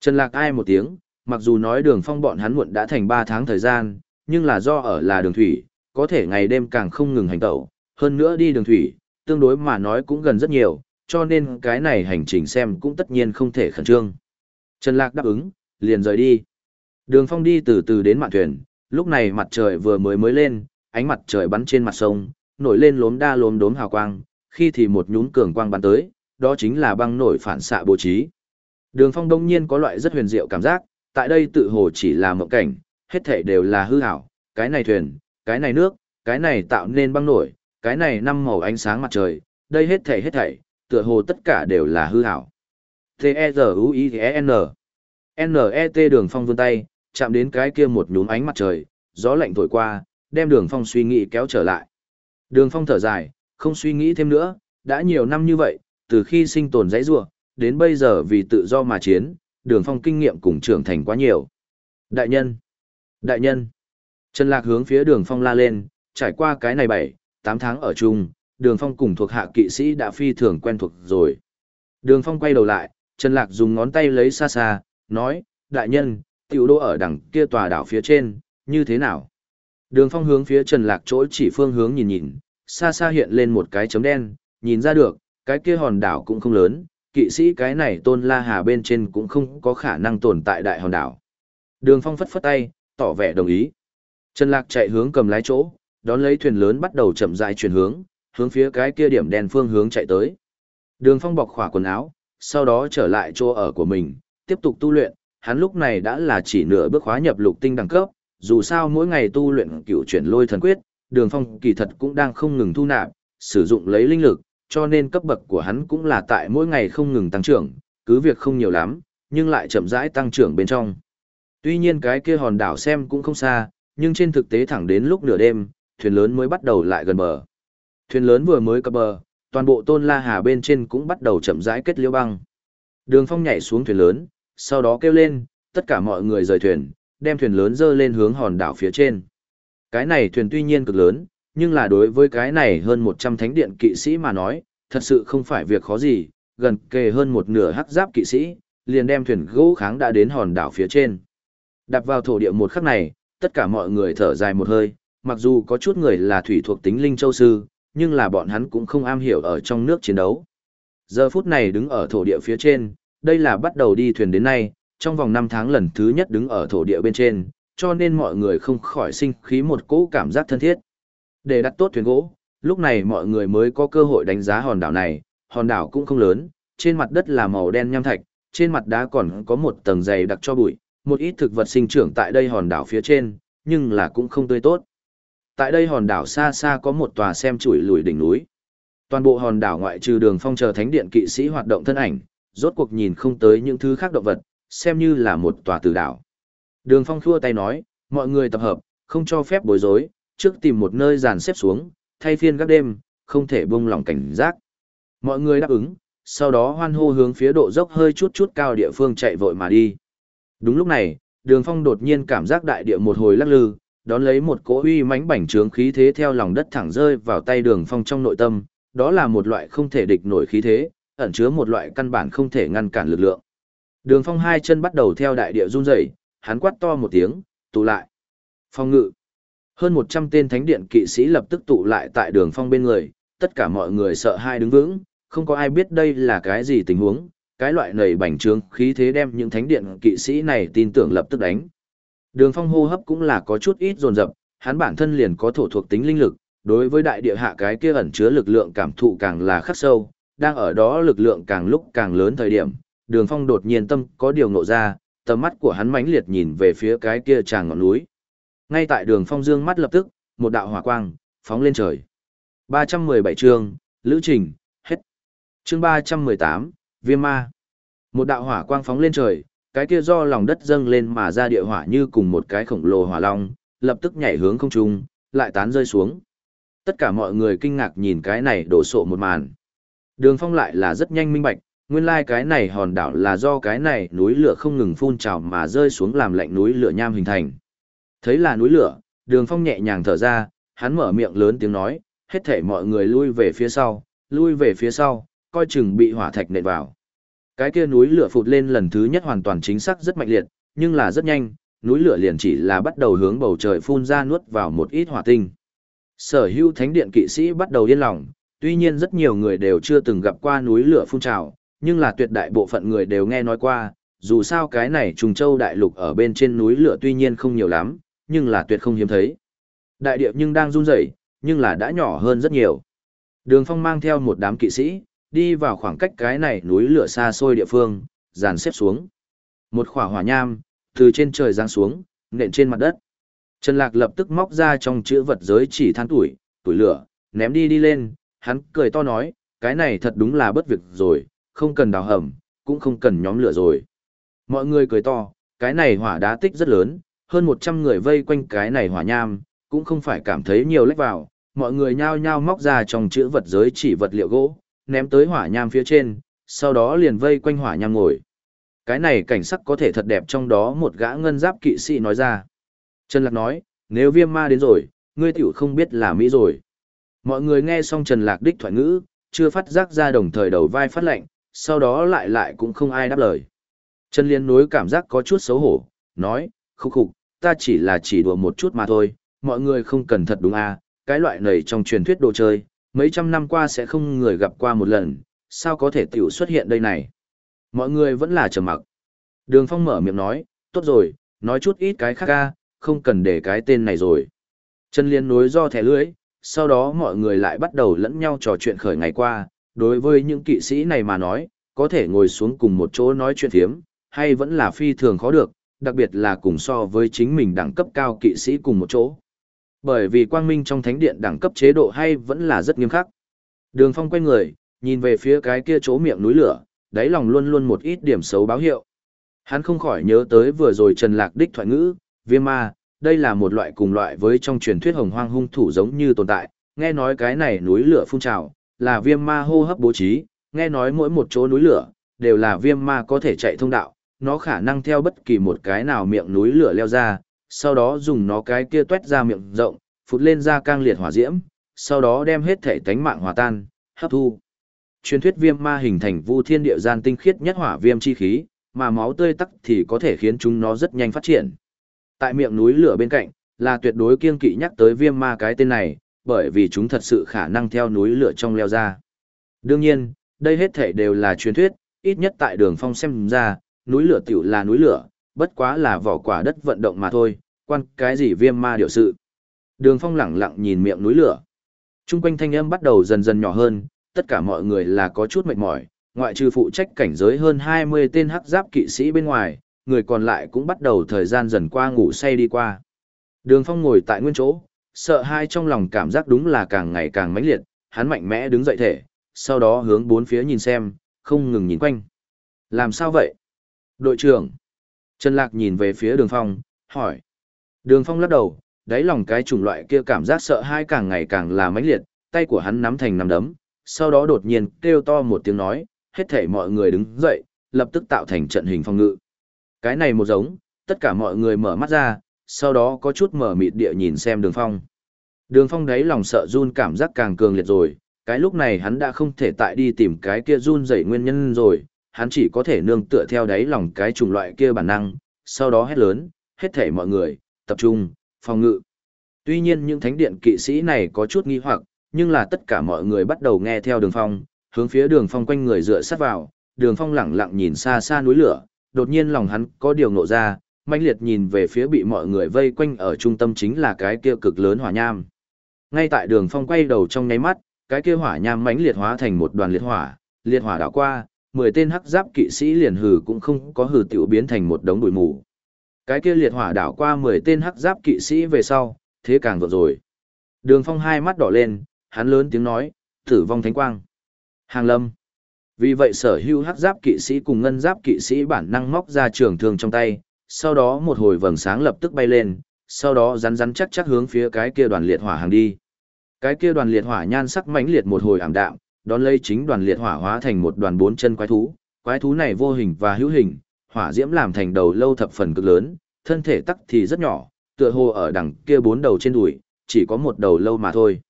Trần Lạc ai một tiếng, mặc dù nói đường phong bọn hắn muộn đã thành 3 tháng thời gian, nhưng là do ở là đường thủy, có thể ngày đêm càng không ngừng hành tẩu, hơn nữa đi đường thủy, tương đối mà nói cũng gần rất nhiều, cho nên cái này hành trình xem cũng tất nhiên không thể khẩn trương. Trần Lạc đáp ứng, liền rời đi. Đường phong đi từ từ đến mạn thuyền, lúc này mặt trời vừa mới mới lên, ánh mặt trời bắn trên mặt sông, nổi lên lốm đa lốm đốm hào quang, khi thì một nhún cường quang bắn tới, đó chính là băng nổi phản xạ bố trí. Đường phong đông nhiên có loại rất huyền diệu cảm giác, tại đây tự hồ chỉ là mộng cảnh, hết thảy đều là hư ảo, cái này thuyền, cái này nước, cái này tạo nên băng nổi, cái này năm màu ánh sáng mặt trời, đây hết thảy hết thảy, tựa hồ tất cả đều là hư ảo. T-E-Z-U-I-E-N N-E-T đường phong vươn tay, chạm đến cái kia một nhúm ánh mặt trời, gió lạnh thổi qua, đem đường phong suy nghĩ kéo trở lại. Đường phong thở dài, không suy nghĩ thêm nữa, đã nhiều năm như vậy, từ khi sinh tồn dãy rua, đến bây giờ vì tự do mà chiến, đường phong kinh nghiệm cùng trưởng thành quá nhiều. Đại nhân! Đại nhân! Trần Lạc hướng phía đường phong la lên, trải qua cái này bảy, tám tháng ở chung, đường phong cùng thuộc hạ kỵ sĩ đã phi thường quen thuộc rồi. Đường phong quay đầu lại, Trần Lạc dùng ngón tay lấy xa xa, nói, đại nhân, tiểu đô ở đằng kia tòa đảo phía trên, như thế nào? Đường phong hướng phía Trần Lạc chỗ chỉ phương hướng nhìn nhìn, xa xa hiện lên một cái chấm đen, nhìn ra được, cái kia hòn đảo cũng không lớn, kỵ sĩ cái này tôn la hà bên trên cũng không có khả năng tồn tại đại hòn đảo. Đường phong phất phất tay, tỏ vẻ đồng ý. Trần Lạc chạy hướng cầm lái chỗ, đón lấy thuyền lớn bắt đầu chậm rãi chuyển hướng, hướng phía cái kia điểm đen phương hướng chạy tới. Đường phong bọc khỏa quần áo, sau đó trở lại chỗ ở của mình, tiếp tục tu luyện, hắn lúc này đã là chỉ nửa bước hóa nhập lục tinh đẳng cấp, dù sao mỗi ngày tu luyện cựu chuyển lôi thần quyết, đường phong kỳ thật cũng đang không ngừng thu nạp, sử dụng lấy linh lực, cho nên cấp bậc của hắn cũng là tại mỗi ngày không ngừng tăng trưởng, cứ việc không nhiều lắm, nhưng lại chậm rãi tăng trưởng bên trong. Tuy nhiên cái kia hòn đảo xem cũng không xa, nhưng trên thực tế thẳng đến lúc nửa đêm, thuyền lớn mới bắt đầu lại gần bờ. Thuyền lớn vừa mới cập bờ, toàn bộ tôn la hà bên trên cũng bắt đầu chậm rãi kết liễu băng. Đường phong nhảy xuống thuyền lớn, sau đó kêu lên, tất cả mọi người rời thuyền, đem thuyền lớn dơ lên hướng hòn đảo phía trên. Cái này thuyền tuy nhiên cực lớn, nhưng là đối với cái này hơn 100 thánh điện kỵ sĩ mà nói, thật sự không phải việc khó gì, gần kề hơn một nửa hắc giáp kỵ sĩ, liền đem thuyền gỗ kháng đã đến hòn đảo phía trên. Đạp vào thổ địa một khắc này, tất cả mọi người thở dài một hơi, mặc dù có chút người là thủy thuộc tính linh châu sư, nhưng là bọn hắn cũng không am hiểu ở trong nước chiến đấu. Giờ phút này đứng ở thổ địa phía trên, đây là bắt đầu đi thuyền đến nay, trong vòng 5 tháng lần thứ nhất đứng ở thổ địa bên trên, cho nên mọi người không khỏi sinh khí một cỗ cảm giác thân thiết. Để đặt tốt thuyền gỗ, lúc này mọi người mới có cơ hội đánh giá hòn đảo này, hòn đảo cũng không lớn, trên mặt đất là màu đen nham thạch, trên mặt đá còn có một tầng dày đặc cho bụi, một ít thực vật sinh trưởng tại đây hòn đảo phía trên, nhưng là cũng không tươi tốt. Tại đây hòn đảo xa xa có một tòa xem chuỗi lùi đỉnh núi. Toàn bộ hòn đảo ngoại trừ đường phong chờ thánh điện kỵ sĩ hoạt động thân ảnh, rốt cuộc nhìn không tới những thứ khác động vật, xem như là một tòa tử đảo. Đường phong khua tay nói, mọi người tập hợp, không cho phép bối rối, trước tìm một nơi dàn xếp xuống, thay phiên các đêm, không thể buông lỏng cảnh giác. Mọi người đáp ứng, sau đó hoan hô hướng phía độ dốc hơi chút chút cao địa phương chạy vội mà đi. Đúng lúc này, đường phong đột nhiên cảm giác đại địa một hồi lắc lư, đón lấy một cỗ uy mãnh bành trướng khí thế theo lòng đất thẳng rơi vào tay đường phong trong nội tâm, đó là một loại không thể địch nổi khí thế, ẩn chứa một loại căn bản không thể ngăn cản lực lượng. Đường phong hai chân bắt đầu theo đại địa run rẩy, hắn quát to một tiếng, tụ lại. Phong ngự. Hơn 100 tên thánh điện kỵ sĩ lập tức tụ lại tại đường phong bên người, tất cả mọi người sợ hai đứng vững, không có ai biết đây là cái gì tình huống, cái loại nầy bành trướng khí thế đem những thánh điện kỵ sĩ này tin tưởng lập tức đánh. Đường phong hô hấp cũng là có chút ít dồn dập, hắn bản thân liền có thổ thuộc tính linh lực, đối với đại địa hạ cái kia ẩn chứa lực lượng cảm thụ càng là khắc sâu, đang ở đó lực lượng càng lúc càng lớn thời điểm, đường phong đột nhiên tâm có điều ngộ ra, tầm mắt của hắn mãnh liệt nhìn về phía cái kia tràng ngọn núi. Ngay tại đường phong dương mắt lập tức, một đạo hỏa quang, phóng lên trời. 317 chương, Lữ Trình, hết. Chương 318, Viêm Ma. Một đạo hỏa quang phóng lên trời, cái kia do lòng đất dâng lên mà ra địa hỏa như cùng một cái khổng lồ hỏa long, lập tức nhảy hướng không trung, lại tán rơi xuống. Tất cả mọi người kinh ngạc nhìn cái này đổ sộ một màn. Đường phong lại là rất nhanh minh bạch, nguyên lai cái này hòn đảo là do cái này núi lửa không ngừng phun trào mà rơi xuống làm lạnh núi lửa nham hình thành. Thấy là núi lửa, đường phong nhẹ nhàng thở ra, hắn mở miệng lớn tiếng nói, hết thể mọi người lui về phía sau, lui về phía sau, coi chừng bị hỏa thạch nện vào. Cái kia núi lửa phụt lên lần thứ nhất hoàn toàn chính xác rất mạnh liệt, nhưng là rất nhanh, núi lửa liền chỉ là bắt đầu hướng bầu trời phun ra nuốt vào một ít hỏa tinh. Sở hữu thánh điện kỵ sĩ bắt đầu yên lòng, tuy nhiên rất nhiều người đều chưa từng gặp qua núi lửa phun trào, nhưng là tuyệt đại bộ phận người đều nghe nói qua, dù sao cái này trùng châu đại lục ở bên trên núi lửa tuy nhiên không nhiều lắm, nhưng là tuyệt không hiếm thấy. Đại địa nhưng đang run rẩy, nhưng là đã nhỏ hơn rất nhiều. Đường phong mang theo một đám kỵ sĩ, đi vào khoảng cách cái này núi lửa xa xôi địa phương, dàn xếp xuống. Một khỏa hỏa nham, từ trên trời giáng xuống, nện trên mặt đất. Trần Lạc lập tức móc ra trong chữ vật giới chỉ than tuổi, tuổi lửa, ném đi đi lên, hắn cười to nói, cái này thật đúng là bất việc rồi, không cần đào hầm, cũng không cần nhóm lửa rồi. Mọi người cười to, cái này hỏa đá tích rất lớn, hơn 100 người vây quanh cái này hỏa nham, cũng không phải cảm thấy nhiều lách vào, mọi người nhao nhao móc ra trong chữ vật giới chỉ vật liệu gỗ, ném tới hỏa nham phía trên, sau đó liền vây quanh hỏa nham ngồi. Cái này cảnh sắc có thể thật đẹp trong đó một gã ngân giáp kỵ sĩ nói ra. Trần Lạc nói, nếu viêm ma đến rồi, ngươi tiểu không biết là Mỹ rồi. Mọi người nghe xong Trần Lạc đích thoại ngữ, chưa phát giác ra đồng thời đầu vai phát lệnh, sau đó lại lại cũng không ai đáp lời. Trần Liên nối cảm giác có chút xấu hổ, nói, khúc khục, ta chỉ là chỉ đùa một chút mà thôi, mọi người không cần thật đúng à, cái loại này trong truyền thuyết đồ chơi, mấy trăm năm qua sẽ không người gặp qua một lần, sao có thể tiểu xuất hiện đây này. Mọi người vẫn là trầm mặc. Đường Phong mở miệng nói, tốt rồi, nói chút ít cái khác ca, không cần để cái tên này rồi. Chân Liên nối do thẻ lưới, sau đó mọi người lại bắt đầu lẫn nhau trò chuyện khởi ngày qua, đối với những kỵ sĩ này mà nói, có thể ngồi xuống cùng một chỗ nói chuyện thiếm, hay vẫn là phi thường khó được, đặc biệt là cùng so với chính mình đẳng cấp cao kỵ sĩ cùng một chỗ. Bởi vì quang minh trong thánh điện đẳng cấp chế độ hay vẫn là rất nghiêm khắc. Đường phong quay người, nhìn về phía cái kia chỗ miệng núi lửa, đáy lòng luôn luôn một ít điểm xấu báo hiệu. Hắn không khỏi nhớ tới vừa rồi Trần Lạc Đích thoại ngữ, viêm ma, đây là một loại cùng loại với trong truyền thuyết hồng hoang hung thủ giống như tồn tại, nghe nói cái này núi lửa phun trào, là viêm ma hô hấp bố trí, nghe nói mỗi một chỗ núi lửa, đều là viêm ma có thể chạy thông đạo, nó khả năng theo bất kỳ một cái nào miệng núi lửa leo ra, sau đó dùng nó cái kia tuét ra miệng rộng, phụt lên ra cang liệt hỏa diễm, sau đó đem hết thể tánh mạng hòa tan, hấp thu. Truyền thuyết viêm ma hình thành vu thiên địa gian tinh khiết nhất hỏa viêm chi khí, mà máu tươi tắc thì có thể khiến chúng nó rất nhanh phát triển. Tại miệng núi lửa bên cạnh, là tuyệt đối kiên kỵ nhắc tới viêm ma cái tên này, bởi vì chúng thật sự khả năng theo núi lửa trong leo ra. Đương nhiên, đây hết thể đều là truyền thuyết, ít nhất tại đường phong xem ra, núi lửa tiểu là núi lửa, bất quá là vỏ quả đất vận động mà thôi, quan cái gì viêm ma điều sự. Đường phong lẳng lặng nhìn miệng núi lửa. Trung quanh thanh âm bắt đầu dần dần nhỏ hơn, tất cả mọi người là có chút mệt mỏi, ngoại trừ phụ trách cảnh giới hơn 20 tên hắc giáp kỵ sĩ bên ngoài, người còn lại cũng bắt đầu thời gian dần qua ngủ say đi qua. Đường phong ngồi tại nguyên chỗ, sợ hai trong lòng cảm giác đúng là càng ngày càng mãnh liệt, hắn mạnh mẽ đứng dậy thể, sau đó hướng bốn phía nhìn xem, không ngừng nhìn quanh. Làm sao vậy? Đội trưởng. Trần Lạc nhìn về phía đường phong, hỏi. Đường phong lắc đầu, đáy lòng cái chủng loại kia cảm giác sợ hãi càng ngày càng là mãnh liệt, tay của hắn nắm thành nắm đấm, sau đó đột nhiên kêu to một tiếng nói, hết thảy mọi người đứng dậy, lập tức tạo thành trận hình phong ngự. Cái này một giống, tất cả mọi người mở mắt ra, sau đó có chút mở mịt địa nhìn xem đường phong. Đường phong đáy lòng sợ run cảm giác càng cường liệt rồi, cái lúc này hắn đã không thể tại đi tìm cái kia run dậy nguyên nhân rồi, hắn chỉ có thể nương tựa theo đáy lòng cái chủng loại kia bản năng, sau đó hét lớn, hết thể mọi người, tập trung, phòng ngự. Tuy nhiên những thánh điện kỵ sĩ này có chút nghi hoặc, nhưng là tất cả mọi người bắt đầu nghe theo đường phong, hướng phía đường phong quanh người dựa sát vào, đường phong lẳng lặng nhìn xa xa núi lửa, đột nhiên lòng hắn có điều nộ ra, mãnh liệt nhìn về phía bị mọi người vây quanh ở trung tâm chính là cái kia cực lớn hỏa nham. Ngay tại đường phong quay đầu trong nháy mắt, cái kia hỏa nham mãnh liệt hóa thành một đoàn liệt hỏa, liệt hỏa đảo qua, mười tên hắc giáp kỵ sĩ liền hừ cũng không có hừ tiểu biến thành một đống bụi mù. Cái kia liệt hỏa đảo qua mười tên hắc giáp kỵ sĩ về sau, thế càng vượt rồi. Đường Phong hai mắt đỏ lên, hắn lớn tiếng nói, tử vong thánh quang. Hàng lâm. Vì vậy sở hữu hắc giáp kỵ sĩ cùng ngân giáp kỵ sĩ bản năng móc ra trường thương trong tay, sau đó một hồi vầng sáng lập tức bay lên, sau đó rắn rắn chắc chắc hướng phía cái kia đoàn liệt hỏa hàng đi. Cái kia đoàn liệt hỏa nhan sắc mãnh liệt một hồi ảm đạm, đón lấy chính đoàn liệt hỏa hóa thành một đoàn bốn chân quái thú, quái thú này vô hình và hữu hình, hỏa diễm làm thành đầu lâu thập phần cực lớn, thân thể tắc thì rất nhỏ, tựa hồ ở đằng kia bốn đầu trên đùi, chỉ có một đầu lâu mà thôi.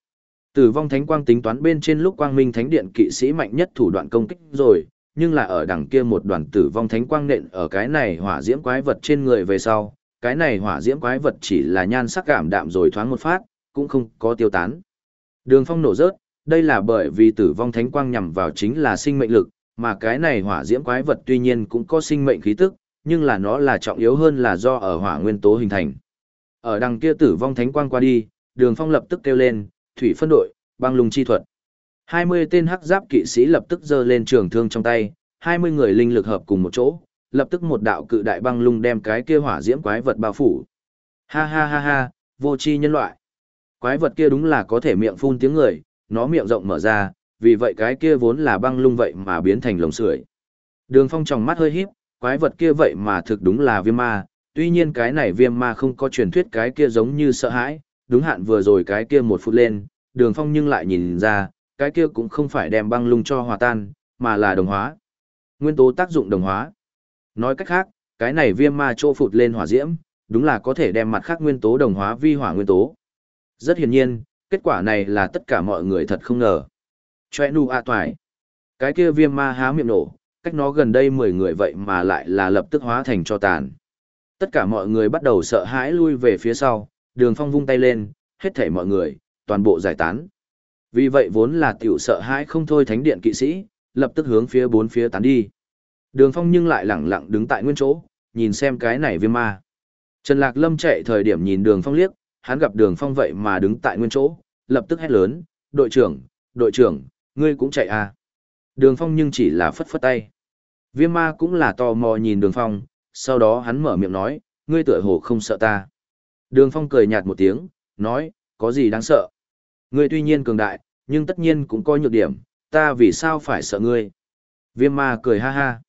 Tử vong thánh quang tính toán bên trên lúc quang minh thánh điện kỵ sĩ mạnh nhất thủ đoạn công kích rồi, nhưng là ở đằng kia một đoàn tử vong thánh quang nện ở cái này hỏa diễm quái vật trên người về sau, cái này hỏa diễm quái vật chỉ là nhan sắc cảm đạm rồi thoáng một phát, cũng không có tiêu tán. Đường phong nổ rớt, đây là bởi vì tử vong thánh quang nhằm vào chính là sinh mệnh lực, mà cái này hỏa diễm quái vật tuy nhiên cũng có sinh mệnh khí tức, nhưng là nó là trọng yếu hơn là do ở hỏa nguyên tố hình thành. Ở đằng kia tử vong thánh quang qua đi, đường phong lập tức kêu lên, thủy phân đội, băng lùng chi thuật. 20 tên hắc giáp kỵ sĩ lập tức giơ lên trường thương trong tay, 20 người linh lực hợp cùng một chỗ, lập tức một đạo cự đại băng lung đem cái kia hỏa diễm quái vật bao phủ. Ha ha ha ha, vô chi nhân loại. Quái vật kia đúng là có thể miệng phun tiếng người, nó miệng rộng mở ra, vì vậy cái kia vốn là băng lung vậy mà biến thành lồng sưởi. Đường Phong trong mắt hơi híp, quái vật kia vậy mà thực đúng là viêm ma, tuy nhiên cái này viêm ma không có truyền thuyết cái kia giống như sợ hãi, đúng hạn vừa rồi cái kia một phút lên, Đường Phong nhưng lại nhìn ra, cái kia cũng không phải đem băng lung cho hòa tan, mà là đồng hóa. Nguyên tố tác dụng đồng hóa. Nói cách khác, cái này viêm ma chỗ phụt lên hỏa diễm, đúng là có thể đem mặt khác nguyên tố đồng hóa vi hỏa nguyên tố. Rất hiển nhiên, kết quả này là tất cả mọi người thật không ngờ. Chòe nu a toài. Cái kia viêm ma há miệng nổ, cách nó gần đây 10 người vậy mà lại là lập tức hóa thành cho tàn. Tất cả mọi người bắt đầu sợ hãi lui về phía sau, đường phong vung tay lên, hết thảy mọi người, toàn bộ giải tán. Vì vậy vốn là tiểu sợ hãi không thôi thánh điện kỵ sĩ, lập tức hướng phía bốn phía tán đi. Đường phong nhưng lại lẳng lặng đứng tại nguyên chỗ, nhìn xem cái này viêm ma. Trần Lạc Lâm chạy thời điểm nhìn đường phong liếc, hắn gặp đường phong vậy mà đứng tại nguyên chỗ, lập tức hét lớn, đội trưởng, đội trưởng, ngươi cũng chạy à. Đường phong nhưng chỉ là phất phất tay. Viêm ma cũng là tò mò nhìn đường phong, sau đó hắn mở miệng nói, ngươi tựa hồ không sợ ta. Đường phong cười nhạt một tiếng, nói, có gì đáng sợ. Ngươi tuy nhiên cường đại, nhưng tất nhiên cũng có nhược điểm, ta vì sao phải sợ ngươi. Viêm ma cười ha ha.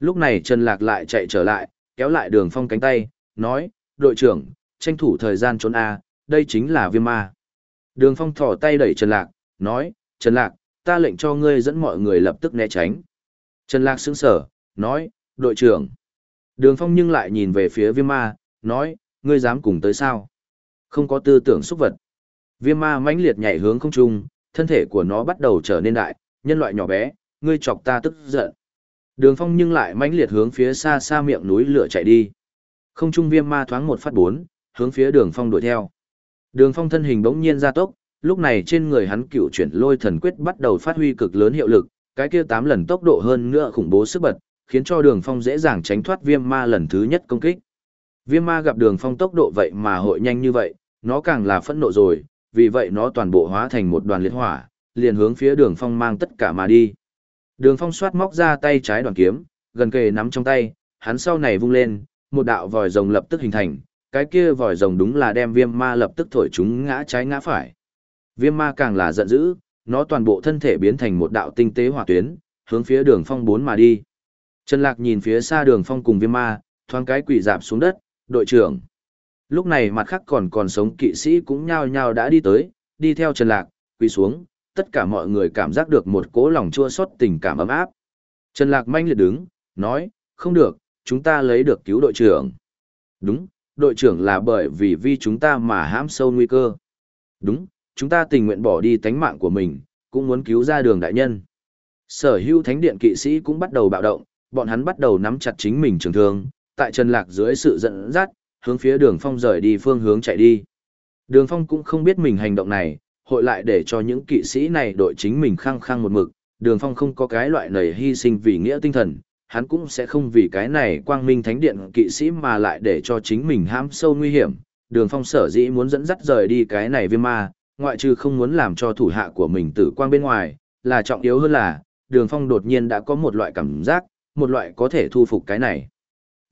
Lúc này Trần Lạc lại chạy trở lại, kéo lại đường phong cánh tay, nói, đội trưởng, tranh thủ thời gian trốn A, đây chính là viêm ma. Đường phong thỏ tay đẩy Trần Lạc, nói, Trần Lạc, ta lệnh cho ngươi dẫn mọi người lập tức né tránh. Trần Lạc sững sở, nói, đội trưởng. Đường phong nhưng lại nhìn về phía viêm ma, nói, ngươi dám cùng tới sao? Không có tư tưởng xúc vật. Viêm ma mãnh liệt nhảy hướng không trung, thân thể của nó bắt đầu trở nên đại, nhân loại nhỏ bé, ngươi chọc ta tức giận. Đường phong nhưng lại mãnh liệt hướng phía xa xa miệng núi lửa chạy đi. Không trung viêm ma thoáng một phát bốn, hướng phía đường phong đuổi theo. Đường phong thân hình bỗng nhiên ra tốc, lúc này trên người hắn cựu chuyển lôi thần quyết bắt đầu phát huy cực lớn hiệu lực, cái kia tám lần tốc độ hơn nữa khủng bố sức bật, khiến cho đường phong dễ dàng tránh thoát viêm ma lần thứ nhất công kích. Viêm ma gặp đường phong tốc độ vậy mà hội nhanh như vậy, nó càng là phẫn nộ rồi, vì vậy nó toàn bộ hóa thành một đoàn liệt hỏa, liền hướng phía đường phong mang tất cả mà đi. Đường phong xoát móc ra tay trái đoàn kiếm, gần kề nắm trong tay, hắn sau này vung lên, một đạo vòi rồng lập tức hình thành, cái kia vòi rồng đúng là đem viêm ma lập tức thổi chúng ngã trái ngã phải. Viêm ma càng là giận dữ, nó toàn bộ thân thể biến thành một đạo tinh tế hỏa tuyến, hướng phía đường phong bốn mà đi. Trần Lạc nhìn phía xa đường phong cùng viêm ma, thoáng cái quỷ dạp xuống đất, đội trưởng. Lúc này mặt khác còn còn sống kỵ sĩ cũng nhao nhao đã đi tới, đi theo Trần Lạc, quỳ xuống, tất cả mọi người cảm giác được một cỗ lòng chua xót tình cảm ấm áp. Trần Lạc manh liệt đứng, nói, không được, chúng ta lấy được cứu đội trưởng. Đúng, đội trưởng là bởi vì vì chúng ta mà hãm sâu nguy cơ. Đúng, chúng ta tình nguyện bỏ đi tánh mạng của mình, cũng muốn cứu ra đường đại nhân. Sở hữu thánh điện kỵ sĩ cũng bắt đầu bạo động, bọn hắn bắt đầu nắm chặt chính mình trường thương, tại Trần Lạc dưới sự dẫn dắt, hướng phía đường phong rời đi phương hướng chạy đi. Đường phong cũng không biết mình hành động này, hội lại để cho những kỵ sĩ này đội chính mình khăng khăng một mực, đường phong không có cái loại nầy hy sinh vì nghĩa tinh thần, hắn cũng sẽ không vì cái này quang minh thánh điện kỵ sĩ mà lại để cho chính mình hãm sâu nguy hiểm. Đường phong sở dĩ muốn dẫn dắt rời đi cái này viêm ma, ngoại trừ không muốn làm cho thủ hạ của mình tử quang bên ngoài, là trọng yếu hơn là, đường phong đột nhiên đã có một loại cảm giác, một loại có thể thu phục cái này.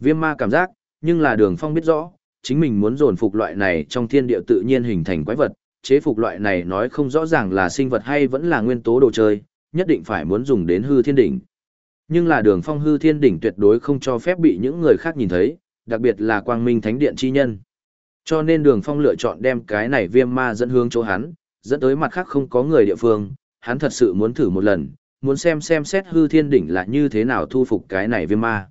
Viêm ma cảm giác, nhưng là đường phong biết rõ, chính mình muốn dồn phục loại này trong thiên địa tự nhiên hình thành quái vật, chế phục loại này nói không rõ ràng là sinh vật hay vẫn là nguyên tố đồ chơi, nhất định phải muốn dùng đến hư thiên đỉnh. Nhưng là đường phong hư thiên đỉnh tuyệt đối không cho phép bị những người khác nhìn thấy, đặc biệt là quang minh thánh điện chi nhân. Cho nên đường phong lựa chọn đem cái này viêm ma dẫn hướng chỗ hắn, dẫn tới mặt khác không có người địa phương, hắn thật sự muốn thử một lần, muốn xem xem xét hư thiên đỉnh là như thế nào thu phục cái này viêm ma.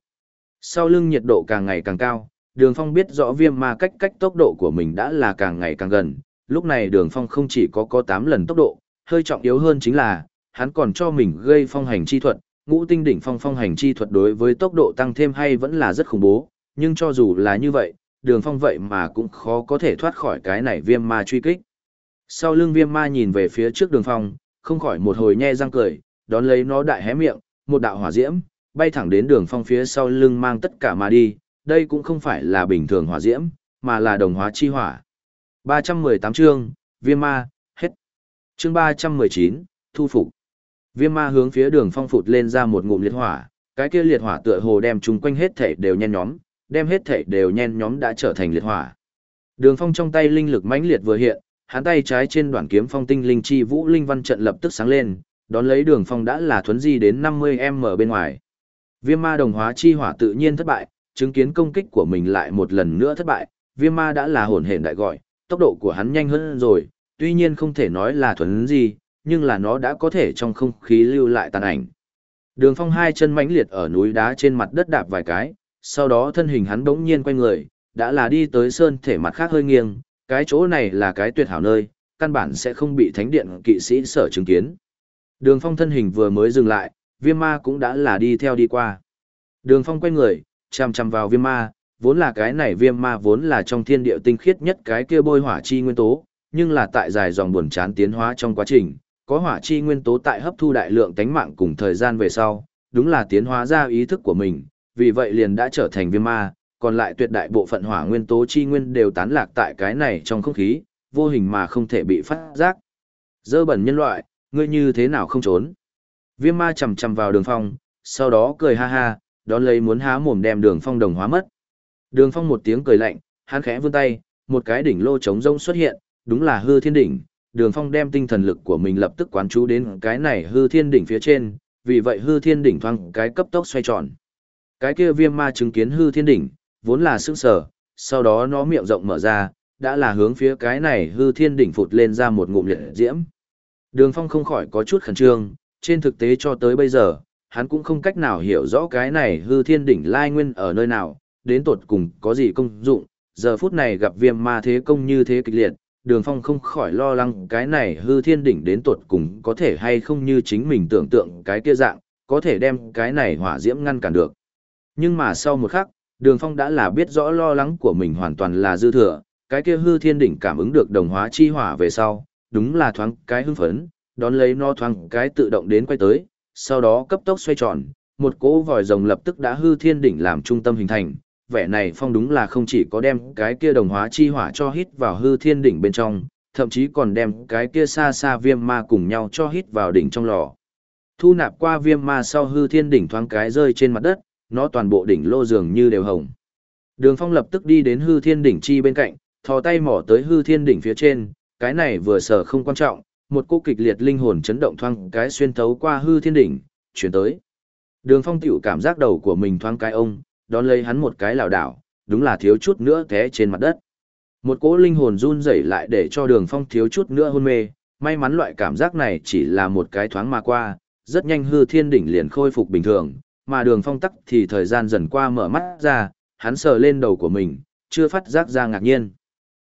Sau lưng nhiệt độ càng ngày càng cao, đường phong biết rõ viêm ma cách cách tốc độ của mình đã là càng ngày càng gần, lúc này đường phong không chỉ có có tám lần tốc độ, hơi trọng yếu hơn chính là, hắn còn cho mình gây phong hành chi thuật, ngũ tinh đỉnh phong phong hành chi thuật đối với tốc độ tăng thêm hay vẫn là rất khủng bố, nhưng cho dù là như vậy, đường phong vậy mà cũng khó có thể thoát khỏi cái này viêm ma truy kích. Sau lưng viêm ma nhìn về phía trước đường phong, không khỏi một hồi nhe răng cười, đón lấy nó đại hé miệng, một đạo hỏa diễm, bay thẳng đến đường phong phía sau lưng mang tất cả mà đi, đây cũng không phải là bình thường hỏa diễm, mà là đồng hóa chi hỏa. 318 chương, viêm ma, hết. Chương 319, thu phục. Viêm ma hướng phía đường phong phụt lên ra một ngụm liệt hỏa, cái kia liệt hỏa tựa hồ đem chúng quanh hết thể đều nhen nhóm, đem hết thể đều nhen nhóm đã trở thành liệt hỏa. Đường phong trong tay linh lực mãnh liệt vừa hiện, hắn tay trái trên đoạn kiếm phong tinh linh chi vũ linh văn trận lập tức sáng lên, đón lấy đường phong đã là thuấn di đến 50m bên ngoài. Viêm ma đồng hóa chi hỏa tự nhiên thất bại, chứng kiến công kích của mình lại một lần nữa thất bại, viêm ma đã là hồn hển đại gọi, tốc độ của hắn nhanh hơn rồi, tuy nhiên không thể nói là thuấn di, nhưng là nó đã có thể trong không khí lưu lại tàn ảnh. Đường phong hai chân mãnh liệt ở núi đá trên mặt đất đạp vài cái, sau đó thân hình hắn bỗng nhiên quay người, đã là đi tới sơn thể mặt khác hơi nghiêng, cái chỗ này là cái tuyệt hảo nơi, căn bản sẽ không bị thánh điện kỵ sĩ sở chứng kiến. Đường phong thân hình vừa mới dừng lại, viêm ma cũng đã là đi theo đi qua. Đường phong quay người, chằm chằm vào viêm ma, vốn là cái này viêm ma vốn là trong thiên địa tinh khiết nhất cái kia bôi hỏa chi nguyên tố, nhưng là tại dài dòng buồn chán tiến hóa trong quá trình, có hỏa chi nguyên tố tại hấp thu đại lượng tánh mạng cùng thời gian về sau, đúng là tiến hóa ra ý thức của mình, vì vậy liền đã trở thành viêm ma, còn lại tuyệt đại bộ phận hỏa nguyên tố chi nguyên đều tán lạc tại cái này trong không khí, vô hình mà không thể bị phát giác. Dơ bẩn nhân loại, ngươi như thế nào không trốn? Viêm ma chầm chầm vào đường phong, sau đó cười ha ha, đón lấy muốn há mồm đem đường phong đồng hóa mất. Đường phong một tiếng cười lạnh, hắn khẽ vươn tay, một cái đỉnh lô trống rông xuất hiện, đúng là hư thiên đỉnh. Đường phong đem tinh thần lực của mình lập tức quán chú đến cái này hư thiên đỉnh phía trên, vì vậy hư thiên đỉnh thoang cái cấp tốc xoay tròn. Cái kia viêm ma chứng kiến hư thiên đỉnh, vốn là sững sở, sau đó nó miệng rộng mở ra, đã là hướng phía cái này hư thiên đỉnh phụt lên ra một ngụm liệt diễm. Đường phong không khỏi có chút khẩn trương, trên thực tế cho tới bây giờ, hắn cũng không cách nào hiểu rõ cái này hư thiên đỉnh lai nguyên ở nơi nào, đến tột cùng có gì công dụng, giờ phút này gặp viêm ma thế công như thế kịch liệt, đường phong không khỏi lo lắng cái này hư thiên đỉnh đến tột cùng có thể hay không như chính mình tưởng tượng cái kia dạng, có thể đem cái này hỏa diễm ngăn cản được. Nhưng mà sau một khắc, đường phong đã là biết rõ lo lắng của mình hoàn toàn là dư thừa, cái kia hư thiên đỉnh cảm ứng được đồng hóa chi hỏa về sau, đúng là thoáng cái hưng phấn, đón lấy nó thoáng cái tự động đến quay tới, sau đó cấp tốc xoay tròn, một cỗ vòi rồng lập tức đã hư thiên đỉnh làm trung tâm hình thành, vẻ này phong đúng là không chỉ có đem cái kia đồng hóa chi hỏa cho hít vào hư thiên đỉnh bên trong, thậm chí còn đem cái kia xa xa viêm ma cùng nhau cho hít vào đỉnh trong lò. Thu nạp qua viêm ma sau hư thiên đỉnh thoáng cái rơi trên mặt đất, nó toàn bộ đỉnh lô dường như đều hồng. Đường phong lập tức đi đến hư thiên đỉnh chi bên cạnh, thò tay mỏ tới hư thiên đỉnh phía trên, cái này vừa sở không quan trọng, một cô kịch liệt linh hồn chấn động thoáng cái xuyên thấu qua hư thiên đỉnh, chuyển tới. Đường phong tiểu cảm giác đầu của mình thoáng cái ông, đón lấy hắn một cái lảo đảo, đúng là thiếu chút nữa té trên mặt đất. Một cỗ linh hồn run rẩy lại để cho đường phong thiếu chút nữa hôn mê, may mắn loại cảm giác này chỉ là một cái thoáng mà qua, rất nhanh hư thiên đỉnh liền khôi phục bình thường, mà đường phong tắc thì thời gian dần qua mở mắt ra, hắn sờ lên đầu của mình, chưa phát giác ra ngạc nhiên.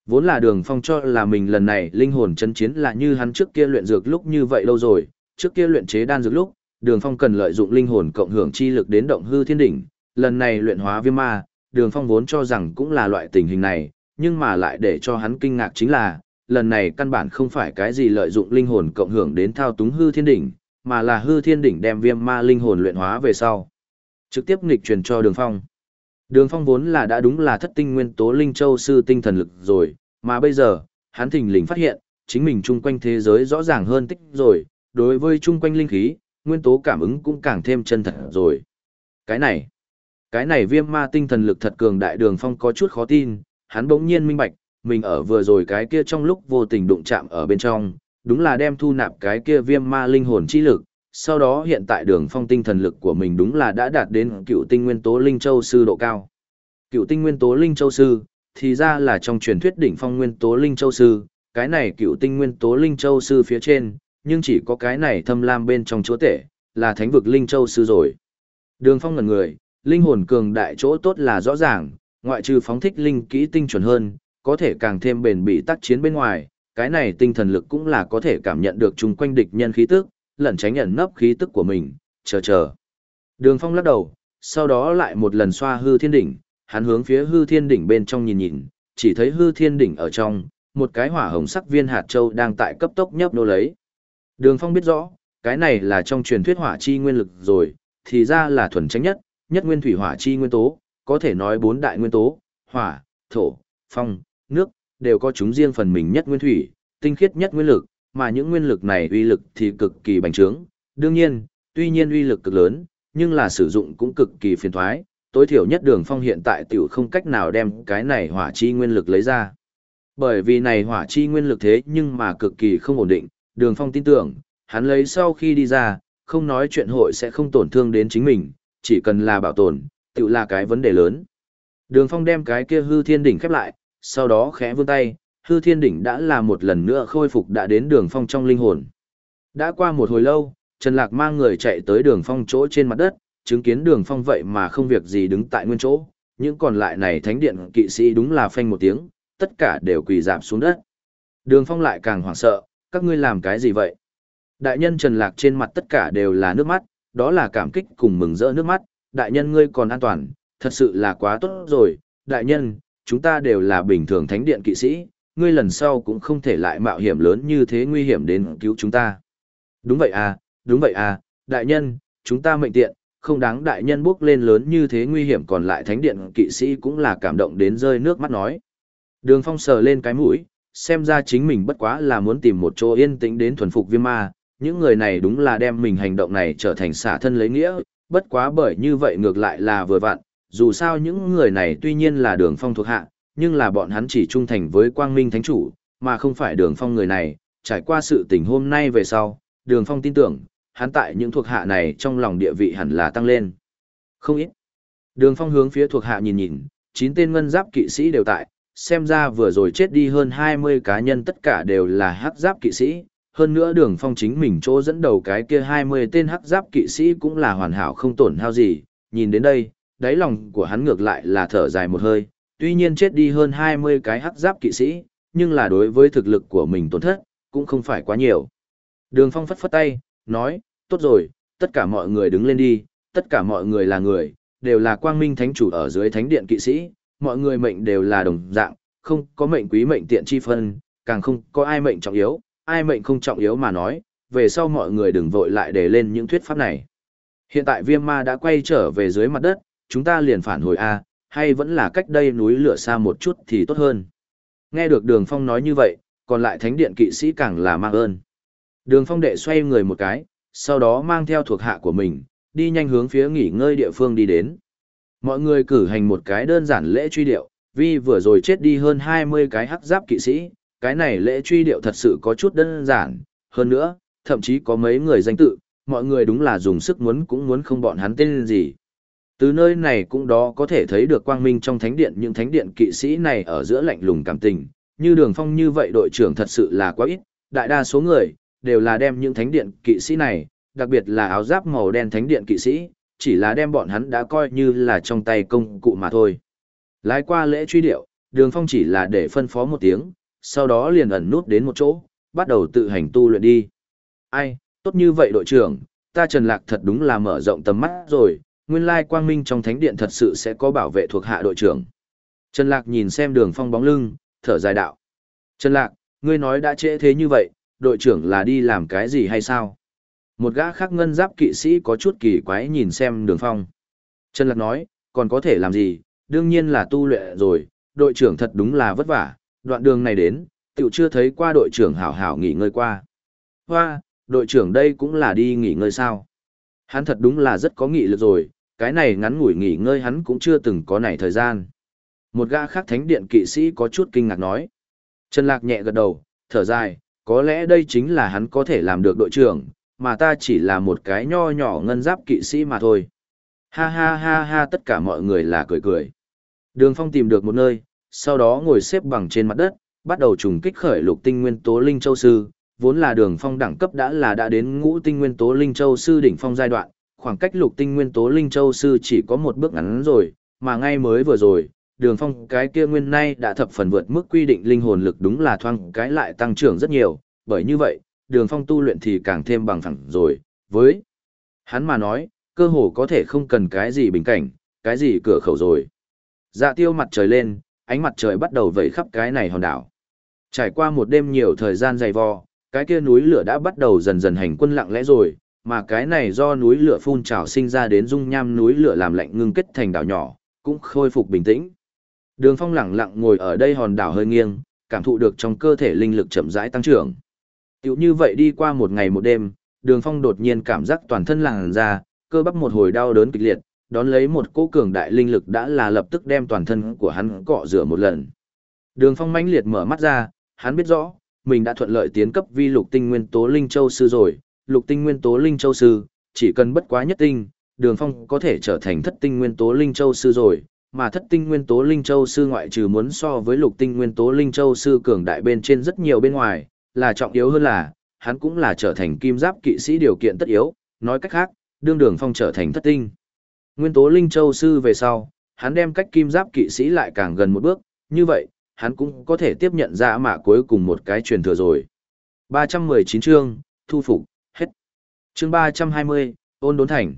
Vốn là đường phong cho là mình lần này linh hồn chân chiến là như hắn trước kia luyện dược lúc như vậy lâu rồi, trước kia luyện chế đan dược lúc, đường phong cần lợi dụng linh hồn cộng hưởng chi lực đến động hư thiên đỉnh, lần này luyện hóa viêm ma, đường phong vốn cho rằng cũng là loại tình hình này, nhưng mà lại để cho hắn kinh ngạc chính là, lần này căn bản không phải cái gì lợi dụng linh hồn cộng hưởng đến thao túng hư thiên đỉnh, mà là hư thiên đỉnh đem viêm ma linh hồn luyện hóa về sau. Trực tiếp nghịch truyền cho đường phong. Đường phong vốn là đã đúng là thất tinh nguyên tố linh châu sư tinh thần lực rồi, mà bây giờ, hắn thình lình phát hiện, chính mình chung quanh thế giới rõ ràng hơn tích rồi, đối với chung quanh linh khí, nguyên tố cảm ứng cũng càng thêm chân thật rồi. Cái này, cái này viêm ma tinh thần lực thật cường đại đường phong có chút khó tin, hắn bỗng nhiên minh bạch, mình ở vừa rồi cái kia trong lúc vô tình đụng chạm ở bên trong, đúng là đem thu nạp cái kia viêm ma linh hồn chi lực, sau đó hiện tại đường phong tinh thần lực của mình đúng là đã đạt đến cựu tinh nguyên tố linh châu sư độ cao. Cựu tinh nguyên tố linh châu sư, thì ra là trong truyền thuyết đỉnh phong nguyên tố linh châu sư, cái này cựu tinh nguyên tố linh châu sư phía trên, nhưng chỉ có cái này thâm lam bên trong chúa tể, là thánh vực linh châu sư rồi. Đường phong ngần người, linh hồn cường đại chỗ tốt là rõ ràng, ngoại trừ phóng thích linh kỹ tinh chuẩn hơn, có thể càng thêm bền bỉ tác chiến bên ngoài, cái này tinh thần lực cũng là có thể cảm nhận được chung quanh địch nhân khí tức, lẩn tránh ẩn nấp khí tức của mình, chờ chờ. Đường Phong lắc đầu, sau đó lại một lần xoa hư thiên đỉnh, hắn hướng phía hư thiên đỉnh bên trong nhìn nhìn, chỉ thấy hư thiên đỉnh ở trong, một cái hỏa hồng sắc viên hạt châu đang tại cấp tốc nhấp nô lấy. Đường Phong biết rõ, cái này là trong truyền thuyết hỏa chi nguyên lực rồi, thì ra là thuần tránh nhất, nhất nguyên thủy hỏa chi nguyên tố, có thể nói bốn đại nguyên tố, hỏa, thổ, phong, nước, đều có chúng riêng phần mình nhất nguyên thủy, tinh khiết nhất nguyên lực, mà những nguyên lực này uy lực thì cực kỳ bành trướng. Đương nhiên, tuy nhiên uy lực cực lớn, nhưng là sử dụng cũng cực kỳ phiền thoái, tối thiểu nhất đường phong hiện tại tiểu không cách nào đem cái này hỏa chi nguyên lực lấy ra. Bởi vì này hỏa chi nguyên lực thế nhưng mà cực kỳ không ổn định, đường phong tin tưởng, hắn lấy sau khi đi ra, không nói chuyện hội sẽ không tổn thương đến chính mình, chỉ cần là bảo tồn, tự là cái vấn đề lớn. Đường phong đem cái kia hư thiên đỉnh khép lại, sau đó khẽ vươn tay, hư thiên đỉnh đã là một lần nữa khôi phục đã đến đường phong trong linh hồn. Đã qua một hồi lâu, Trần Lạc mang người chạy tới đường phong chỗ trên mặt đất, chứng kiến đường phong vậy mà không việc gì đứng tại nguyên chỗ, những còn lại này thánh điện kỵ sĩ đúng là phanh một tiếng, tất cả đều quỳ dạp xuống đất. Đường phong lại càng hoảng sợ, các ngươi làm cái gì vậy? Đại nhân Trần Lạc trên mặt tất cả đều là nước mắt, đó là cảm kích cùng mừng rỡ nước mắt, đại nhân ngươi còn an toàn, thật sự là quá tốt rồi, đại nhân, chúng ta đều là bình thường thánh điện kỵ sĩ, ngươi lần sau cũng không thể lại mạo hiểm lớn như thế nguy hiểm đến cứu chúng ta. Đúng vậy à, đúng vậy à, đại nhân, chúng ta mệnh tiện, không đáng đại nhân bước lên lớn như thế nguy hiểm còn lại thánh điện kỵ sĩ cũng là cảm động đến rơi nước mắt nói. Đường phong sờ lên cái mũi, xem ra chính mình bất quá là muốn tìm một chỗ yên tĩnh đến thuần phục viêm ma, những người này đúng là đem mình hành động này trở thành xả thân lấy nghĩa, bất quá bởi như vậy ngược lại là vừa vặn, dù sao những người này tuy nhiên là đường phong thuộc hạ, nhưng là bọn hắn chỉ trung thành với quang minh thánh chủ, mà không phải đường phong người này, trải qua sự tình hôm nay về sau, đường phong tin tưởng, hắn tại những thuộc hạ này trong lòng địa vị hẳn là tăng lên. Không ít. Đường phong hướng phía thuộc hạ nhìn nhìn, chín tên ngân giáp kỵ sĩ đều tại, xem ra vừa rồi chết đi hơn 20 cá nhân tất cả đều là hắc giáp kỵ sĩ, hơn nữa đường phong chính mình chỗ dẫn đầu cái kia 20 tên hắc giáp kỵ sĩ cũng là hoàn hảo không tổn hao gì, nhìn đến đây, đáy lòng của hắn ngược lại là thở dài một hơi, tuy nhiên chết đi hơn 20 cái hắc giáp kỵ sĩ, nhưng là đối với thực lực của mình tổn thất, cũng không phải quá nhiều. Đường phong phất phất tay, nói, tốt rồi, tất cả mọi người đứng lên đi, tất cả mọi người là người, đều là quang minh thánh chủ ở dưới thánh điện kỵ sĩ, mọi người mệnh đều là đồng dạng, không có mệnh quý mệnh tiện chi phân, càng không có ai mệnh trọng yếu, ai mệnh không trọng yếu mà nói, về sau mọi người đừng vội lại để lên những thuyết pháp này. Hiện tại viêm ma đã quay trở về dưới mặt đất, chúng ta liền phản hồi A, hay vẫn là cách đây núi lửa xa một chút thì tốt hơn. Nghe được đường phong nói như vậy, còn lại thánh điện kỵ sĩ càng là mang ơn. Đường phong đệ xoay người một cái, sau đó mang theo thuộc hạ của mình, đi nhanh hướng phía nghỉ ngơi địa phương đi đến. Mọi người cử hành một cái đơn giản lễ truy điệu, vì vừa rồi chết đi hơn 20 cái hắc giáp kỵ sĩ, cái này lễ truy điệu thật sự có chút đơn giản, hơn nữa, thậm chí có mấy người danh tự, mọi người đúng là dùng sức muốn cũng muốn không bọn hắn tên gì. Từ nơi này cũng đó có thể thấy được quang minh trong thánh điện những thánh điện kỵ sĩ này ở giữa lạnh lùng cảm tình, như đường phong như vậy đội trưởng thật sự là quá ít, đại đa số người, đều là đem những thánh điện kỵ sĩ này, đặc biệt là áo giáp màu đen thánh điện kỵ sĩ, chỉ là đem bọn hắn đã coi như là trong tay công cụ mà thôi. Lái qua lễ truy điệu, đường phong chỉ là để phân phó một tiếng, sau đó liền ẩn nút đến một chỗ, bắt đầu tự hành tu luyện đi. Ai, tốt như vậy đội trưởng, ta Trần Lạc thật đúng là mở rộng tầm mắt rồi, nguyên lai quang minh trong thánh điện thật sự sẽ có bảo vệ thuộc hạ đội trưởng. Trần Lạc nhìn xem đường phong bóng lưng, thở dài đạo. Trần Lạc, ngươi nói đã trễ thế như vậy, đội trưởng là đi làm cái gì hay sao? Một gã khác ngân giáp kỵ sĩ có chút kỳ quái nhìn xem đường phong. Trần Lạc nói, còn có thể làm gì, đương nhiên là tu luyện rồi, đội trưởng thật đúng là vất vả, đoạn đường này đến, tiểu chưa thấy qua đội trưởng hảo hảo nghỉ ngơi qua. Hoa, đội trưởng đây cũng là đi nghỉ ngơi sao? Hắn thật đúng là rất có nghị lực rồi, cái này ngắn ngủi nghỉ ngơi hắn cũng chưa từng có này thời gian. Một gã khác thánh điện kỵ sĩ có chút kinh ngạc nói. Trần Lạc nhẹ gật đầu, thở dài, có lẽ đây chính là hắn có thể làm được đội trưởng, mà ta chỉ là một cái nho nhỏ ngân giáp kỵ sĩ mà thôi. Ha ha ha ha tất cả mọi người là cười cười. Đường Phong tìm được một nơi, sau đó ngồi xếp bằng trên mặt đất, bắt đầu trùng kích khởi lục tinh nguyên tố linh châu sư, vốn là đường phong đẳng cấp đã là đã đến ngũ tinh nguyên tố linh châu sư đỉnh phong giai đoạn, khoảng cách lục tinh nguyên tố linh châu sư chỉ có một bước ngắn rồi, mà ngay mới vừa rồi, đường phong cái kia nguyên nay đã thập phần vượt mức quy định linh hồn lực đúng là thoang cái lại tăng trưởng rất nhiều, bởi như vậy, đường phong tu luyện thì càng thêm bằng phẳng rồi, với hắn mà nói, Cơ hồ có thể không cần cái gì bình cảnh, cái gì cửa khẩu rồi. Dạ tiêu mặt trời lên, ánh mặt trời bắt đầu vẩy khắp cái này hòn đảo. Trải qua một đêm nhiều thời gian dày vò, cái kia núi lửa đã bắt đầu dần dần hành quân lặng lẽ rồi, mà cái này do núi lửa phun trào sinh ra đến dung nham núi lửa làm lạnh ngưng kết thành đảo nhỏ, cũng khôi phục bình tĩnh. Đường Phong lặng lặng ngồi ở đây hòn đảo hơi nghiêng, cảm thụ được trong cơ thể linh lực chậm rãi tăng trưởng. Tiểu như vậy đi qua một ngày một đêm, Đường Phong đột nhiên cảm giác toàn thân làn ra, cơ bắp một hồi đau đớn kịch liệt, đón lấy một cỗ cường đại linh lực đã là lập tức đem toàn thân của hắn cọ rửa một lần. Đường Phong mãnh liệt mở mắt ra, hắn biết rõ, mình đã thuận lợi tiến cấp vi lục tinh nguyên tố linh châu sư rồi, lục tinh nguyên tố linh châu sư, chỉ cần bất quá nhất tinh, Đường Phong có thể trở thành thất tinh nguyên tố linh châu sư rồi, mà thất tinh nguyên tố linh châu sư ngoại trừ muốn so với lục tinh nguyên tố linh châu sư cường đại bên trên rất nhiều bên ngoài, là trọng yếu hơn là, hắn cũng là trở thành kim giáp kỵ sĩ điều kiện tất yếu, nói cách khác, đương đường phong trở thành thất tinh. Nguyên tố linh châu sư về sau, hắn đem cách kim giáp kỵ sĩ lại càng gần một bước, như vậy, hắn cũng có thể tiếp nhận ra mạ cuối cùng một cái truyền thừa rồi. 319 chương, thu phục, hết. Chương 320, ôn đốn thành.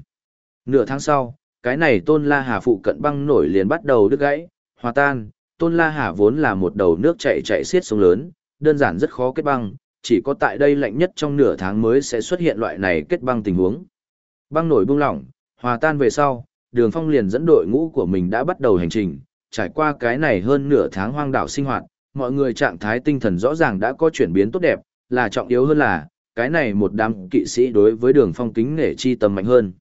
Nửa tháng sau, cái này tôn la hà phụ cận băng nổi liền bắt đầu đứt gãy, hòa tan, tôn la hà vốn là một đầu nước chảy chảy xiết sông lớn, đơn giản rất khó kết băng, chỉ có tại đây lạnh nhất trong nửa tháng mới sẽ xuất hiện loại này kết băng tình huống. Băng nổi buông lỏng, hòa tan về sau, đường phong liền dẫn đội ngũ của mình đã bắt đầu hành trình, trải qua cái này hơn nửa tháng hoang đảo sinh hoạt, mọi người trạng thái tinh thần rõ ràng đã có chuyển biến tốt đẹp, là trọng yếu hơn là, cái này một đám kỵ sĩ đối với đường phong kính nể chi tầm mạnh hơn.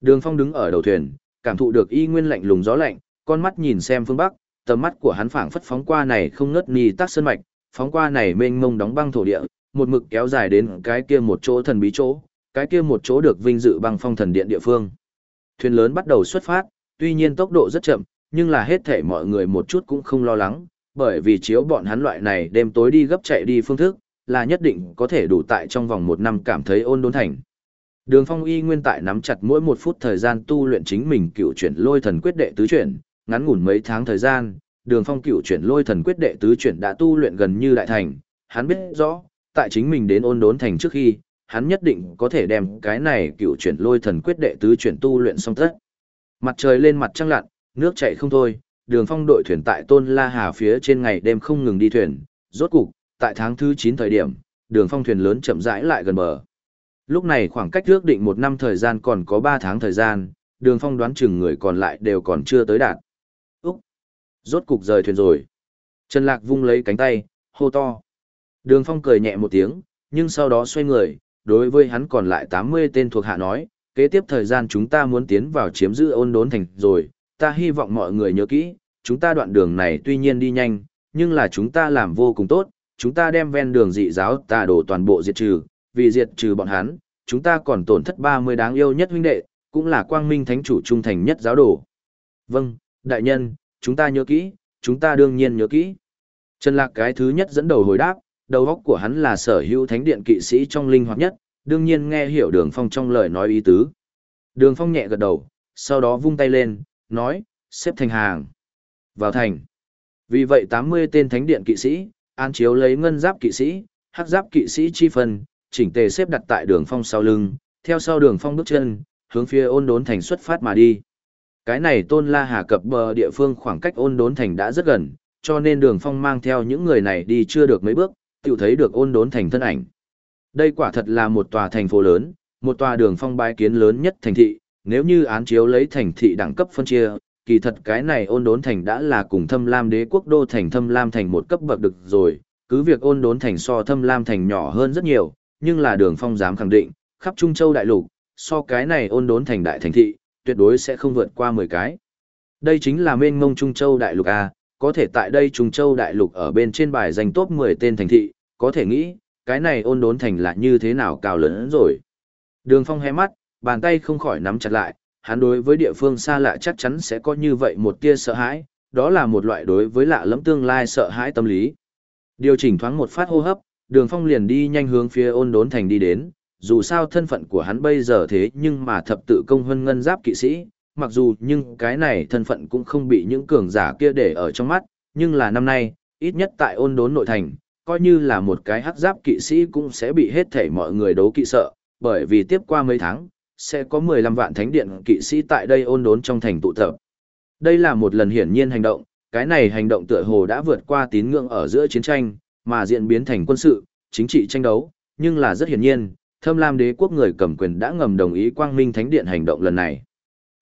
Đường phong đứng ở đầu thuyền, cảm thụ được y nguyên lạnh lùng gió lạnh, con mắt nhìn xem phương bắc, tầm mắt của hắn phảng phất phóng qua này không ngớt ni tắc sơn mạch, phóng qua này mênh mông đóng băng thổ địa, một mực kéo dài đến cái kia một chỗ thần bí chỗ, cái kia một chỗ được vinh dự băng phong thần điện địa phương. Thuyền lớn bắt đầu xuất phát, tuy nhiên tốc độ rất chậm, nhưng là hết thể mọi người một chút cũng không lo lắng, bởi vì chiếu bọn hắn loại này đêm tối đi gấp chạy đi phương thức, là nhất định có thể đủ tại trong vòng một năm cảm thấy ôn đốn thành. Đường Phong y nguyên tại nắm chặt mỗi một phút thời gian tu luyện chính mình cựu chuyển lôi thần quyết đệ tứ chuyển, ngắn ngủn mấy tháng thời gian, Đường Phong cựu chuyển lôi thần quyết đệ tứ chuyển đã tu luyện gần như đại thành, hắn biết rõ, tại chính mình đến ôn đốn thành trước khi, hắn nhất định có thể đem cái này cựu chuyển lôi thần quyết đệ tứ chuyển tu luyện xong tất. Mặt trời lên mặt trăng lặn, nước chảy không thôi, Đường Phong đội thuyền tại Tôn La Hà phía trên ngày đêm không ngừng đi thuyền, rốt cục, tại tháng thứ 9 thời điểm, Đường Phong thuyền lớn chậm rãi lại gần bờ. Lúc này khoảng cách ước định một năm thời gian còn có ba tháng thời gian, đường phong đoán chừng người còn lại đều còn chưa tới đạt. Úc! Rốt cục rời thuyền rồi. Trần Lạc vung lấy cánh tay, hô to. Đường phong cười nhẹ một tiếng, nhưng sau đó xoay người, đối với hắn còn lại tám mươi tên thuộc hạ nói, kế tiếp thời gian chúng ta muốn tiến vào chiếm giữ ôn đốn thành rồi, ta hy vọng mọi người nhớ kỹ, chúng ta đoạn đường này tuy nhiên đi nhanh, nhưng là chúng ta làm vô cùng tốt, chúng ta đem ven đường dị giáo tà đổ toàn bộ diệt trừ, vì diệt trừ bọn hắn, chúng ta còn tổn thất 30 đáng yêu nhất huynh đệ, cũng là quang minh thánh chủ trung thành nhất giáo đồ. Vâng, đại nhân, chúng ta nhớ kỹ, chúng ta đương nhiên nhớ kỹ. Trần Lạc cái thứ nhất dẫn đầu hồi đáp, đầu óc của hắn là sở hữu thánh điện kỵ sĩ trong linh hoạt nhất, đương nhiên nghe hiểu đường phong trong lời nói ý tứ. Đường phong nhẹ gật đầu, sau đó vung tay lên, nói, xếp thành hàng. Vào thành. Vì vậy 80 tên thánh điện kỵ sĩ, an chiếu lấy ngân giáp kỵ sĩ, hắc giáp kỵ sĩ chi phần, chỉnh tề xếp đặt tại đường phong sau lưng, theo sau đường phong bước chân, hướng phía ôn đốn thành xuất phát mà đi. Cái này tôn la hà cập bờ địa phương khoảng cách ôn đốn thành đã rất gần, cho nên đường phong mang theo những người này đi chưa được mấy bước, tự thấy được ôn đốn thành thân ảnh. Đây quả thật là một tòa thành phố lớn, một tòa đường phong bái kiến lớn nhất thành thị, nếu như án chiếu lấy thành thị đẳng cấp phân chia, kỳ thật cái này ôn đốn thành đã là cùng thâm lam đế quốc đô thành thâm lam thành một cấp bậc được rồi, cứ việc ôn đốn thành so thâm lam thành nhỏ hơn rất nhiều, nhưng là đường phong dám khẳng định, khắp Trung Châu đại lục, so cái này ôn đốn thành đại thành thị, tuyệt đối sẽ không vượt qua 10 cái. Đây chính là mênh mông Trung Châu đại lục A, có thể tại đây Trung Châu đại lục ở bên trên bài danh top 10 tên thành thị, có thể nghĩ, cái này ôn đốn thành là như thế nào cao lớn rồi. Đường phong hé mắt, bàn tay không khỏi nắm chặt lại, hắn đối với địa phương xa lạ chắc chắn sẽ có như vậy một tia sợ hãi, đó là một loại đối với lạ lẫm tương lai sợ hãi tâm lý. Điều chỉnh thoáng một phát hô hấp, đường phong liền đi nhanh hướng phía ôn đốn thành đi đến dù sao thân phận của hắn bây giờ thế nhưng mà thập tự công hân ngân giáp kỵ sĩ mặc dù nhưng cái này thân phận cũng không bị những cường giả kia để ở trong mắt nhưng là năm nay ít nhất tại ôn đốn nội thành coi như là một cái hắc giáp kỵ sĩ cũng sẽ bị hết thể mọi người đấu kỵ sợ bởi vì tiếp qua mấy tháng sẽ có 15 vạn thánh điện kỵ sĩ tại đây ôn đốn trong thành tụ tập. Đây là một lần hiển nhiên hành động, cái này hành động tựa hồ đã vượt qua tín ngưỡng ở giữa chiến tranh, mà diễn biến thành quân sự, chính trị tranh đấu, nhưng là rất hiển nhiên, Thâm Lam đế quốc người cầm quyền đã ngầm đồng ý Quang Minh Thánh Điện hành động lần này.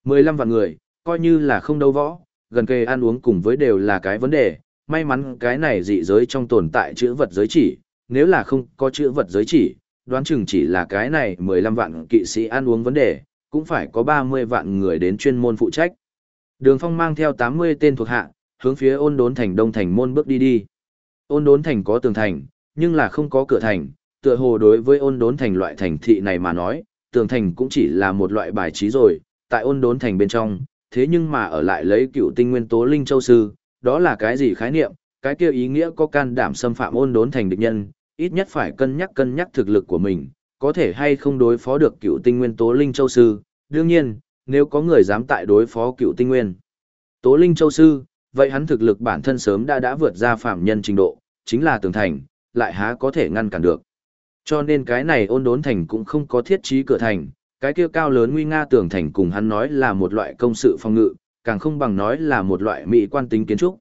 15 vạn người, coi như là không đấu võ, gần kề ăn uống cùng với đều là cái vấn đề, may mắn cái này dị giới trong tồn tại chữ vật giới chỉ, nếu là không có chữ vật giới chỉ, đoán chừng chỉ là cái này 15 vạn kỵ sĩ ăn uống vấn đề, cũng phải có 30 vạn người đến chuyên môn phụ trách. Đường Phong mang theo 80 tên thuộc hạ, hướng phía ôn đốn thành đông thành môn bước đi đi. Ôn đốn thành có tường thành, nhưng là không có cửa thành, tựa hồ đối với ôn đốn thành loại thành thị này mà nói, tường thành cũng chỉ là một loại bài trí rồi, tại ôn đốn thành bên trong, thế nhưng mà ở lại lấy cựu tinh nguyên tố linh châu sư, đó là cái gì khái niệm, cái kia ý nghĩa có can đảm xâm phạm ôn đốn thành địch nhân, ít nhất phải cân nhắc cân nhắc thực lực của mình, có thể hay không đối phó được cựu tinh nguyên tố linh châu sư, đương nhiên, nếu có người dám tại đối phó cựu tinh nguyên tố linh châu sư, vậy hắn thực lực bản thân sớm đã đã vượt ra phạm nhân trình độ, chính là tường thành, lại há có thể ngăn cản được. Cho nên cái này ôn đốn thành cũng không có thiết trí cửa thành, cái kia cao lớn nguy nga tường thành cùng hắn nói là một loại công sự phòng ngự, càng không bằng nói là một loại mỹ quan tính kiến trúc.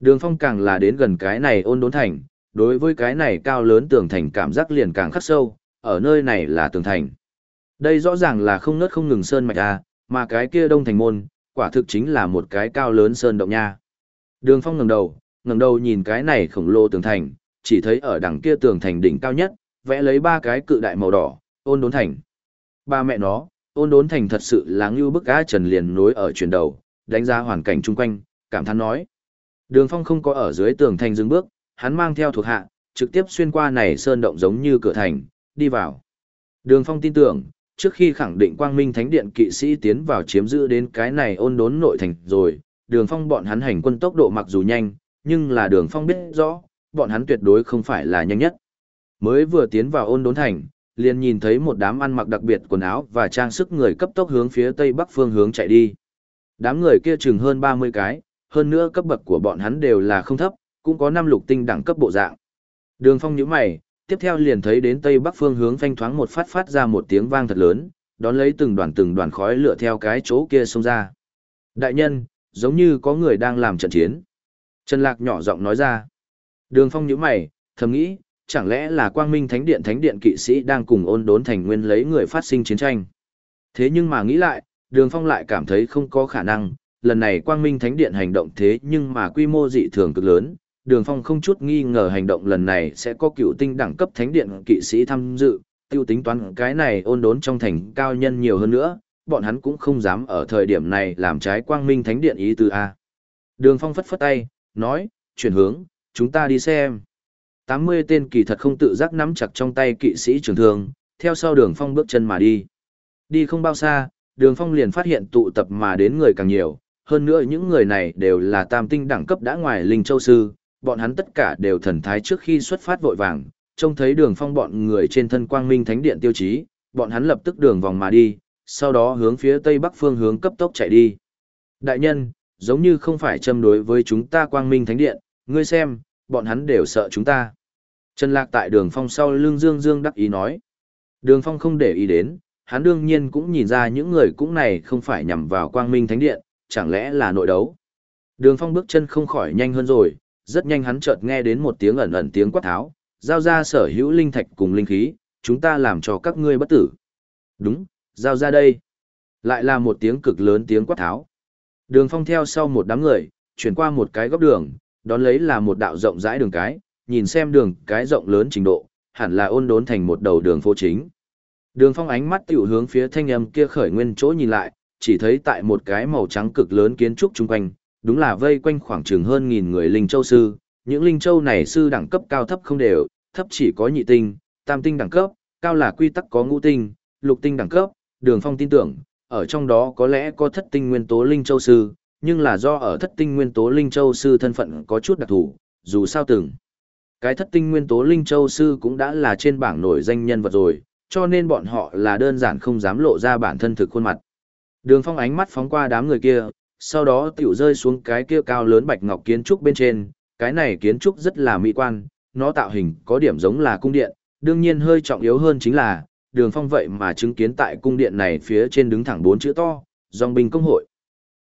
Đường phong càng là đến gần cái này ôn đốn thành, đối với cái này cao lớn tường thành cảm giác liền càng khắc sâu, ở nơi này là tường thành. Đây rõ ràng là không nớt không ngừng sơn mạch a, à, mà cái kia đông thành môn, quả thực chính là một cái cao lớn sơn động nha. Đường phong ngẩng đầu, ngẩng đầu nhìn cái này khổng lồ tường thành, chỉ thấy ở đằng kia tường thành đỉnh cao nhất, vẽ lấy ba cái cự đại màu đỏ, ôn đốn thành. Ba mẹ nó, ôn đốn thành thật sự là ngưu bức á trần liền nối ở chuyển đầu, đánh giá hoàn cảnh chung quanh, cảm thán nói. Đường phong không có ở dưới tường thành dừng bước, hắn mang theo thuộc hạ, trực tiếp xuyên qua này sơn động giống như cửa thành, đi vào. Đường phong tin tưởng, trước khi khẳng định quang minh thánh điện kỵ sĩ tiến vào chiếm giữ đến cái này ôn đốn nội thành rồi, đường phong bọn hắn hành quân tốc độ mặc dù nhanh, nhưng là đường phong biết rõ, bọn hắn tuyệt đối không phải là nhanh nhất. Mới vừa tiến vào ôn đốn thành, liền nhìn thấy một đám ăn mặc đặc biệt quần áo và trang sức người cấp tốc hướng phía tây bắc phương hướng chạy đi. Đám người kia chừng hơn 30 cái, hơn nữa cấp bậc của bọn hắn đều là không thấp, cũng có năm lục tinh đẳng cấp bộ dạng. Đường phong nhíu mày, tiếp theo liền thấy đến tây bắc phương hướng phanh thoáng một phát phát ra một tiếng vang thật lớn, đón lấy từng đoàn từng đoàn khói lửa theo cái chỗ kia xông ra. Đại nhân, giống như có người đang làm trận chiến. Trần Lạc nhỏ giọng nói ra. Đường phong nhíu mày, thầm nghĩ, chẳng lẽ là quang minh thánh điện thánh điện kỵ sĩ đang cùng ôn đốn thành nguyên lấy người phát sinh chiến tranh. Thế nhưng mà nghĩ lại, đường phong lại cảm thấy không có khả năng, lần này quang minh thánh điện hành động thế nhưng mà quy mô dị thường cực lớn, đường phong không chút nghi ngờ hành động lần này sẽ có cựu tinh đẳng cấp thánh điện kỵ sĩ tham dự, tiêu tính toán cái này ôn đốn trong thành cao nhân nhiều hơn nữa, bọn hắn cũng không dám ở thời điểm này làm trái quang minh thánh điện ý từ A. Đường phong phất phất tay, nói, chuyển hướng, chúng ta đi xem. 80 tên kỳ thật không tự giác nắm chặt trong tay kỵ sĩ trường thương, theo sau đường phong bước chân mà đi. Đi không bao xa, đường phong liền phát hiện tụ tập mà đến người càng nhiều, hơn nữa những người này đều là tam tinh đẳng cấp đã ngoài linh châu sư, bọn hắn tất cả đều thần thái trước khi xuất phát vội vàng, trông thấy đường phong bọn người trên thân quang minh thánh điện tiêu chí, bọn hắn lập tức đường vòng mà đi, sau đó hướng phía tây bắc phương hướng cấp tốc chạy đi. Đại nhân, giống như không phải châm đối với chúng ta quang minh thánh điện, ngươi xem, bọn hắn đều sợ chúng ta. Trần Lạc tại đường phong sau lưng Dương Dương đắc ý nói. Đường phong không để ý đến, hắn đương nhiên cũng nhìn ra những người cũng này không phải nhằm vào quang minh thánh điện, chẳng lẽ là nội đấu. Đường phong bước chân không khỏi nhanh hơn rồi, rất nhanh hắn chợt nghe đến một tiếng ẩn ẩn tiếng quát tháo, giao ra sở hữu linh thạch cùng linh khí, chúng ta làm cho các ngươi bất tử. Đúng, giao ra đây. Lại là một tiếng cực lớn tiếng quát tháo. Đường phong theo sau một đám người, chuyển qua một cái góc đường, đón lấy là một đạo rộng rãi đường cái, nhìn xem đường cái rộng lớn trình độ, hẳn là ôn đốn thành một đầu đường phố chính. Đường phong ánh mắt tiểu hướng phía thanh âm kia khởi nguyên chỗ nhìn lại, chỉ thấy tại một cái màu trắng cực lớn kiến trúc chung quanh, đúng là vây quanh khoảng chừng hơn nghìn người linh châu sư, những linh châu này sư đẳng cấp cao thấp không đều, thấp chỉ có nhị tinh, tam tinh đẳng cấp, cao là quy tắc có ngũ tinh, lục tinh đẳng cấp, đường phong tin tưởng, ở trong đó có lẽ có thất tinh nguyên tố linh châu sư, nhưng là do ở thất tinh nguyên tố linh châu sư thân phận có chút đặc thù, dù sao từng. Cái thất tinh nguyên tố linh châu sư cũng đã là trên bảng nổi danh nhân vật rồi, cho nên bọn họ là đơn giản không dám lộ ra bản thân thực khuôn mặt. Đường phong ánh mắt phóng qua đám người kia, sau đó tiểu rơi xuống cái kia cao lớn bạch ngọc kiến trúc bên trên, cái này kiến trúc rất là mỹ quan, nó tạo hình có điểm giống là cung điện, đương nhiên hơi trọng yếu hơn chính là, đường phong vậy mà chứng kiến tại cung điện này phía trên đứng thẳng bốn chữ to, dòng binh công hội.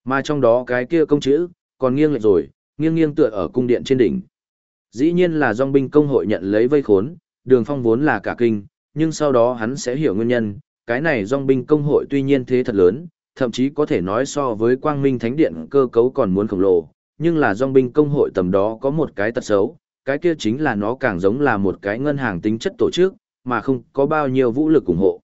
Mà trong đó cái kia công chữ, còn nghiêng lệch rồi, nghiêng nghiêng tựa ở cung điện trên đỉnh. Dĩ nhiên là dòng binh công hội nhận lấy vây khốn, đường phong vốn là cả kinh, nhưng sau đó hắn sẽ hiểu nguyên nhân, cái này dòng binh công hội tuy nhiên thế thật lớn, thậm chí có thể nói so với quang minh thánh điện cơ cấu còn muốn khổng lồ, nhưng là dòng binh công hội tầm đó có một cái tật xấu, cái kia chính là nó càng giống là một cái ngân hàng tính chất tổ chức, mà không có bao nhiêu vũ lực ủng hộ.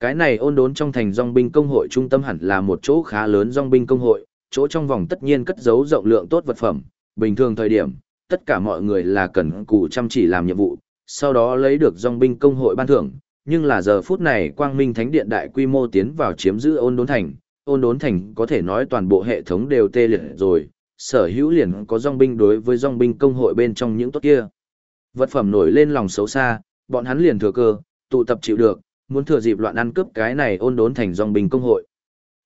Cái này ôn đốn trong thành dòng binh công hội trung tâm hẳn là một chỗ khá lớn dòng binh công hội, chỗ trong vòng tất nhiên cất giấu rộng lượng tốt vật phẩm, bình thường thời điểm, tất cả mọi người là cần cù chăm chỉ làm nhiệm vụ, sau đó lấy được dòng binh công hội ban thưởng, nhưng là giờ phút này quang minh thánh điện đại quy mô tiến vào chiếm giữ ôn đốn thành, ôn đốn thành có thể nói toàn bộ hệ thống đều tê liệt rồi, sở hữu liền có dòng binh đối với dòng binh công hội bên trong những tốt kia. Vật phẩm nổi lên lòng xấu xa, bọn hắn liền thừa cơ, tụ tập chịu được, muốn thừa dịp loạn ăn cướp cái này ôn đốn thành dòng binh công hội.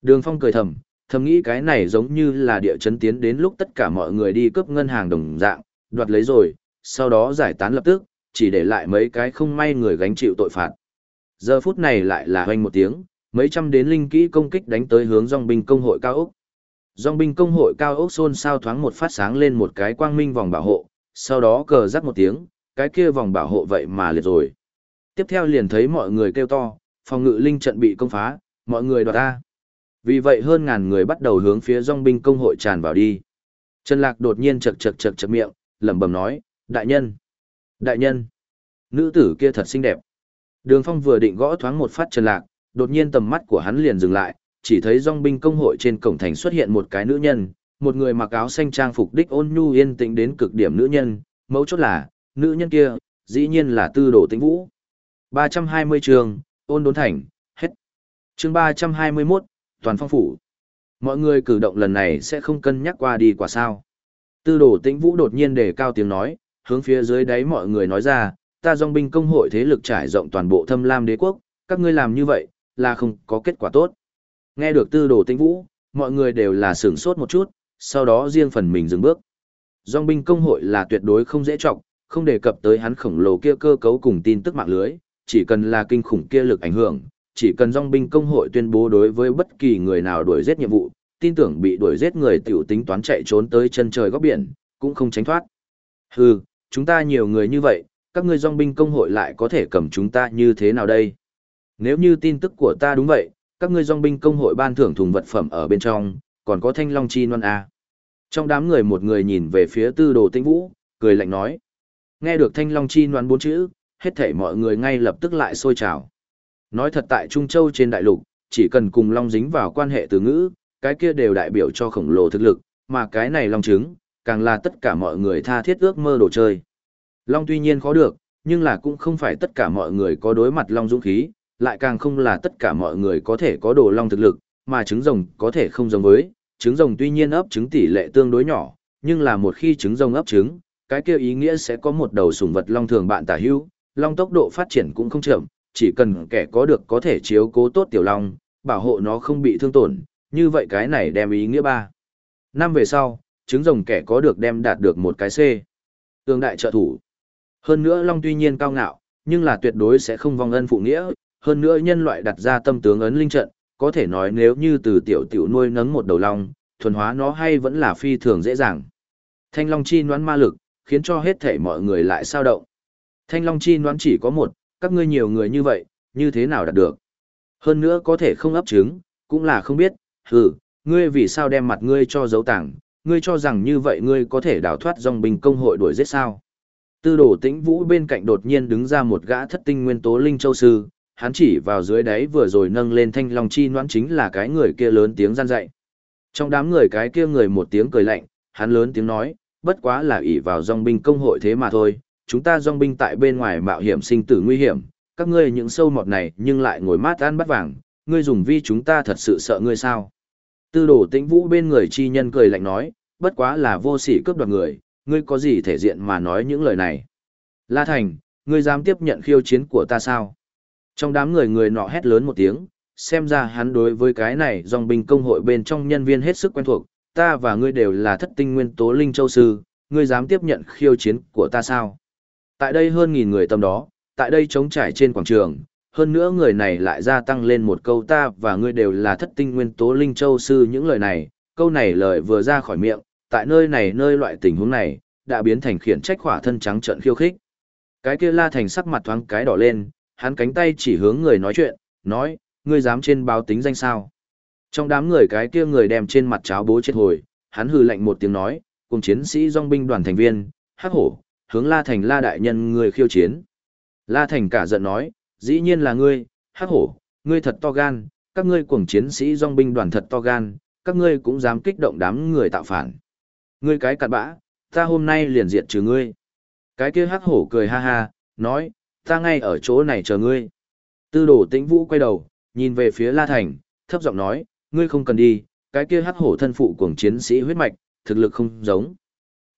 Đường Phong cười thầm, thầm nghĩ cái này giống như là địa chấn tiến đến lúc tất cả mọi người đi cướp ngân hàng đồng dạng, đoạt lấy rồi, sau đó giải tán lập tức, chỉ để lại mấy cái không may người gánh chịu tội phạt. Giờ phút này lại là hoanh một tiếng, mấy trăm đến linh kỹ công kích đánh tới hướng dòng binh công hội cao ốc. Dòng binh công hội cao ốc xôn sao thoáng một phát sáng lên một cái quang minh vòng bảo hộ, sau đó cờ rắc một tiếng, cái kia vòng bảo hộ vậy mà liệt rồi. Tiếp theo liền thấy mọi người kêu to, phòng ngự linh trận bị công phá, mọi người đoạt ta. Vì vậy hơn ngàn người bắt đầu hướng phía dòng binh công hội tràn vào đi. Trần Lạc đột nhiên chật chật chật chật miệng, lẩm bẩm nói, đại nhân, đại nhân, nữ tử kia thật xinh đẹp. Đường Phong vừa định gõ thoáng một phát Trần Lạc, đột nhiên tầm mắt của hắn liền dừng lại, chỉ thấy dòng binh công hội trên cổng thành xuất hiện một cái nữ nhân, một người mặc áo xanh trang phục đích ôn nhu yên tĩnh đến cực điểm nữ nhân, mấu chốt là, nữ nhân kia, dĩ nhiên là tư đồ tĩnh vũ. 320 trường, ôn đốn thành, hết. chương 321, toàn phong phủ. Mọi người cử động lần này sẽ không cân nhắc qua đi quả sao. Tư đồ tĩnh vũ đột nhiên đề cao tiếng nói, hướng phía dưới đáy mọi người nói ra, ta dòng binh công hội thế lực trải rộng toàn bộ thâm lam đế quốc, các ngươi làm như vậy, là không có kết quả tốt. Nghe được tư đồ tĩnh vũ, mọi người đều là sửng sốt một chút, sau đó riêng phần mình dừng bước. Dòng binh công hội là tuyệt đối không dễ trọng, không đề cập tới hắn khổng lồ kia cơ cấu cùng tin tức mạng lưới, chỉ cần là kinh khủng kia lực ảnh hưởng, chỉ cần dòng binh công hội tuyên bố đối với bất kỳ người nào đuổi giết nhiệm vụ, tin tưởng bị đuổi giết người tiểu tính toán chạy trốn tới chân trời góc biển, cũng không tránh thoát. Hừ, chúng ta nhiều người như vậy, các ngươi dòng binh công hội lại có thể cầm chúng ta như thế nào đây? Nếu như tin tức của ta đúng vậy, các ngươi dòng binh công hội ban thưởng thùng vật phẩm ở bên trong, còn có thanh long chi non A. Trong đám người một người nhìn về phía tư đồ tinh vũ, cười lạnh nói. Nghe được thanh long chi noan bốn chữ, hết thảy mọi người ngay lập tức lại sôi trào. Nói thật tại Trung Châu trên đại lục, chỉ cần cùng long dính vào quan hệ từ ngữ, cái kia đều đại biểu cho khổng lồ thực lực, mà cái này long trứng, càng là tất cả mọi người tha thiết ước mơ đồ chơi. Long tuy nhiên khó được, nhưng là cũng không phải tất cả mọi người có đối mặt long dũng khí, lại càng không là tất cả mọi người có thể có đồ long thực lực, mà trứng rồng có thể không giống với, trứng rồng tuy nhiên ấp trứng tỷ lệ tương đối nhỏ, nhưng là một khi trứng rồng ấp trứng, cái kia ý nghĩa sẽ có một đầu sủng vật long thường bạn tả hữu, long tốc độ phát triển cũng không chậm, chỉ cần kẻ có được có thể chiếu cố tốt tiểu long, bảo hộ nó không bị thương tổn, như vậy cái này đem ý nghĩa ba. Năm về sau, trứng rồng kẻ có được đem đạt được một cái C. Tương đại trợ thủ. Hơn nữa long tuy nhiên cao ngạo, nhưng là tuyệt đối sẽ không vong ân phụ nghĩa, hơn nữa nhân loại đặt ra tâm tướng ấn linh trận, có thể nói nếu như từ tiểu tiểu nuôi nấng một đầu long, thuần hóa nó hay vẫn là phi thường dễ dàng. Thanh long chi noán ma lực, khiến cho hết thể mọi người lại sao động. Thanh long chi noãn chỉ có một, các ngươi nhiều người như vậy, như thế nào đạt được. Hơn nữa có thể không ấp trứng, cũng là không biết, hừ, ngươi vì sao đem mặt ngươi cho dấu tảng, ngươi cho rằng như vậy ngươi có thể đào thoát dòng bình công hội đuổi giết sao. Tư đổ tĩnh vũ bên cạnh đột nhiên đứng ra một gã thất tinh nguyên tố linh châu sư, hắn chỉ vào dưới đáy vừa rồi nâng lên thanh long chi noãn chính là cái người kia lớn tiếng gian dạy. Trong đám người cái kia người một tiếng cười lạnh, hắn lớn tiếng nói, bất quá là ỷ vào dòng binh công hội thế mà thôi, chúng ta dòng binh tại bên ngoài mạo hiểm sinh tử nguy hiểm, các ngươi những sâu mọt này nhưng lại ngồi mát ăn bắt vàng, ngươi dùng vi chúng ta thật sự sợ ngươi sao. Tư đồ tĩnh vũ bên người chi nhân cười lạnh nói, bất quá là vô sỉ cướp đoạt người, ngươi có gì thể diện mà nói những lời này. La Thành, ngươi dám tiếp nhận khiêu chiến của ta sao? Trong đám người người nọ hét lớn một tiếng, xem ra hắn đối với cái này dòng binh công hội bên trong nhân viên hết sức quen thuộc, ta và ngươi đều là thất tinh nguyên tố linh châu sư, ngươi dám tiếp nhận khiêu chiến của ta sao? Tại đây hơn nghìn người tâm đó, tại đây trống trải trên quảng trường, hơn nữa người này lại gia tăng lên một câu ta và ngươi đều là thất tinh nguyên tố linh châu sư những lời này, câu này lời vừa ra khỏi miệng, tại nơi này nơi loại tình huống này, đã biến thành khiển trách khỏa thân trắng trợn khiêu khích. Cái kia La Thành sắc mặt thoáng cái đỏ lên, hắn cánh tay chỉ hướng người nói chuyện, nói, ngươi dám trên báo tính danh sao. Trong đám người cái kia người đem trên mặt cháo bố chết hồi, hắn hừ lạnh một tiếng nói, cùng chiến sĩ dòng binh đoàn thành viên, hắc hổ, hướng La Thành La Đại Nhân người khiêu chiến. La Thành cả giận nói, dĩ nhiên là ngươi, hắc hổ, ngươi thật to gan, các ngươi cuồng chiến sĩ dòng binh đoàn thật to gan, các ngươi cũng dám kích động đám người tạo phản. Ngươi cái cặn bã, ta hôm nay liền diệt trừ ngươi. Cái kia hắc hổ cười ha ha, nói, ta ngay ở chỗ này chờ ngươi. Tư đồ tĩnh vũ quay đầu, nhìn về phía La Thành, thấp giọng nói, ngươi không cần đi, cái kia hắc hổ thân phụ cuồng chiến sĩ huyết mạch, thực lực không giống.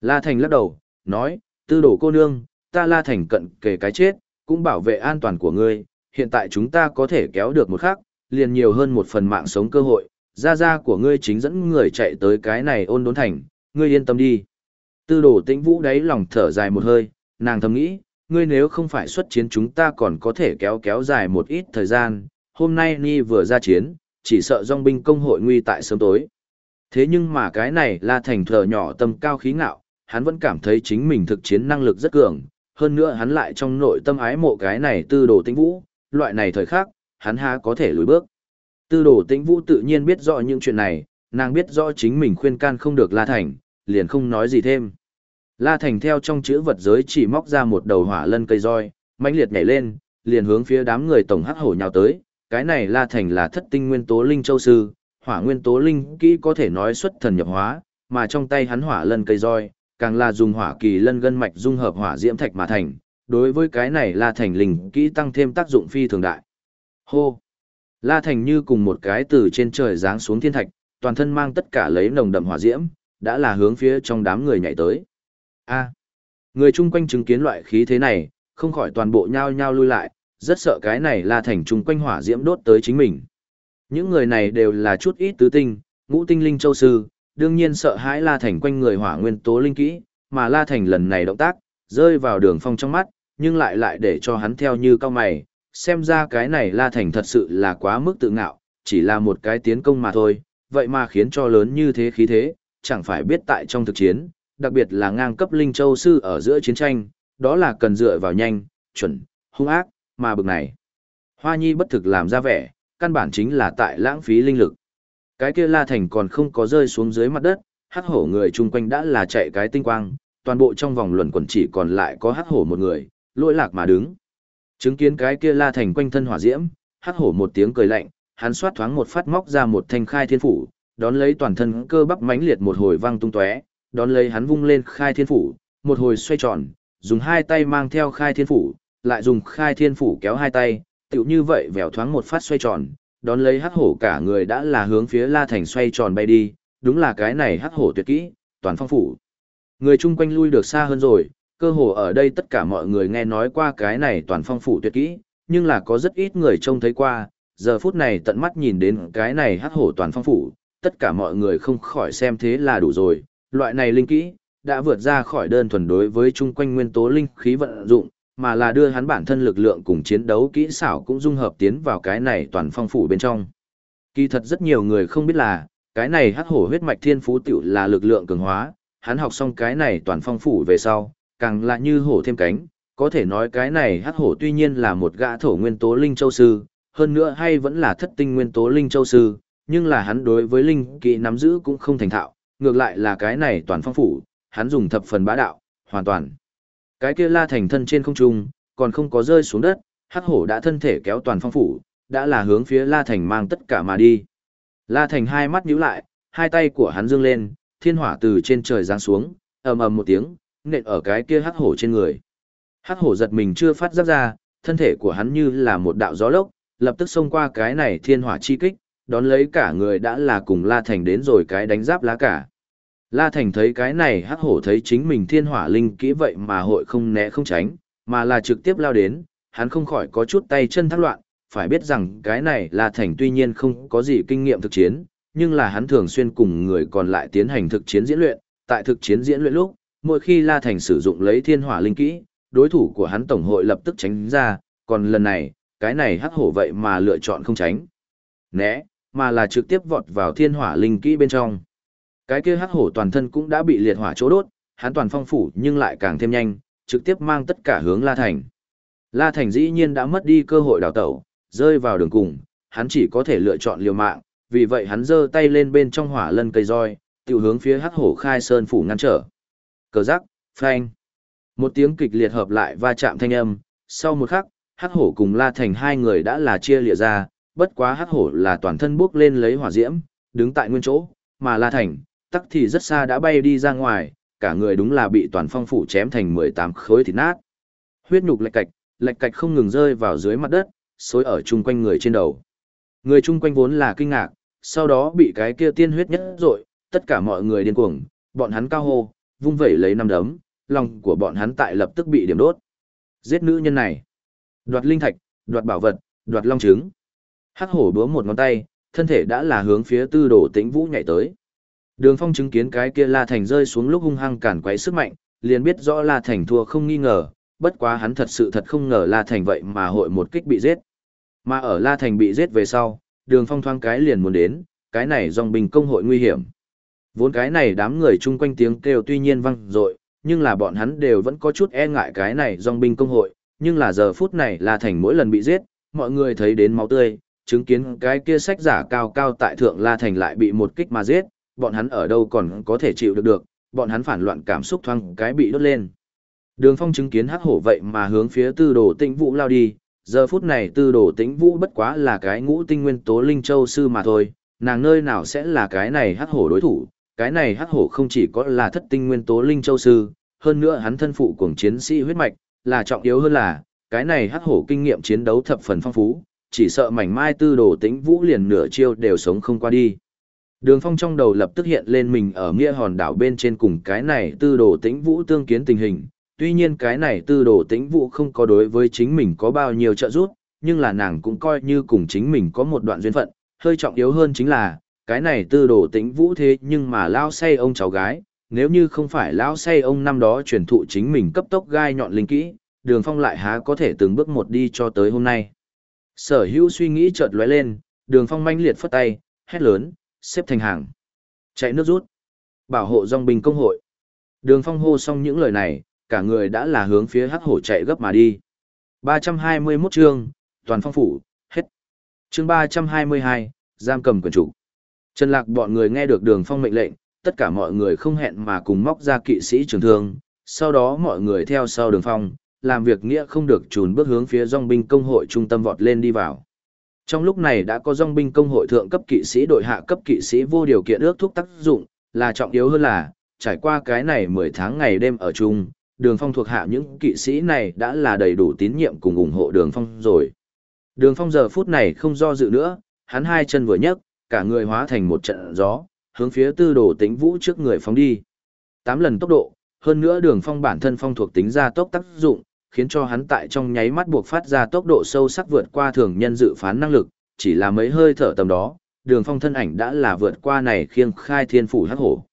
La Thành lắc đầu, nói, tư đồ cô nương, ta La Thành cận kề cái chết, cũng bảo vệ an toàn của ngươi, hiện tại chúng ta có thể kéo được một khắc, liền nhiều hơn một phần mạng sống cơ hội, gia gia của ngươi chính dẫn người chạy tới cái này ôn đốn thành, ngươi yên tâm đi. Tư đồ tĩnh vũ đáy lòng thở dài một hơi, nàng thầm nghĩ, ngươi nếu không phải xuất chiến chúng ta còn có thể kéo kéo dài một ít thời gian, hôm nay Ni vừa ra chiến, chỉ sợ dòng binh công hội nguy tại sớm tối. Thế nhưng mà cái này là thành thờ nhỏ tâm cao khí ngạo, hắn vẫn cảm thấy chính mình thực chiến năng lực rất cường, hơn nữa hắn lại trong nội tâm ái mộ cái này tư đồ tĩnh vũ, loại này thời khắc, hắn há có thể lùi bước. Tư đồ tĩnh vũ tự nhiên biết rõ những chuyện này, nàng biết rõ chính mình khuyên can không được La Thành, liền không nói gì thêm. La Thành theo trong chữ vật giới chỉ móc ra một đầu hỏa lân cây roi, mãnh liệt nhảy lên, liền hướng phía đám người tổng hắc hổ nhào tới. Cái này La Thành là thất tinh nguyên tố linh châu sư, hỏa nguyên tố linh kỹ có thể nói xuất thần nhập hóa, mà trong tay hắn hỏa lân cây roi, càng là dùng hỏa kỳ lân gân mạch dung hợp hỏa diễm thạch mà thành. Đối với cái này La Thành linh kỹ tăng thêm tác dụng phi thường đại. Hô! La Thành như cùng một cái từ trên trời giáng xuống thiên thạch, toàn thân mang tất cả lấy nồng đậm hỏa diễm, đã là hướng phía trong đám người nhảy tới. A. người chung quanh chứng kiến loại khí thế này, không khỏi toàn bộ nhao nhao lui lại, rất sợ cái này La Thành chung quanh hỏa diễm đốt tới chính mình. Những người này đều là chút ít tứ tinh, ngũ tinh linh châu sư, đương nhiên sợ hãi La Thành quanh người hỏa nguyên tố linh kỹ, mà La Thành lần này động tác, rơi vào đường phong trong mắt, nhưng lại lại để cho hắn theo như cao mày, xem ra cái này La Thành thật sự là quá mức tự ngạo, chỉ là một cái tiến công mà thôi, vậy mà khiến cho lớn như thế khí thế, chẳng phải biết tại trong thực chiến, đặc biệt là ngang cấp linh châu sư ở giữa chiến tranh, đó là cần dựa vào nhanh, chuẩn, hung ác, mà bực này. Hoa Nhi bất thực làm ra vẻ, căn bản chính là tại lãng phí linh lực. Cái kia La Thành còn không có rơi xuống dưới mặt đất, hắc hổ người chung quanh đã là chạy cái tinh quang, toàn bộ trong vòng luẩn quẩn chỉ còn lại có hắc hổ một người, lỗi lạc mà đứng. Chứng kiến cái kia La Thành quanh thân hỏa diễm, hắc hổ một tiếng cười lạnh, hắn xoát thoáng một phát móc ra một thanh khai thiên phủ, đón lấy toàn thân cơ bắp mãnh liệt một hồi vang tung tóe, đón lấy hắn vung lên khai thiên phủ, một hồi xoay tròn, dùng hai tay mang theo khai thiên phủ, lại dùng khai thiên phủ kéo hai tay, tựu như vậy vèo thoáng một phát xoay tròn, đón lấy hắc hổ cả người đã là hướng phía La Thành xoay tròn bay đi, đúng là cái này hắc hổ tuyệt kỹ, toàn phong phủ. Người chung quanh lui được xa hơn rồi, cơ hồ ở đây tất cả mọi người nghe nói qua cái này toàn phong phủ tuyệt kỹ, nhưng là có rất ít người trông thấy qua, giờ phút này tận mắt nhìn đến cái này hắc hổ toàn phong phủ, tất cả mọi người không khỏi xem thế là đủ rồi, loại này linh kỹ, đã vượt ra khỏi đơn thuần đối với chung quanh nguyên tố linh khí vận dụng, mà là đưa hắn bản thân lực lượng cùng chiến đấu kỹ xảo cũng dung hợp tiến vào cái này toàn phong phủ bên trong. Kỳ thật rất nhiều người không biết là, cái này hắc hổ huyết mạch thiên phú tiểu là lực lượng cường hóa, hắn học xong cái này toàn phong phủ về sau, càng là như hổ thêm cánh, có thể nói cái này hắc hổ tuy nhiên là một gã thổ nguyên tố linh châu sư, hơn nữa hay vẫn là thất tinh nguyên tố linh châu sư, nhưng là hắn đối với linh kỹ nắm giữ cũng không thành thạo, ngược lại là cái này toàn phong phủ, hắn dùng thập phần bá đạo, hoàn toàn. Cái kia la thành thân trên không trung, còn không có rơi xuống đất, hắc hổ đã thân thể kéo toàn phong phủ, đã là hướng phía la thành mang tất cả mà đi. La thành hai mắt nhíu lại, hai tay của hắn dương lên, thiên hỏa từ trên trời giáng xuống, ầm ầm một tiếng, nện ở cái kia hắc hổ trên người. Hắc hổ giật mình chưa phát giác ra, thân thể của hắn như là một đạo gió lốc, lập tức xông qua cái này thiên hỏa chi kích, đón lấy cả người đã là cùng La Thành đến rồi cái đánh giáp lá cả. La Thành thấy cái này hắc hổ thấy chính mình thiên hỏa linh kỹ vậy mà hội không né không tránh, mà là trực tiếp lao đến, hắn không khỏi có chút tay chân thắc loạn, phải biết rằng cái này La Thành tuy nhiên không có gì kinh nghiệm thực chiến, nhưng là hắn thường xuyên cùng người còn lại tiến hành thực chiến diễn luyện, tại thực chiến diễn luyện lúc, mỗi khi La Thành sử dụng lấy thiên hỏa linh kỹ, đối thủ của hắn tổng hội lập tức tránh ra, còn lần này, cái này hắc hổ vậy mà lựa chọn không tránh. Né, mà là trực tiếp vọt vào thiên hỏa linh kỹ bên trong. Cái kia hắc hổ toàn thân cũng đã bị liệt hỏa chỗ đốt, hắn toàn phong phủ nhưng lại càng thêm nhanh, trực tiếp mang tất cả hướng La Thành. La Thành dĩ nhiên đã mất đi cơ hội đào tẩu, rơi vào đường cùng, hắn chỉ có thể lựa chọn liều mạng, vì vậy hắn giơ tay lên bên trong hỏa lân cây roi, tiểu hướng phía hắc hổ khai sơn phủ ngăn trở. Cờ rắc phanh. Một tiếng kịch liệt hợp lại va chạm thanh âm, sau một khắc, hắc hổ cùng La Thành hai người đã là chia lìa ra, bất quá hắc hổ là toàn thân bước lên lấy hỏa diễm, đứng tại nguyên chỗ, mà La Thành, tắc thì rất xa đã bay đi ra ngoài, cả người đúng là bị toàn phong phủ chém thành 18 khối thịt nát. Huyết nhục lệch cạch, lệch cạch không ngừng rơi vào dưới mặt đất, xối ở chung quanh người trên đầu. Người chung quanh vốn là kinh ngạc, sau đó bị cái kia tiên huyết nhất rồi, tất cả mọi người điên cuồng, bọn hắn cao hô, vung vẩy lấy năm đấm, lòng của bọn hắn tại lập tức bị điểm đốt. Giết nữ nhân này, đoạt linh thạch, đoạt bảo vật, đoạt long trứng. Hắc hổ búa một ngón tay, thân thể đã là hướng phía tư đồ tĩnh vũ nhảy tới. Đường phong chứng kiến cái kia La Thành rơi xuống lúc hung hăng cản quấy sức mạnh, liền biết rõ La Thành thua không nghi ngờ, bất quá hắn thật sự thật không ngờ La Thành vậy mà hội một kích bị giết. Mà ở La Thành bị giết về sau, đường phong thoáng cái liền muốn đến, cái này dòng bình công hội nguy hiểm. Vốn cái này đám người chung quanh tiếng kêu tuy nhiên vang dội, nhưng là bọn hắn đều vẫn có chút e ngại cái này dòng binh công hội, nhưng là giờ phút này La Thành mỗi lần bị giết, mọi người thấy đến máu tươi, chứng kiến cái kia sách giả cao cao tại thượng La Thành lại bị một kích mà giết, bọn hắn ở đâu còn có thể chịu được được, bọn hắn phản loạn cảm xúc thoáng cái bị đốt lên. Đường Phong chứng kiến hắc hổ vậy mà hướng phía tư đồ tĩnh vũ lao đi, giờ phút này tư đồ tĩnh vũ bất quá là cái ngũ tinh nguyên tố linh châu sư mà thôi, nàng nơi nào sẽ là cái này hắc hổ đối thủ, cái này hắc hổ không chỉ có là thất tinh nguyên tố linh châu sư, hơn nữa hắn thân phụ cuồng chiến sĩ huyết mạch, là trọng yếu hơn là, cái này hắc hổ kinh nghiệm chiến đấu thập phần phong phú, chỉ sợ mảnh mai tư đồ tĩnh vũ liền nửa chiêu đều sống không qua đi. Đường phong trong đầu lập tức hiện lên mình ở nghĩa hòn đảo bên trên cùng cái này tư đồ tĩnh vũ tương kiến tình hình, tuy nhiên cái này tư đồ tĩnh vũ không có đối với chính mình có bao nhiêu trợ giúp, nhưng là nàng cũng coi như cùng chính mình có một đoạn duyên phận, hơi trọng yếu hơn chính là, cái này tư đồ tĩnh vũ thế nhưng mà lao say ông cháu gái, nếu như không phải lao say ông năm đó truyền thụ chính mình cấp tốc gai nhọn linh kỹ, đường phong lại há có thể từng bước một đi cho tới hôm nay. Sở hữu suy nghĩ chợt lóe lên, đường phong manh liệt phất tay, hét lớn, xếp thành hàng. Chạy nước rút. Bảo hộ dòng binh công hội. Đường phong hô xong những lời này, cả người đã là hướng phía hắc hổ chạy gấp mà đi. 321 chương, toàn phong phủ, hết. Chương 322, giam cầm quyền chủ. Trần Lạc bọn người nghe được đường phong mệnh lệnh, tất cả mọi người không hẹn mà cùng móc ra kỵ sĩ trường thương, sau đó mọi người theo sau đường phong, làm việc nghĩa không được trùn bước hướng phía dòng binh công hội trung tâm vọt lên đi vào. Trong lúc này đã có dòng binh công hội thượng cấp kỵ sĩ đội hạ cấp kỵ sĩ vô điều kiện ước thúc tác dụng, là trọng yếu hơn là, trải qua cái này 10 tháng ngày đêm ở chung, đường phong thuộc hạ những kỵ sĩ này đã là đầy đủ tín nhiệm cùng ủng hộ đường phong rồi. Đường phong giờ phút này không do dự nữa, hắn hai chân vừa nhấc, cả người hóa thành một trận gió, hướng phía tư đồ tính vũ trước người phóng đi. Tám lần tốc độ, hơn nữa đường phong bản thân phong thuộc tính ra tốc tác dụng, khiến cho hắn tại trong nháy mắt buộc phát ra tốc độ sâu sắc vượt qua thường nhân dự phán năng lực, chỉ là mấy hơi thở tầm đó, đường phong thân ảnh đã là vượt qua này khiêng khai thiên phủ hắc hổ.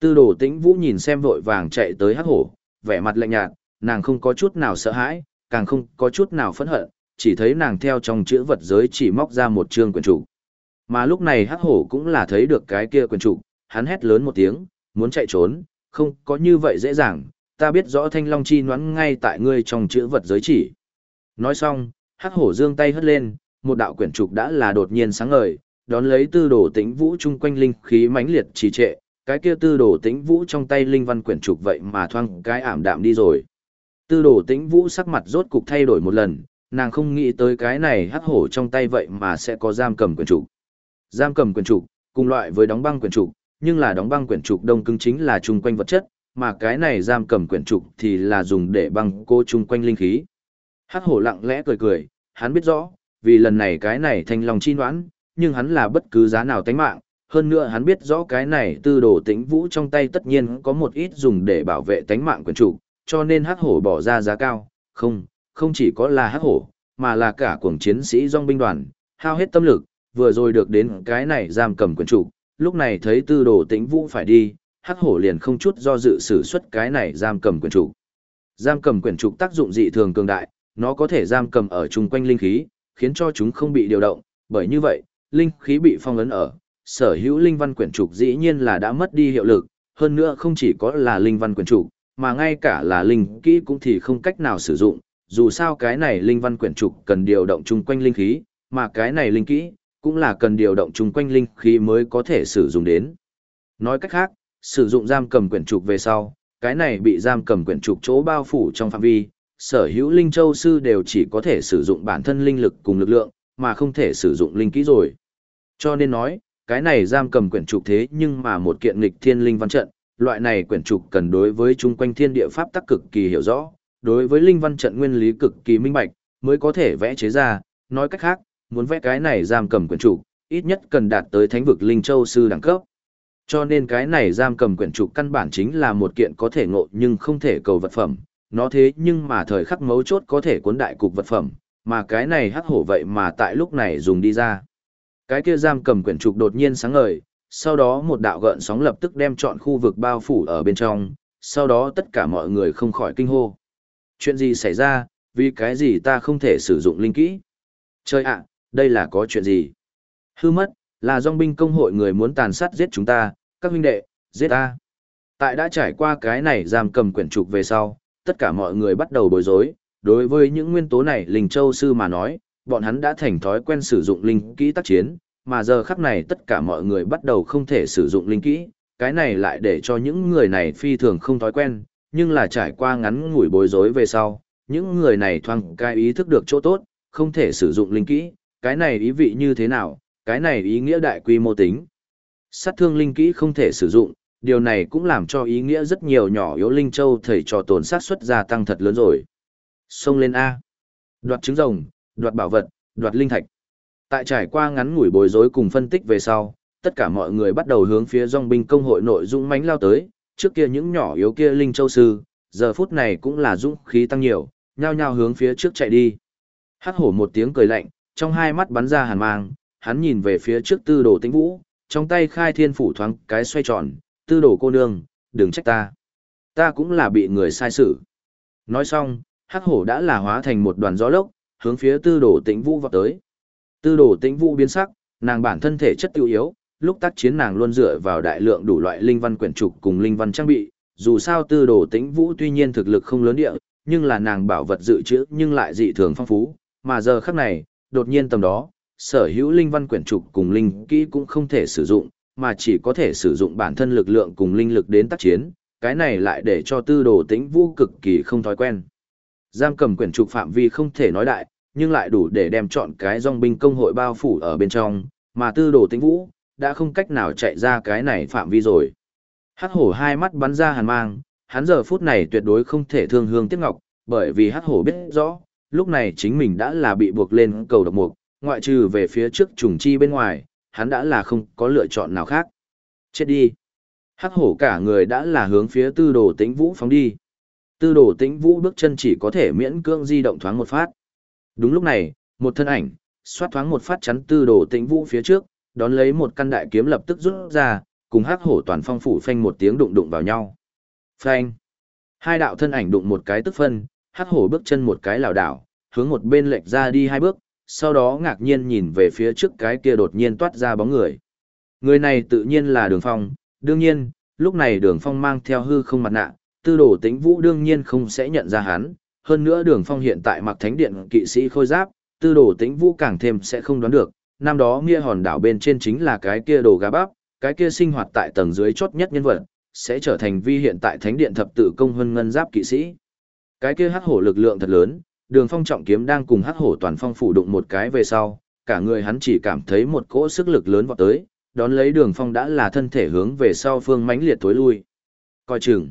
Tư đồ tĩnh vũ nhìn xem vội vàng chạy tới hắc hổ, vẻ mặt lạnh nhạt, nàng không có chút nào sợ hãi, càng không có chút nào phẫn hận, chỉ thấy nàng theo trong chữ vật giới chỉ móc ra một chương quyển trục. Mà lúc này hắc hổ cũng là thấy được cái kia quyển trục, hắn hét lớn một tiếng, muốn chạy trốn, không có như vậy dễ dàng, ta biết rõ thanh long chi nhoắn ngay tại ngươi trong chữ vật giới chỉ. Nói xong, hắc hổ dương tay hất lên, một đạo quyển trục đã là đột nhiên sáng ngời, đón lấy tư đồ tĩnh vũ chung quanh linh khí mãnh liệt trì trệ, cái kia tư đồ tĩnh vũ trong tay linh văn quyển trục vậy mà thoang cái ảm đạm đi rồi. Tư đồ tĩnh vũ sắc mặt rốt cục thay đổi một lần, nàng không nghĩ tới cái này hắc hổ trong tay vậy mà sẽ có giam cầm quyển trục. Giam cầm quyển trục, cùng loại với đóng băng quyển trục, nhưng là đóng băng quyển trục đông cứng chính là chung quanh vật chất, mà cái này giam cầm quyển trục thì là dùng để băng cô chung quanh linh khí. Hắc hổ lặng lẽ cười cười, hắn biết rõ, vì lần này cái này thanh lòng chi noãn, nhưng hắn là bất cứ giá nào tánh mạng, hơn nữa hắn biết rõ cái này tư đồ tĩnh vũ trong tay tất nhiên có một ít dùng để bảo vệ tánh mạng quyền chủ, cho nên hắc hổ bỏ ra giá cao, không, không chỉ có là hắc hổ, mà là cả cuồng chiến sĩ dòng binh đoàn, hao hết tâm lực, vừa rồi được đến cái này giam cầm quyền chủ, lúc này thấy tư đồ tĩnh vũ phải đi, hắc hổ liền không chút do dự sử xuất cái này giam cầm quyền chủ. Giam cầm quyền trục tác dụng dị thường cường đại, nó có thể giam cầm ở chung quanh linh khí, khiến cho chúng không bị điều động, bởi như vậy, linh khí bị phong ấn ở, sở hữu linh văn quyển trục dĩ nhiên là đã mất đi hiệu lực, hơn nữa không chỉ có là linh văn quyển trục, mà ngay cả là linh kỹ cũng thì không cách nào sử dụng, dù sao cái này linh văn quyển trục cần điều động chung quanh linh khí, mà cái này linh kỹ cũng là cần điều động chung quanh linh khí mới có thể sử dụng đến. Nói cách khác, sử dụng giam cầm quyển trục về sau, cái này bị giam cầm quyển trục chỗ bao phủ trong phạm vi, sở hữu linh châu sư đều chỉ có thể sử dụng bản thân linh lực cùng lực lượng, mà không thể sử dụng linh kỹ rồi. Cho nên nói, cái này giam cầm quyển trục thế nhưng mà một kiện nghịch thiên linh văn trận, loại này quyển trục cần đối với chung quanh thiên địa pháp tắc cực kỳ hiểu rõ, đối với linh văn trận nguyên lý cực kỳ minh bạch, mới có thể vẽ chế ra, nói cách khác, muốn vẽ cái này giam cầm quyển trục, ít nhất cần đạt tới thánh vực linh châu sư đẳng cấp. Cho nên cái này giam cầm quyển trục căn bản chính là một kiện có thể ngộ nhưng không thể cầu vật phẩm, nó thế nhưng mà thời khắc mấu chốt có thể cuốn đại cục vật phẩm, mà cái này hắc hổ vậy mà tại lúc này dùng đi ra. Cái kia giam cầm quyển trục đột nhiên sáng ngời, sau đó một đạo gợn sóng lập tức đem trọn khu vực bao phủ ở bên trong, sau đó tất cả mọi người không khỏi kinh hô. Chuyện gì xảy ra, vì cái gì ta không thể sử dụng linh kỹ? Trời ạ, đây là có chuyện gì? Hư mất, là dòng binh công hội người muốn tàn sát giết chúng ta, các huynh đệ, giết ta. Tại đã trải qua cái này giam cầm quyển trục về sau, tất cả mọi người bắt đầu bối rối, đối với những nguyên tố này Linh Châu Sư mà nói, bọn hắn đã thành thói quen sử dụng linh kỹ tác chiến, mà giờ khắc này tất cả mọi người bắt đầu không thể sử dụng linh kỹ, cái này lại để cho những người này phi thường không thói quen, nhưng là trải qua ngắn ngủi bối rối về sau, những người này thoang cái ý thức được chỗ tốt, không thể sử dụng linh kỹ, cái này ý vị như thế nào, cái này ý nghĩa đại quy mô tính. Sát thương linh kỹ không thể sử dụng, điều này cũng làm cho ý nghĩa rất nhiều nhỏ yếu linh châu thầy trò tồn sát xuất gia tăng thật lớn rồi. Xông lên A. Đoạt trứng rồng, đoạt bảo vật, đoạt linh thạch. Tại trải qua ngắn ngủi bối rối cùng phân tích về sau, tất cả mọi người bắt đầu hướng phía dòng binh công hội nội dũng mãnh lao tới, trước kia những nhỏ yếu kia linh châu sư, giờ phút này cũng là dũng khí tăng nhiều, nhao nhao hướng phía trước chạy đi. Hắc hổ một tiếng cười lạnh, trong hai mắt bắn ra hàn mang, hắn nhìn về phía trước tư đồ tĩnh vũ, trong tay khai thiên phủ thoáng cái xoay tròn, tư đồ cô nương, đừng trách ta. Ta cũng là bị người sai xử. Nói xong, hắc hổ đã là hóa thành một đoàn gió lốc, hướng phía tư đồ tĩnh vũ vào tới. Tư đồ tĩnh vũ biến sắc, nàng bản thân thể chất tiêu yếu, lúc tác chiến nàng luôn dựa vào đại lượng đủ loại linh văn quyển trục cùng linh văn trang bị, dù sao tư đồ tĩnh vũ tuy nhiên thực lực không lớn địa, nhưng là nàng bảo vật dự trữ nhưng lại dị thường phong phú, mà giờ khắc này, đột nhiên tầm đó, sở hữu linh văn quyển trục cùng linh kỹ cũng không thể sử dụng, mà chỉ có thể sử dụng bản thân lực lượng cùng linh lực đến tác chiến, cái này lại để cho tư đồ tĩnh vũ cực kỳ không thói quen. Giam cầm quyển trục phạm vi không thể nói đại, nhưng lại đủ để đem chọn cái dòng binh công hội bao phủ ở bên trong, mà tư đồ tĩnh vũ, đã không cách nào chạy ra cái này phạm vi rồi. Hắc hổ hai mắt bắn ra hàn mang, hắn giờ phút này tuyệt đối không thể thương hương tiếc ngọc, bởi vì hắc hổ biết rõ, lúc này chính mình đã là bị buộc lên cầu độc mục, ngoại trừ về phía trước trùng chi bên ngoài, hắn đã là không có lựa chọn nào khác. Chết đi. Hắc hổ cả người đã là hướng phía tư đồ tĩnh vũ phóng đi. Tư đồ tĩnh vũ bước chân chỉ có thể miễn cưỡng di động thoáng một phát. Đúng lúc này, một thân ảnh, xoát thoáng một phát chắn tư đồ tĩnh vũ phía trước, đón lấy một căn đại kiếm lập tức rút ra, cùng hắc hổ toàn phong phủ phanh một tiếng đụng đụng vào nhau. Phanh. Hai đạo thân ảnh đụng một cái tức phân, hắc hổ bước chân một cái lảo đảo, hướng một bên lệch ra đi hai bước, sau đó ngạc nhiên nhìn về phía trước cái kia đột nhiên toát ra bóng người. Người này tự nhiên là Đường Phong, đương nhiên, lúc này Đường Phong mang theo hư không mặt nạ, tư đồ tĩnh vũ đương nhiên không sẽ nhận ra hắn, hơn nữa Đường Phong hiện tại mặc thánh điện kỵ sĩ khôi giáp, tư đồ tĩnh vũ càng thêm sẽ không đoán được, năm đó nghĩa hòn đảo bên trên chính là cái kia đồ gà bắp, cái kia sinh hoạt tại tầng dưới chốt nhất nhân vật, sẽ trở thành vi hiện tại thánh điện thập tự công hân ngân giáp kỵ sĩ. Cái kia hắc hổ lực lượng thật lớn, đường phong trọng kiếm đang cùng hắc hổ toàn phong phủ đụng một cái về sau, cả người hắn chỉ cảm thấy một cỗ sức lực lớn vọt tới, đón lấy đường phong đã là thân thể hướng về sau phương mãnh liệt tối lui. Coi chừng.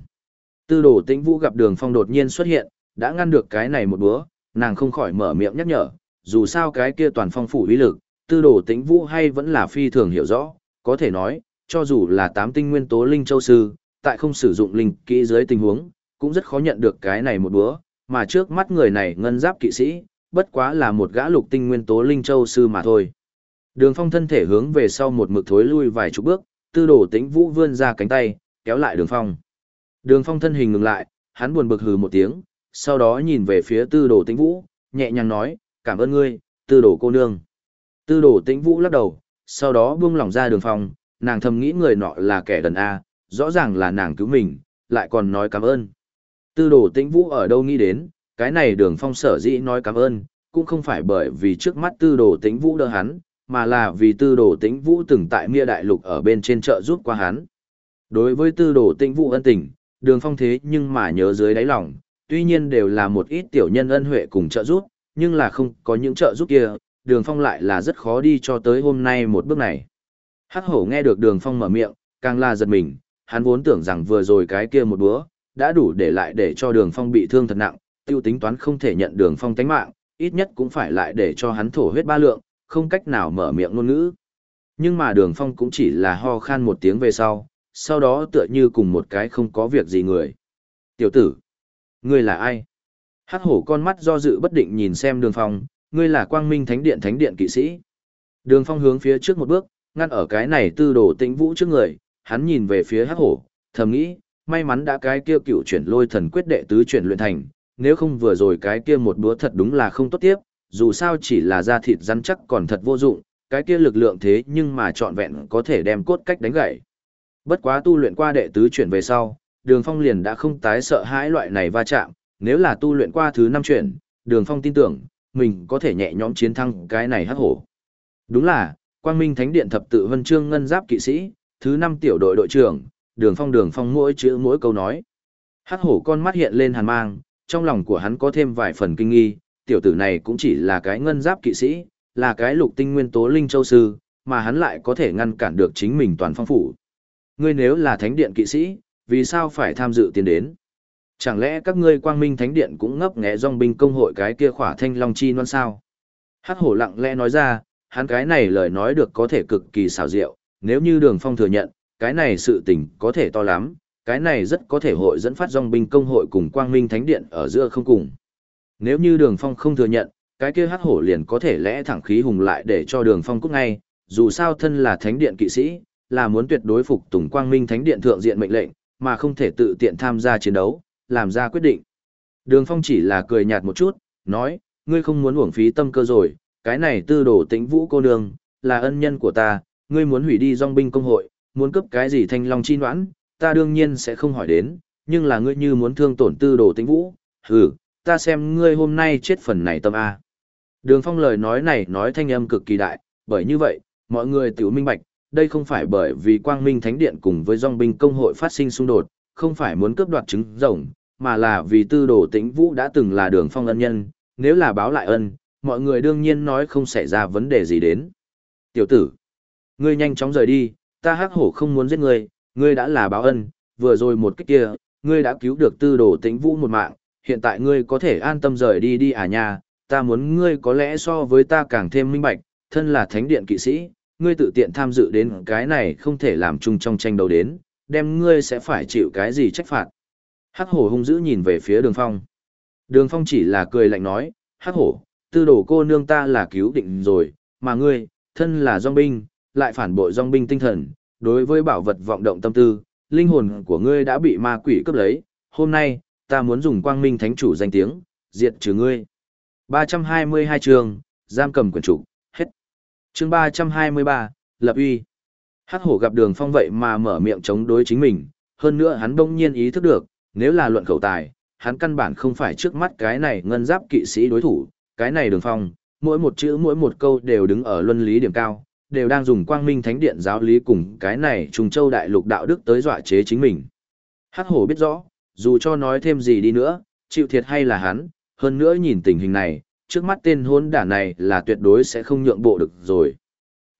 Tư đồ tĩnh vũ gặp đường phong đột nhiên xuất hiện, đã ngăn được cái này một búa, nàng không khỏi mở miệng nhắc nhở, dù sao cái kia toàn phong phủ uy lực, tư đồ tĩnh vũ hay vẫn là phi thường hiểu rõ, có thể nói, cho dù là tám tinh nguyên tố linh châu sư, tại không sử dụng linh kỹ dưới tình huống, cũng rất khó nhận được cái này một búa, mà trước mắt người này ngân giáp kỵ sĩ, bất quá là một gã lục tinh nguyên tố linh châu sư mà thôi. Đường phong thân thể hướng về sau một mực thối lui vài chục bước, tư đồ tĩnh vũ vươn ra cánh tay, kéo lại đường phong. Đường phong thân hình ngừng lại, hắn buồn bực hừ một tiếng, sau đó nhìn về phía tư đồ tĩnh vũ, nhẹ nhàng nói, cảm ơn ngươi, tư đồ cô nương. Tư đồ tĩnh vũ lắc đầu, sau đó buông lỏng ra đường phong, nàng thầm nghĩ người nọ là kẻ đần A, rõ ràng là nàng cứu mình, lại còn nói cảm ơn. Tư đồ tĩnh vũ ở đâu nghĩ đến, cái này đường phong sở dĩ nói cảm ơn, cũng không phải bởi vì trước mắt tư đồ tĩnh vũ đỡ hắn, mà là vì tư đồ tĩnh vũ từng tại Mia Đại Lục ở bên trên chợ giúp qua hắn. Đối với tư đồ tĩnh vũ ân tình, đường phong thế nhưng mà nhớ dưới đáy lòng, tuy nhiên đều là một ít tiểu nhân ân huệ cùng trợ giúp, nhưng là không có những trợ giúp kia, đường phong lại là rất khó đi cho tới hôm nay một bước này. Hắc hổ nghe được đường phong mở miệng, càng là giật mình, hắn vốn tưởng rằng vừa rồi cái kia một bữa, đã đủ để lại để cho đường phong bị thương thật nặng, tiêu tính toán không thể nhận đường phong tánh mạng, ít nhất cũng phải lại để cho hắn thổ huyết ba lượng, không cách nào mở miệng ngôn ngữ. Nhưng mà đường phong cũng chỉ là ho khan một tiếng về sau, sau đó tựa như cùng một cái không có việc gì người. Tiểu tử, ngươi là ai? Hắc hổ con mắt do dự bất định nhìn xem đường phong, ngươi là quang minh thánh điện thánh điện kỵ sĩ. Đường phong hướng phía trước một bước, ngăn ở cái này tư đồ tĩnh vũ trước người, hắn nhìn về phía hắc hổ, thầm nghĩ, may mắn đã cái kia cựu chuyển lôi thần quyết đệ tứ chuyển luyện thành, nếu không vừa rồi cái kia một búa thật đúng là không tốt tiếp, dù sao chỉ là da thịt rắn chắc còn thật vô dụng, cái kia lực lượng thế nhưng mà trọn vẹn có thể đem cốt cách đánh gãy. Bất quá tu luyện qua đệ tứ chuyển về sau, Đường Phong liền đã không tái sợ hãi loại này va chạm, nếu là tu luyện qua thứ năm chuyển, Đường Phong tin tưởng, mình có thể nhẹ nhõm chiến thắng cái này hắc hổ. Đúng là, Quang Minh Thánh Điện thập tự vân trương ngân giáp kỵ sĩ, thứ năm tiểu đội đội trưởng, Đường Phong Đường Phong mỗi chữ mỗi câu nói. Hắc hổ con mắt hiện lên hàn mang, trong lòng của hắn có thêm vài phần kinh nghi, tiểu tử này cũng chỉ là cái ngân giáp kỵ sĩ, là cái lục tinh nguyên tố linh châu sư, mà hắn lại có thể ngăn cản được chính mình toàn phong phủ. Ngươi nếu là thánh điện kỵ sĩ, vì sao phải tham dự tiến đến? Chẳng lẽ các ngươi quang minh thánh điện cũng ngấp nghé dòng binh công hội cái kia khỏa thanh long chi non sao? Hắc hổ lặng lẽ nói ra, hắn cái này lời nói được có thể cực kỳ xảo diệu, nếu như đường phong thừa nhận, cái này sự tình có thể to lắm, cái này rất có thể hội dẫn phát dòng binh công hội cùng quang minh thánh điện ở giữa không cùng. Nếu như đường phong không thừa nhận, cái kia hắc hổ liền có thể lẽ thẳng khí hùng lại để cho đường phong cút ngay, dù sao thân là thánh điện kỵ sĩ, là muốn tuyệt đối phục tùng quang minh thánh điện thượng diện mệnh lệnh, mà không thể tự tiện tham gia chiến đấu, làm ra quyết định. Đường phong chỉ là cười nhạt một chút, nói, ngươi không muốn uổng phí tâm cơ rồi, cái này tư đồ tĩnh vũ cô nương, là ân nhân của ta, ngươi muốn hủy đi dòng binh công hội, muốn cướp cái gì thanh long chi noãn, ta đương nhiên sẽ không hỏi đến, nhưng là ngươi như muốn thương tổn tư đồ tĩnh vũ, hừ, ta xem ngươi hôm nay chết phần này tâm A. Đường phong lời nói này nói thanh âm cực kỳ đại, bởi như vậy, mọi người tiểu minh bạch, đây không phải bởi vì quang minh thánh điện cùng với dòng binh công hội phát sinh xung đột, không phải muốn cướp đoạt trứng rồng, mà là vì tư đồ tĩnh vũ đã từng là đường phong ân nhân, nếu là báo lại ân, mọi người đương nhiên nói không xảy ra vấn đề gì đến. Tiểu tử, ngươi nhanh chóng rời đi, ta hắc hổ không muốn giết ngươi, ngươi đã là báo ân, vừa rồi một cách kia, ngươi đã cứu được tư đồ tĩnh vũ một mạng, hiện tại ngươi có thể an tâm rời đi đi à nha, ta muốn ngươi có lẽ so với ta càng thêm minh bạch, thân là thánh điện kỵ sĩ, ngươi tự tiện tham dự đến cái này không thể làm chung trong tranh đấu đến, đem ngươi sẽ phải chịu cái gì trách phạt. Hắc hổ hung dữ nhìn về phía đường phong. Đường phong chỉ là cười lạnh nói, hắc hổ, tư đồ cô nương ta là cứu định rồi, mà ngươi, thân là dòng binh, lại phản bội dòng binh tinh thần, đối với bảo vật vọng động tâm tư, linh hồn của ngươi đã bị ma quỷ cướp lấy, hôm nay, ta muốn dùng quang minh thánh chủ danh tiếng, diệt trừ ngươi. 322 chương, giam cầm quyền chủ, hết. Chương 323, lập uy. Hắc hổ gặp đường phong vậy mà mở miệng chống đối chính mình, hơn nữa hắn bỗng nhiên ý thức được, nếu là luận khẩu tài, hắn căn bản không phải trước mắt cái này ngân giáp kỵ sĩ đối thủ, cái này đường phong, mỗi một chữ mỗi một câu đều đứng ở luân lý điểm cao, đều đang dùng quang minh thánh điện giáo lý cùng cái này trùng châu đại lục đạo đức tới dọa chế chính mình. Hắc hổ biết rõ, dù cho nói thêm gì đi nữa, chịu thiệt hay là hắn, hơn nữa nhìn tình hình này, trước mắt tên hôn đả này là tuyệt đối sẽ không nhượng bộ được rồi.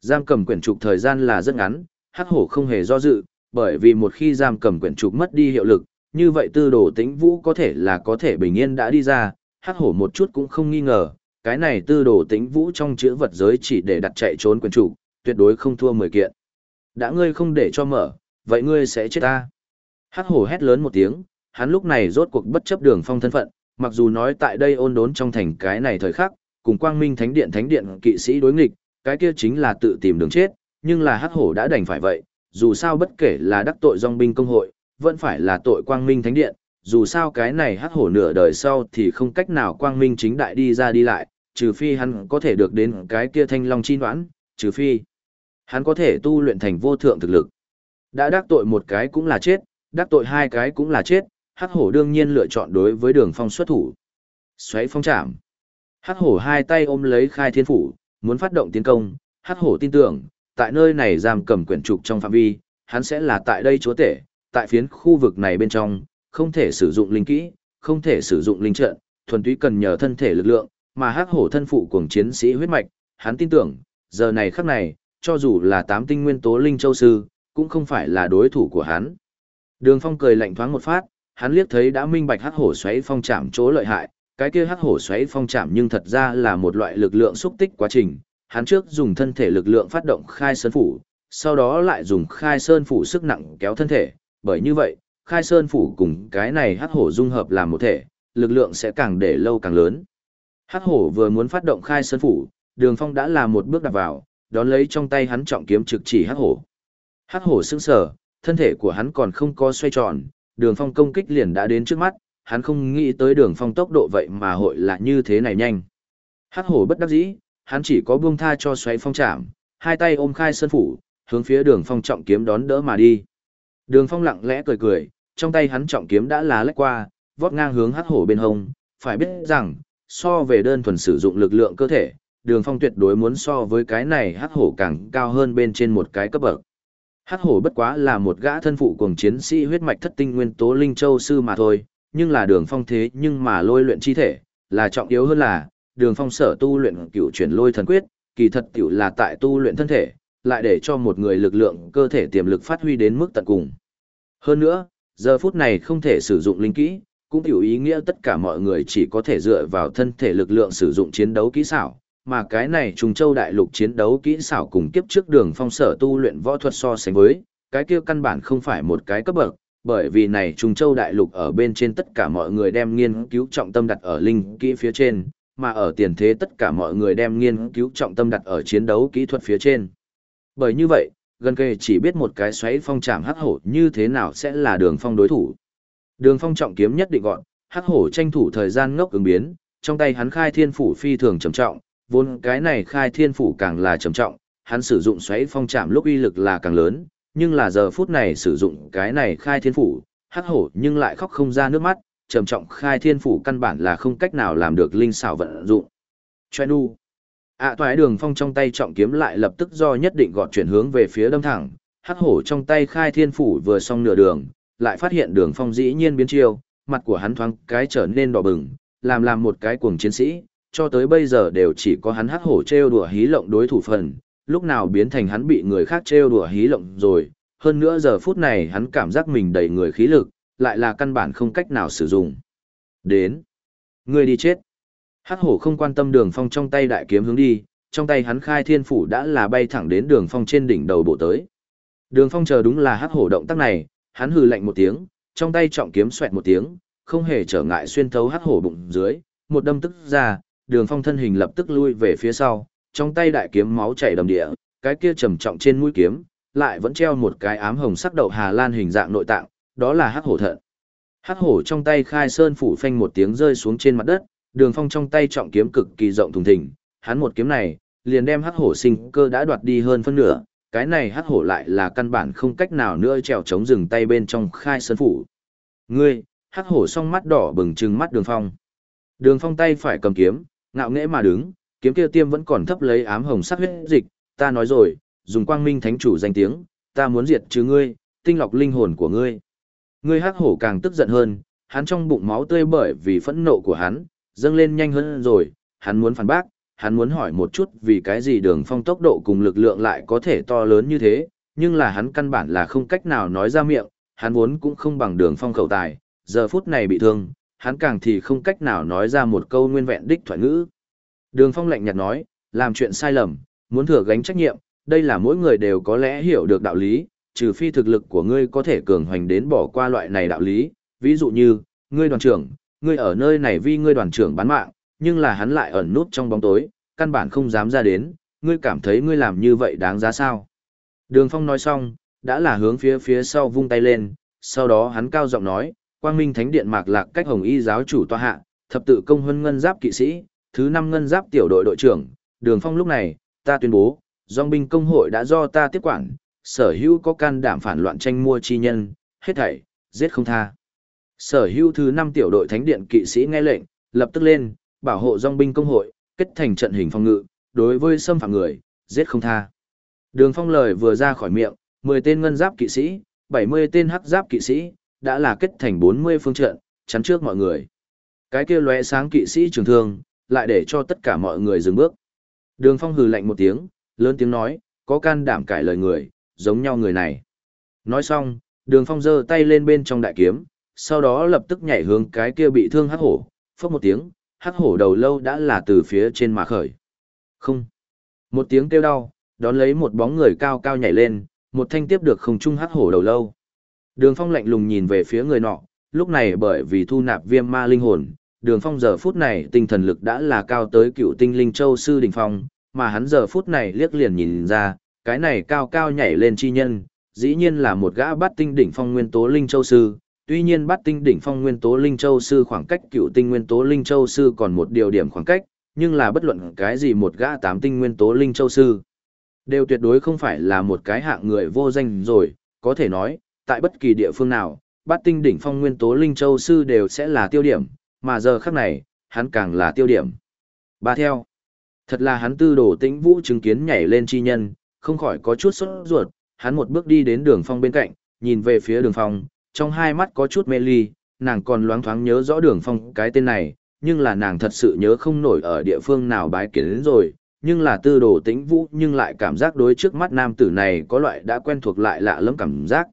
Giam cầm quyển trục thời gian là rất ngắn, hắc hổ không hề do dự, bởi vì một khi giam cầm quyển trục mất đi hiệu lực, như vậy tư đồ tĩnh vũ có thể là có thể bình yên đã đi ra, hắc hổ một chút cũng không nghi ngờ, cái này tư đồ tĩnh vũ trong chữ vật giới chỉ để đặt chạy trốn quyền chủ, tuyệt đối không thua mười kiện. Đã ngươi không để cho mở, vậy ngươi sẽ chết ta. Hắc hổ hét lớn một tiếng, hắn lúc này rốt cuộc bất chấp đường phong thân phận, mặc dù nói tại đây ôn đốn trong thành cái này thời khắc, cùng quang minh thánh điện thánh điện kỵ sĩ đối nghịch, cái kia chính là tự tìm đường chết, nhưng là hắc hổ đã đành phải vậy, dù sao bất kể là đắc tội dòng binh công hội, vẫn phải là tội quang minh thánh điện, dù sao cái này hắc hổ nửa đời sau thì không cách nào quang minh chính đại đi ra đi lại, trừ phi hắn có thể được đến cái kia thanh long chi đoán, trừ phi hắn có thể tu luyện thành vô thượng thực lực. Đã đắc tội một cái cũng là chết, đắc tội hai cái cũng là chết, hắc hổ đương nhiên lựa chọn đối với đường phong xuất thủ. Xoáy phong chạm. Hắc hổ hai tay ôm lấy khai thiên phủ, muốn phát động tiến công, hắc hổ tin tưởng, tại nơi này giam cầm quyển trục trong phạm vi, hắn sẽ là tại đây chúa tể, tại phiến khu vực này bên trong, không thể sử dụng linh kỹ, không thể sử dụng linh trận, thuần túy cần nhờ thân thể lực lượng, mà hắc hổ thân phụ cuồng chiến sĩ huyết mạch, hắn tin tưởng, giờ này khắc này, cho dù là tám tinh nguyên tố linh châu sư, cũng không phải là đối thủ của hắn. Đường Phong cười lạnh thoáng một phát, hắn liếc thấy đã minh bạch hắc hổ xoáy phong chạm chỗ lợi hại, cái kia hắc hổ xoáy phong chạm nhưng thật ra là một loại lực lượng xúc tích quá trình, hắn trước dùng thân thể lực lượng phát động khai sơn phủ, sau đó lại dùng khai sơn phủ sức nặng kéo thân thể, bởi như vậy, khai sơn phủ cùng cái này hắc hổ dung hợp làm một thể, lực lượng sẽ càng để lâu càng lớn. Hắc hổ vừa muốn phát động khai sơn phủ, đường phong đã là một bước đặt vào, đón lấy trong tay hắn trọng kiếm trực chỉ hắc hổ. Hắc hổ sững sờ, thân thể của hắn còn không có xoay tròn, đường phong công kích liền đã đến trước mắt, hắn không nghĩ tới đường phong tốc độ vậy mà hội là như thế này nhanh. Hắc hổ bất đắc dĩ, hắn chỉ có buông tha cho xoáy phong chạm, hai tay ôm khai sơn phủ, hướng phía đường phong trọng kiếm đón đỡ mà đi. Đường phong lặng lẽ cười cười, trong tay hắn trọng kiếm đã lá lách qua, vót ngang hướng hắc hổ bên hông, phải biết rằng, so về đơn thuần sử dụng lực lượng cơ thể, đường phong tuyệt đối muốn so với cái này hắc hổ càng cao hơn bên trên một cái cấp bậc. Hắc hổ bất quá là một gã thân phụ cùng chiến sĩ huyết mạch thất tinh nguyên tố linh châu sư mà thôi, nhưng là đường phong thế nhưng mà lôi luyện chi thể, là trọng yếu hơn là, đường phong sở tu luyện cựu chuyển lôi thần quyết, kỳ thật tiểu là tại tu luyện thân thể, lại để cho một người lực lượng cơ thể tiềm lực phát huy đến mức tận cùng. Hơn nữa, giờ phút này không thể sử dụng linh kỹ, cũng hiểu ý nghĩa tất cả mọi người chỉ có thể dựa vào thân thể lực lượng sử dụng chiến đấu kỹ xảo, mà cái này trùng châu đại lục chiến đấu kỹ xảo cùng kiếp trước đường phong sở tu luyện võ thuật so sánh với, cái kia căn bản không phải một cái cấp bậc, bởi vì này Trung châu đại lục ở bên trên tất cả mọi người đem nghiên cứu trọng tâm đặt ở linh kỹ phía trên, mà ở tiền thế tất cả mọi người đem nghiên cứu trọng tâm đặt ở chiến đấu kỹ thuật phía trên. Bởi như vậy, gần kề chỉ biết một cái xoáy phong trảm hắc hổ như thế nào sẽ là đường phong đối thủ. Đường phong trọng kiếm nhất định gọn, hắc hổ tranh thủ thời gian ngốc ứng biến, trong tay hắn khai thiên phủ phi thường trầm trọng, vốn cái này khai thiên phủ càng là trầm trọng, hắn sử dụng xoáy phong chạm lúc uy lực là càng lớn, nhưng là giờ phút này sử dụng cái này khai thiên phủ, hắc hổ nhưng lại khóc không ra nước mắt, trầm trọng khai thiên phủ căn bản là không cách nào làm được linh xảo vận dụng. Choe nu. ạ toái đường phong trong tay trọng kiếm lại lập tức do nhất định gọt chuyển hướng về phía đâm thẳng, hắc hổ trong tay khai thiên phủ vừa xong nửa đường, lại phát hiện đường phong dĩ nhiên biến chiêu, mặt của hắn thoáng cái trở nên đỏ bừng, làm làm một cái cuồng chiến sĩ, cho tới bây giờ đều chỉ có hắn hắc hổ trêu đùa hí lộng đối thủ phần, lúc nào biến thành hắn bị người khác trêu đùa hí lộng rồi, hơn nữa giờ phút này hắn cảm giác mình đầy người khí lực, lại là căn bản không cách nào sử dụng. Đến. Người đi chết. Hắc hổ không quan tâm đường phong trong tay đại kiếm hướng đi, trong tay hắn khai thiên phủ đã là bay thẳng đến đường phong trên đỉnh đầu bộ tới. Đường phong chờ đúng là hắc hổ động tác này, hắn hừ lạnh một tiếng, trong tay trọng kiếm xoẹt một tiếng, không hề trở ngại xuyên thấu hắc hổ bụng dưới, một đâm tức ra, đường phong thân hình lập tức lui về phía sau, trong tay đại kiếm máu chảy đầm địa, cái kia trầm trọng trên mũi kiếm, lại vẫn treo một cái ám hồng sắc đậu Hà Lan hình dạng nội tạng, đó là hắc hổ thận. Hắc hổ trong tay khai sơn phủ phanh một tiếng rơi xuống trên mặt đất, đường phong trong tay trọng kiếm cực kỳ rộng thùng thình, hắn một kiếm này, liền đem hắc hổ sinh cơ đã đoạt đi hơn phân nửa, cái này hắc hổ lại là căn bản không cách nào nữa trèo chống rừng tay bên trong khai sơn phủ. Ngươi, hắc hổ song mắt đỏ bừng trừng mắt đường phong. Đường phong tay phải cầm kiếm, ngạo nghễ mà đứng, kiếm kia tiêm vẫn còn thấp lấy ám hồng sắc huyết dịch, ta nói rồi, dùng quang minh thánh chủ danh tiếng, ta muốn diệt trừ ngươi, tinh lọc linh hồn của ngươi. Ngươi hắc hổ càng tức giận hơn, hắn trong bụng máu tươi bởi vì phẫn nộ của hắn, dâng lên nhanh hơn rồi, hắn muốn phản bác, hắn muốn hỏi một chút vì cái gì đường phong tốc độ cùng lực lượng lại có thể to lớn như thế, nhưng là hắn căn bản là không cách nào nói ra miệng, hắn vốn cũng không bằng đường phong khẩu tài, giờ phút này bị thương, hắn càng thì không cách nào nói ra một câu nguyên vẹn đích thoại ngữ. Đường phong lạnh nhạt nói, làm chuyện sai lầm, muốn thừa gánh trách nhiệm, đây là mỗi người đều có lẽ hiểu được đạo lý, trừ phi thực lực của ngươi có thể cường hoành đến bỏ qua loại này đạo lý, ví dụ như, ngươi đoàn trưởng, ngươi ở nơi này vì ngươi đoàn trưởng bán mạng, nhưng là hắn lại ẩn nút trong bóng tối, căn bản không dám ra đến, ngươi cảm thấy ngươi làm như vậy đáng giá sao? Đường Phong nói xong, đã là hướng phía phía sau vung tay lên, sau đó hắn cao giọng nói, Quang Minh Thánh Điện Mạc Lạc cách Hồng Y giáo chủ tọa hạ, thập tự công huân ngân giáp kỵ sĩ, thứ năm ngân giáp tiểu đội đội trưởng, Đường Phong lúc này, ta tuyên bố, dòng binh công hội đã do ta tiếp quản, sở hữu có can đảm phản loạn tranh mua chi nhân, hết thảy, giết không tha. Sở hữu thứ năm tiểu đội thánh điện kỵ sĩ nghe lệnh, lập tức lên, bảo hộ dòng binh công hội, kết thành trận hình phòng ngự, đối với xâm phạm người, giết không tha. Đường Phong lời vừa ra khỏi miệng, 10 tên ngân giáp kỵ sĩ, 70 tên hắc giáp kỵ sĩ, đã là kết thành 40 phương trận, chắn trước mọi người. Cái kia lóe sáng kỵ sĩ trường thương, lại để cho tất cả mọi người dừng bước. Đường Phong hừ lạnh một tiếng, lớn tiếng nói, có can đảm cải lời người, giống nhau người này. Nói xong, Đường Phong giơ tay lên bên trong đại kiếm, sau đó lập tức nhảy hướng cái kia bị thương hắc hổ, phốc một tiếng, hắc hổ đầu lâu đã là từ phía trên mà khởi. Không. Một tiếng kêu đau, đón lấy một bóng người cao cao nhảy lên, một thanh tiếp được không trung hắc hổ đầu lâu. Đường Phong lạnh lùng nhìn về phía người nọ, lúc này bởi vì thu nạp viêm ma linh hồn, Đường Phong giờ phút này tinh thần lực đã là cao tới cựu tinh linh châu sư đỉnh phong, mà hắn giờ phút này liếc liền nhìn ra, cái này cao cao nhảy lên chi nhân, dĩ nhiên là một gã bát tinh đỉnh phong nguyên tố linh châu sư. Tuy nhiên bát tinh đỉnh phong nguyên tố linh châu sư khoảng cách cựu tinh nguyên tố linh châu sư còn một điều điểm khoảng cách, nhưng là bất luận cái gì một gã tám tinh nguyên tố linh châu sư. Đều tuyệt đối không phải là một cái hạng người vô danh rồi, có thể nói, tại bất kỳ địa phương nào, bát tinh đỉnh phong nguyên tố linh châu sư đều sẽ là tiêu điểm, mà giờ khắc này, hắn càng là tiêu điểm. Ba theo. Thật là hắn tư đồ tĩnh vũ chứng kiến nhảy lên chi nhân, không khỏi có chút sốt ruột, hắn một bước đi đến đường phong bên cạnh, nhìn về phía đường phong, trong hai mắt có chút mê ly, nàng còn loáng thoáng nhớ rõ đường phong cái tên này, nhưng là nàng thật sự nhớ không nổi ở địa phương nào bái kiến đến rồi, nhưng là tư đồ tĩnh vũ nhưng lại cảm giác đối trước mắt nam tử này có loại đã quen thuộc lại lạ lẫm cảm giác.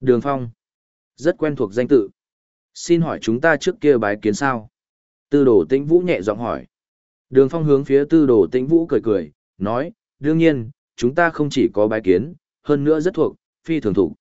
Đường phong, rất quen thuộc danh tự. Xin hỏi chúng ta trước kia bái kiến sao? Tư đồ tĩnh vũ nhẹ giọng hỏi. Đường phong hướng phía tư đồ tĩnh vũ cười cười, nói, đương nhiên, chúng ta không chỉ có bái kiến, hơn nữa rất thuộc, phi thường thủ.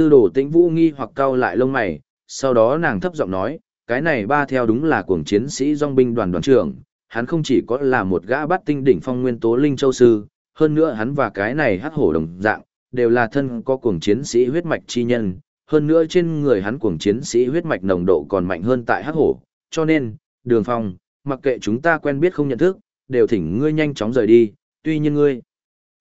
Tư đồ tĩnh vũ nghi hoặc cau lại lông mày, sau đó nàng thấp giọng nói, cái này ba theo đúng là cuồng chiến sĩ dòng binh đoàn đoàn trưởng, hắn không chỉ có là một gã bắt tinh đỉnh phong nguyên tố linh châu sư, hơn nữa hắn và cái này hắc hổ đồng dạng, đều là thân có cuồng chiến sĩ huyết mạch chi nhân, hơn nữa trên người hắn cuồng chiến sĩ huyết mạch nồng độ còn mạnh hơn tại hắc hổ, cho nên, đường phong, mặc kệ chúng ta quen biết không nhận thức, đều thỉnh ngươi nhanh chóng rời đi, tuy nhiên ngươi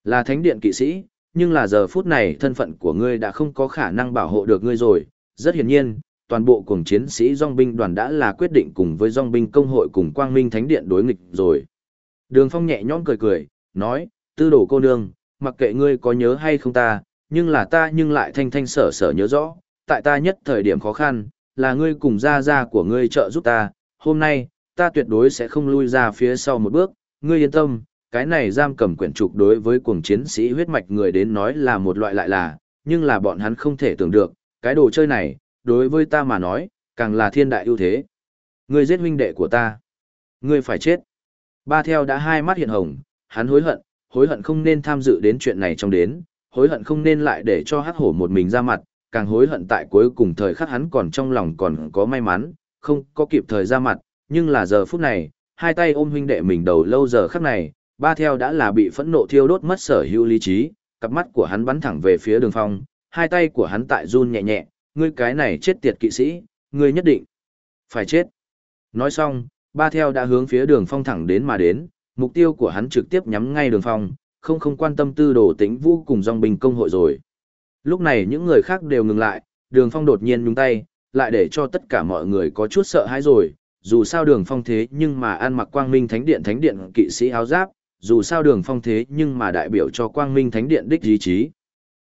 là thánh điện kỵ sĩ, nhưng là giờ phút này thân phận của ngươi đã không có khả năng bảo hộ được ngươi rồi, rất hiển nhiên, toàn bộ cuồng chiến sĩ dòng binh đoàn đã là quyết định cùng với dòng binh công hội cùng quang minh thánh điện đối nghịch rồi. Đường phong nhẹ nhõm cười cười, nói, tư đồ cô nương, mặc kệ ngươi có nhớ hay không ta, nhưng là ta nhưng lại thanh thanh sở sở nhớ rõ, tại ta nhất thời điểm khó khăn, là ngươi cùng gia gia của ngươi trợ giúp ta, hôm nay, ta tuyệt đối sẽ không lui ra phía sau một bước, ngươi yên tâm, cái này giam cầm quyển trục đối với cuồng chiến sĩ huyết mạch người đến nói là một loại lại là, nhưng là bọn hắn không thể tưởng được, cái đồ chơi này, đối với ta mà nói, càng là thiên đại ưu thế. Ngươi giết huynh đệ của ta. Ngươi phải chết. Ba theo đã hai mắt hiện hồng, hắn hối hận, hối hận không nên tham dự đến chuyện này trong đến, hối hận không nên lại để cho hắc hổ một mình ra mặt, càng hối hận tại cuối cùng thời khắc hắn còn trong lòng còn có may mắn, không có kịp thời ra mặt, nhưng là giờ phút này, hai tay ôm huynh đệ mình đầu lâu giờ khắc này, ba theo đã là bị phẫn nộ thiêu đốt mất sở hữu lý trí, cặp mắt của hắn bắn thẳng về phía đường phong, hai tay của hắn tại run nhẹ nhẹ, ngươi cái này chết tiệt kỵ sĩ, ngươi nhất định phải chết. Nói xong, ba theo đã hướng phía đường phong thẳng đến mà đến, mục tiêu của hắn trực tiếp nhắm ngay đường phong, không không quan tâm tư đồ tính vũ cùng dòng bình công hội rồi. Lúc này những người khác đều ngừng lại, đường phong đột nhiên nhúng tay, lại để cho tất cả mọi người có chút sợ hãi rồi, dù sao đường phong thế nhưng mà ăn mặc quang minh thánh điện thánh điện kỵ sĩ áo giáp, dù sao đường phong thế nhưng mà đại biểu cho quang minh thánh điện đích ý chí.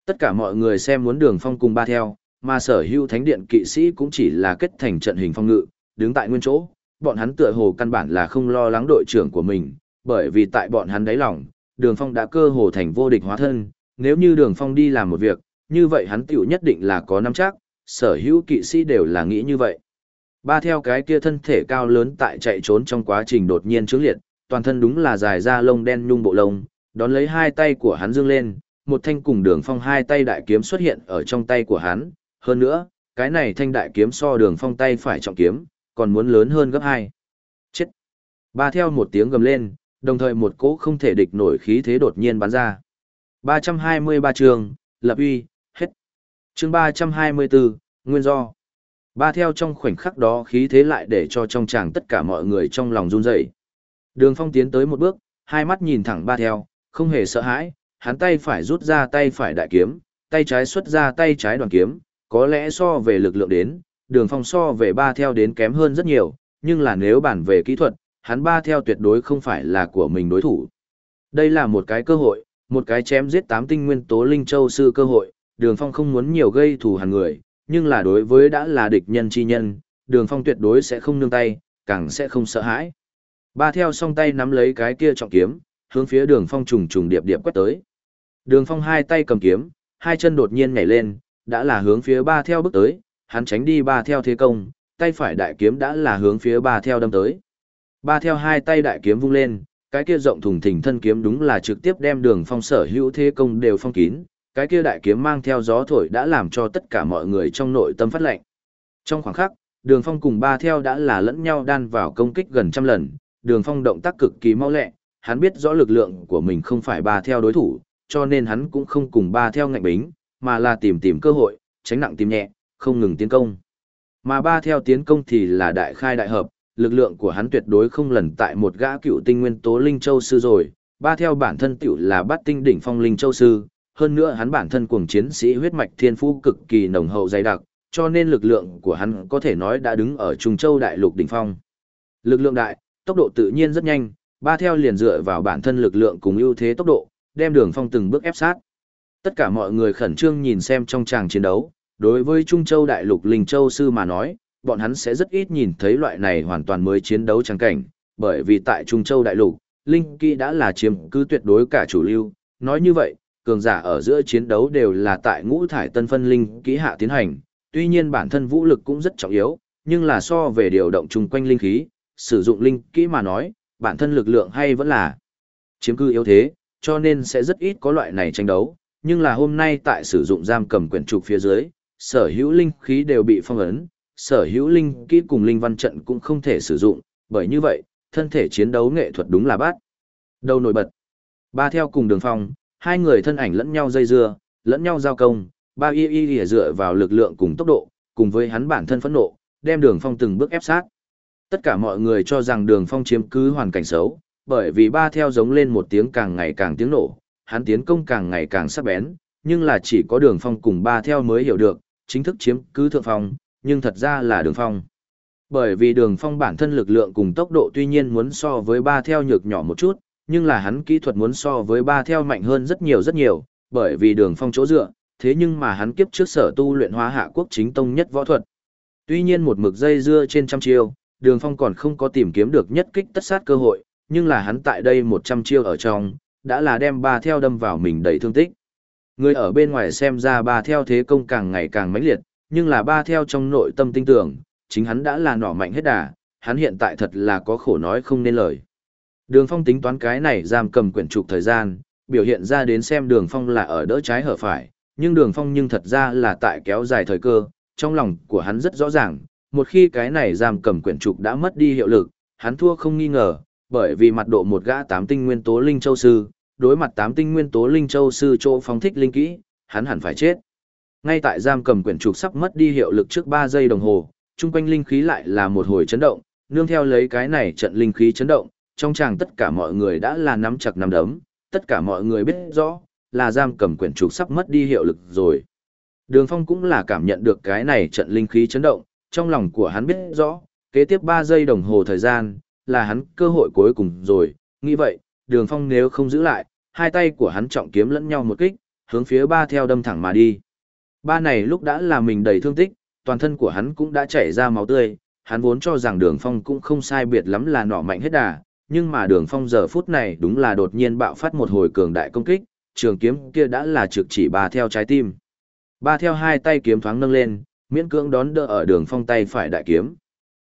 Tất cả mọi người xem muốn đường phong cùng ba theo, mà sở hữu thánh điện kỵ sĩ cũng chỉ là kết thành trận hình phong ngự, đứng tại nguyên chỗ, bọn hắn tựa hồ căn bản là không lo lắng đội trưởng của mình, bởi vì tại bọn hắn đáy lòng, đường phong đã cơ hồ thành vô địch hóa thân, nếu như đường phong đi làm một việc, như vậy hắn tiểu nhất định là có nắm chắc, sở hữu kỵ sĩ đều là nghĩ như vậy. Ba theo cái kia thân thể cao lớn tại chạy trốn trong quá trình đột nhiên trướng liệt, toàn thân đúng là dài ra lông đen nhung bộ lông, đón lấy hai tay của hắn dương lên, một thanh cùng đường phong hai tay đại kiếm xuất hiện ở trong tay của hắn, hơn nữa, cái này thanh đại kiếm so đường phong tay phải trọng kiếm, còn muốn lớn hơn gấp hai. Chết! Ba theo một tiếng gầm lên, đồng thời một cỗ không thể địch nổi khí thế đột nhiên bắn ra. 323 trường, lập uy, hết. chương 324, nguyên do. Ba theo trong khoảnh khắc đó khí thế lại để cho trong chàng tất cả mọi người trong lòng run rẩy. Đường phong tiến tới một bước, hai mắt nhìn thẳng ba theo, không hề sợ hãi, hắn tay phải rút ra tay phải đại kiếm, tay trái xuất ra tay trái đoàn kiếm, có lẽ so về lực lượng đến, đường phong so về ba theo đến kém hơn rất nhiều, nhưng là nếu bản về kỹ thuật, hắn ba theo tuyệt đối không phải là của mình đối thủ. Đây là một cái cơ hội, một cái chém giết tám tinh nguyên tố linh châu sư cơ hội, đường phong không muốn nhiều gây thù hằn người, nhưng là đối với đã là địch nhân chi nhân, đường phong tuyệt đối sẽ không nương tay, càng sẽ không sợ hãi. Ba theo song tay nắm lấy cái kia trọng kiếm, hướng phía đường phong trùng trùng điệp điệp quét tới. Đường phong hai tay cầm kiếm, hai chân đột nhiên nhảy lên, đã là hướng phía ba theo bước tới, hắn tránh đi ba theo thế công, tay phải đại kiếm đã là hướng phía ba theo đâm tới. Ba theo hai tay đại kiếm vung lên, cái kia rộng thùng thình thân kiếm đúng là trực tiếp đem đường phong sở hữu thế công đều phong kín, cái kia đại kiếm mang theo gió thổi đã làm cho tất cả mọi người trong nội tâm phát lệnh. Trong khoảng khắc, đường phong cùng ba theo đã là lẫn nhau đan vào công kích gần trăm lần, đường phong động tác cực kỳ mau lẹ, hắn biết rõ lực lượng của mình không phải ba theo đối thủ, cho nên hắn cũng không cùng ba theo ngạnh bính, mà là tìm tìm cơ hội, tránh nặng tìm nhẹ, không ngừng tiến công. Mà ba theo tiến công thì là đại khai đại hợp, lực lượng của hắn tuyệt đối không lần tại một gã cựu tinh nguyên tố linh châu sư rồi, ba theo bản thân tiểu là bát tinh đỉnh phong linh châu sư, hơn nữa hắn bản thân cuồng chiến sĩ huyết mạch thiên phú cực kỳ nồng hậu dày đặc, cho nên lực lượng của hắn có thể nói đã đứng ở Trung Châu đại lục đỉnh phong. Lực lượng đại, tốc độ tự nhiên rất nhanh, ba theo liền dựa vào bản thân lực lượng cùng ưu thế tốc độ, đem đường phong từng bước ép sát. Tất cả mọi người khẩn trương nhìn xem trong tràng chiến đấu, đối với Trung Châu đại lục Linh Châu sư mà nói, bọn hắn sẽ rất ít nhìn thấy loại này hoàn toàn mới chiến đấu trang cảnh, bởi vì tại Trung Châu đại lục, Linh kỹ đã là chiếm cứ tuyệt đối cả chủ lưu, nói như vậy, cường giả ở giữa chiến đấu đều là tại ngũ thải tân phân linh kỹ hạ tiến hành, tuy nhiên bản thân vũ lực cũng rất trọng yếu, nhưng là so về điều động chung quanh linh khí, sử dụng linh kỹ mà nói, bản thân lực lượng hay vẫn là chiếm cư yếu thế, cho nên sẽ rất ít có loại này tranh đấu, nhưng là hôm nay tại sử dụng giam cầm quyển trục phía dưới, sở hữu linh khí đều bị phong ấn, sở hữu linh kỹ cùng linh văn trận cũng không thể sử dụng, bởi như vậy, thân thể chiến đấu nghệ thuật đúng là bát. Đầu nổi bật. Ba theo cùng đường phong, hai người thân ảnh lẫn nhau dây dưa, lẫn nhau giao công, ba y y y dựa vào lực lượng cùng tốc độ, cùng với hắn bản thân phẫn nộ, đem đường phong từng bước ép sát. Tất cả mọi người cho rằng đường phong chiếm cứ hoàn cảnh xấu, bởi vì ba theo giống lên một tiếng càng ngày càng tiếng nổ, hắn tiến công càng ngày càng sắc bén, nhưng là chỉ có đường phong cùng ba theo mới hiểu được, chính thức chiếm cứ thượng phong, nhưng thật ra là đường phong. Bởi vì đường phong bản thân lực lượng cùng tốc độ tuy nhiên muốn so với ba theo nhược nhỏ một chút, nhưng là hắn kỹ thuật muốn so với ba theo mạnh hơn rất nhiều rất nhiều, bởi vì đường phong chỗ dựa, thế nhưng mà hắn kiếp trước sở tu luyện hóa hạ quốc chính tông nhất võ thuật. Tuy nhiên một mực dây dưa trên trăm chiêu, đường phong còn không có tìm kiếm được nhất kích tất sát cơ hội, nhưng là hắn tại đây một trăm chiêu ở trong, đã là đem ba theo đâm vào mình đầy thương tích. Người ở bên ngoài xem ra ba theo thế công càng ngày càng mãnh liệt, nhưng là ba theo trong nội tâm tinh tưởng, chính hắn đã là nỏ mạnh hết đà, hắn hiện tại thật là có khổ nói không nên lời. Đường Phong tính toán cái này giam cầm quyển trục thời gian, biểu hiện ra đến xem Đường Phong là ở đỡ trái hở phải, nhưng Đường Phong nhưng thật ra là tại kéo dài thời cơ, trong lòng của hắn rất rõ ràng, một khi cái này giam cầm quyển trục đã mất đi hiệu lực, hắn thua không nghi ngờ, bởi vì mặt độ một gã tám tinh nguyên tố linh châu sư, đối mặt tám tinh nguyên tố linh châu sư chỗ phóng thích linh kỹ, hắn hẳn phải chết. Ngay tại giam cầm quyển trục sắp mất đi hiệu lực trước 3 giây đồng hồ, trung quanh linh khí lại là một hồi chấn động, nương theo lấy cái này trận linh khí chấn động, trong chàng tất cả mọi người đã là nắm chặt nắm đấm, tất cả mọi người biết rõ, là giam cầm quyển trục sắp mất đi hiệu lực rồi. Đường Phong cũng là cảm nhận được cái này trận linh khí chấn động, trong lòng của hắn biết rõ, kế tiếp 3 giây đồng hồ thời gian, là hắn cơ hội cuối cùng rồi, nghĩ vậy, Đường Phong nếu không giữ lại, hai tay của hắn trọng kiếm lẫn nhau một kích, hướng phía ba theo đâm thẳng mà đi. Ba này lúc đã là mình đầy thương tích, toàn thân của hắn cũng đã chảy ra máu tươi, hắn vốn cho rằng đường phong cũng không sai biệt lắm là nọ mạnh hết đà, nhưng mà đường phong giờ phút này đúng là đột nhiên bạo phát một hồi cường đại công kích, trường kiếm kia đã là trực chỉ ba theo trái tim. Ba theo hai tay kiếm thoáng nâng lên, miễn cưỡng đón đỡ ở đường phong tay phải đại kiếm.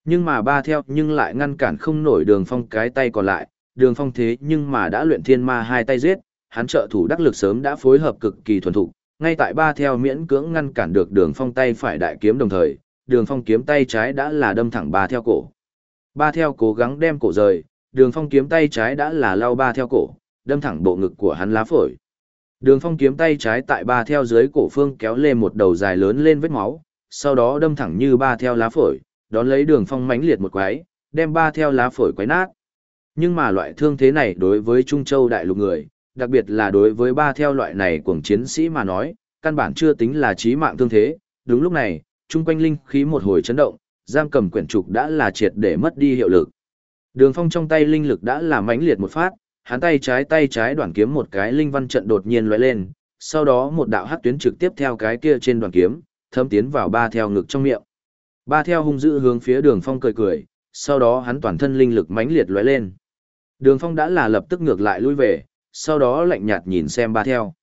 Nhưng mà ba theo nhưng lại ngăn cản không nổi đường phong cái tay còn lại, đường phong thế nhưng mà đã luyện thiên ma hai tay giết, hắn trợ thủ đắc lực sớm đã phối hợp cực kỳ thuần thục, ngay tại ba theo miễn cưỡng ngăn cản được đường phong tay phải đại kiếm đồng thời, đường phong kiếm tay trái đã là đâm thẳng ba theo cổ. Ba theo cố gắng đem cổ rời, đường phong kiếm tay trái đã là lao ba theo cổ, đâm thẳng bộ ngực của hắn lá phổi. Đường phong kiếm tay trái tại ba theo dưới cổ phương kéo lên một đầu dài lớn lên vết máu, sau đó đâm thẳng như ba theo lá phổi, đón lấy đường phong mãnh liệt một quái, đem ba theo lá phổi quái nát. Nhưng mà loại thương thế này đối với Trung Châu đại lục người, đặc biệt là đối với ba theo loại này của chiến sĩ mà nói, căn bản chưa tính là chí mạng thương thế. Đúng lúc này, trung quanh linh khí một hồi chấn động, giam cầm quyển trục đã là triệt để mất đi hiệu lực. Đường phong trong tay linh lực đã là mãnh liệt một phát, hắn tay trái tay trái đoạn kiếm một cái linh văn trận đột nhiên lóe lên, sau đó một đạo hắc tuyến trực tiếp theo cái kia trên đoạn kiếm, thâm tiến vào ba theo ngực trong miệng. Ba theo hung dữ hướng phía đường phong cười cười, sau đó hắn toàn thân linh lực mãnh liệt lóe lên. Đường phong đã là lập tức ngược lại lui về, sau đó lạnh nhạt nhìn xem ba theo.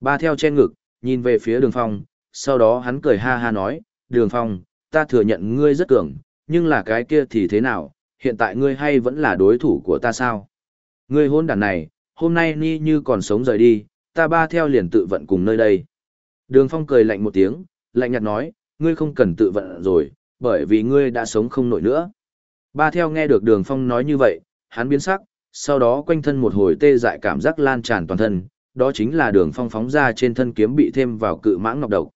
Ba theo che ngực, nhìn về phía đường phong, sau đó hắn cười ha ha nói, đường phong, ta thừa nhận ngươi rất cường, nhưng là cái kia thì thế nào, hiện tại ngươi hay vẫn là đối thủ của ta sao? Ngươi hôn đàn này, hôm nay ni như còn sống rời đi, ta ba theo liền tự vận cùng nơi đây. Đường phong cười lạnh một tiếng, lạnh nhạt nói, ngươi không cần tự vận rồi, bởi vì ngươi đã sống không nổi nữa. Ba theo nghe được đường phong nói như vậy, hắn biến sắc, sau đó quanh thân một hồi tê dại cảm giác lan tràn toàn thân, đó chính là đường phong phóng ra trên thân kiếm bị thêm vào cự mãng nọc độc.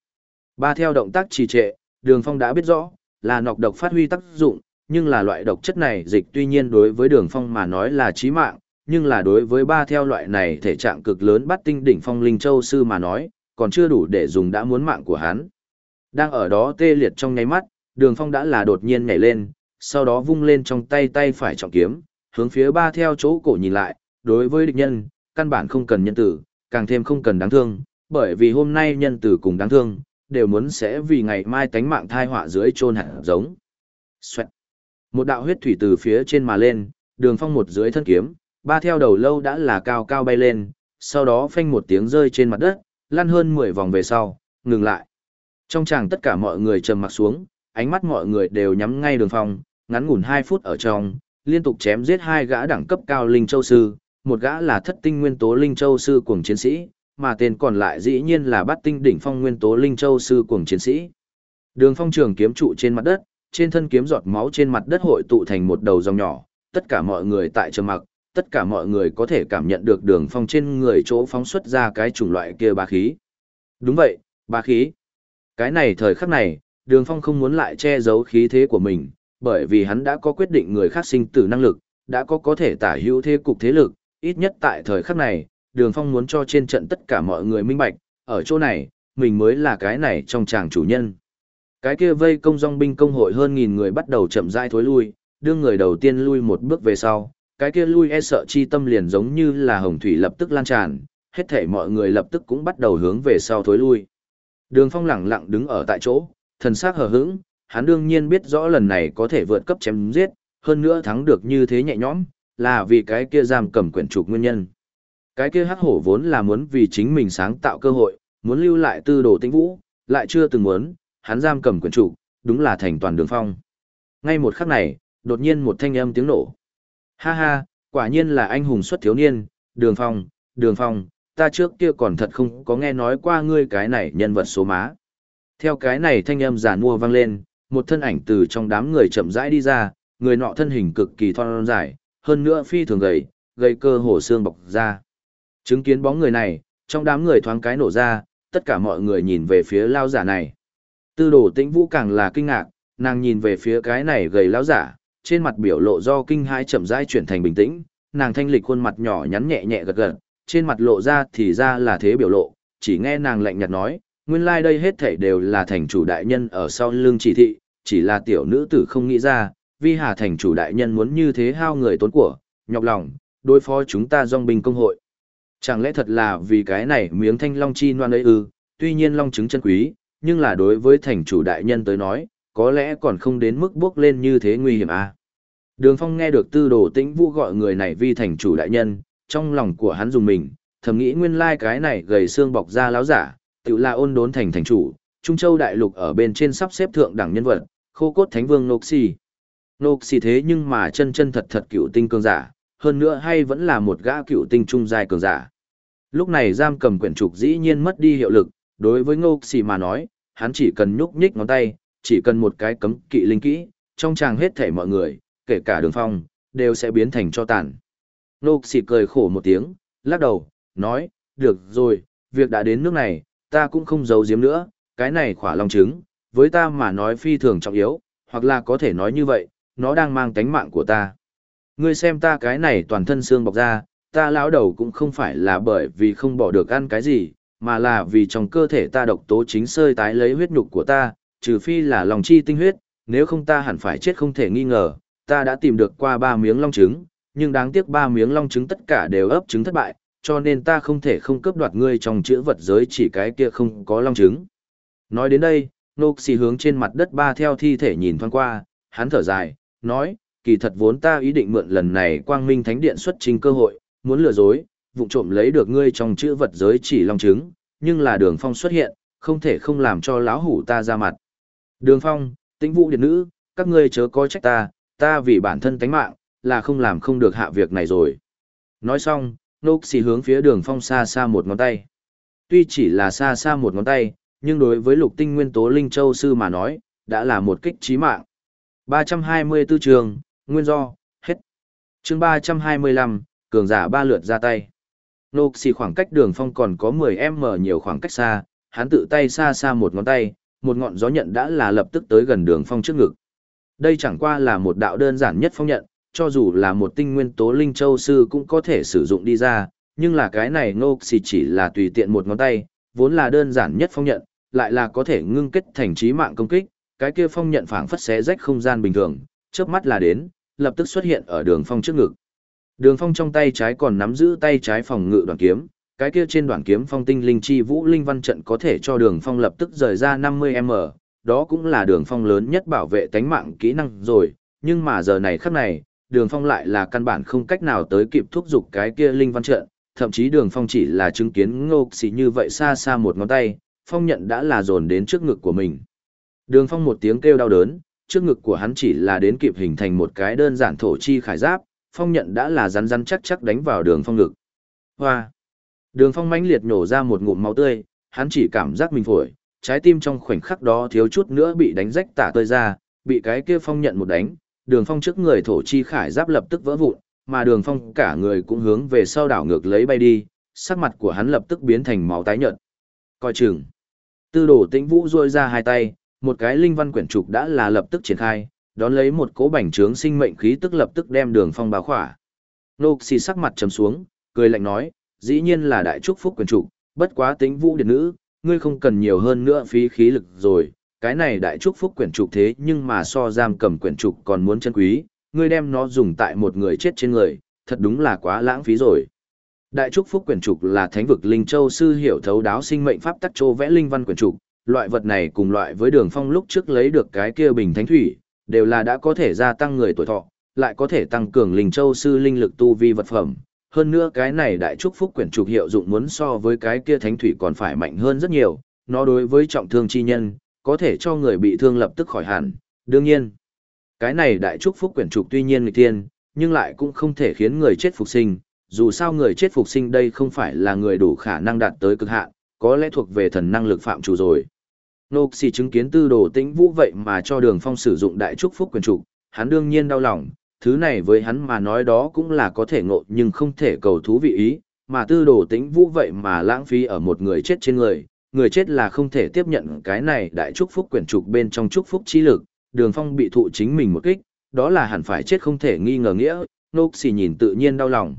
Ba theo động tác trì trệ, đường phong đã biết rõ, là nọc độc phát huy tác dụng, nhưng là loại độc chất này dịch tuy nhiên đối với đường phong mà nói là chí mạng, nhưng là đối với ba theo loại này thể trạng cực lớn bắt tinh đỉnh phong linh châu sư mà nói, còn chưa đủ để dùng đã muốn mạng của hắn. Đang ở đó tê liệt trong nháy mắt, đường phong đã là đột nhiên nhảy lên, sau đó vung lên trong tay tay phải trọng kiếm, hướng phía ba theo chỗ cổ nhìn lại, đối với địch nhân, căn bản không cần nhân tử, càng thêm không cần đáng thương, bởi vì hôm nay nhân tử cùng đáng thương, đều muốn sẽ vì ngày mai tánh mạng thai họa dưới chôn hạt giống. Xoẹt. Một đạo huyết thủy từ phía trên mà lên, đường phong một dưới thân kiếm, ba theo đầu lâu đã là cao cao bay lên, sau đó phanh một tiếng rơi trên mặt đất, lăn hơn 10 vòng về sau, ngừng lại. Trong chàng tất cả mọi người trầm mặt xuống, ánh mắt mọi người đều nhắm ngay đường phong, ngắn ngủn 2 phút ở trong, liên tục chém giết hai gã đẳng cấp cao linh châu sư, một gã là thất tinh nguyên tố linh châu sư cuồng chiến sĩ, mà tên còn lại dĩ nhiên là bát tinh đỉnh phong nguyên tố linh châu sư cuồng chiến sĩ. Đường phong trường kiếm trụ trên mặt đất, trên thân kiếm giọt máu trên mặt đất hội tụ thành một đầu dòng nhỏ, tất cả mọi người tại trầm mặc, tất cả mọi người có thể cảm nhận được đường phong trên người chỗ phóng xuất ra cái chủng loại kia bá khí. Đúng vậy, bá khí. Cái này thời khắc này, đường phong không muốn lại che giấu khí thế của mình, bởi vì hắn đã có quyết định người khác sinh tử năng lực, đã có có thể tả hữu thế cục thế lực, ít nhất tại thời khắc này, Đường Phong muốn cho trên trận tất cả mọi người minh bạch, ở chỗ này, mình mới là cái này trong chàng chủ nhân. Cái kia vây công dòng binh công hội hơn nghìn người bắt đầu chậm rãi thối lui, đưa người đầu tiên lui một bước về sau, cái kia lui e sợ chi tâm liền giống như là hồng thủy lập tức lan tràn, hết thể mọi người lập tức cũng bắt đầu hướng về sau thối lui. Đường Phong lặng lặng đứng ở tại chỗ, thần sắc hờ hững, hắn đương nhiên biết rõ lần này có thể vượt cấp chém giết, hơn nữa thắng được như thế nhẹ nhõm, là vì cái kia giam cầm quyển trục nguyên nhân. Cái kia hắc hổ vốn là muốn vì chính mình sáng tạo cơ hội, muốn lưu lại tư đồ tĩnh vũ, lại chưa từng muốn, hắn giam cầm quyển trục, đúng là thành toàn đường phong. Ngay một khắc này, đột nhiên một thanh âm tiếng nổ. Ha ha, quả nhiên là anh hùng xuất thiếu niên, đường phong, đường phong, ta trước kia còn thật không có nghe nói qua ngươi cái này nhân vật số má. Theo cái này thanh âm giả mua vang lên, một thân ảnh từ trong đám người chậm rãi đi ra, người nọ thân hình cực kỳ thon dài, hơn nữa phi thường gầy, gây cơ hồ xương bọc ra. Chứng kiến bóng người này, trong đám người thoáng cái nổ ra, tất cả mọi người nhìn về phía lao giả này. Tư đồ tĩnh vũ càng là kinh ngạc, nàng nhìn về phía cái này gầy lao giả, trên mặt biểu lộ do kinh hãi chậm rãi chuyển thành bình tĩnh, nàng thanh lịch khuôn mặt nhỏ nhắn nhẹ nhẹ gật gật, trên mặt lộ ra thì ra là thế biểu lộ, chỉ nghe nàng lạnh nhạt nói, nguyên lai like đây hết thảy đều là thành chủ đại nhân ở sau lưng chỉ thị, chỉ là tiểu nữ tử không nghĩ ra, vi hà thành chủ đại nhân muốn như thế hao người tốn của, nhọc lòng, đối phó chúng ta dòng binh công hội. Chẳng lẽ thật là vì cái này miếng thanh long chi noan ấy ư, tuy nhiên long trứng chân quý, nhưng là đối với thành chủ đại nhân tới nói, có lẽ còn không đến mức bước lên như thế nguy hiểm à. Đường phong nghe được tư đồ tĩnh vũ gọi người này vi thành chủ đại nhân, trong lòng của hắn dùng mình, thầm nghĩ nguyên lai cái này gầy xương bọc ra láo giả, tự là ôn đốn thành thành chủ, Trung Châu đại lục ở bên trên sắp xếp thượng đẳng nhân vật, khô cốt thánh vương Nộc xì. Nộc xì thế nhưng mà chân chân thật thật cựu tinh cường giả, hơn nữa hay vẫn là một gã cựu tinh trung giai cường giả. Lúc này giam cầm quyển trục dĩ nhiên mất đi hiệu lực, đối với ngô xì mà nói, hắn chỉ cần nhúc nhích ngón tay, chỉ cần một cái cấm kỵ linh kỹ, trong chàng hết thể mọi người, kể cả đường phong, đều sẽ biến thành cho tàn. Nô xỉ cười khổ một tiếng, lắc đầu, nói, được rồi, việc đã đến nước này, ta cũng không giấu giếm nữa, cái này khỏa long trứng, với ta mà nói phi thường trọng yếu, hoặc là có thể nói như vậy, nó đang mang tánh mạng của ta. Ngươi xem ta cái này toàn thân xương bọc ra, ta lão đầu cũng không phải là bởi vì không bỏ được ăn cái gì, mà là vì trong cơ thể ta độc tố chính sơi tái lấy huyết nhục của ta, trừ phi là lòng chi tinh huyết, nếu không ta hẳn phải chết không thể nghi ngờ, ta đã tìm được qua ba miếng long trứng, nhưng đáng tiếc ba miếng long trứng tất cả đều ấp trứng thất bại, cho nên ta không thể không cướp đoạt ngươi trong chữ vật giới chỉ cái kia không có long trứng. Nói đến đây, nô xì hướng trên mặt đất ba theo thi thể nhìn thoáng qua, hắn thở dài, nói, kỳ thật vốn ta ý định mượn lần này quang minh thánh điện xuất trình cơ hội, muốn lừa dối, vụ trộm lấy được ngươi trong chữ vật giới chỉ long trứng, nhưng là đường phong xuất hiện, không thể không làm cho lão hủ ta ra mặt. Đường phong, tĩnh vũ điện nữ, các ngươi chớ có trách ta, ta vì bản thân tánh mạng, là không làm không được hạ việc này rồi. Nói xong, nô xì hướng phía đường phong xa xa một ngón tay. Tuy chỉ là xa xa một ngón tay, nhưng đối với lục tinh nguyên tố linh châu sư mà nói, đã là một kích trí mạng. 324 trường, nguyên do, hết. chương 325, cường giả ba lượt ra tay. Nô xì khoảng cách đường phong còn có 10m nhiều khoảng cách xa, hắn tự tay xa xa một ngón tay, một ngọn gió nhận đã là lập tức tới gần đường phong trước ngực. Đây chẳng qua là một đạo đơn giản nhất phong nhận, cho dù là một tinh nguyên tố linh châu sư cũng có thể sử dụng đi ra, nhưng là cái này ngô xì chỉ là tùy tiện một ngón tay, vốn là đơn giản nhất phong nhận, lại là có thể ngưng kết thành trí mạng công kích, cái kia phong nhận phảng phất xé rách không gian bình thường, chớp mắt là đến, lập tức xuất hiện ở đường phong trước ngực. Đường phong trong tay trái còn nắm giữ tay trái phòng ngự đoạn kiếm, cái kia trên đoạn kiếm phong tinh linh chi vũ linh văn trận có thể cho đường phong lập tức rời ra 50m, đó cũng là đường phong lớn nhất bảo vệ tánh mạng kỹ năng rồi, nhưng mà giờ này khắc này, đường phong lại là căn bản không cách nào tới kịp thúc giục cái kia linh văn trận, thậm chí đường phong chỉ là chứng kiến ngô xì như vậy xa xa một ngón tay, phong nhận đã là dồn đến trước ngực của mình. Đường phong một tiếng kêu đau đớn, trước ngực của hắn chỉ là đến kịp hình thành một cái đơn giản thổ chi khải giáp, phong nhận đã là rắn rắn chắc chắc đánh vào đường phong ngực. Hoa! Đường phong mãnh liệt nhổ ra một ngụm máu tươi, hắn chỉ cảm giác mình phổi, trái tim trong khoảnh khắc đó thiếu chút nữa bị đánh rách tả tơi ra, bị cái kia phong nhận một đánh, đường phong trước người thổ chi khải giáp lập tức vỡ vụn, mà đường phong cả người cũng hướng về sau đảo ngược lấy bay đi, sắc mặt của hắn lập tức biến thành máu tái nhợt. Coi chừng. Tư đồ tĩnh vũ dôi ra hai tay, một cái linh văn quyển trục đã là lập tức triển khai, đón lấy một cỗ bành trướng sinh mệnh khí tức lập tức đem đường phong báo khỏa. Nô xì sắc mặt trầm xuống, cười lạnh nói, dĩ nhiên là đại trúc phúc quyển trục, bất quá tĩnh vũ điện nữ, ngươi không cần nhiều hơn nữa phí khí lực rồi, cái này đại trúc phúc quyển trục thế nhưng mà so giam cầm quyển trục còn muốn chân quý, ngươi đem nó dùng tại một người chết trên người, thật đúng là quá lãng phí rồi. Đại trúc phúc quyển trục là thánh vực linh châu sư hiểu thấu đáo sinh mệnh pháp tắc châu vẽ linh văn quyển trục, loại vật này cùng loại với đường phong lúc trước lấy được cái kia bình thánh thủy, đều là đã có thể gia tăng người tuổi thọ, lại có thể tăng cường linh châu sư linh lực tu vi vật phẩm. Hơn nữa cái này đại trúc phúc quyển trục hiệu dụng muốn so với cái kia thánh thủy còn phải mạnh hơn rất nhiều, nó đối với trọng thương chi nhân, có thể cho người bị thương lập tức khỏi hẳn. Đương nhiên, cái này đại trúc phúc quyển trục tuy nhiên nghịch tiên, nhưng lại cũng không thể khiến người chết phục sinh, dù sao người chết phục sinh đây không phải là người đủ khả năng đạt tới cực hạn, có lẽ thuộc về thần năng lực phạm chủ rồi. Nô xì chứng kiến tư đồ tĩnh vũ vậy mà cho đường phong sử dụng đại trúc phúc quyền trục, hắn đương nhiên đau lòng, thứ này với hắn mà nói đó cũng là có thể ngộ nhưng không thể cầu thú vị ý, mà tư đồ tĩnh vũ vậy mà lãng phí ở một người chết trên người, người chết là không thể tiếp nhận cái này đại chúc phúc quyển trục bên trong chúc phúc trí lực, đường phong bị thụ chính mình một kích, đó là hẳn phải chết không thể nghi ngờ nghĩa, ngô xì nhìn tự nhiên đau lòng.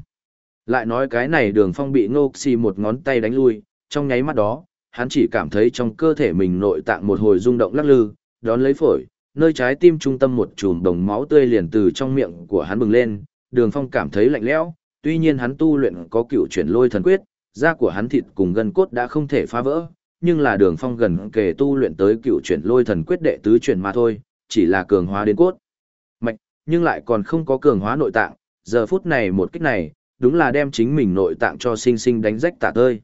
Lại nói cái này đường phong bị ngô xì một ngón tay đánh lui, trong nháy mắt đó, hắn chỉ cảm thấy trong cơ thể mình nội tạng một hồi rung động lắc lư, đón lấy phổi, nơi trái tim trung tâm một chùm đồng máu tươi liền từ trong miệng của hắn bừng lên, đường phong cảm thấy lạnh lẽo, tuy nhiên hắn tu luyện có cựu chuyển lôi thần quyết, da của hắn thịt cùng gân cốt đã không thể phá vỡ, nhưng là đường phong gần kề tu luyện tới cựu chuyển lôi thần quyết đệ tứ chuyển mà thôi, chỉ là cường hóa đến cốt. Mạch, nhưng lại còn không có cường hóa nội tạng, giờ phút này một kích này, đúng là đem chính mình nội tạng cho sinh sinh đánh rách tả tơi.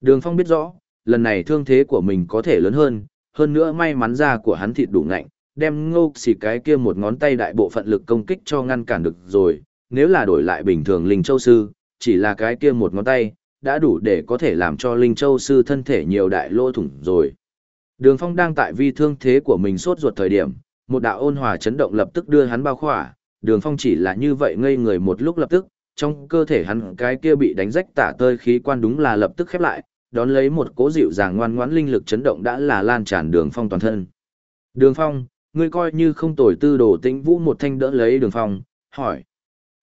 Đường phong biết rõ, lần này thương thế của mình có thể lớn hơn, hơn nữa may mắn ra của hắn thịt đủ ngạnh, đem ngô xì cái kia một ngón tay đại bộ phận lực công kích cho ngăn cản được rồi, nếu là đổi lại bình thường Linh Châu Sư, chỉ là cái kia một ngón tay, đã đủ để có thể làm cho Linh Châu Sư thân thể nhiều đại lỗ thủng rồi. Đường Phong đang tại vi thương thế của mình sốt ruột thời điểm, một đạo ôn hòa chấn động lập tức đưa hắn bao khỏa, Đường Phong chỉ là như vậy ngây người một lúc lập tức, trong cơ thể hắn cái kia bị đánh rách tả tơi khí quan đúng là lập tức khép lại, đón lấy một cố dịu dàng ngoan ngoãn linh lực chấn động đã là lan tràn đường phong toàn thân. Đường phong, ngươi coi như không tồi tư đồ tĩnh vũ một thanh đỡ lấy đường phong, hỏi.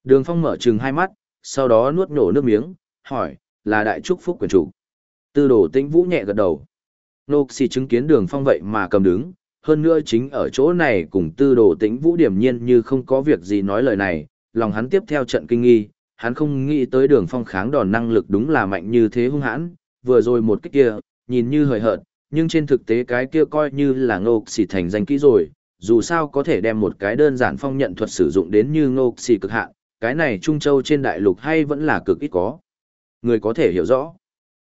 Đường Phong mở trừng hai mắt, sau đó nuốt nổ nước miếng, hỏi, là đại trúc phúc quyền chủ. Tư đồ tĩnh vũ nhẹ gật đầu. Nô xì chứng kiến đường Phong vậy mà cầm đứng, hơn nữa chính ở chỗ này cùng tư đồ tĩnh vũ điểm nhiên như không có việc gì nói lời này, lòng hắn tiếp theo trận kinh nghi, hắn không nghĩ tới đường Phong kháng đòn năng lực đúng là mạnh như thế hung hãn, vừa rồi một cái kia, nhìn như hời hợt, nhưng trên thực tế cái kia coi như là ngô xì thành danh kỹ rồi, dù sao có thể đem một cái đơn giản phong nhận thuật sử dụng đến như ngô xì cực hạn, cái này Trung Châu trên đại lục hay vẫn là cực ít có. Người có thể hiểu rõ.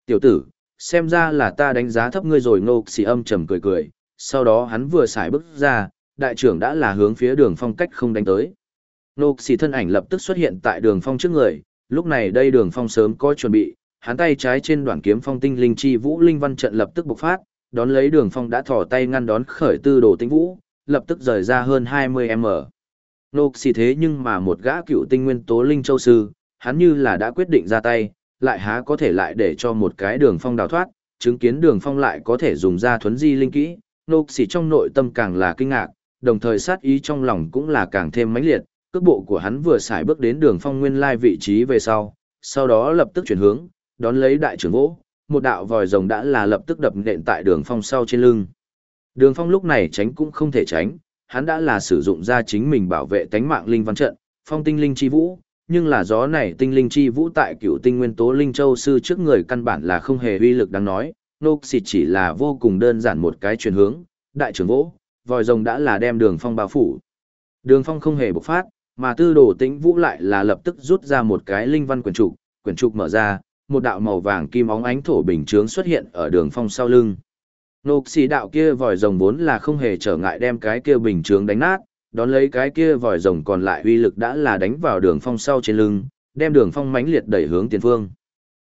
Tiểu tử, xem ra là ta đánh giá thấp ngươi rồi ngô xì âm trầm cười cười, sau đó hắn vừa xài bước ra, đại trưởng đã là hướng phía đường phong cách không đánh tới. Ngô xì thân ảnh lập tức xuất hiện tại đường phong trước người, lúc này đây đường phong sớm có chuẩn bị, hắn tay trái trên đoạn kiếm phong tinh linh chi vũ linh văn trận lập tức bộc phát, đón lấy đường phong đã thò tay ngăn đón khởi tư đồ tinh vũ, lập tức rời ra hơn 20m. Nô xì thế nhưng mà một gã cựu tinh nguyên tố linh châu sư, hắn như là đã quyết định ra tay, lại há có thể lại để cho một cái đường phong đào thoát, chứng kiến đường phong lại có thể dùng ra thuấn di linh kỹ, nô xỉ trong nội tâm càng là kinh ngạc, đồng thời sát ý trong lòng cũng là càng thêm mãnh liệt, cước bộ của hắn vừa xài bước đến đường phong nguyên lai vị trí về sau, sau đó lập tức chuyển hướng, đón lấy đại trưởng vỗ, một đạo vòi rồng đã là lập tức đập nện tại đường phong sau trên lưng. Đường phong lúc này tránh cũng không thể tránh, hắn đã là sử dụng ra chính mình bảo vệ tánh mạng linh văn trận, phong tinh linh chi vũ, nhưng là gió này tinh linh chi vũ tại cựu tinh nguyên tố linh châu sư trước người căn bản là không hề uy lực đáng nói, nô xịt chỉ là vô cùng đơn giản một cái chuyển hướng, đại trưởng vỗ, vòi rồng đã là đem đường phong bao phủ. Đường phong không hề bộc phát, mà tư đồ tĩnh vũ lại là lập tức rút ra một cái linh văn quyển trục, quyển trục mở ra, một đạo màu vàng kim óng ánh thổ bình chướng xuất hiện ở đường phong sau lưng. Nộp xì đạo kia vòi rồng vốn là không hề trở ngại đem cái kia bình chướng đánh nát, đón lấy cái kia vòi rồng còn lại uy lực đã là đánh vào đường phong sau trên lưng, đem đường phong mãnh liệt đẩy hướng tiền phương.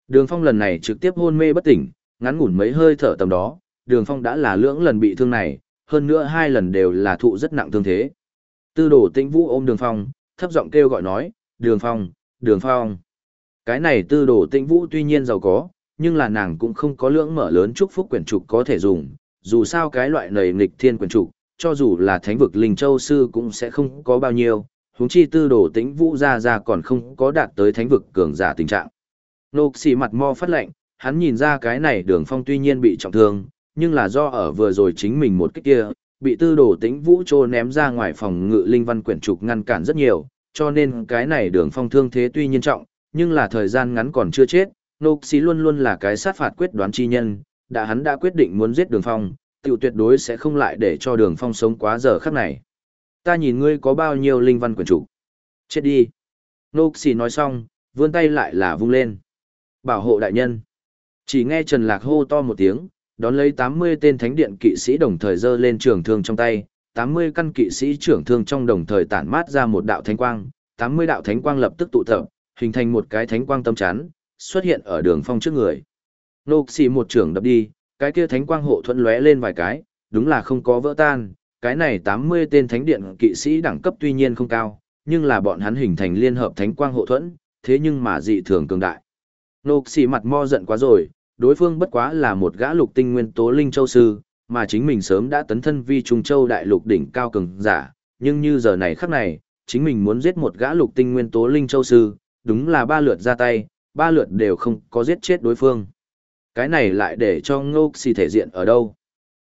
Đường phong lần này trực tiếp hôn mê bất tỉnh, ngắn ngủn mấy hơi thở tầm đó, đường phong đã là lưỡng lần bị thương này, hơn nữa hai lần đều là thụ rất nặng thương thế. Tư đồ tĩnh vũ ôm đường phong, thấp giọng kêu gọi nói, đường phong, đường phong. Cái này tư đồ tĩnh vũ tuy nhiên giàu có, nhưng là nàng cũng không có lưỡng mở lớn chúc phúc quyển trục có thể dùng, dù sao cái loại nầy nghịch thiên quyển trục, cho dù là thánh vực linh châu sư cũng sẽ không có bao nhiêu, huống chi tư đồ tĩnh vũ ra ra còn không có đạt tới thánh vực cường giả tình trạng. Nô xì mặt mo phát lệnh, hắn nhìn ra cái này đường phong tuy nhiên bị trọng thương, nhưng là do ở vừa rồi chính mình một cách kia, bị tư đồ tĩnh vũ trô ném ra ngoài phòng ngự linh văn quyển trục ngăn cản rất nhiều, cho nên cái này đường phong thương thế tuy nhiên trọng, nhưng là thời gian ngắn còn chưa chết, nô xì luôn luôn là cái sát phạt quyết đoán chi nhân, đã hắn đã quyết định muốn giết đường phong, tiểu tuyệt đối sẽ không lại để cho đường phong sống quá giờ khắc này. Ta nhìn ngươi có bao nhiêu linh văn quyền chủ. Chết đi. Nô xì nói xong, vươn tay lại là vung lên. Bảo hộ đại nhân. Chỉ nghe Trần Lạc hô to một tiếng, đón lấy 80 tên thánh điện kỵ sĩ đồng thời giơ lên trường thương trong tay, 80 căn kỵ sĩ trưởng thương trong đồng thời tản mát ra một đạo thánh quang, 80 đạo thánh quang lập tức tụ tập, hình thành một cái thánh quang tâm chắn, xuất hiện ở đường phong trước người. Nô xì một trưởng đập đi, cái kia thánh quang hộ thuẫn lóe lên vài cái, đúng là không có vỡ tan, cái này 80 tên thánh điện kỵ sĩ đẳng cấp tuy nhiên không cao, nhưng là bọn hắn hình thành liên hợp thánh quang hộ thuẫn, thế nhưng mà dị thường cường đại. Nô xì mặt mo giận quá rồi, đối phương bất quá là một gã lục tinh nguyên tố linh châu sư, mà chính mình sớm đã tấn thân vi trung châu đại lục đỉnh cao cường giả, nhưng như giờ này khắc này, chính mình muốn giết một gã lục tinh nguyên tố linh châu sư, đúng là ba lượt ra tay, ba lượt đều không có giết chết đối phương. Cái này lại để cho ngô xì thể diện ở đâu?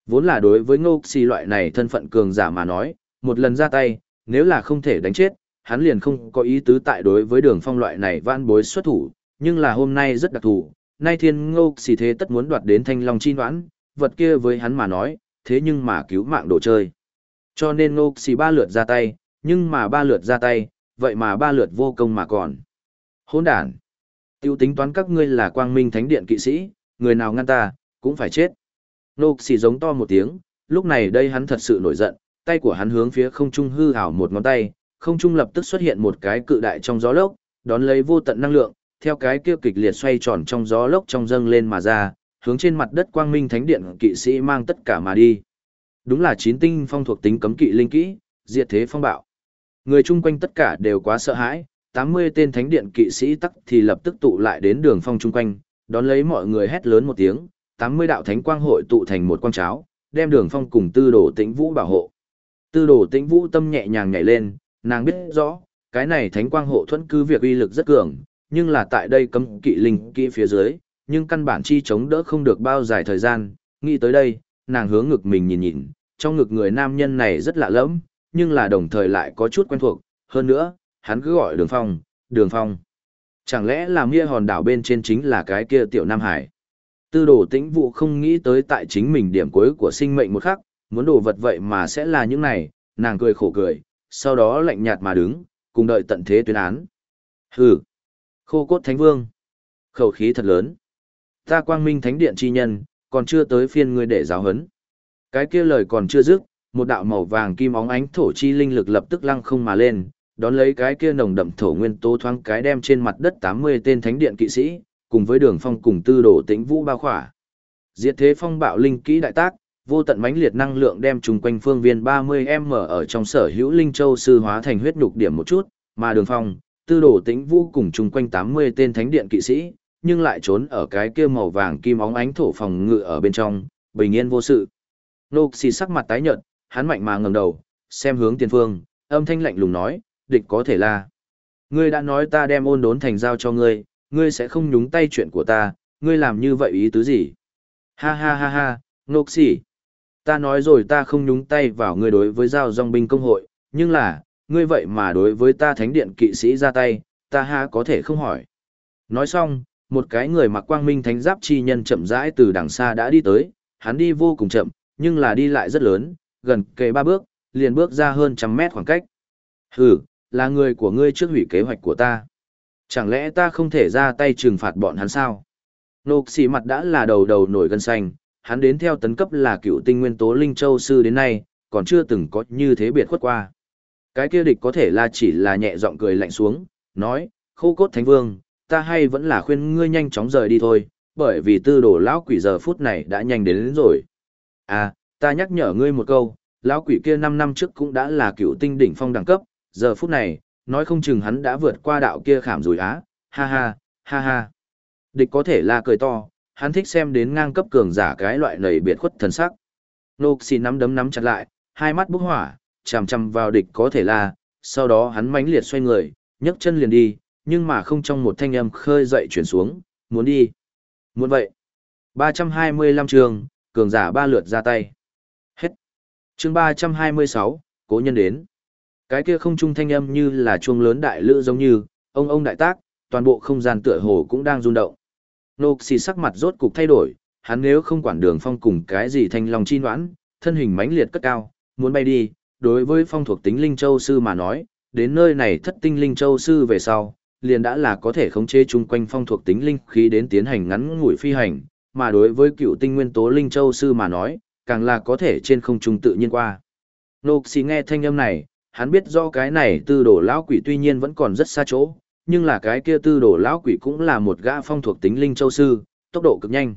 Vốn là đối với ngô xì loại này thân phận cường giả mà nói, một lần ra tay, nếu là không thể đánh chết, hắn liền không có ý tứ tại đối với đường phong loại này van bối xuất thủ, nhưng là hôm nay rất đặc thù, nay thiên ngô xì thế tất muốn đoạt đến thanh long chi noãn, vật kia với hắn mà nói, thế nhưng mà cứu mạng đồ chơi. Cho nên ngô xì ba lượt ra tay, nhưng mà ba lượt ra tay, vậy mà ba lượt vô công mà còn. Hỗn đản. Tiêu tính toán các ngươi là quang minh thánh điện kỵ sĩ, người nào ngăn ta, cũng phải chết. Nô xì giống to một tiếng, lúc này đây hắn thật sự nổi giận, tay của hắn hướng phía không trung hư ảo một ngón tay, không trung lập tức xuất hiện một cái cự đại trong gió lốc, đón lấy vô tận năng lượng, theo cái kia kịch liệt xoay tròn trong gió lốc trong dâng lên mà ra, hướng trên mặt đất quang minh thánh điện kỵ sĩ mang tất cả mà đi. Đúng là chín tinh phong thuộc tính cấm kỵ linh kỹ, diệt thế phong bạo. Người chung quanh tất cả đều quá sợ hãi, 80 tên thánh điện kỵ sĩ tắc thì lập tức tụ lại đến đường phong chung quanh, đón lấy mọi người hét lớn một tiếng, 80 đạo thánh quang hội tụ thành một quang cháo, đem đường phong cùng tư đồ tĩnh vũ bảo hộ. Tư đồ tĩnh vũ tâm nhẹ nhàng nhảy lên, nàng biết rõ, Cái này thánh quang hộ thuẫn cứ việc uy lực rất cường, nhưng là tại đây cấm kỵ linh kỵ phía dưới, nhưng căn bản chi chống đỡ không được bao dài thời gian, nghĩ tới đây, nàng hướng ngực mình nhìn nhìn, trong ngực người nam nhân này rất lạ lẫm, nhưng là đồng thời lại có chút quen thuộc, hơn nữa, hắn cứ gọi đường phong, đường phong. Chẳng lẽ là mia hòn đảo bên trên chính là cái kia tiểu Nam Hải? Tư đồ tĩnh vụ không nghĩ tới tại chính mình điểm cuối của sinh mệnh một khắc, muốn đồ vật vậy mà sẽ là những này, nàng cười khổ cười, sau đó lạnh nhạt mà đứng, cùng đợi tận thế tuyên án. Hừ, khô cốt thánh vương, khẩu khí thật lớn. Ta quang minh thánh điện chi nhân, còn chưa tới phiên ngươi để giáo hấn. Cái kia lời còn chưa dứt, một đạo màu vàng kim óng ánh thổ chi linh lực lập tức lăng không mà lên, đón lấy cái kia nồng đậm thổ nguyên tố thoáng cái đem trên mặt đất 80 tên thánh điện kỵ sĩ, cùng với đường phong cùng tư đồ tĩnh vũ bao khỏa. Diệt thế phong bạo linh kỹ đại tác, vô tận mãnh liệt năng lượng đem trùng quanh phương viên 30m ở trong sở hữu linh châu sư hóa thành huyết nhục điểm một chút, mà đường phong, tư đồ tĩnh vũ cùng trùng quanh 80 tên thánh điện kỵ sĩ, nhưng lại trốn ở cái kia màu vàng kim óng ánh thổ phòng ngự ở bên trong, bình yên vô sự. Nô xì sắc mặt tái nhợt, hắn mạnh mà ngẩng đầu, xem hướng tiền phương, âm thanh lạnh lùng nói, địch có thể là. Ngươi đã nói ta đem ôn đốn thành giao cho ngươi, ngươi sẽ không nhúng tay chuyện của ta, ngươi làm như vậy ý tứ gì? Ha ha ha ha, nô xì. Ta nói rồi ta không nhúng tay vào ngươi đối với giao dòng binh công hội, nhưng là, ngươi vậy mà đối với ta thánh điện kỵ sĩ ra tay, ta ha có thể không hỏi. Nói xong, một cái người mặc quang minh thánh giáp chi nhân chậm rãi từ đằng xa đã đi tới, hắn đi vô cùng chậm, nhưng là đi lại rất lớn, gần kề ba bước, liền bước ra hơn trăm mét khoảng cách. Hừ, là người của ngươi trước hủy kế hoạch của ta. Chẳng lẽ ta không thể ra tay trừng phạt bọn hắn sao? Nộp xì mặt đã là đầu đầu nổi gân xanh, hắn đến theo tấn cấp là cựu tinh nguyên tố Linh Châu Sư đến nay, còn chưa từng có như thế biệt khuất qua. Cái kia địch có thể là chỉ là nhẹ giọng cười lạnh xuống, nói, khô cốt thánh vương, ta hay vẫn là khuyên ngươi nhanh chóng rời đi thôi, bởi vì tư đồ lão quỷ giờ phút này đã nhanh đến, đến rồi. À, ta nhắc nhở ngươi một câu, lão quỷ kia 5 năm trước cũng đã là cựu tinh đỉnh phong đẳng cấp, giờ phút này, nói không chừng hắn đã vượt qua đạo kia khảm rùi á, ha ha, ha ha. Địch có thể là cười to, hắn thích xem đến ngang cấp cường giả cái loại nầy biệt khuất thần sắc. Nô xì nắm đấm nắm chặt lại, hai mắt bốc hỏa, chằm chằm vào địch có thể là, sau đó hắn mãnh liệt xoay người, nhấc chân liền đi, nhưng mà không trong một thanh âm khơi dậy chuyển xuống, muốn đi. Muốn vậy. 325 trường, cường giả ba lượt ra tay. Hết. chương 326, cố nhân đến. Cái kia không trung thanh âm như là chuông lớn đại lữ giống như, ông ông đại tác, toàn bộ không gian tựa hồ cũng đang rung động. Nô xì sắc mặt rốt cục thay đổi, hắn nếu không quản đường phong cùng cái gì thanh lòng chi noãn, thân hình mãnh liệt cất cao, muốn bay đi, đối với phong thuộc tính linh châu sư mà nói, đến nơi này thất tinh linh châu sư về sau, liền đã là có thể khống chế chung quanh phong thuộc tính linh khí đến tiến hành ngắn ngủi phi hành, mà đối với cựu tinh nguyên tố linh châu sư mà nói, càng là có thể trên không trung tự nhiên qua. Nô xì nghe thanh âm này, hắn biết do cái này tư đồ lão quỷ tuy nhiên vẫn còn rất xa chỗ, nhưng là cái kia tư đồ lão quỷ cũng là một gã phong thuộc tính linh châu sư, tốc độ cực nhanh.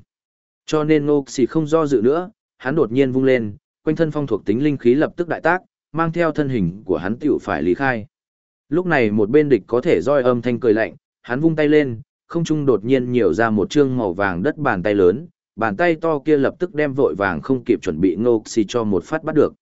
Cho nên Ngô xì không do dự nữa, hắn đột nhiên vung lên, quanh thân phong thuộc tính linh khí lập tức đại tác, mang theo thân hình của hắn tiểu phải lý khai. Lúc này một bên địch có thể roi âm thanh cười lạnh, hắn vung tay lên, không trung đột nhiên nhiều ra một chương màu vàng đất bàn tay lớn, bàn tay to kia lập tức đem vội vàng không kịp chuẩn bị ngô xì cho một phát bắt được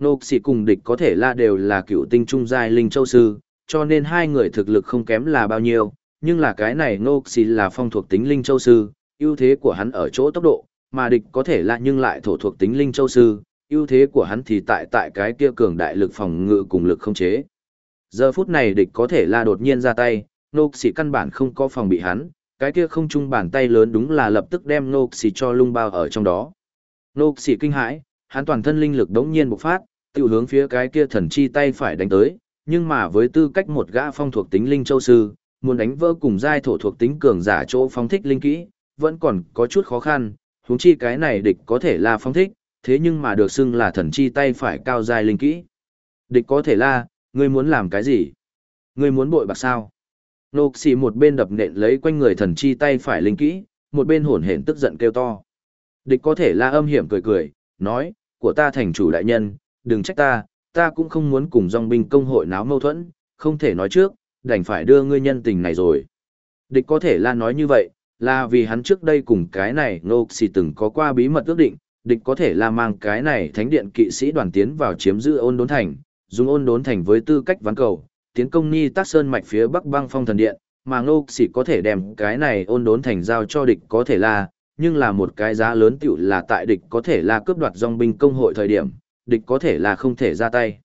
nô xì cùng địch có thể là đều là cựu tinh trung giai linh châu sư, cho nên hai người thực lực không kém là bao nhiêu, nhưng là cái này nô xì là phong thuộc tính linh châu sư, ưu thế của hắn ở chỗ tốc độ, mà địch có thể là nhưng lại thổ thuộc tính linh châu sư, ưu thế của hắn thì tại tại cái kia cường đại lực phòng ngự cùng lực không chế. Giờ phút này địch có thể là đột nhiên ra tay, nô xỉ căn bản không có phòng bị hắn, cái kia không chung bàn tay lớn đúng là lập tức đem nô xỉ cho lung bao ở trong đó. Nô xỉ kinh hãi, hắn toàn thân linh lực đống nhiên bộc phát, tự hướng phía cái kia thần chi tay phải đánh tới, nhưng mà với tư cách một gã phong thuộc tính linh châu sư, muốn đánh vỡ cùng giai thổ thuộc tính cường giả chỗ phong thích linh kỹ, vẫn còn có chút khó khăn, huống chi cái này địch có thể là phong thích, thế nhưng mà được xưng là thần chi tay phải cao giai linh kỹ. Địch có thể là, ngươi muốn làm cái gì? Ngươi muốn bội bạc sao? Nô xì một bên đập nện lấy quanh người thần chi tay phải linh kỹ, một bên hổn hển tức giận kêu to. Địch có thể là âm hiểm cười cười, nói, của ta thành chủ đại nhân, đừng trách ta, ta cũng không muốn cùng dòng binh công hội náo mâu thuẫn, không thể nói trước, đành phải đưa ngươi nhân tình này rồi. Địch có thể là nói như vậy, là vì hắn trước đây cùng cái này Ngô xì từng có qua bí mật ước định, địch có thể là mang cái này thánh điện kỵ sĩ đoàn tiến vào chiếm giữ ôn đốn thành, dùng ôn đốn thành với tư cách ván cầu, tiến công Ni tác Sơn mạch phía Bắc Băng Phong Thần Điện, mà Ngô Sĩ có thể đem cái này ôn đốn thành giao cho địch có thể là, nhưng là một cái giá lớn tiểu là tại địch có thể là cướp đoạt dòng binh công hội thời điểm, địch có thể là không thể ra tay.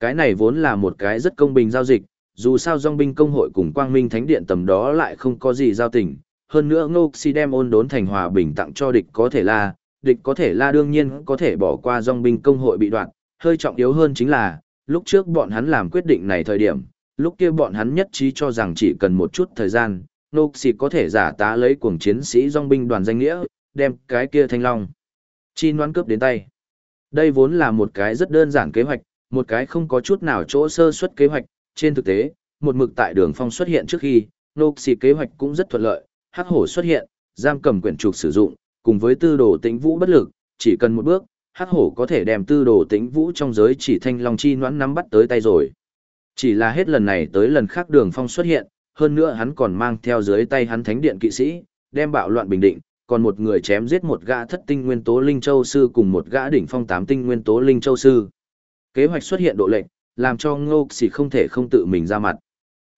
Cái này vốn là một cái rất công bình giao dịch, dù sao dòng binh công hội cùng quang minh thánh điện tầm đó lại không có gì giao tình. Hơn nữa ngô si đem ôn đốn thành hòa bình tặng cho địch có thể là, địch có thể là đương nhiên có thể bỏ qua dòng binh công hội bị đoạn, hơi trọng yếu hơn chính là, lúc trước bọn hắn làm quyết định này thời điểm, lúc kia bọn hắn nhất trí cho rằng chỉ cần một chút thời gian, nô xì có thể giả tá lấy cuồng chiến sĩ dòng binh đoàn danh nghĩa, đem cái kia thanh long. Chi noan cướp đến tay. Đây vốn là một cái rất đơn giản kế hoạch, một cái không có chút nào chỗ sơ suất kế hoạch, trên thực tế, một mực tại đường phong xuất hiện trước khi, nô xì kế hoạch cũng rất thuận lợi, hắc hổ xuất hiện, giam cầm quyển trục sử dụng, cùng với tư đồ tĩnh vũ bất lực, chỉ cần một bước, hắc hổ có thể đem tư đồ tĩnh vũ trong giới chỉ thanh long chi noãn nắm bắt tới tay rồi. Chỉ là hết lần này tới lần khác đường phong xuất hiện, hơn nữa hắn còn mang theo dưới tay hắn thánh điện kỵ sĩ, đem bạo loạn bình định, còn một người chém giết một gã thất tinh nguyên tố linh châu sư cùng một gã đỉnh phong tám tinh nguyên tố linh châu sư. Kế hoạch xuất hiện độ lệnh, làm cho ngô xỉ không thể không tự mình ra mặt.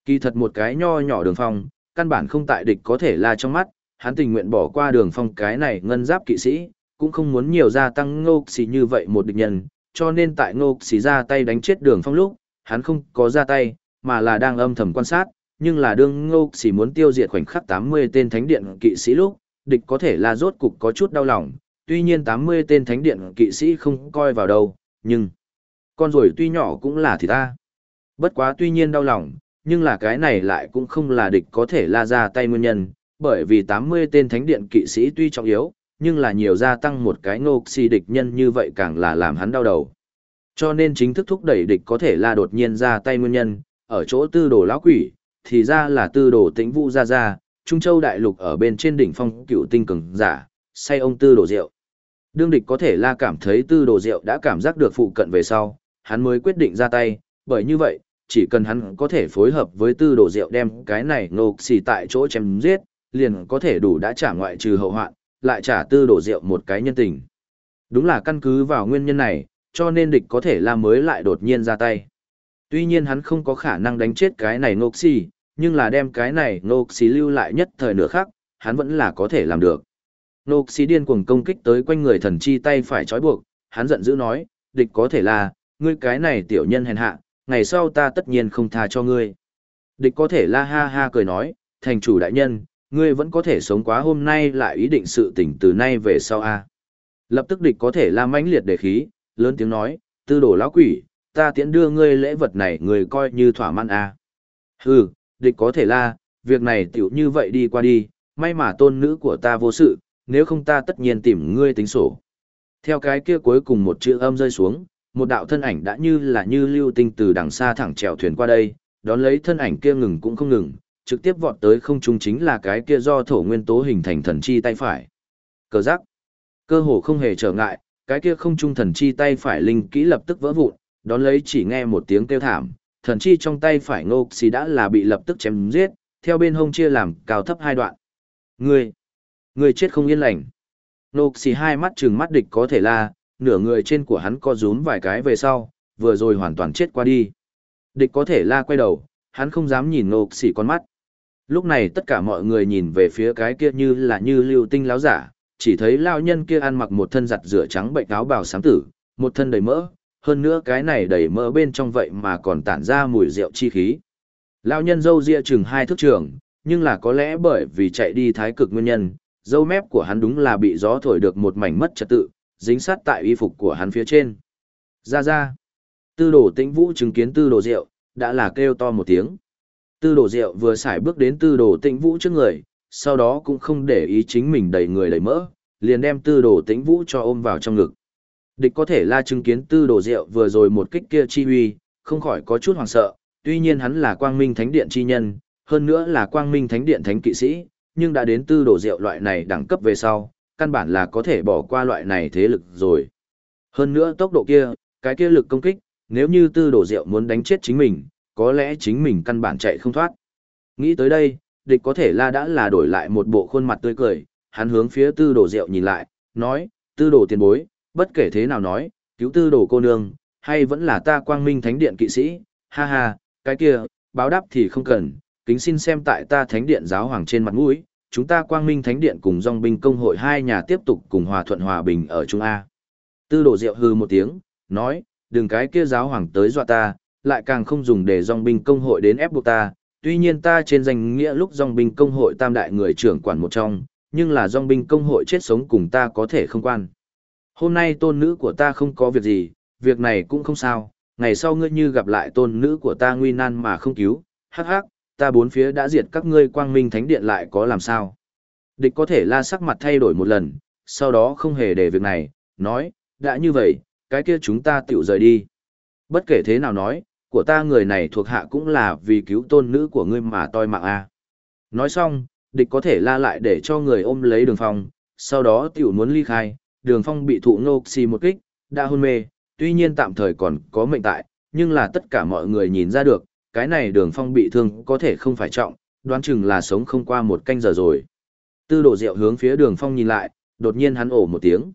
Kỳ thật một cái nho nhỏ đường phong, căn bản không tại địch có thể là trong mắt, hắn tình nguyện bỏ qua đường phong cái này ngân giáp kỵ sĩ, cũng không muốn nhiều gia tăng ngô xỉ như vậy một địch nhân, cho nên tại ngô xỉ ra tay đánh chết đường phong lúc, hắn không có ra tay, mà là đang âm thầm quan sát, nhưng là đương ngô xỉ muốn tiêu diệt khoảnh khắc 80 tên thánh điện kỵ sĩ lúc, địch có thể là rốt cục có chút đau lòng, tuy nhiên 80 tên thánh điện kỵ sĩ không coi vào đâu, nhưng con rồi tuy nhỏ cũng là thì ta. Bất quá tuy nhiên đau lòng, nhưng là cái này lại cũng không là địch có thể la ra tay nguyên nhân, bởi vì 80 tên thánh điện kỵ sĩ tuy trọng yếu, nhưng là nhiều gia tăng một cái ngô xì địch nhân như vậy càng là làm hắn đau đầu. Cho nên chính thức thúc đẩy địch có thể là đột nhiên ra tay nguyên nhân, ở chỗ tư đồ lão quỷ, thì ra là tư đồ tĩnh vũ ra ra, Trung Châu đại lục ở bên trên đỉnh phong cựu tinh cường giả, say ông tư đồ rượu. Đương địch có thể la cảm thấy tư đồ rượu đã cảm giác được phụ cận về sau, hắn mới quyết định ra tay, bởi như vậy, chỉ cần hắn có thể phối hợp với tư đồ rượu đem cái này nô xì tại chỗ chém giết, liền có thể đủ đã trả ngoại trừ hậu hoạn, lại trả tư đồ rượu một cái nhân tình. Đúng là căn cứ vào nguyên nhân này, cho nên địch có thể la mới lại đột nhiên ra tay. Tuy nhiên hắn không có khả năng đánh chết cái này nô xì, nhưng là đem cái này nô xí lưu lại nhất thời nửa khác, hắn vẫn là có thể làm được. Nô xí điên cuồng công kích tới quanh người thần chi tay phải trói buộc, hắn giận dữ nói, địch có thể là, ngươi cái này tiểu nhân hèn hạ, ngày sau ta tất nhiên không tha cho ngươi. Địch có thể la ha ha cười nói, thành chủ đại nhân, ngươi vẫn có thể sống quá hôm nay lại ý định sự tỉnh từ nay về sau a. Lập tức địch có thể la mãnh liệt đề khí, lớn tiếng nói, tư đồ lão quỷ, ta tiễn đưa ngươi lễ vật này người coi như thỏa mãn a. Hừ, địch có thể la, việc này tiểu như vậy đi qua đi, may mà tôn nữ của ta vô sự, nếu không ta tất nhiên tìm ngươi tính sổ. Theo cái kia cuối cùng một chữ âm rơi xuống, một đạo thân ảnh đã như là như lưu tinh từ đằng xa thẳng trèo thuyền qua đây, đón lấy thân ảnh kia ngừng cũng không ngừng, trực tiếp vọt tới không trung chính là cái kia do thổ nguyên tố hình thành thần chi tay phải. Cờ giác. Cơ hồ không hề trở ngại, cái kia không trung thần chi tay phải linh kỹ lập tức vỡ vụn, đón lấy chỉ nghe một tiếng kêu thảm, thần chi trong tay phải ngô xì đã là bị lập tức chém giết, theo bên hông chia làm cao thấp hai đoạn. Ngươi, ngươi chết không yên lành. Ngô xì hai mắt trừng mắt địch có thể là, nửa người trên của hắn co rúm vài cái về sau, vừa rồi hoàn toàn chết qua đi. Địch có thể la quay đầu, hắn không dám nhìn ngô xì con mắt. Lúc này tất cả mọi người nhìn về phía cái kia như là như lưu tinh láo giả, chỉ thấy lao nhân kia ăn mặc một thân giặt rửa trắng bệnh áo bào sám tử, một thân đầy mỡ, hơn nữa cái này đầy mỡ bên trong vậy mà còn tản ra mùi rượu chi khí. Lao nhân dâu ria chừng hai thước trường, nhưng là có lẽ bởi vì chạy đi thái cực nguyên nhân, dâu mép của hắn đúng là bị gió thổi được một mảnh mất trật tự, dính sát tại y phục của hắn phía trên. Ra ra. Tư đồ tĩnh vũ chứng kiến tư đồ rượu, đã là kêu to một tiếng. Tư đồ rượu vừa xài bước đến tư đồ tĩnh vũ trước người, sau đó cũng không để ý chính mình đầy người đầy mỡ, liền đem tư đồ tĩnh vũ cho ôm vào trong ngực. Địch có thể la chứng kiến tư đồ rượu vừa rồi một kích kia chi huy, không khỏi có chút hoảng sợ, tuy nhiên hắn là quang minh thánh điện chi nhân, hơn nữa là quang minh thánh điện thánh kỵ sĩ, nhưng đã đến tư đồ rượu loại này đẳng cấp về sau, căn bản là có thể bỏ qua loại này thế lực rồi. Hơn nữa tốc độ kia, cái kia lực công kích, nếu như tư đồ rượu muốn đánh chết chính mình, có lẽ chính mình căn bản chạy không thoát. Nghĩ tới đây, địch có thể la đã là đổi lại một bộ khuôn mặt tươi cười, hắn hướng phía tư đồ rượu nhìn lại, nói, tư đồ tiền bối, bất kể thế nào nói, cứu tư đồ cô nương, hay vẫn là ta quang minh thánh điện kỵ sĩ, ha ha, cái kia, báo đáp thì không cần, kính xin xem tại ta thánh điện giáo hoàng trên mặt mũi, chúng ta quang minh thánh điện cùng dòng binh công hội hai nhà tiếp tục cùng hòa thuận hòa bình ở Trung A. Tư đồ diệu hư một tiếng, nói, đừng cái kia giáo hoàng tới dọa ta, lại càng không dùng để dòng binh công hội đến ép buộc ta, tuy nhiên ta trên danh nghĩa lúc dòng binh công hội tam đại người trưởng quản một trong, nhưng là dòng binh công hội chết sống cùng ta có thể không quan. Hôm nay tôn nữ của ta không có việc gì, việc này cũng không sao, ngày sau ngươi như gặp lại tôn nữ của ta nguy nan mà không cứu, hắc hắc, ta bốn phía đã diệt các ngươi quang minh thánh điện lại có làm sao. Địch có thể la sắc mặt thay đổi một lần, sau đó không hề để việc này, nói, đã như vậy, cái kia chúng ta tiểu rời đi. Bất kể thế nào nói, của ta người này thuộc hạ cũng là vì cứu tôn nữ của ngươi mà toi mạng a. Nói xong, địch có thể la lại để cho người ôm lấy đường phong, sau đó tiểu muốn ly khai, đường phong bị thụ ngô xì một kích, đã hôn mê, tuy nhiên tạm thời còn có mệnh tại, nhưng là tất cả mọi người nhìn ra được, cái này đường phong bị thương có thể không phải trọng, đoán chừng là sống không qua một canh giờ rồi. Tư đồ rượu hướng phía đường phong nhìn lại, đột nhiên hắn ổ một tiếng.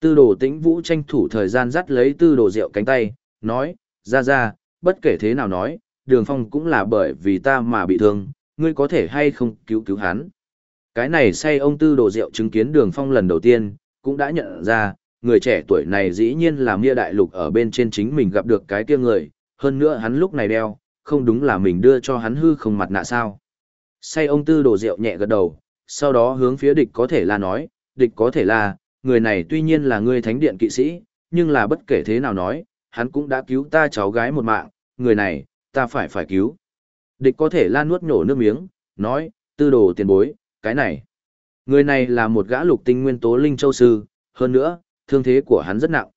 Tư đồ tĩnh vũ tranh thủ thời gian dắt lấy tư đồ rượu cánh tay, nói, ra ra, bất kể thế nào nói, đường phong cũng là bởi vì ta mà bị thương, ngươi có thể hay không cứu cứu hắn. Cái này say ông tư đồ rượu chứng kiến đường phong lần đầu tiên, cũng đã nhận ra, người trẻ tuổi này dĩ nhiên là Mia Đại Lục ở bên trên chính mình gặp được cái kia người, hơn nữa hắn lúc này đeo, không đúng là mình đưa cho hắn hư không mặt nạ sao. Say ông tư đổ rượu nhẹ gật đầu, sau đó hướng phía địch có thể là nói, địch có thể là, người này tuy nhiên là người thánh điện kỵ sĩ, nhưng là bất kể thế nào nói, hắn cũng đã cứu ta cháu gái một mạng, người này, ta phải phải cứu. Địch có thể la nuốt nhổ nước miếng, nói, tư đồ tiền bối, cái này. Người này là một gã lục tinh nguyên tố linh châu sư, hơn nữa, thương thế của hắn rất nặng.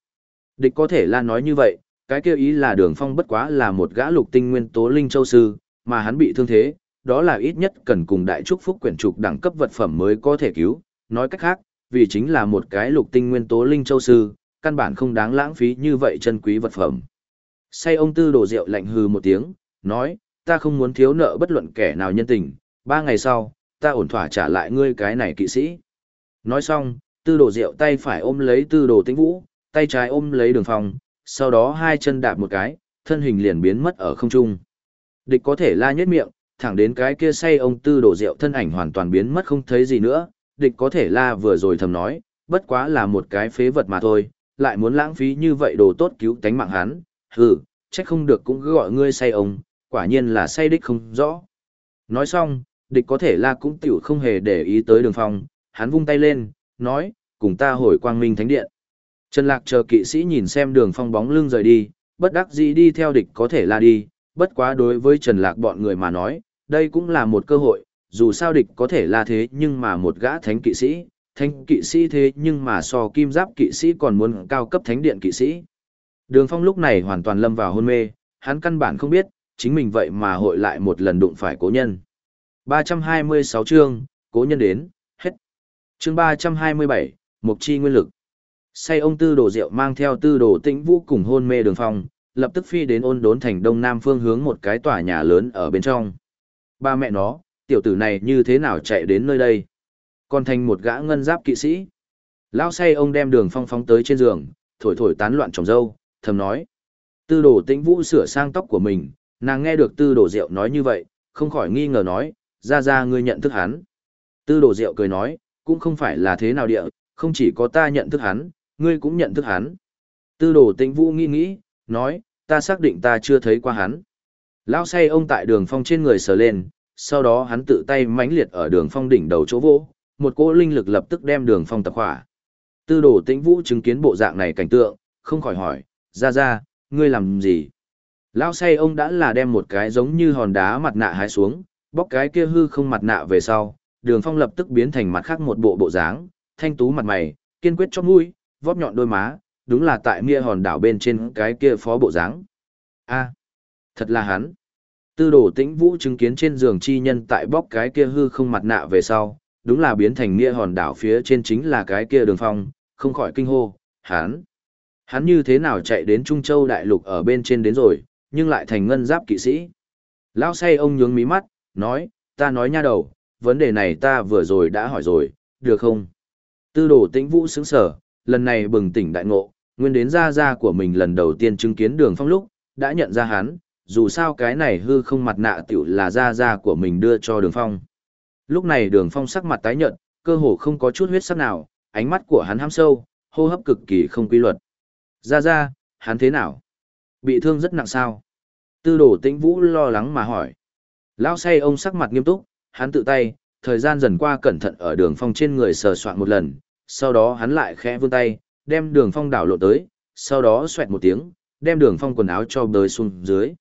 Địch có thể là nói như vậy, cái kêu ý là đường phong bất quá là một gã lục tinh nguyên tố linh châu sư, mà hắn bị thương thế, đó là ít nhất cần cùng đại trúc phúc quyển trục đẳng cấp vật phẩm mới có thể cứu. Nói cách khác, vì chính là một cái lục tinh nguyên tố linh châu sư, căn bản không đáng lãng phí như vậy chân quý vật phẩm. Say ông tư đổ rượu lạnh hừ một tiếng, nói, ta không muốn thiếu nợ bất luận kẻ nào nhân tình, ba ngày sau, ta ổn thỏa trả lại ngươi cái này kỵ sĩ. Nói xong, tư đồ rượu tay phải ôm lấy tư đồ tĩnh vũ, tay trái ôm lấy đường phòng, sau đó hai chân đạp một cái, thân hình liền biến mất ở không trung. Địch có thể la nhất miệng, thẳng đến cái kia say ông tư đồ rượu thân ảnh hoàn toàn biến mất không thấy gì nữa, địch có thể la vừa rồi thầm nói, bất quá là một cái phế vật mà thôi, lại muốn lãng phí như vậy đồ tốt cứu tánh mạng hắn, hừ, trách không được cũng cứ gọi ngươi say ông, quả nhiên là say đích không rõ. Nói xong, địch có thể la cũng tiểu không hề để ý tới đường phong, hắn vung tay lên, nói, cùng ta hồi quang minh thánh điện. Trần Lạc chờ kỵ sĩ nhìn xem đường phong bóng lưng rời đi, bất đắc dĩ đi theo địch có thể la đi, bất quá đối với Trần Lạc bọn người mà nói, đây cũng là một cơ hội, dù sao địch có thể la thế nhưng mà một gã thánh kỵ sĩ, thánh kỵ sĩ thế nhưng mà so kim giáp kỵ sĩ còn muốn cao cấp thánh điện kỵ sĩ. Đường phong lúc này hoàn toàn lâm vào hôn mê, hắn căn bản không biết, chính mình vậy mà hội lại một lần đụng phải cố nhân. 326 chương, cố nhân đến, hết. Chương 327, Mục chi nguyên lực. Say ông tư đồ rượu mang theo tư đồ tĩnh vũ cùng hôn mê đường phong, lập tức phi đến ôn đốn thành đông nam phương hướng một cái tòa nhà lớn ở bên trong. Ba mẹ nó, tiểu tử này như thế nào chạy đến nơi đây? Còn thành một gã ngân giáp kỵ sĩ. Lão say ông đem đường phong phóng tới trên giường, thổi thổi tán loạn trồng dâu, thầm nói. Tư đồ tĩnh vũ sửa sang tóc của mình, nàng nghe được tư đồ rượu nói như vậy, không khỏi nghi ngờ nói, ra ra ngươi nhận thức hắn. Tư đồ rượu cười nói, cũng không phải là thế nào địa, không chỉ có ta nhận thức hắn, ngươi cũng nhận thức hắn. Tư đồ tĩnh vũ nghĩ nghĩ, nói, ta xác định ta chưa thấy qua hắn. Lão say ông tại đường phong trên người sờ lên, sau đó hắn tự tay mãnh liệt ở đường phong đỉnh đầu chỗ vỗ, một cỗ linh lực lập tức đem đường phong tập hỏa. Tư đồ tĩnh vũ chứng kiến bộ dạng này cảnh tượng, không khỏi hỏi, ra ra, ngươi làm gì? Lão say ông đã là đem một cái giống như hòn đá mặt nạ hái xuống, bóc cái kia hư không mặt nạ về sau, đường phong lập tức biến thành mặt khác một bộ bộ dáng, thanh tú mặt mày, kiên quyết chót mũi, vóp nhọn đôi má, đúng là tại mia hòn đảo bên trên cái kia phó bộ dáng. A, thật là hắn. Tư đồ tĩnh vũ chứng kiến trên giường chi nhân tại bóc cái kia hư không mặt nạ về sau, đúng là biến thành mia hòn đảo phía trên chính là cái kia đường phong, không khỏi kinh hô, hắn. Hắn như thế nào chạy đến Trung Châu Đại Lục ở bên trên đến rồi, nhưng lại thành ngân giáp kỵ sĩ. Lão say ông nhướng mí mắt, nói, ta nói nha đầu, vấn đề này ta vừa rồi đã hỏi rồi, được không? Tư đồ tĩnh vũ sững sở, lần này bừng tỉnh đại ngộ, nguyên đến ra ra của mình lần đầu tiên chứng kiến đường phong lúc, đã nhận ra hắn, dù sao cái này hư không mặt nạ tiểu là gia gia của mình đưa cho đường phong. Lúc này đường phong sắc mặt tái nhợt, cơ hồ không có chút huyết sắc nào, ánh mắt của hắn hăm sâu, hô hấp cực kỳ không quy luật. Ra ra, hắn thế nào? Bị thương rất nặng sao? Tư đồ tĩnh vũ lo lắng mà hỏi. Lão say ông sắc mặt nghiêm túc, hắn tự tay, thời gian dần qua cẩn thận ở đường phong trên người sờ soạn một lần, sau đó hắn lại khẽ vươn tay, đem đường phong đảo lộ tới, sau đó xoẹt một tiếng, đem đường phong quần áo cho bới xuống dưới.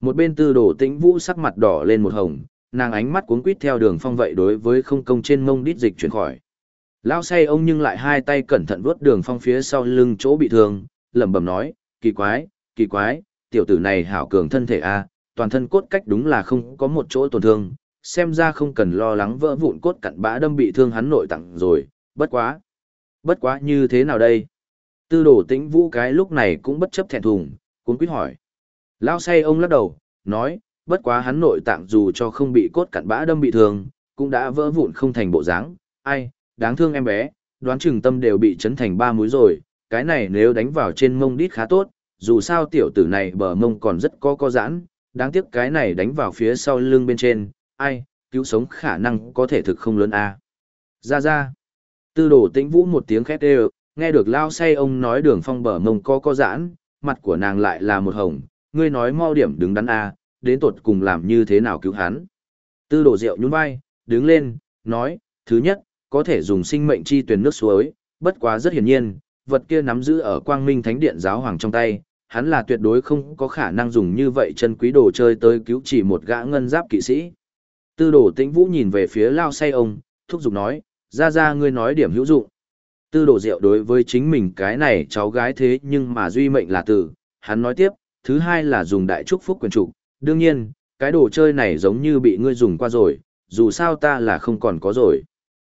Một bên tư đồ tĩnh vũ sắc mặt đỏ lên một hồng, nàng ánh mắt cuốn quít theo đường phong vậy đối với không công trên mông đít dịch chuyển khỏi. Lão say ông nhưng lại hai tay cẩn thận vuốt đường phong phía sau lưng chỗ bị thương, lẩm bẩm nói, kỳ quái, kỳ quái, tiểu tử này hảo cường thân thể a, toàn thân cốt cách đúng là không có một chỗ tổn thương, xem ra không cần lo lắng vỡ vụn cốt cặn bã đâm bị thương hắn nội tặng rồi, bất quá. Bất quá như thế nào đây? Tư đồ tĩnh vũ cái lúc này cũng bất chấp thẹn thùng, cuốn quýt hỏi. Lao say ông lắc đầu, nói, bất quá hắn nội tạng dù cho không bị cốt cặn bã đâm bị thương, cũng đã vỡ vụn không thành bộ dáng. ai, đáng thương em bé, đoán chừng tâm đều bị chấn thành ba múi rồi, cái này nếu đánh vào trên mông đít khá tốt, dù sao tiểu tử này bờ mông còn rất có co giãn, đáng tiếc cái này đánh vào phía sau lưng bên trên, ai, cứu sống khả năng có thể thực không lớn a. À. Ra ra. Tư đồ tĩnh vũ một tiếng khét đều, nghe được lao say ông nói đường phong bờ mông co co giãn, mặt của nàng lại là một hồng, ngươi nói mau điểm đứng đắn a, đến tột cùng làm như thế nào cứu hắn. Tư đồ rượu nhún vai, đứng lên, nói, thứ nhất, có thể dùng sinh mệnh chi tuyển nước suối, bất quá rất hiển nhiên, vật kia nắm giữ ở quang minh thánh điện giáo hoàng trong tay, hắn là tuyệt đối không có khả năng dùng như vậy chân quý đồ chơi tới cứu chỉ một gã ngân giáp kỵ sĩ. Tư đồ tĩnh vũ nhìn về phía lao say ông, thúc giục nói, ra ra ngươi nói điểm hữu dụng. Tư đồ diệu đối với chính mình cái này cháu gái thế nhưng mà duy mệnh là tử, hắn nói tiếp, thứ hai là dùng đại trúc phúc quyền trục, đương nhiên, cái đồ chơi này giống như bị ngươi dùng qua rồi, dù sao ta là không còn có rồi.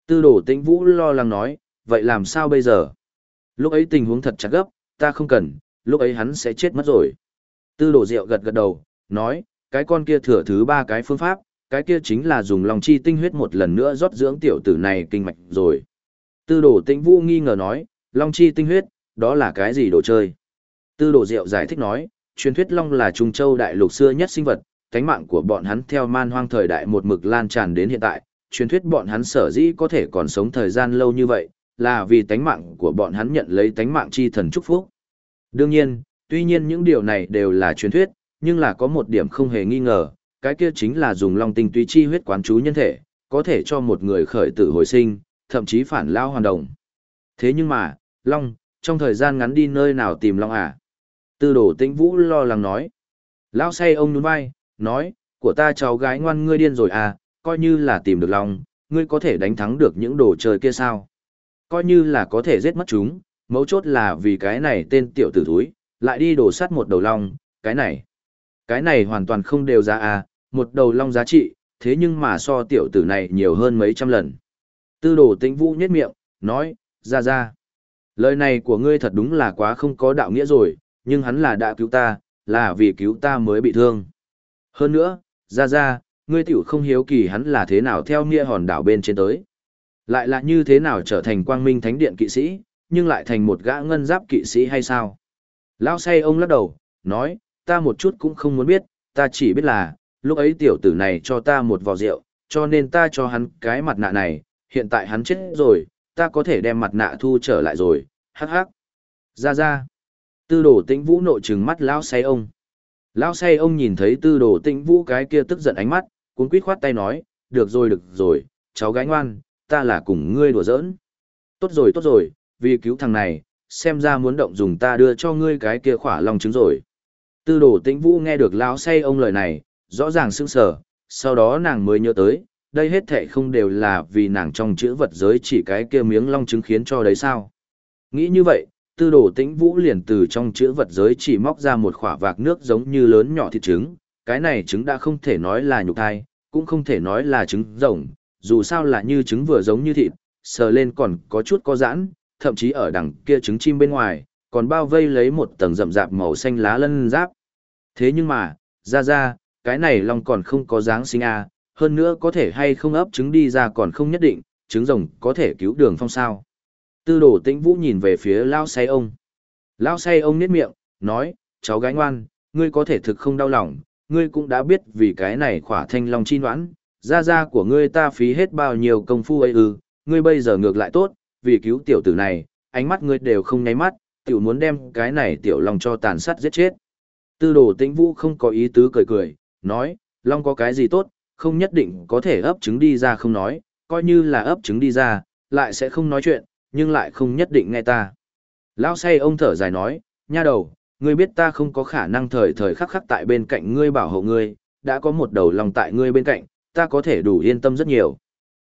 Tư đồ tĩnh vũ lo lắng nói, vậy làm sao bây giờ? Lúc ấy tình huống thật chặt gấp, ta không cần, lúc ấy hắn sẽ chết mất rồi. Tư đồ diệu gật gật đầu, nói, cái con kia thừa thứ ba cái phương pháp, cái kia chính là dùng lòng chi tinh huyết một lần nữa rót dưỡng tiểu tử này kinh mạch rồi. Tư đồ tĩnh vũ nghi ngờ nói, long chi tinh huyết, đó là cái gì đồ chơi? Tư đồ diệu giải thích nói, truyền thuyết long là trung châu đại lục xưa nhất sinh vật, cánh mạng của bọn hắn theo man hoang thời đại một mực lan tràn đến hiện tại, truyền thuyết bọn hắn sở dĩ có thể còn sống thời gian lâu như vậy, là vì tánh mạng của bọn hắn nhận lấy tánh mạng chi thần chúc phúc. Đương nhiên, tuy nhiên những điều này đều là truyền thuyết, nhưng là có một điểm không hề nghi ngờ, cái kia chính là dùng long tinh túy chi huyết quán chú nhân thể, có thể cho một người khởi tử hồi sinh, thậm chí phản lao hoàn đồng. Thế nhưng mà, long, trong thời gian ngắn đi nơi nào tìm long à? Tư đổ tĩnh vũ lo lắng nói. Lao say ông nhún vai, nói, của ta cháu gái ngoan ngươi điên rồi à, coi như là tìm được long, ngươi có thể đánh thắng được những đồ chơi kia sao? Coi như là có thể giết mất chúng, mấu chốt là vì cái này tên tiểu tử thúi, lại đi đổ sát một đầu long, cái này. Cái này hoàn toàn không đều ra à, một đầu long giá trị, thế nhưng mà so tiểu tử này nhiều hơn mấy trăm lần. Tư đồ tĩnh vũ nhét miệng, nói, ra ra. Lời này của ngươi thật đúng là quá không có đạo nghĩa rồi, nhưng hắn là đã cứu ta, là vì cứu ta mới bị thương. Hơn nữa, ra ra, ngươi tiểu không hiếu kỳ hắn là thế nào theo nghĩa hòn đảo bên trên tới. Lại là như thế nào trở thành quang minh thánh điện kỵ sĩ, nhưng lại thành một gã ngân giáp kỵ sĩ hay sao? Lão say ông lắc đầu, nói, ta một chút cũng không muốn biết, ta chỉ biết là, lúc ấy tiểu tử này cho ta một vò rượu, cho nên ta cho hắn cái mặt nạ này, hiện tại hắn chết rồi, ta có thể đem mặt nạ thu trở lại rồi, hắc hắc. Ra ra. Tư đồ tĩnh vũ nội trừng mắt lão say ông. Lão say ông nhìn thấy tư đồ tĩnh vũ cái kia tức giận ánh mắt, cuốn quýt khoát tay nói, được rồi được rồi, cháu gái ngoan, ta là cùng ngươi đùa giỡn. Tốt rồi tốt rồi, vì cứu thằng này, xem ra muốn động dùng ta đưa cho ngươi cái kia khỏa lòng trứng rồi. Tư đồ tĩnh vũ nghe được lão say ông lời này, rõ ràng sững sờ, sau đó nàng mới nhớ tới, đây hết thệ không đều là vì nàng trong chữ vật giới chỉ cái kia miếng long trứng khiến cho đấy sao. Nghĩ như vậy, tư đồ tĩnh vũ liền từ trong chữ vật giới chỉ móc ra một khỏa vạc nước giống như lớn nhỏ thịt trứng, cái này trứng đã không thể nói là nhục thai, cũng không thể nói là trứng rồng, dù sao là như trứng vừa giống như thịt, sờ lên còn có chút có giãn, thậm chí ở đằng kia trứng chim bên ngoài, còn bao vây lấy một tầng rậm rạp màu xanh lá lân giáp. Thế nhưng mà, ra ra, cái này long còn không có dáng sinh a, hơn nữa có thể hay không ấp trứng đi ra còn không nhất định, trứng rồng có thể cứu đường phong sao. Tư đồ tĩnh vũ nhìn về phía lao say ông. Lao say ông niết miệng, nói, cháu gái ngoan, ngươi có thể thực không đau lòng, ngươi cũng đã biết vì cái này khỏa thanh long chi noãn, ra ra của ngươi ta phí hết bao nhiêu công phu ấy ư, ngươi bây giờ ngược lại tốt, vì cứu tiểu tử này, ánh mắt ngươi đều không nháy mắt, tiểu muốn đem cái này tiểu long cho tàn sát giết chết. Tư đồ tĩnh vũ không có ý tứ cười cười, nói, long có cái gì tốt, không nhất định có thể ấp trứng đi ra không nói, coi như là ấp trứng đi ra, lại sẽ không nói chuyện, nhưng lại không nhất định nghe ta. Lão say ông thở dài nói, nha đầu, ngươi biết ta không có khả năng thời thời khắc khắc tại bên cạnh ngươi bảo hộ ngươi, đã có một đầu lòng tại ngươi bên cạnh, ta có thể đủ yên tâm rất nhiều.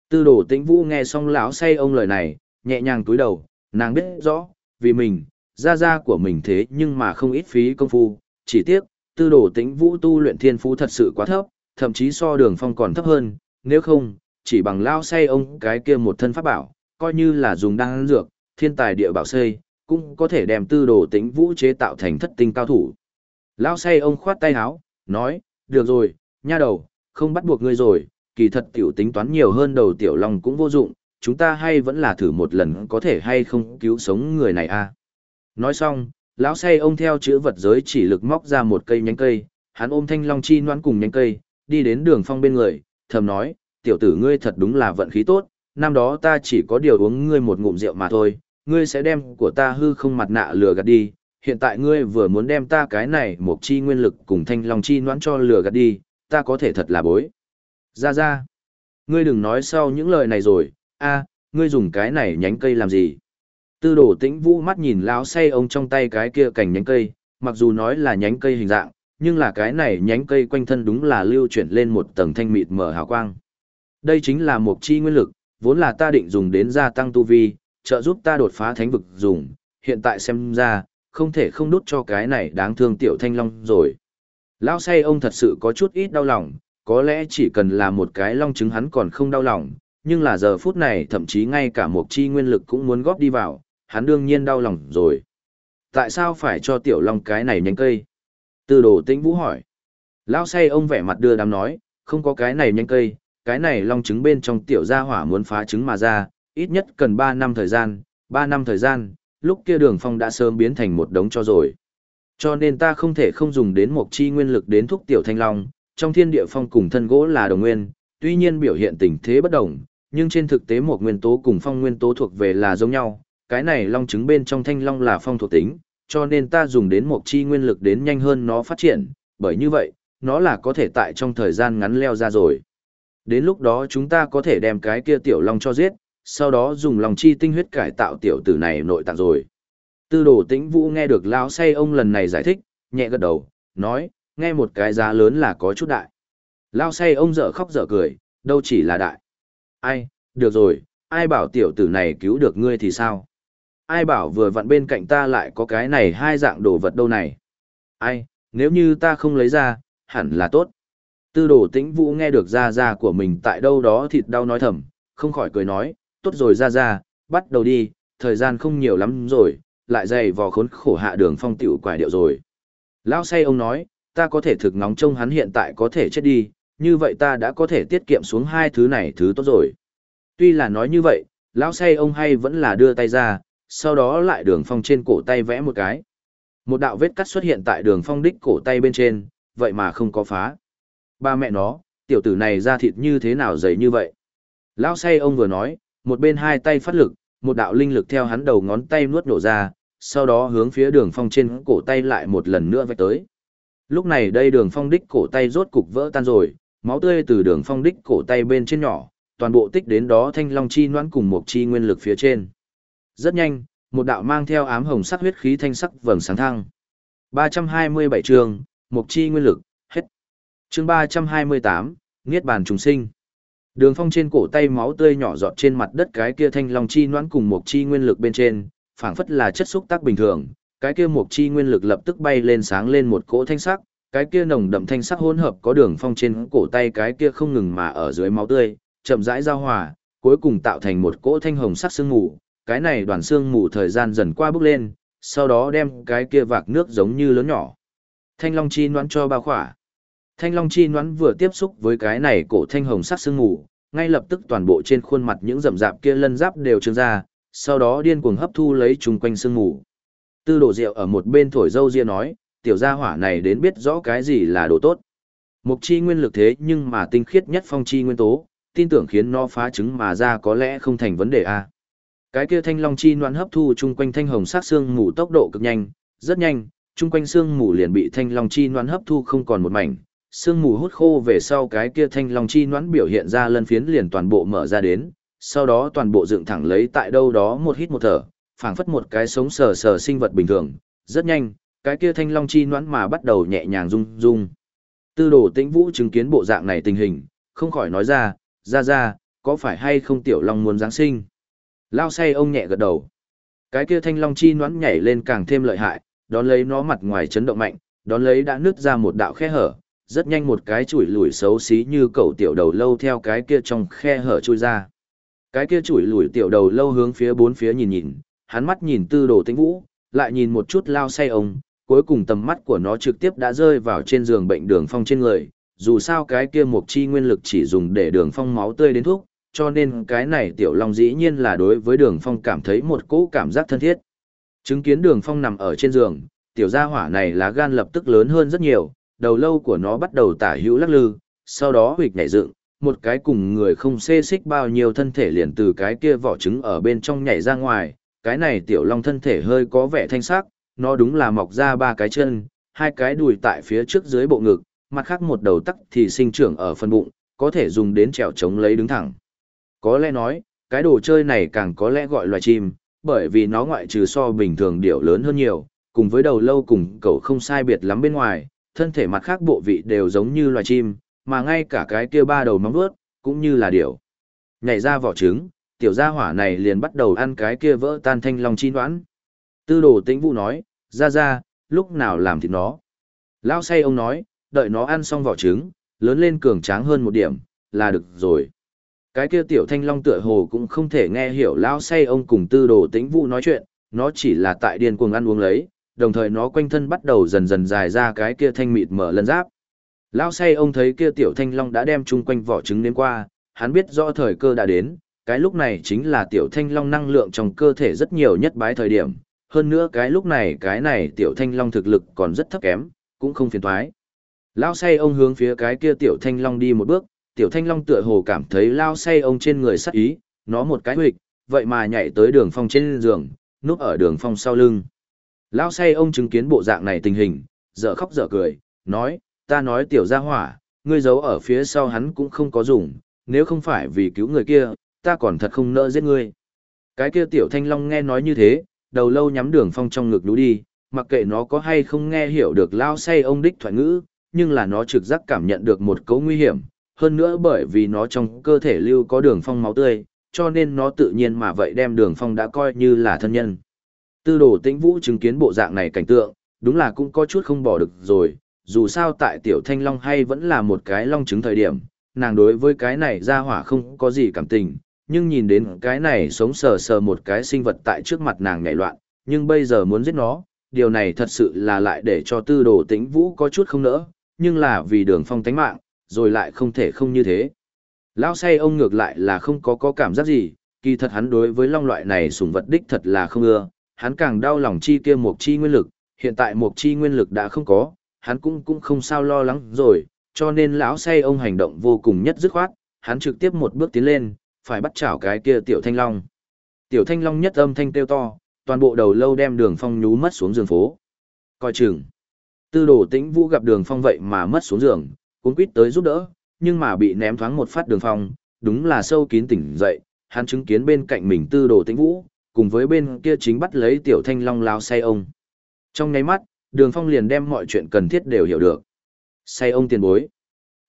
Tư đồ tĩnh vũ nghe xong lão say ông lời này, nhẹ nhàng túi đầu, nàng biết rõ, vì mình, gia gia của mình thế nhưng mà không ít phí công phu, chỉ tiếc, tư đồ tĩnh vũ tu luyện thiên phú thật sự quá thấp, thậm chí so đường phong còn thấp hơn, nếu không, chỉ bằng lao say ông cái kia một thân pháp bảo, coi như là dùng đan dược, thiên tài địa bảo xây, cũng có thể đem tư đồ tĩnh vũ chế tạo thành thất tinh cao thủ. Lao say ông khoát tay áo, nói, được rồi, nha đầu, không bắt buộc ngươi rồi, kỳ thật tiểu tính toán nhiều hơn đầu tiểu long cũng vô dụng, chúng ta hay vẫn là thử một lần có thể hay không cứu sống người này a à? Nói xong, lão say ông theo chữ vật giới chỉ lực móc ra một cây nhánh cây, hắn ôm thanh long chi noan cùng nhánh cây, đi đến đường phong bên người, thầm nói, tiểu tử ngươi thật đúng là vận khí tốt, năm đó ta chỉ có điều uống ngươi một ngụm rượu mà thôi, ngươi sẽ đem của ta hư không mặt nạ lừa gạt đi, hiện tại ngươi vừa muốn đem ta cái này một chi nguyên lực cùng thanh long chi noãn cho lừa gạt đi, ta có thể thật là bối. Ra ra, ngươi đừng nói sau những lời này rồi, a, ngươi dùng cái này nhánh cây làm gì? Tư đồ tĩnh vũ mắt nhìn lão say ông trong tay cái kia cành nhánh cây, mặc dù nói là nhánh cây hình dạng, nhưng là cái này nhánh cây quanh thân đúng là lưu chuyển lên một tầng thanh mịt mở hào quang. Đây chính là một chi nguyên lực, vốn là ta định dùng đến gia tăng tu vi, trợ giúp ta đột phá thánh vực dùng, hiện tại xem ra, không thể không đút cho cái này đáng thương tiểu thanh long rồi. Lão say ông thật sự có chút ít đau lòng, có lẽ chỉ cần là một cái long trứng hắn còn không đau lòng, nhưng là giờ phút này thậm chí ngay cả một chi nguyên lực cũng muốn góp đi vào, hắn đương nhiên đau lòng rồi. Tại sao phải cho tiểu long cái này nhánh cây? Tư đồ tĩnh vũ hỏi. Lão say ông vẻ mặt đưa đám nói, không có cái này nhánh cây, cái này long trứng bên trong tiểu gia hỏa muốn phá trứng mà ra, ít nhất cần 3 năm thời gian, 3 năm thời gian, lúc kia đường phong đã sớm biến thành một đống cho rồi. Cho nên ta không thể không dùng đến một chi nguyên lực đến thúc tiểu thanh long, trong thiên địa phong cùng thân gỗ là đồng nguyên, tuy nhiên biểu hiện tình thế bất đồng, nhưng trên thực tế một nguyên tố cùng phong nguyên tố thuộc về là giống nhau, cái này long trứng bên trong thanh long là phong thuộc tính, cho nên ta dùng đến một chi nguyên lực đến nhanh hơn nó phát triển, bởi như vậy, nó là có thể tại trong thời gian ngắn leo ra rồi. Đến lúc đó chúng ta có thể đem cái kia tiểu long cho giết, sau đó dùng lòng chi tinh huyết cải tạo tiểu tử này nội tạng rồi. Tư đồ tĩnh vũ nghe được lão say ông lần này giải thích, nhẹ gật đầu, nói, nghe một cái giá lớn là có chút đại. Lão say ông dở khóc dở cười, đâu chỉ là đại. Ai, được rồi, ai bảo tiểu tử này cứu được ngươi thì sao? Ai bảo vừa vặn bên cạnh ta lại có cái này hai dạng đồ vật đâu này? Ai, nếu như ta không lấy ra, hẳn là tốt. Tư đồ tĩnh vũ nghe được ra ra của mình tại đâu đó thịt đau nói thầm, không khỏi cười nói, tốt rồi ra ra, bắt đầu đi, thời gian không nhiều lắm rồi, lại dày vò khốn khổ hạ đường phong tiểu quải điệu rồi. Lão say ông nói, ta có thể thực ngóng trông hắn hiện tại có thể chết đi, như vậy ta đã có thể tiết kiệm xuống hai thứ này thứ tốt rồi. Tuy là nói như vậy, lão say ông hay vẫn là đưa tay ra, sau đó lại đường phong trên cổ tay vẽ một cái. Một đạo vết cắt xuất hiện tại đường phong đích cổ tay bên trên, vậy mà không có phá. Ba mẹ nó, tiểu tử này ra thịt như thế nào dày như vậy? Lão say ông vừa nói, một bên hai tay phát lực, một đạo linh lực theo hắn đầu ngón tay nuốt nổ ra, sau đó hướng phía đường phong trên cổ tay lại một lần nữa vạch tới. Lúc này đây đường phong đích cổ tay rốt cục vỡ tan rồi, máu tươi từ đường phong đích cổ tay bên trên nhỏ, toàn bộ tích đến đó thanh long chi noãn cùng một chi nguyên lực phía trên. Rất nhanh, một đạo mang theo ám hồng sắc huyết khí thanh sắc vầng sáng thăng. 327 chương, một chi nguyên lực, hết. Chương 328, Niết bàn trùng sinh. Đường phong trên cổ tay máu tươi nhỏ giọt trên mặt đất cái kia thanh long chi noãn cùng một chi nguyên lực bên trên, phảng phất là chất xúc tác bình thường, cái kia một chi nguyên lực lập tức bay lên sáng lên một cỗ thanh sắc, cái kia nồng đậm thanh sắc hỗn hợp có đường phong trên cổ tay cái kia không ngừng mà ở dưới máu tươi, chậm rãi giao hòa, cuối cùng tạo thành một cỗ thanh hồng sắc sương mù, cái này đoàn sương mù thời gian dần qua bước lên, sau đó đem cái kia vạc nước giống như lớn nhỏ. Thanh long chi noãn cho bao khỏa. Thanh long chi noãn vừa tiếp xúc với cái này cổ thanh hồng sắc sương mù, ngay lập tức toàn bộ trên khuôn mặt những rậm rạp kia lân giáp đều trương ra, sau đó điên cuồng hấp thu lấy chung quanh sương mù. Tư đồ rượu ở một bên thổi dâu ria nói, tiểu gia hỏa này đến biết rõ cái gì là đồ tốt. Mục chi nguyên lực thế nhưng mà tinh khiết nhất phong chi nguyên tố, tin tưởng khiến nó phá trứng mà ra có lẽ không thành vấn đề a. Cái kia thanh long chi noan hấp thu chung quanh thanh hồng sắc xương mù tốc độ cực nhanh, rất nhanh, chung quanh xương mù liền bị thanh long chi noan hấp thu không còn một mảnh. Xương mù hút khô về sau cái kia thanh long chi noãn biểu hiện ra lân phiến liền toàn bộ mở ra đến, sau đó toàn bộ dựng thẳng lấy tại đâu đó một hít một thở, phảng phất một cái sống sờ sờ sinh vật bình thường, rất nhanh, cái kia thanh long chi noãn mà bắt đầu nhẹ nhàng rung rung. Tư đồ tĩnh vũ chứng kiến bộ dạng này tình hình, không khỏi nói ra, ra ra, có phải hay không tiểu long muốn Giáng sinh? Lao say ông nhẹ gật đầu. Cái kia thanh long chi noãn nhảy lên càng thêm lợi hại, đón lấy nó mặt ngoài chấn động mạnh, đón lấy đã nứt ra một đạo khe hở, rất nhanh một cái chuỗi lùi xấu xí như cẩu tiểu đầu lâu theo cái kia trong khe hở chui ra. Cái kia chuỗi lùi tiểu đầu lâu hướng phía bốn phía nhìn nhìn, hắn mắt nhìn tư đồ tĩnh vũ, lại nhìn một chút lao say ông, cuối cùng tầm mắt của nó trực tiếp đã rơi vào trên giường bệnh đường phong trên người, dù sao cái kia mục chi nguyên lực chỉ dùng để đường phong máu tươi đến thuốc, cho nên cái này tiểu long dĩ nhiên là đối với đường phong cảm thấy một cỗ cảm giác thân thiết. Chứng kiến đường phong nằm ở trên giường, tiểu gia hỏa này lá gan lập tức lớn hơn rất nhiều, đầu lâu của nó bắt đầu tả hữu lắc lư, sau đó huyệt nhảy dựng, một cái cùng người không xê xích bao nhiêu thân thể liền từ cái kia vỏ trứng ở bên trong nhảy ra ngoài, cái này tiểu long thân thể hơi có vẻ thanh sắc, nó đúng là mọc ra ba cái chân, hai cái đùi tại phía trước dưới bộ ngực, mặt khác một đầu tắc thì sinh trưởng ở phần bụng, có thể dùng đến trèo chống lấy đứng thẳng. Có lẽ nói, cái đồ chơi này càng có lẽ gọi loài chim, bởi vì nó ngoại trừ so bình thường điểu lớn hơn nhiều, cùng với đầu lâu cùng cậu không sai biệt lắm bên ngoài, thân thể mặt khác bộ vị đều giống như loài chim, mà ngay cả cái kia ba đầu móng vuốt cũng như là điểu. Nhảy ra vỏ trứng, tiểu gia hỏa này liền bắt đầu ăn cái kia vỡ tan thanh long chi đoán. Tư đồ tĩnh vũ nói, ra ra, lúc nào làm thịt nó. Lao say ông nói, đợi nó ăn xong vỏ trứng, lớn lên cường tráng hơn một điểm, là được rồi. Cái kia tiểu thanh long tựa hồ cũng không thể nghe hiểu Lao say ông cùng tư đồ tĩnh vũ nói chuyện, nó chỉ là tại điên cuồng ăn uống lấy, đồng thời nó quanh thân bắt đầu dần dần dài ra cái kia thanh mịt mở lân giáp. Lao say ông thấy kia tiểu thanh long đã đem chung quanh vỏ trứng đến qua, hắn biết rõ thời cơ đã đến, cái lúc này chính là tiểu thanh long năng lượng trong cơ thể rất nhiều nhất bái thời điểm, hơn nữa cái lúc này cái này tiểu thanh long thực lực còn rất thấp kém, cũng không phiền thoái. Lao say ông hướng phía cái kia tiểu thanh long đi một bước, tiểu thanh long tựa hồ cảm thấy lao say ông trên người sắc ý, nó một cái huyệt, vậy mà nhảy tới đường phong trên giường, núp ở đường phong sau lưng. Lao say ông chứng kiến bộ dạng này tình hình, dở khóc dở cười, nói, ta nói tiểu gia hỏa, ngươi giấu ở phía sau hắn cũng không có dùng, nếu không phải vì cứu người kia, ta còn thật không nỡ giết ngươi. Cái kia tiểu thanh long nghe nói như thế, đầu lâu nhắm đường phong trong ngực đú đi, mặc kệ nó có hay không nghe hiểu được lao say ông đích thoại ngữ, nhưng là nó trực giác cảm nhận được một cấu nguy hiểm, hơn nữa bởi vì nó trong cơ thể lưu có đường phong máu tươi, cho nên nó tự nhiên mà vậy đem đường phong đã coi như là thân nhân. Tư đồ tĩnh vũ chứng kiến bộ dạng này cảnh tượng, đúng là cũng có chút không bỏ được rồi, dù sao tại tiểu thanh long hay vẫn là một cái long chứng thời điểm, nàng đối với cái này ra hỏa không có gì cảm tình, nhưng nhìn đến cái này sống sờ sờ một cái sinh vật tại trước mặt nàng nhảy loạn, nhưng bây giờ muốn giết nó, điều này thật sự là lại để cho tư đồ tĩnh vũ có chút không nỡ, nhưng là vì đường phong tánh mạng, rồi lại không thể không như thế. Lão say ông ngược lại là không có có cảm giác gì, kỳ thật hắn đối với long loại này sủng vật đích thật là không ưa, hắn càng đau lòng chi kia một chi nguyên lực, hiện tại một chi nguyên lực đã không có, hắn cũng cũng không sao lo lắng rồi, cho nên lão say ông hành động vô cùng nhất dứt khoát, hắn trực tiếp một bước tiến lên, phải bắt chảo cái kia tiểu thanh long. Tiểu thanh long nhất âm thanh kêu to, toàn bộ đầu lâu đem đường phong nhú mất xuống giường phố. Coi chừng. Tư đồ tĩnh vũ gặp đường phong vậy mà mất xuống giường, cuốn quýt tới giúp đỡ, nhưng mà bị ném thoáng một phát đường phong, đúng là sâu kín tỉnh dậy, hắn chứng kiến bên cạnh mình tư đồ tĩnh vũ, cùng với bên kia chính bắt lấy tiểu thanh long lao say ông. Trong nháy mắt, đường phong liền đem mọi chuyện cần thiết đều hiểu được. Say ông tiền bối.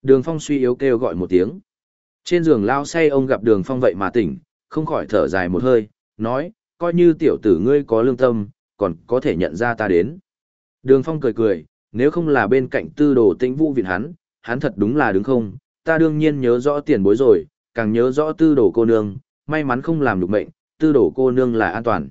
Đường phong suy yếu kêu gọi một tiếng. Trên giường lao say ông gặp đường phong vậy mà tỉnh, không khỏi thở dài một hơi, nói, coi như tiểu tử ngươi có lương tâm, còn có thể nhận ra ta đến. Đường phong cười cười, nếu không là bên cạnh tư đồ tĩnh vũ viện hắn, hắn thật đúng là đứng không, ta đương nhiên nhớ rõ tiền bối rồi, càng nhớ rõ tư đồ cô nương, may mắn không làm được mệnh, tư đồ cô nương là an toàn.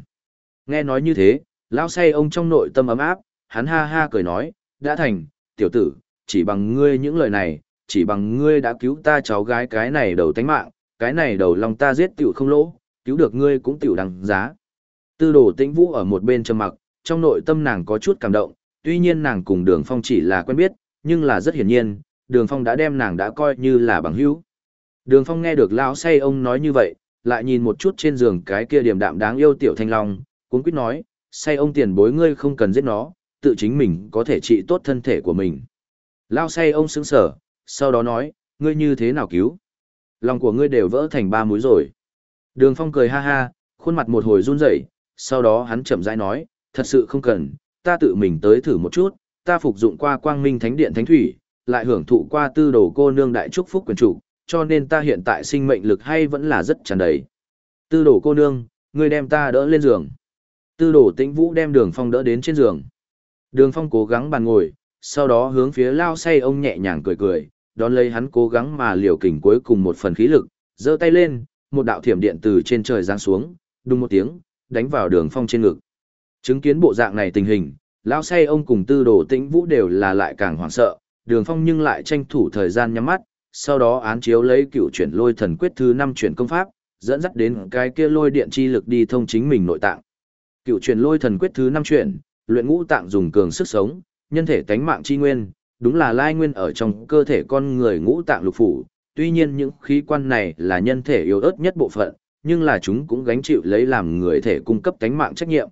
Nghe nói như thế, lão say ông trong nội tâm ấm áp, hắn ha ha cười nói, đã thành, tiểu tử, chỉ bằng ngươi những lời này, chỉ bằng ngươi đã cứu ta cháu gái cái này đầu tánh mạng, cái này đầu lòng ta giết tiểu không lỗ, cứu được ngươi cũng tiểu đằng giá. Tư đồ tĩnh vũ ở một bên trầm mặc, trong nội tâm nàng có chút cảm động, tuy nhiên nàng cùng đường phong chỉ là quen biết, nhưng là rất hiển nhiên, đường phong đã đem nàng đã coi như là bằng hữu. Đường phong nghe được lão say ông nói như vậy, lại nhìn một chút trên giường cái kia điểm đạm đáng yêu tiểu thanh long, cuốn quýt nói, say ông tiền bối ngươi không cần giết nó, tự chính mình có thể trị tốt thân thể của mình. Lao say ông sững sở, sau đó nói, ngươi như thế nào cứu? Lòng của ngươi đều vỡ thành ba múi rồi. Đường phong cười ha ha, khuôn mặt một hồi run rẩy, sau đó hắn chậm rãi nói, thật sự không cần, ta tự mình tới thử một chút, ta phục dụng qua quang minh thánh điện thánh thủy, lại hưởng thụ qua tư đồ cô nương đại trúc phúc quyền chủ, cho nên ta hiện tại sinh mệnh lực hay vẫn là rất tràn đầy. Tư đồ cô nương, ngươi đem ta đỡ lên giường. Tư đồ tĩnh vũ đem đường phong đỡ đến trên giường. Đường phong cố gắng bàn ngồi, sau đó hướng phía lao say ông nhẹ nhàng cười cười, đón lấy hắn cố gắng mà liều kình cuối cùng một phần khí lực, giơ tay lên, một đạo thiểm điện từ trên trời giáng xuống, đùng một tiếng, đánh vào đường phong trên ngực. Chứng kiến bộ dạng này tình hình, lão say ông cùng tư đồ tĩnh vũ đều là lại càng hoảng sợ, đường phong nhưng lại tranh thủ thời gian nhắm mắt, sau đó án chiếu lấy cựu chuyển lôi thần quyết thứ năm chuyển công pháp, dẫn dắt đến cái kia lôi điện chi lực đi thông chính mình nội tạng. Cựu chuyển lôi thần quyết thứ năm chuyển, luyện ngũ tạng dùng cường sức sống, nhân thể tánh mạng chi nguyên, đúng là lai nguyên ở trong cơ thể con người ngũ tạng lục phủ, tuy nhiên những khí quan này là nhân thể yếu ớt nhất bộ phận, nhưng là chúng cũng gánh chịu lấy làm người thể cung cấp tánh mạng trách nhiệm.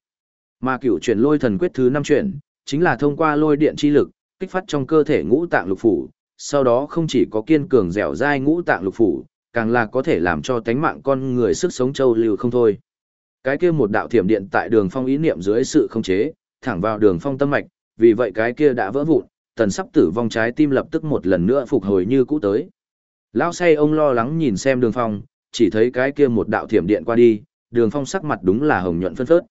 Mà cửu chuyển lôi thần quyết thứ năm chuyển, chính là thông qua lôi điện chi lực, kích phát trong cơ thể ngũ tạng lục phủ, sau đó không chỉ có kiên cường dẻo dai ngũ tạng lục phủ, càng là có thể làm cho tánh mạng con người sức sống châu lưu không thôi. Cái kia một đạo thiểm điện tại đường phong ý niệm dưới sự không chế, thẳng vào đường phong tâm mạch, vì vậy cái kia đã vỡ vụn, tần sắp tử vong trái tim lập tức một lần nữa phục hồi như cũ tới. Lão say ông lo lắng nhìn xem đường phong, chỉ thấy cái kia một đạo thiểm điện qua đi, đường phong sắc mặt đúng là hồng nhuận phân phớt.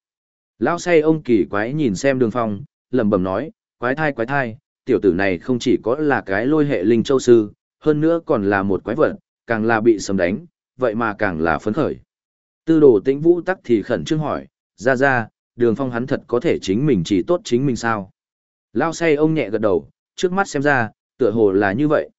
Lão say ông kỳ quái nhìn xem đường phong, lẩm bẩm nói, quái thai quái thai, tiểu tử này không chỉ có là cái lôi hệ linh châu sư, hơn nữa còn là một quái vật, càng là bị sấm đánh, vậy mà càng là phấn khởi. Tư đồ tĩnh vũ tắc thì khẩn trương hỏi, ra ra, đường phong hắn thật có thể chính mình chỉ tốt chính mình sao? Lao say ông nhẹ gật đầu, trước mắt xem ra, tựa hồ là như vậy.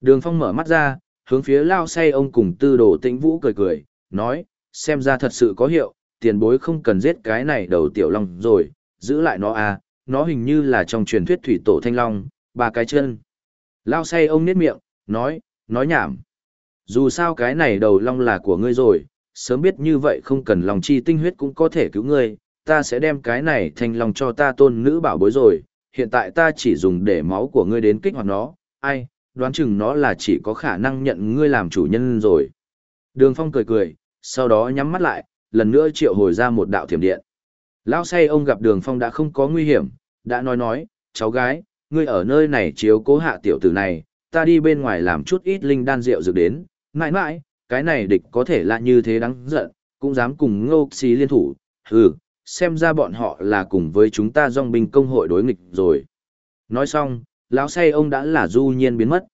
Đường phong mở mắt ra, hướng phía lao say ông cùng tư đồ tĩnh vũ cười cười, nói, xem ra thật sự có hiệu, tiền bối không cần giết cái này đầu tiểu long rồi, giữ lại nó à, nó hình như là trong truyền thuyết thủy tổ thanh long, ba cái chân. Lao say ông nết miệng, nói, nói nhảm. Dù sao cái này đầu long là của ngươi rồi, sớm biết như vậy không cần lòng chi tinh huyết cũng có thể cứu ngươi, ta sẽ đem cái này thành lòng cho ta tôn nữ bảo bối rồi, hiện tại ta chỉ dùng để máu của ngươi đến kích hoạt nó, ai, đoán chừng nó là chỉ có khả năng nhận ngươi làm chủ nhân rồi. Đường Phong cười cười, sau đó nhắm mắt lại, lần nữa triệu hồi ra một đạo thiểm điện. Lão say ông gặp đường Phong đã không có nguy hiểm, đã nói nói, cháu gái, ngươi ở nơi này chiếu cố hạ tiểu tử này, ta đi bên ngoài làm chút ít linh đan rượu dược đến, mãi mãi, cái này địch có thể là như thế đáng giận, cũng dám cùng ngô xí liên thủ, hừ, xem ra bọn họ là cùng với chúng ta dòng binh công hội đối nghịch rồi. Nói xong, lão say ông đã là du nhiên biến mất.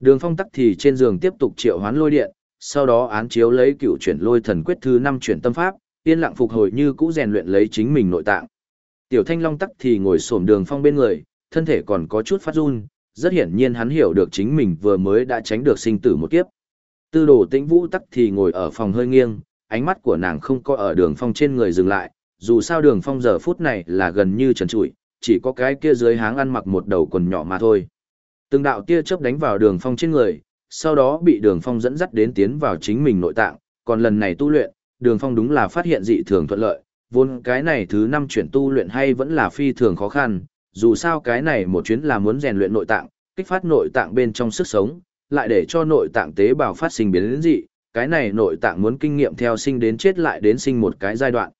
Đường phong tắc thì trên giường tiếp tục triệu hoán lôi điện, sau đó án chiếu lấy cựu chuyển lôi thần quyết thứ năm chuyển tâm pháp, yên lặng phục hồi như cũ rèn luyện lấy chính mình nội tạng. Tiểu thanh long tắc thì ngồi xổm đường phong bên người, thân thể còn có chút phát run, rất hiển nhiên hắn hiểu được chính mình vừa mới đã tránh được sinh tử một kiếp. Tư đồ tĩnh vũ tắc thì ngồi ở phòng hơi nghiêng, ánh mắt của nàng không có ở đường phong trên người dừng lại, dù sao đường phong giờ phút này là gần như trần trụi, chỉ có cái kia dưới háng ăn mặc một đầu quần nhỏ mà thôi. Từng đạo tia chớp đánh vào đường phong trên người, sau đó bị đường phong dẫn dắt đến tiến vào chính mình nội tạng, còn lần này tu luyện, đường phong đúng là phát hiện dị thường thuận lợi, vốn cái này thứ năm chuyển tu luyện hay vẫn là phi thường khó khăn, dù sao cái này một chuyến là muốn rèn luyện nội tạng, kích phát nội tạng bên trong sức sống, lại để cho nội tạng tế bào phát sinh biến dị, cái này nội tạng muốn kinh nghiệm theo sinh đến chết lại đến sinh một cái giai đoạn.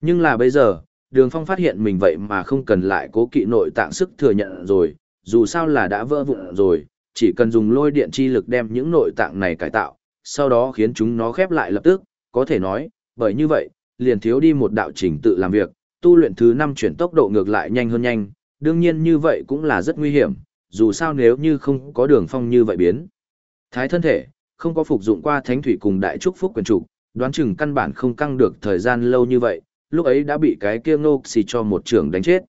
Nhưng là bây giờ, Đường Phong phát hiện mình vậy mà không cần lại cố kỵ nội tạng sức thừa nhận rồi, dù sao là đã vỡ vụn rồi, chỉ cần dùng lôi điện chi lực đem những nội tạng này cải tạo, sau đó khiến chúng nó khép lại lập tức, có thể nói, bởi như vậy, liền thiếu đi một đạo trình tự làm việc, tu luyện thứ năm chuyển tốc độ ngược lại nhanh hơn nhanh, đương nhiên như vậy cũng là rất nguy hiểm, dù sao nếu như không có đường phong như vậy biến. Thái thân thể, không có phục dụng qua thánh thủy cùng đại trúc phúc quyền trục, đoán chừng căn bản không căng được thời gian lâu như vậy, lúc ấy đã bị cái kia ngô xì cho một trưởng đánh chết.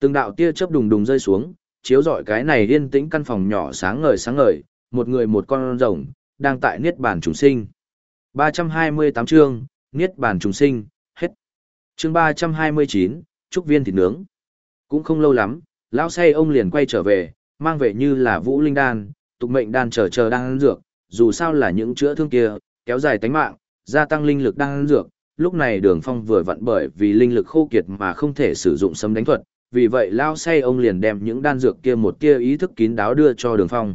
Từng đạo tia chớp đùng đùng rơi xuống, chiếu rọi cái này yên tĩnh căn phòng nhỏ sáng ngời sáng ngời, một người một con rồng, đang tại niết bàn trùng sinh. 328 chương, niết bàn trùng sinh, hết. Chương 329, trúc viên thịt nướng. Cũng không lâu lắm, lão say ông liền quay trở về, mang về như là vũ linh đan, tục mệnh đan chờ chờ đang ăn dược, dù sao là những chữa thương kia, kéo dài tánh mạng, gia tăng linh lực đang ăn dược. Lúc này đường phong vừa vặn bởi vì linh lực khô kiệt mà không thể sử dụng sấm đánh thuật, vì vậy lao say ông liền đem những đan dược kia một tia ý thức kín đáo đưa cho đường phong.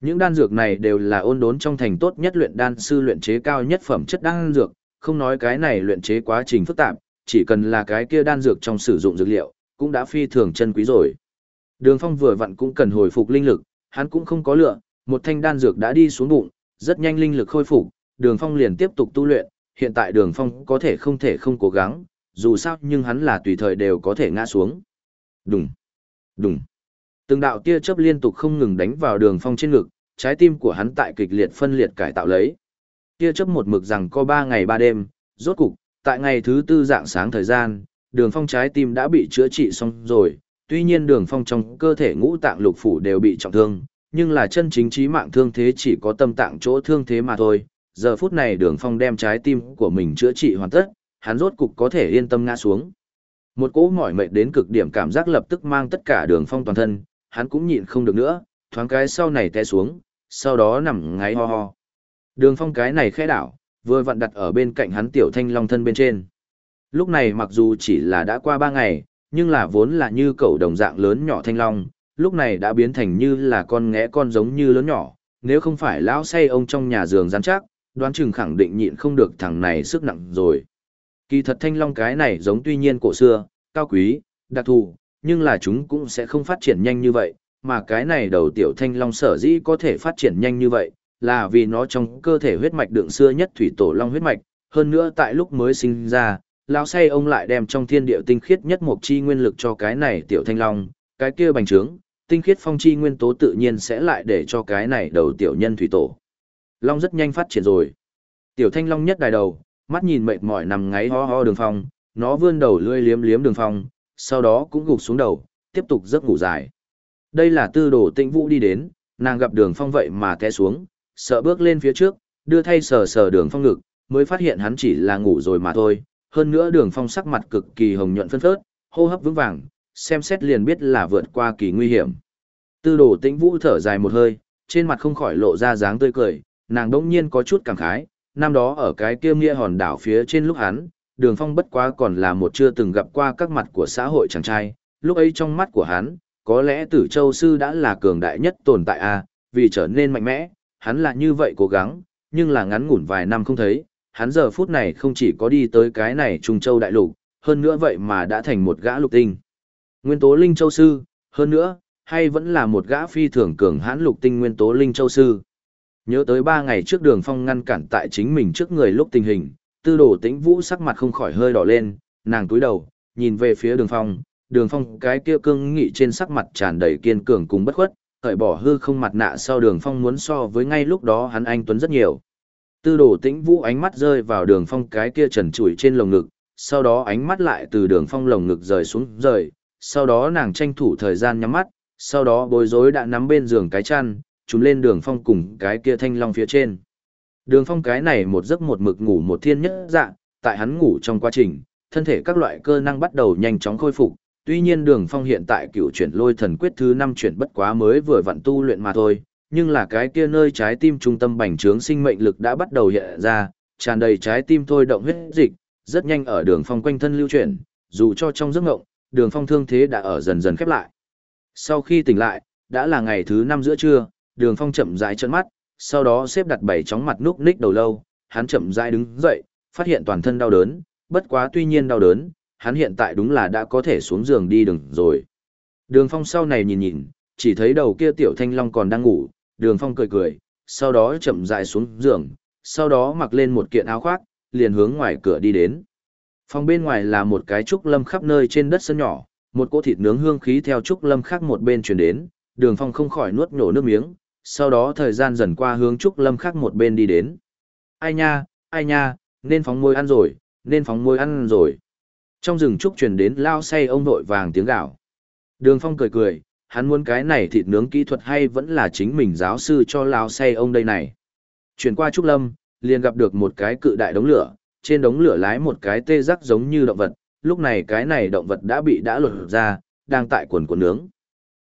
Những đan dược này đều là ôn đốn trong thành tốt nhất luyện đan sư luyện chế cao nhất phẩm chất đan dược, không nói cái này luyện chế quá trình phức tạp, chỉ cần là cái kia đan dược trong sử dụng dược liệu, cũng đã phi thường chân quý rồi. Đường Phong vừa vặn cũng cần hồi phục linh lực, hắn cũng không có lựa, một thanh đan dược đã đi xuống bụng, rất nhanh linh lực khôi phục, Đường Phong liền tiếp tục tu luyện, hiện tại Đường Phong có thể không thể không cố gắng, dù sao nhưng hắn là tùy thời đều có thể ngã xuống. Đùng, đùng. Từng đạo tia chớp liên tục không ngừng đánh vào Đường Phong trên ngực, trái tim của hắn tại kịch liệt phân liệt cải tạo lấy. Tia chớp một mực rằng có ba ngày ba đêm, rốt cục, tại ngày thứ tư dạng sáng thời gian, Đường Phong trái tim đã bị chữa trị xong rồi, tuy nhiên Đường Phong trong cơ thể ngũ tạng lục phủ đều bị trọng thương, nhưng là chân chính trí mạng thương thế chỉ có tâm tạng chỗ thương thế mà thôi. Giờ phút này Đường Phong đem trái tim của mình chữa trị hoàn tất, hắn rốt cục có thể yên tâm ngã xuống. Một cỗ mỏi mệt đến cực điểm cảm giác lập tức mang tất cả Đường Phong toàn thân, hắn cũng nhịn không được nữa, thoáng cái sau này té xuống, sau đó nằm ngáy ho ho. Đường Phong cái này khẽ đảo, vừa vặn đặt ở bên cạnh hắn tiểu thanh long thân bên trên. Lúc này mặc dù chỉ là đã qua ba ngày, nhưng là vốn là như cẩu đồng dạng lớn nhỏ thanh long, lúc này đã biến thành như là con nghẽ con giống như lớn nhỏ, nếu không phải lão say ông trong nhà giường rắn chắc, đoán chừng khẳng định nhịn không được thằng này sức nặng rồi. Kỳ thật thanh long cái này giống tuy nhiên cổ xưa, cao quý, đặc thù, nhưng là chúng cũng sẽ không phát triển nhanh như vậy, mà cái này đầu tiểu thanh long sở dĩ có thể phát triển nhanh như vậy, là vì nó trong cơ thể huyết mạch đựng xưa nhất thủy tổ long huyết mạch, hơn nữa tại lúc mới sinh ra, lão say ông lại đem trong thiên địa tinh khiết nhất một chi nguyên lực cho cái này tiểu thanh long, cái kia bành trướng, tinh khiết phong chi nguyên tố tự nhiên sẽ lại để cho cái này đầu tiểu nhân thủy tổ. Long rất nhanh phát triển rồi. Tiểu thanh long nhất đài đầu, mắt nhìn mệt mỏi nằm ngáy ho ho đường phong, nó vươn đầu lươi liếm liếm đường phong, sau đó cũng gục xuống đầu, tiếp tục giấc ngủ dài. Đây là tư đồ tĩnh vũ đi đến, nàng gặp đường phong vậy mà té xuống, sợ bước lên phía trước, đưa thay sờ sờ đường phong ngực, mới phát hiện hắn chỉ là ngủ rồi mà thôi, hơn nữa đường phong sắc mặt cực kỳ hồng nhuận phân phớt, hô hấp vững vàng, xem xét liền biết là vượt qua kỳ nguy hiểm. Tư đồ tĩnh vũ thở dài một hơi, trên mặt không khỏi lộ ra dáng tươi cười, nàng đỗng nhiên có chút cảm khái, năm đó ở cái kia nghĩa hòn đảo phía trên lúc hắn, đường phong bất quá còn là một chưa từng gặp qua các mặt của xã hội chàng trai, lúc ấy trong mắt của hắn, có lẽ tử châu sư đã là cường đại nhất tồn tại a vì trở nên mạnh mẽ, hắn là như vậy cố gắng, nhưng là ngắn ngủn vài năm không thấy, hắn giờ phút này không chỉ có đi tới cái này Trung Châu Đại Lục, hơn nữa vậy mà đã thành một gã lục tinh. Nguyên tố Linh Châu Sư, hơn nữa, hay vẫn là một gã phi thường cường hãn lục tinh Nguyên tố Linh Châu Sư. Nhớ tới ba ngày trước đường phong ngăn cản tại chính mình trước người lúc tình hình, tư đồ tĩnh vũ sắc mặt không khỏi hơi đỏ lên, nàng túi đầu, nhìn về phía đường phong, đường phong cái kia cương nghị trên sắc mặt tràn đầy kiên cường cùng bất khuất, cởi bỏ hư không mặt nạ sau đường phong muốn so với ngay lúc đó hắn anh tuấn rất nhiều. Tư đồ tĩnh vũ ánh mắt rơi vào đường phong cái kia trần trụi trên lồng ngực, sau đó ánh mắt lại từ đường phong lồng ngực rời xuống rời, sau đó nàng tranh thủ thời gian nhắm mắt, sau đó bối rối đã nắm bên giường cái chăn, chúng lên đường phong cùng cái kia thanh long phía trên. Đường phong cái này một giấc một mực ngủ một thiên nhất dạ, tại hắn ngủ trong quá trình, thân thể các loại cơ năng bắt đầu nhanh chóng khôi phục, tuy nhiên đường phong hiện tại cựu chuyển lôi thần quyết thứ năm chuyển bất quá mới vừa vặn tu luyện mà thôi, nhưng là cái kia nơi trái tim trung tâm bành trướng sinh mệnh lực đã bắt đầu hiện ra, tràn đầy trái tim thôi động huyết dịch, rất nhanh ở đường phong quanh thân lưu chuyển, dù cho trong giấc ngộng, đường phong thương thế đã ở dần dần khép lại. Sau khi tỉnh lại, đã là ngày thứ năm giữa trưa, đường phong chậm rãi chân mắt, sau đó xếp đặt bảy chóng mặt núp ních đầu lâu, hắn chậm rãi đứng dậy, phát hiện toàn thân đau đớn, bất quá tuy nhiên đau đớn, hắn hiện tại đúng là đã có thể xuống giường đi đường rồi. Đường phong sau này nhìn nhìn, chỉ thấy đầu kia tiểu thanh long còn đang ngủ, đường phong cười cười, sau đó chậm rãi xuống giường, sau đó mặc lên một kiện áo khoác, liền hướng ngoài cửa đi đến. Phòng bên ngoài là một cái trúc lâm khắp nơi trên đất sân nhỏ, một cỗ thịt nướng hương khí theo trúc lâm khác một bên truyền đến, đường phong không khỏi nuốt nhổ nước miếng, sau đó thời gian dần qua hướng trúc lâm khác một bên đi đến. Ai nha, ai nha, nên phóng môi ăn rồi, nên phóng môi ăn rồi. Trong rừng trúc truyền đến lao say ông vội vàng tiếng gạo. Đường phong cười cười, hắn muốn cái này thịt nướng kỹ thuật hay vẫn là chính mình giáo sư cho lao say ông đây này. Chuyển qua trúc lâm, liền gặp được một cái cự đại đống lửa, trên đống lửa lái một cái tê giác giống như động vật, lúc này cái này động vật đã bị đã lột ra, đang tại quần quần nướng.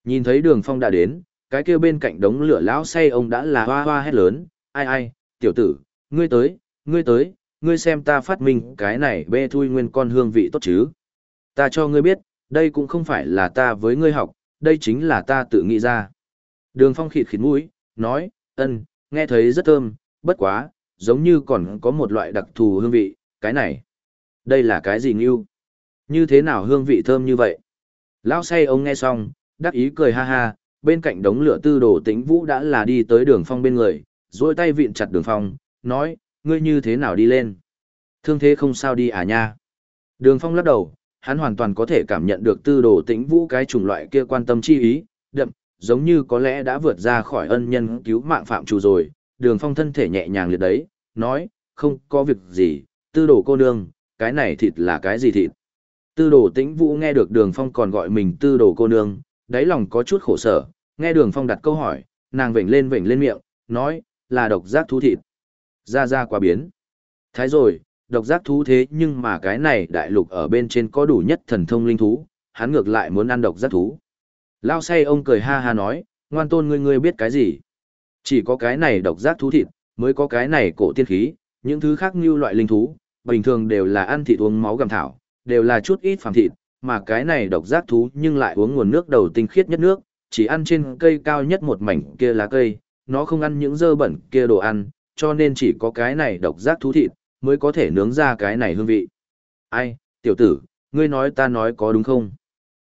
Nhìn thấy đường phong đã đến, cái kia bên cạnh đống lửa lão say ông đã là hoa hoa hét lớn, ai ai, tiểu tử, ngươi tới, ngươi tới, ngươi xem ta phát minh cái này bê thui nguyên con hương vị tốt chứ. Ta cho ngươi biết, đây cũng không phải là ta với ngươi học, đây chính là ta tự nghĩ ra. Đường phong khịt khịt mũi, nói, ân, nghe thấy rất thơm, bất quá, giống như còn có một loại đặc thù hương vị, cái này. Đây là cái gì nghiêu? Như thế nào hương vị thơm như vậy? Lão say ông nghe xong, đắc ý cười ha ha, bên cạnh đống lửa tư đồ tĩnh vũ đã là đi tới đường phong bên người, duỗi tay vịn chặt đường phong, nói, ngươi như thế nào đi lên? Thương thế không sao đi à nha? Đường phong lắc đầu, hắn hoàn toàn có thể cảm nhận được tư đồ tĩnh vũ cái chủng loại kia quan tâm chi ý, đậm, giống như có lẽ đã vượt ra khỏi ân nhân cứu mạng phạm chủ rồi. Đường phong thân thể nhẹ nhàng liệt đấy, nói, không có việc gì, tư đồ cô nương, cái này thịt là cái gì thịt? Tư đồ tĩnh vũ nghe được đường phong còn gọi mình tư đồ cô nương, đáy lòng có chút khổ sở, nghe đường phong đặt câu hỏi, nàng vểnh lên vểnh lên miệng, nói, là độc giác thú thịt. Ra ra quá biến. Thái rồi, độc giác thú thế nhưng mà cái này đại lục ở bên trên có đủ nhất thần thông linh thú, hắn ngược lại muốn ăn độc giác thú. Lao say ông cười ha ha nói, ngoan tôn ngươi ngươi biết cái gì? Chỉ có cái này độc giác thú thịt, mới có cái này cổ tiên khí, những thứ khác như loại linh thú, bình thường đều là ăn thịt uống máu gặm thảo, đều là chút ít phàm thịt, mà cái này độc giác thú nhưng lại uống nguồn nước đầu tinh khiết nhất nước, chỉ ăn trên cây cao nhất một mảnh kia lá cây, nó không ăn những dơ bẩn kia đồ ăn, cho nên chỉ có cái này độc giác thú thịt, mới có thể nướng ra cái này hương vị. Ai, tiểu tử, ngươi nói ta nói có đúng không?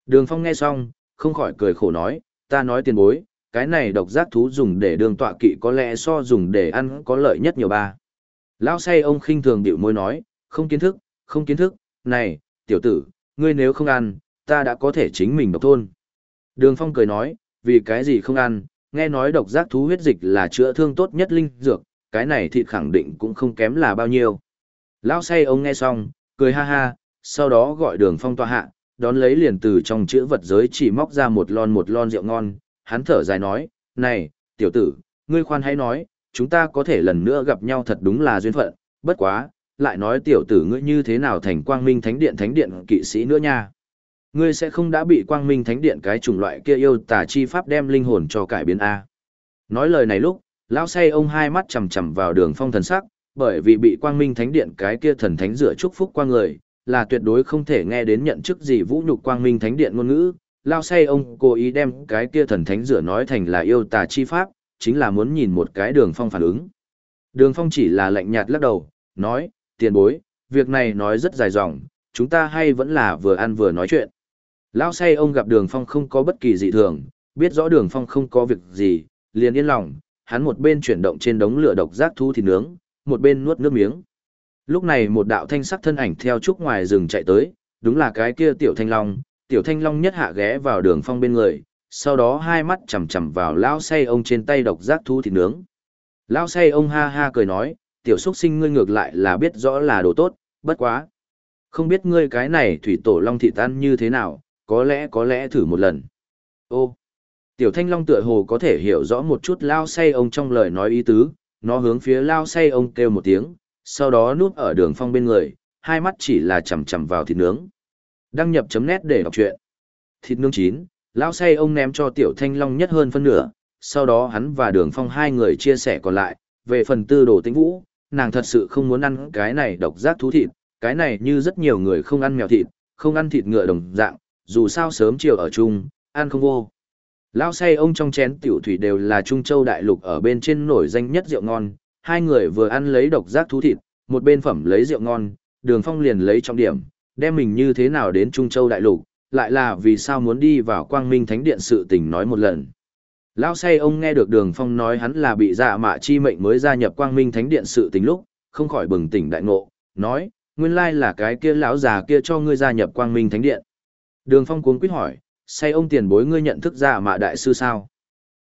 Đường Phong nghe xong, không khỏi cười khổ nói, ta nói tiền bối, cái này độc giác thú dùng để đường tọa kỵ có lẽ so dùng để ăn có lợi nhất nhiều ba. Lão say ông khinh thường điệu môi nói, không kiến thức, không kiến thức, này, tiểu tử, ngươi nếu không ăn, ta đã có thể chính mình độc thôn. Đường Phong cười nói, vì cái gì không ăn, nghe nói độc giác thú huyết dịch là chữa thương tốt nhất linh dược, cái này thịt khẳng định cũng không kém là bao nhiêu. Lão say ông nghe xong, cười ha ha, sau đó gọi đường Phong tòa hạ, đón lấy liền từ trong chữ vật giới chỉ móc ra một lon một lon rượu ngon, hắn thở dài nói, này, tiểu tử, ngươi khoan hãy nói, chúng ta có thể lần nữa gặp nhau thật đúng là duyên phận, bất quá, lại nói tiểu tử ngươi như thế nào thành quang minh thánh điện thánh điện kỵ sĩ nữa nha. Ngươi sẽ không đã bị quang minh thánh điện cái chủng loại kia yêu tà chi pháp đem linh hồn cho cải biến A. Nói lời này lúc, lão say ông hai mắt chầm chầm vào đường phong thần sắc, bởi vì bị quang minh thánh điện cái kia thần thánh rửa chúc phúc qua người, là tuyệt đối không thể nghe đến nhận chức gì vũ nhục quang minh thánh điện ngôn ngữ. Lao say ông cố ý đem cái kia thần thánh rửa nói thành là yêu tà chi pháp, chính là muốn nhìn một cái đường phong phản ứng. Đường phong chỉ là lạnh nhạt lắc đầu, nói, tiền bối, việc này nói rất dài dòng, chúng ta hay vẫn là vừa ăn vừa nói chuyện. Lão say ông gặp đường phong không có bất kỳ dị thường, biết rõ đường phong không có việc gì, liền yên lòng, hắn một bên chuyển động trên đống lửa độc giác thu thịt nướng, một bên nuốt nước miếng. Lúc này một đạo thanh sắc thân ảnh theo trúc ngoài rừng chạy tới, đúng là cái kia tiểu thanh long, tiểu thanh long nhất hạ ghé vào đường phong bên người, sau đó hai mắt chằm chằm vào lão say ông trên tay độc giác thu thịt nướng. Lão say ông ha ha cười nói, tiểu xúc sinh ngươi ngược lại là biết rõ là đồ tốt, bất quá. Không biết ngươi cái này thủy tổ long thị tan như thế nào, có lẽ có lẽ thử một lần. Ô, tiểu thanh long tựa hồ có thể hiểu rõ một chút lao say ông trong lời nói ý tứ, nó hướng phía lao say ông kêu một tiếng, sau đó núp ở đường phong bên người, hai mắt chỉ là chầm chầm vào thịt nướng. Đăng nhập chấm nét để đọc truyện. Thịt nướng chín, lao say ông ném cho tiểu thanh long nhất hơn phân nửa, sau đó hắn và đường phong hai người chia sẻ còn lại, về phần tư đồ tĩnh vũ, nàng thật sự không muốn ăn cái này độc giác thú thịt, cái này như rất nhiều người không ăn mèo thịt, không ăn thịt ngựa đồng dạng, dù sao sớm chiều ở chung, ăn không vô. Lao say ông trong chén tiểu thủy đều là Trung Châu Đại Lục ở bên trên nổi danh nhất rượu ngon, hai người vừa ăn lấy độc giác thú thịt, một bên phẩm lấy rượu ngon, đường phong liền lấy trọng điểm, đem mình như thế nào đến Trung Châu Đại Lục, lại là vì sao muốn đi vào quang minh thánh điện sự tình nói một lần. Lão say ông nghe được đường phong nói hắn là bị dạ mạ chi mệnh mới gia nhập quang minh thánh điện sự tình lúc, không khỏi bừng tỉnh đại ngộ, nói, nguyên lai là cái kia lão già kia cho ngươi gia nhập quang minh thánh điện. Đường phong cuống quýt hỏi, say ông tiền bối ngươi nhận thức dạ mạ đại sư sao?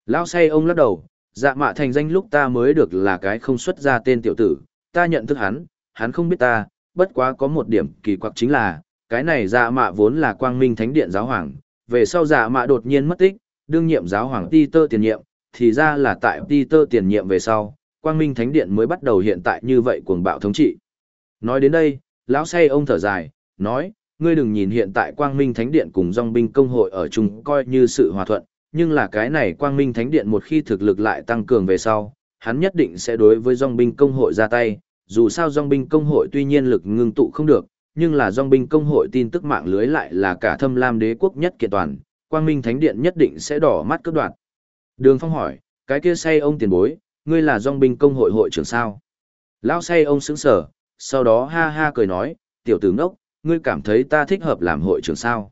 Lão say ông lắc đầu, dạ mạ thành danh lúc ta mới được là cái không xuất ra tên tiểu tử, ta nhận thức hắn, hắn không biết ta, bất quá có một điểm kỳ quặc chính là, cái này dạ mạ vốn là quang minh thánh điện giáo hoàng, về sau dạ mạ đột nhiên mất tích, đương nhiệm giáo hoàng Peter tiền nhiệm, thì ra là tại Peter tiền nhiệm về sau, quang minh thánh điện mới bắt đầu hiện tại như vậy cuồng bạo thống trị. Nói đến đây, lão say ông thở dài, nói, ngươi đừng nhìn hiện tại Quang Minh Thánh Điện cùng dòng binh công hội ở chung coi như sự hòa thuận, nhưng là cái này Quang Minh Thánh Điện một khi thực lực lại tăng cường về sau, hắn nhất định sẽ đối với dòng binh công hội ra tay, dù sao dòng binh công hội tuy nhiên lực ngưng tụ không được, nhưng là dòng binh công hội tin tức mạng lưới lại là cả thâm lam đế quốc nhất kiện toàn, Quang Minh Thánh Điện nhất định sẽ đỏ mắt cướp đoạt. Đường Phong hỏi, cái kia say ông tiền bối, ngươi là dòng binh công hội hội trưởng sao? Lão say ông sững sở, sau đó ha ha cười nói, tiểu tử ngốc, ngươi cảm thấy ta thích hợp làm hội trưởng sao?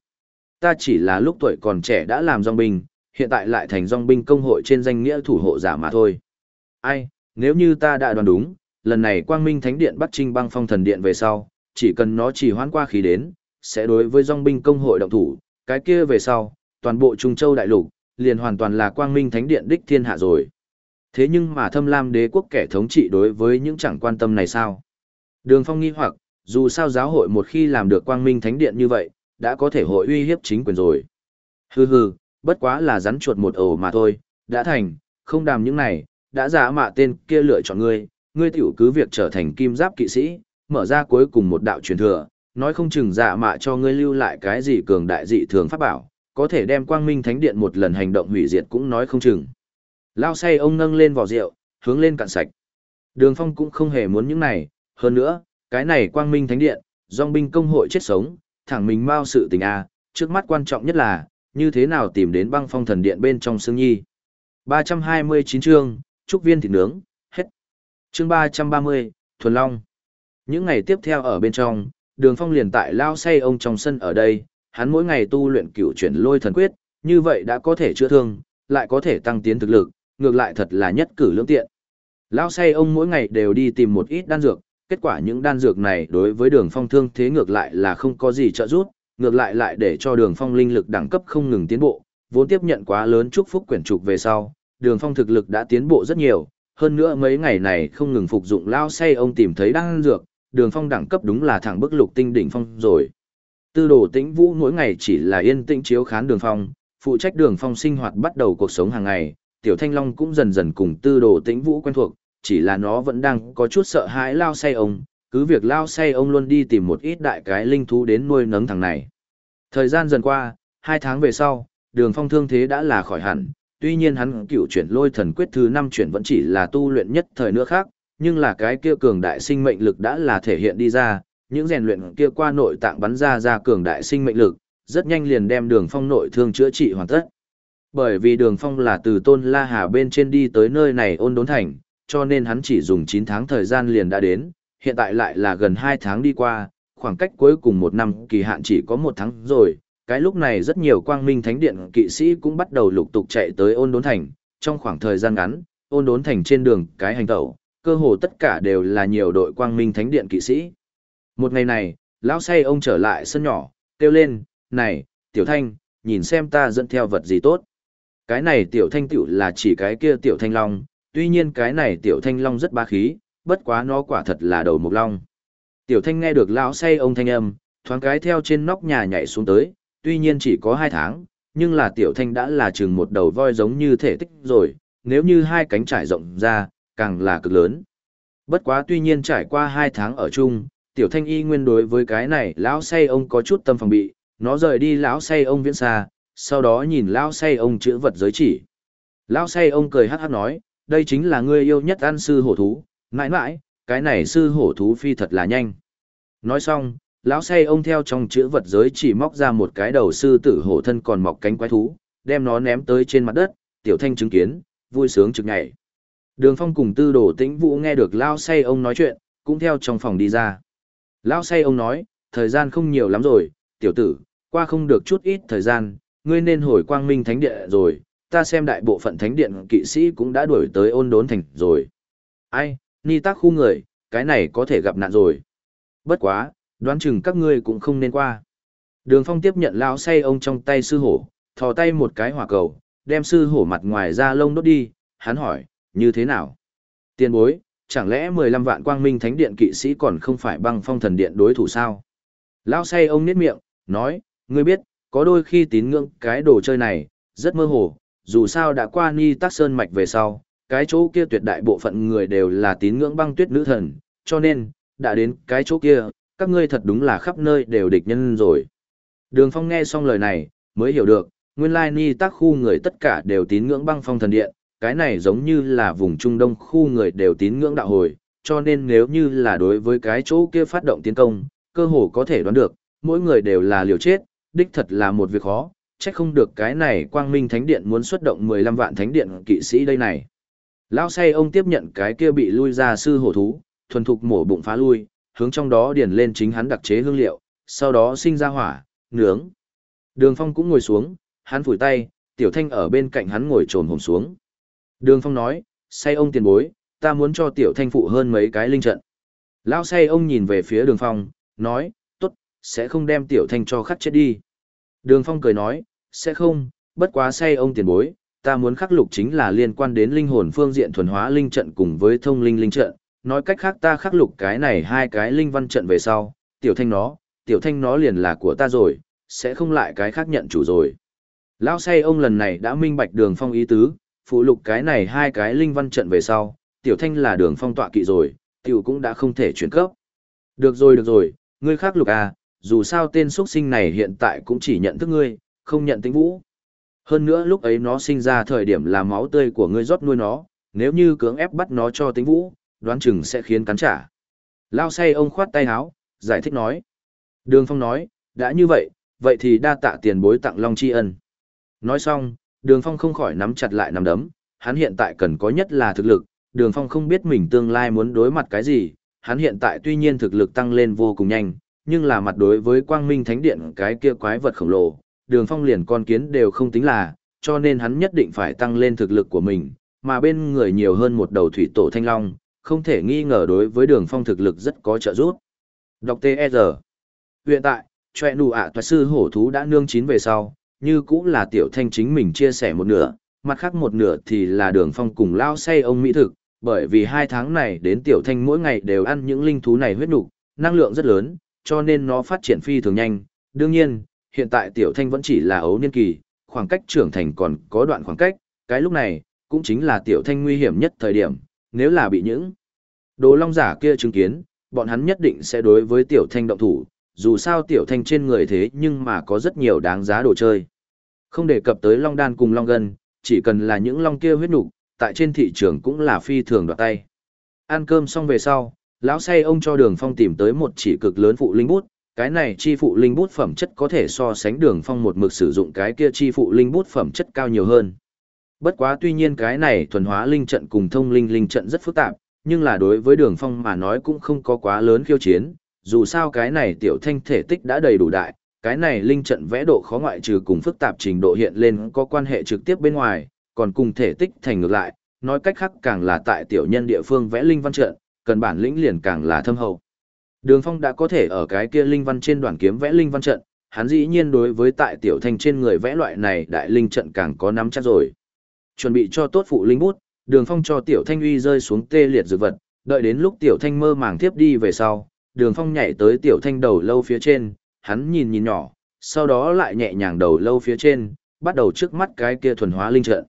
Ta chỉ là lúc tuổi còn trẻ đã làm dòng binh, hiện tại lại thành dòng binh công hội trên danh nghĩa thủ hộ giả mà thôi. Ai, nếu như ta đã đoán đúng, lần này Quang Minh Thánh Điện bắt Trinh băng phong thần điện về sau, chỉ cần nó chỉ hoãn qua khí đến, sẽ đối với dòng binh công hội động thủ, cái kia về sau, toàn bộ Trung Châu đại lục, liền hoàn toàn là Quang Minh Thánh Điện đích thiên hạ rồi. Thế nhưng mà thâm lam đế quốc kẻ thống trị đối với những chẳng quan tâm này sao? Đường Phong nghi hoặc, dù sao giáo hội một khi làm được quang minh thánh điện như vậy, đã có thể hội uy hiếp chính quyền rồi. Hừ hừ, bất quá là rắn chuột một ổ mà thôi, đã thành, không đàm những này, đã giả mạ tên kia lựa chọn ngươi, ngươi tiểu cứ việc trở thành kim giáp kỵ sĩ, mở ra cuối cùng một đạo truyền thừa, nói không chừng giả mạ cho ngươi lưu lại cái gì cường đại dị thường pháp bảo, có thể đem quang minh thánh điện một lần hành động hủy diệt cũng nói không chừng. Lao say ông nâng lên vỏ rượu, hướng lên cạn sạch. Đường phong cũng không hề muốn những này, hơn nữa, cái này quang minh thánh điện, dòng binh công hội chết sống, thẳng mình mau sự tình a trước mắt quan trọng nhất là, như thế nào tìm đến băng phong thần điện bên trong xương nhi. 329 chương, trúc viên thịt nướng, hết. Chương 330, Thuần Long. Những ngày tiếp theo ở bên trong, đường phong liền tại lao say ông trong sân ở đây, hắn mỗi ngày tu luyện cửu chuyển lôi thần quyết, như vậy đã có thể chữa thương, lại có thể tăng tiến thực lực, ngược lại thật là nhất cử lưỡng tiện. lão say ông mỗi ngày đều đi tìm một ít đan dược, kết quả những đan dược này đối với đường phong thương thế ngược lại là không có gì trợ giúp, ngược lại lại để cho đường phong linh lực đẳng cấp không ngừng tiến bộ, vốn tiếp nhận quá lớn chúc phúc quyển trục về sau, đường phong thực lực đã tiến bộ rất nhiều, hơn nữa mấy ngày này không ngừng phục dụng lao say ông tìm thấy đan dược, đường phong đẳng cấp đúng là thẳng bức lục tinh đỉnh phong rồi. Tư đồ tĩnh vũ mỗi ngày chỉ là yên tĩnh chiếu khán đường phong, phụ trách đường phong sinh hoạt bắt đầu cuộc sống hàng ngày, tiểu thanh long cũng dần dần cùng tư đồ tĩnh vũ quen thuộc, chỉ là nó vẫn đang có chút sợ hãi lao say ông, cứ việc lao say ông luôn đi tìm một ít đại cái linh thú đến nuôi nấng thằng này. Thời gian dần qua, hai tháng về sau, đường phong thương thế đã là khỏi hẳn, tuy nhiên hắn cựu chuyển lôi thần quyết thứ năm chuyển vẫn chỉ là tu luyện nhất thời nữa khác, nhưng là cái kia cường đại sinh mệnh lực đã là thể hiện đi ra, những rèn luyện kia qua nội tạng bắn ra ra cường đại sinh mệnh lực, rất nhanh liền đem đường phong nội thương chữa trị hoàn tất. Bởi vì đường phong là từ tôn La Hà bên trên đi tới nơi này ôn đốn thành, cho nên hắn chỉ dùng 9 tháng thời gian liền đã đến, hiện tại lại là gần 2 tháng đi qua, khoảng cách cuối cùng một năm kỳ hạn chỉ có một tháng rồi. Cái lúc này rất nhiều quang minh thánh điện kỵ sĩ cũng bắt đầu lục tục chạy tới ôn đốn thành, trong khoảng thời gian ngắn, ôn đốn thành trên đường cái hành tẩu, cơ hồ tất cả đều là nhiều đội quang minh thánh điện kỵ sĩ. Một ngày này, lão say ông trở lại sân nhỏ, kêu lên, này, tiểu thanh, nhìn xem ta dẫn theo vật gì tốt. Cái này tiểu thanh tiểu là chỉ cái kia tiểu thanh long, tuy nhiên cái này tiểu thanh long rất ba khí, bất quá nó quả thật là đầu mục long. Tiểu thanh nghe được lão say ông thanh âm, thoáng cái theo trên nóc nhà nhảy xuống tới, tuy nhiên chỉ có hai tháng, nhưng là tiểu thanh đã là chừng một đầu voi giống như thể tích rồi, nếu như hai cánh trải rộng ra, càng là cực lớn. Bất quá tuy nhiên trải qua hai tháng ở chung, tiểu thanh y nguyên đối với cái này lão say ông có chút tâm phòng bị, nó rời đi lão say ông viễn xa, sau đó nhìn lão say ông chữ vật giới chỉ. Lão say ông cười hát hát nói, đây chính là ngươi yêu nhất ăn sư hổ thú, mãi mãi, cái này sư hổ thú phi thật là nhanh. Nói xong, lão say ông theo trong chữ vật giới chỉ móc ra một cái đầu sư tử hổ thân còn mọc cánh quái thú, đem nó ném tới trên mặt đất, tiểu thanh chứng kiến, vui sướng trực nhảy. Đường phong cùng tư đồ tĩnh vũ nghe được lão say ông nói chuyện, cũng theo trong phòng đi ra. Lão say ông nói, thời gian không nhiều lắm rồi, tiểu tử, qua không được chút ít thời gian, ngươi nên hồi quang minh thánh địa rồi, ta xem đại bộ phận thánh điện kỵ sĩ cũng đã đuổi tới ôn đốn thành rồi. Ai, ni tác khu người, cái này có thể gặp nạn rồi. Bất quá, đoán chừng các ngươi cũng không nên qua. Đường phong tiếp nhận Lão say ông trong tay sư hổ, thò tay một cái hỏa cầu, đem sư hổ mặt ngoài ra lông đốt đi, hắn hỏi, như thế nào? Tiên bối, chẳng lẽ 15 vạn quang minh thánh điện kỵ sĩ còn không phải băng phong thần điện đối thủ sao? Lao say ông nít miệng, nói, ngươi biết, có đôi khi tín ngưỡng cái đồ chơi này, rất mơ hồ, dù sao đã qua ni tắc sơn mạch về sau, cái chỗ kia tuyệt đại bộ phận người đều là tín ngưỡng băng tuyết nữ thần, cho nên, đã đến cái chỗ kia, Các ngươi thật đúng là khắp nơi đều địch nhân rồi. Đường Phong nghe xong lời này, mới hiểu được, nguyên lai ni tác khu người tất cả đều tín ngưỡng băng phong thần điện, cái này giống như là vùng Trung Đông khu người đều tín ngưỡng đạo hồi, cho nên nếu như là đối với cái chỗ kia phát động tiến công, cơ hồ có thể đoán được, mỗi người đều là liều chết, đích thật là một việc khó, chắc không được cái này quang minh thánh điện muốn xuất động 15 vạn thánh điện kỵ sĩ đây này. Lão say ông tiếp nhận cái kia bị lui ra sư hổ thú, thuần thục mổ bụng phá lui, hướng trong đó điền lên chính hắn đặc chế hương liệu, sau đó sinh ra hỏa, nướng. Đường Phong cũng ngồi xuống, hắn phủi tay, Tiểu Thanh ở bên cạnh hắn ngồi trồn hồn xuống. Đường Phong nói, say ông tiền bối, ta muốn cho Tiểu Thanh phụ hơn mấy cái linh trận. Lão say ông nhìn về phía Đường Phong, nói, tốt, sẽ không đem Tiểu Thanh cho khắc chết đi. Đường Phong cười nói, sẽ không, bất quá say ông tiền bối, ta muốn khắc lục chính là liên quan đến linh hồn phương diện thuần hóa linh trận cùng với thông linh linh trận. Nói cách khác ta khắc lục cái này hai cái linh văn trận về sau, Tiểu Thanh nó, Tiểu Thanh nó liền là của ta rồi, sẽ không lại cái khác nhận chủ rồi. Lão say ông lần này đã minh bạch đường phong ý tứ, phụ lục cái này hai cái linh văn trận về sau, tiểu thanh là đường phong tọa kỵ rồi, tiểu cũng đã không thể chuyển cấp. Được rồi được rồi, ngươi khác lục à, dù sao tên xuất sinh này hiện tại cũng chỉ nhận thức ngươi, không nhận tính vũ. Hơn nữa lúc ấy nó sinh ra thời điểm là máu tươi của ngươi rót nuôi nó, nếu như cưỡng ép bắt nó cho tính vũ, đoán chừng sẽ khiến cắn trả. Lao say ông khoát tay áo, giải thích nói. Đường Phong nói, đã như vậy, vậy thì đa tạ tiền bối tặng Long Tri Ân. Nói xong, Đường Phong không khỏi nắm chặt lại nắm đấm, hắn hiện tại cần có nhất là thực lực, Đường Phong không biết mình tương lai muốn đối mặt cái gì, hắn hiện tại tuy nhiên thực lực tăng lên vô cùng nhanh, nhưng là mặt đối với Quang Minh Thánh Điện cái kia quái vật khổng lồ, Đường Phong liền con kiến đều không tính là, cho nên hắn nhất định phải tăng lên thực lực của mình, mà bên người nhiều hơn một đầu thủy tổ thanh long, không thể nghi ngờ đối với Đường Phong thực lực rất có trợ giúp. Đọc T.E.R. Hiện tại, chòe nụ ạ à sư hổ thú đã nương chín về sau, như cũng là tiểu thanh chính mình chia sẻ một nửa, mặt khác một nửa thì là đường phong cùng lao say ông mỹ thực, bởi vì hai tháng này đến tiểu thanh mỗi ngày đều ăn những linh thú này huyết nục, năng lượng rất lớn, cho nên nó phát triển phi thường nhanh. Đương nhiên, hiện tại tiểu thanh vẫn chỉ là ấu niên kỳ, khoảng cách trưởng thành còn có đoạn khoảng cách, cái lúc này, cũng chính là tiểu thanh nguy hiểm nhất thời điểm, nếu là bị những đồ long giả kia chứng kiến, bọn hắn nhất định sẽ đối với tiểu thanh động thủ, dù sao tiểu thanh trên người thế nhưng mà có rất nhiều đáng giá đồ chơi. Không đề cập tới long đan cùng long gân, chỉ cần là những long kia huyết nục, tại trên thị trường cũng là phi thường đoạt tay. Ăn cơm xong về sau, lão say ông cho đường phong tìm tới một chỉ cực lớn phụ linh bút, cái này chi phụ linh bút phẩm chất có thể so sánh đường phong một mực sử dụng cái kia chi phụ linh bút phẩm chất cao nhiều hơn. Bất quá tuy nhiên cái này thuần hóa linh trận cùng thông linh linh trận rất phức tạp, nhưng là đối với đường phong mà nói cũng không có quá lớn khiêu chiến, dù sao cái này tiểu thanh thể tích đã đầy đủ đại, cái này linh trận vẽ độ khó ngoại trừ cùng phức tạp trình độ hiện lên có quan hệ trực tiếp bên ngoài, còn cùng thể tích thành ngược lại, nói cách khác càng là tại tiểu nhân địa phương vẽ linh văn trận, cần bản lĩnh liền càng là thâm hậu. Đường Phong đã có thể ở cái kia linh văn trên đoàn kiếm vẽ linh văn trận, hắn dĩ nhiên đối với tại tiểu thanh trên người vẽ loại này đại linh trận càng có nắm chắc rồi. Chuẩn bị cho tốt phụ linh bút, Đường Phong cho tiểu thanh uy rơi xuống tê liệt dược vật, đợi đến lúc tiểu thanh mơ màng tiếp đi về sau, Đường Phong nhảy tới tiểu thanh đầu lâu phía trên, hắn nhìn nhìn nhỏ, sau đó lại nhẹ nhàng đầu lâu phía trên, bắt đầu trước mắt cái kia thuần hóa linh trận.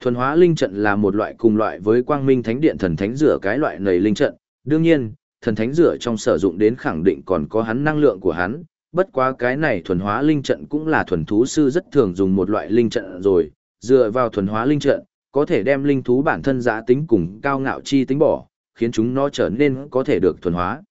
Thuần hóa linh trận là một loại cùng loại với quang minh thánh điện thần thánh rửa cái loại nầy linh trận. Đương nhiên, thần thánh rửa trong sử dụng đến khẳng định còn có hắn năng lượng của hắn, bất quá cái này thuần hóa linh trận cũng là thuần thú sư rất thường dùng một loại linh trận rồi, dựa vào thuần hóa linh trận, có thể đem linh thú bản thân giá tính cùng cao ngạo chi tính bỏ, khiến chúng nó trở nên có thể được thuần hóa.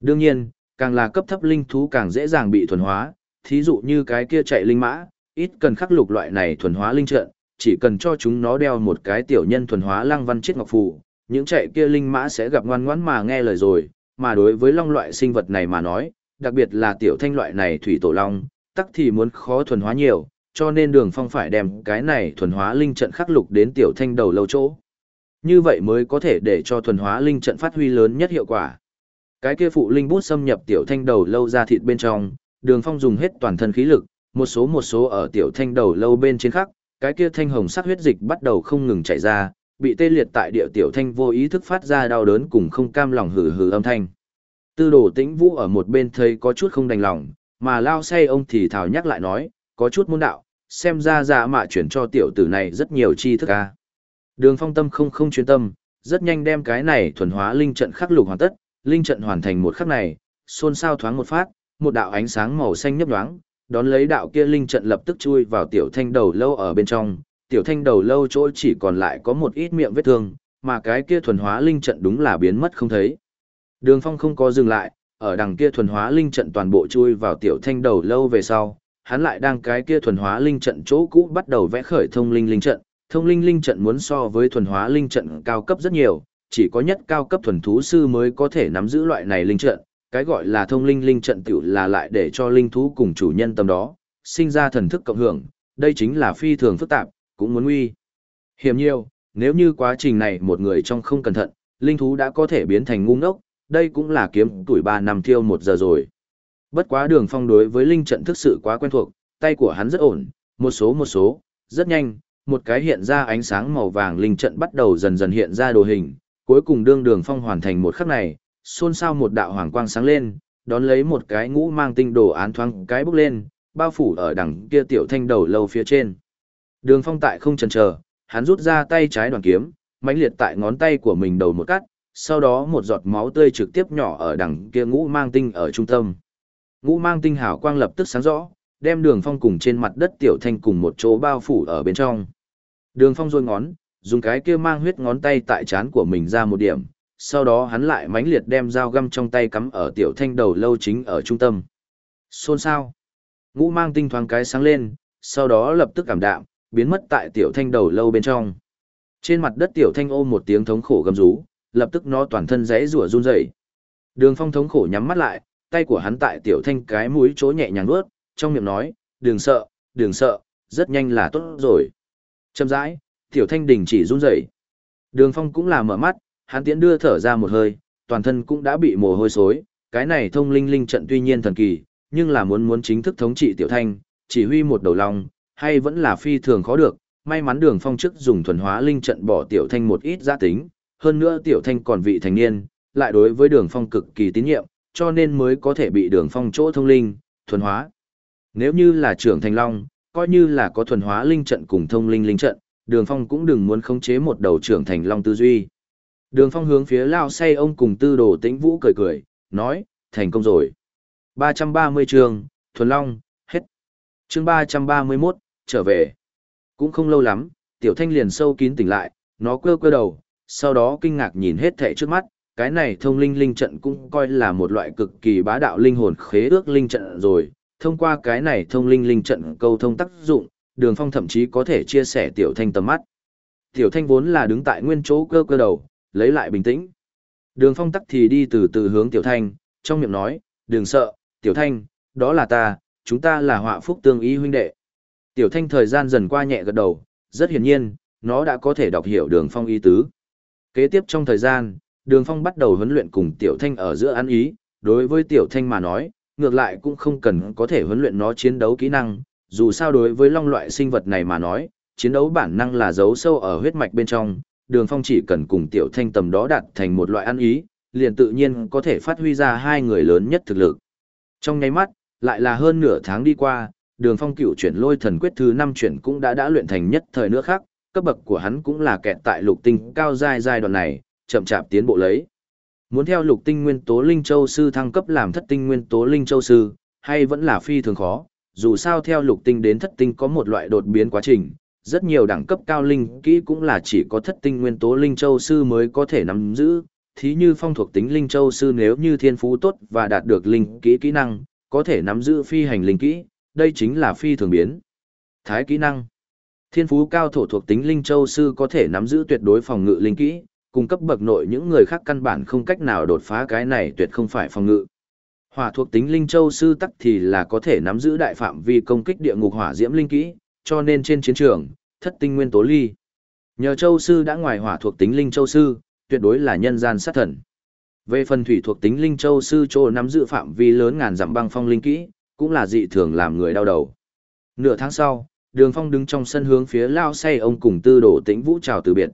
Đương nhiên, càng là cấp thấp linh thú càng dễ dàng bị thuần hóa, thí dụ như cái kia chạy linh mã, ít cần khắc lục loại này thuần hóa linh trận, chỉ cần cho chúng nó đeo một cái tiểu nhân thuần hóa lăng văn chết ngọc phù, những chạy kia linh mã sẽ gặp ngoan ngoãn mà nghe lời rồi, mà đối với long loại sinh vật này mà nói, đặc biệt là tiểu thanh loại này thủy tổ long, tắc thì muốn khó thuần hóa nhiều, cho nên đường phong phải đem cái này thuần hóa linh trận khắc lục đến tiểu thanh đầu lâu chỗ. Như vậy mới có thể để cho thuần hóa linh trận phát huy lớn nhất hiệu quả. Cái kia phụ linh bút xâm nhập tiểu thanh đầu lâu ra thịt bên trong, đường phong dùng hết toàn thân khí lực, một số một số ở tiểu thanh đầu lâu bên trên khắc, cái kia thanh hồng sắc huyết dịch bắt đầu không ngừng chảy ra, bị tê liệt tại địa tiểu thanh vô ý thức phát ra đau đớn cùng không cam lòng hừ hừ âm thanh. Tư đồ tĩnh vũ ở một bên thấy có chút không đành lòng, mà lao say ông thì thảo nhắc lại nói, có chút môn đạo, xem ra dạ mạ chuyển cho tiểu tử này rất nhiều chi thức ca. Đường phong tâm không không chuyên tâm, rất nhanh đem cái này thuần hóa linh trận khắc lục hoàn tất, linh trận hoàn thành một khắc này, xôn xao thoáng một phát, một đạo ánh sáng màu xanh nhấp nhoáng, đón lấy đạo kia linh trận lập tức chui vào tiểu thanh đầu lâu ở bên trong, tiểu thanh đầu lâu chỗ chỉ còn lại có một ít miệng vết thương, mà cái kia thuần hóa linh trận đúng là biến mất không thấy. Đường Phong không có dừng lại, ở đằng kia thuần hóa linh trận toàn bộ chui vào tiểu thanh đầu lâu về sau, hắn lại đang cái kia thuần hóa linh trận chỗ cũ bắt đầu vẽ khởi thông linh linh trận. Thông linh linh trận muốn so với thuần hóa linh trận cao cấp rất nhiều, chỉ có nhất cao cấp thuần thú sư mới có thể nắm giữ loại này linh trận. Cái gọi là thông linh linh trận tiểu là lại để cho linh thú cùng chủ nhân tâm đó, sinh ra thần thức cộng hưởng, đây chính là phi thường phức tạp, cũng muốn nguy. Hiểm nhiều, nếu như quá trình này một người trong không cẩn thận, linh thú đã có thể biến thành ngu ngốc, đây cũng là kiếm tuổi 3 năm thiêu một giờ rồi. Bất quá đường phong đối với linh trận thức sự quá quen thuộc, tay của hắn rất ổn, một số một số, rất nhanh, một cái hiện ra ánh sáng màu vàng linh trận bắt đầu dần dần hiện ra đồ hình, cuối cùng đương đường phong hoàn thành một khắc này, xôn xao một đạo hoàng quang sáng lên, đón lấy một cái ngũ mang tinh đồ án thoáng cái bốc lên, bao phủ ở đằng kia tiểu thanh đầu lâu phía trên. Đường phong tại không chần chờ, hắn rút ra tay trái đoàn kiếm, mãnh liệt tại ngón tay của mình đầu một cắt, sau đó một giọt máu tươi trực tiếp nhỏ ở đằng kia ngũ mang tinh ở trung tâm. Ngũ mang tinh hào quang lập tức sáng rõ, đem đường phong cùng trên mặt đất tiểu thanh cùng một chỗ bao phủ ở bên trong. Đường phong rôi ngón, dùng cái kia mang huyết ngón tay tại trán của mình ra một điểm, sau đó hắn lại mãnh liệt đem dao găm trong tay cắm ở tiểu thanh đầu lâu chính ở trung tâm. Xôn sao? Ngũ mang tinh thoáng cái sáng lên, sau đó lập tức cảm đạm, biến mất tại tiểu thanh đầu lâu bên trong. Trên mặt đất tiểu thanh ôm một tiếng thống khổ gầm rú, lập tức nó toàn thân rẽ rủa run rẩy. Đường Phong thống khổ nhắm mắt lại, tay của hắn tại tiểu thanh cái mũi chỗ nhẹ nhàng nuốt, trong miệng nói, "Đừng sợ, đừng sợ, rất nhanh là tốt rồi." Chậm rãi, tiểu thanh đình chỉ run rẩy. Đường Phong cũng là mở mắt, hắn tiễn đưa thở ra một hơi, toàn thân cũng đã bị mồ hôi xối, cái này thông linh linh trận tuy nhiên thần kỳ, nhưng là muốn muốn chính thức thống trị tiểu thanh, chỉ huy một đầu lòng, hay vẫn là phi thường khó được, may mắn đường phong chức dùng thuần hóa linh trận bỏ tiểu thanh một ít gia tính, hơn nữa tiểu thanh còn vị thành niên, lại đối với đường phong cực kỳ tín nhiệm, cho nên mới có thể bị đường phong chỗ thông linh, thuần hóa. Nếu như là trưởng thành long, coi như là có thuần hóa linh trận cùng thông linh linh trận, đường phong cũng đừng muốn khống chế một đầu trưởng thành long tư duy. Đường phong hướng phía lao say ông cùng tư đồ tĩnh vũ cười cười, nói, thành công rồi. 330 chương, thuần long, hết. Chương 331, trở về. Cũng không lâu lắm, tiểu thanh liền sâu kín tỉnh lại, nó quơ quơ đầu, sau đó kinh ngạc nhìn hết thảy trước mắt, cái này thông linh linh trận cũng coi là một loại cực kỳ bá đạo linh hồn khế ước linh trận rồi, thông qua cái này thông linh linh trận câu thông tác dụng, đường phong thậm chí có thể chia sẻ tiểu thanh tầm mắt. Tiểu thanh vốn là đứng tại nguyên chỗ cơ cơ đầu, lấy lại bình tĩnh. Đường phong tắc thì đi từ từ hướng tiểu thanh, trong miệng nói, đừng sợ, tiểu thanh, đó là ta, chúng ta là họa phúc tương ý huynh đệ. Tiểu thanh thời gian dần qua nhẹ gật đầu, rất hiển nhiên, nó đã có thể đọc hiểu đường phong ý tứ. Kế tiếp trong thời gian, đường phong bắt đầu huấn luyện cùng tiểu thanh ở giữa ăn ý, đối với tiểu thanh mà nói, ngược lại cũng không cần có thể huấn luyện nó chiến đấu kỹ năng, dù sao đối với long loại sinh vật này mà nói, chiến đấu bản năng là giấu sâu ở huyết mạch bên trong, đường phong chỉ cần cùng tiểu thanh tầm đó đạt thành một loại ăn ý, liền tự nhiên có thể phát huy ra hai người lớn nhất thực lực. Trong nháy mắt, lại là hơn nửa tháng đi qua, đường phong cựu chuyển lôi thần quyết thứ năm chuyển cũng đã đã luyện thành nhất thời nữa khác, cấp bậc của hắn cũng là kẹt tại lục tinh cao giai giai đoạn này, chậm chạp tiến bộ lấy. Muốn theo lục tinh nguyên tố linh châu sư thăng cấp làm thất tinh nguyên tố linh châu sư, hay vẫn là phi thường khó, dù sao theo lục tinh đến thất tinh có một loại đột biến quá trình, rất nhiều đẳng cấp cao linh kỹ cũng là chỉ có thất tinh nguyên tố linh châu sư mới có thể nắm giữ, thí như phong thuộc tính linh châu sư nếu như thiên phú tốt và đạt được linh kỹ kỹ năng, có thể nắm giữ phi hành linh kỹ, đây chính là phi thường biến. Thái kỹ năng Thiên phú cao thổ thuộc tính linh châu sư có thể nắm giữ tuyệt đối phòng ngự linh kỹ, cung cấp bậc nội những người khác căn bản không cách nào đột phá cái này tuyệt không phải phòng ngự. Hỏa thuộc tính linh châu sư tắc thì là có thể nắm giữ đại phạm vi công kích địa ngục hỏa diễm linh kỹ, cho nên trên chiến trường, thất tinh nguyên tố ly. Nhờ châu sư đã ngoài hỏa thuộc tính linh châu sư, tuyệt đối là nhân gian sát thần. Về phần thủy thuộc tính linh châu sư chỗ nắm giữ phạm vi lớn ngàn dặm băng phong linh kỹ, cũng là dị thường làm người đau đầu. Nửa tháng sau, Đường Phong đứng trong sân hướng phía lao say ông cùng tư đổ tĩnh vũ chào từ biệt.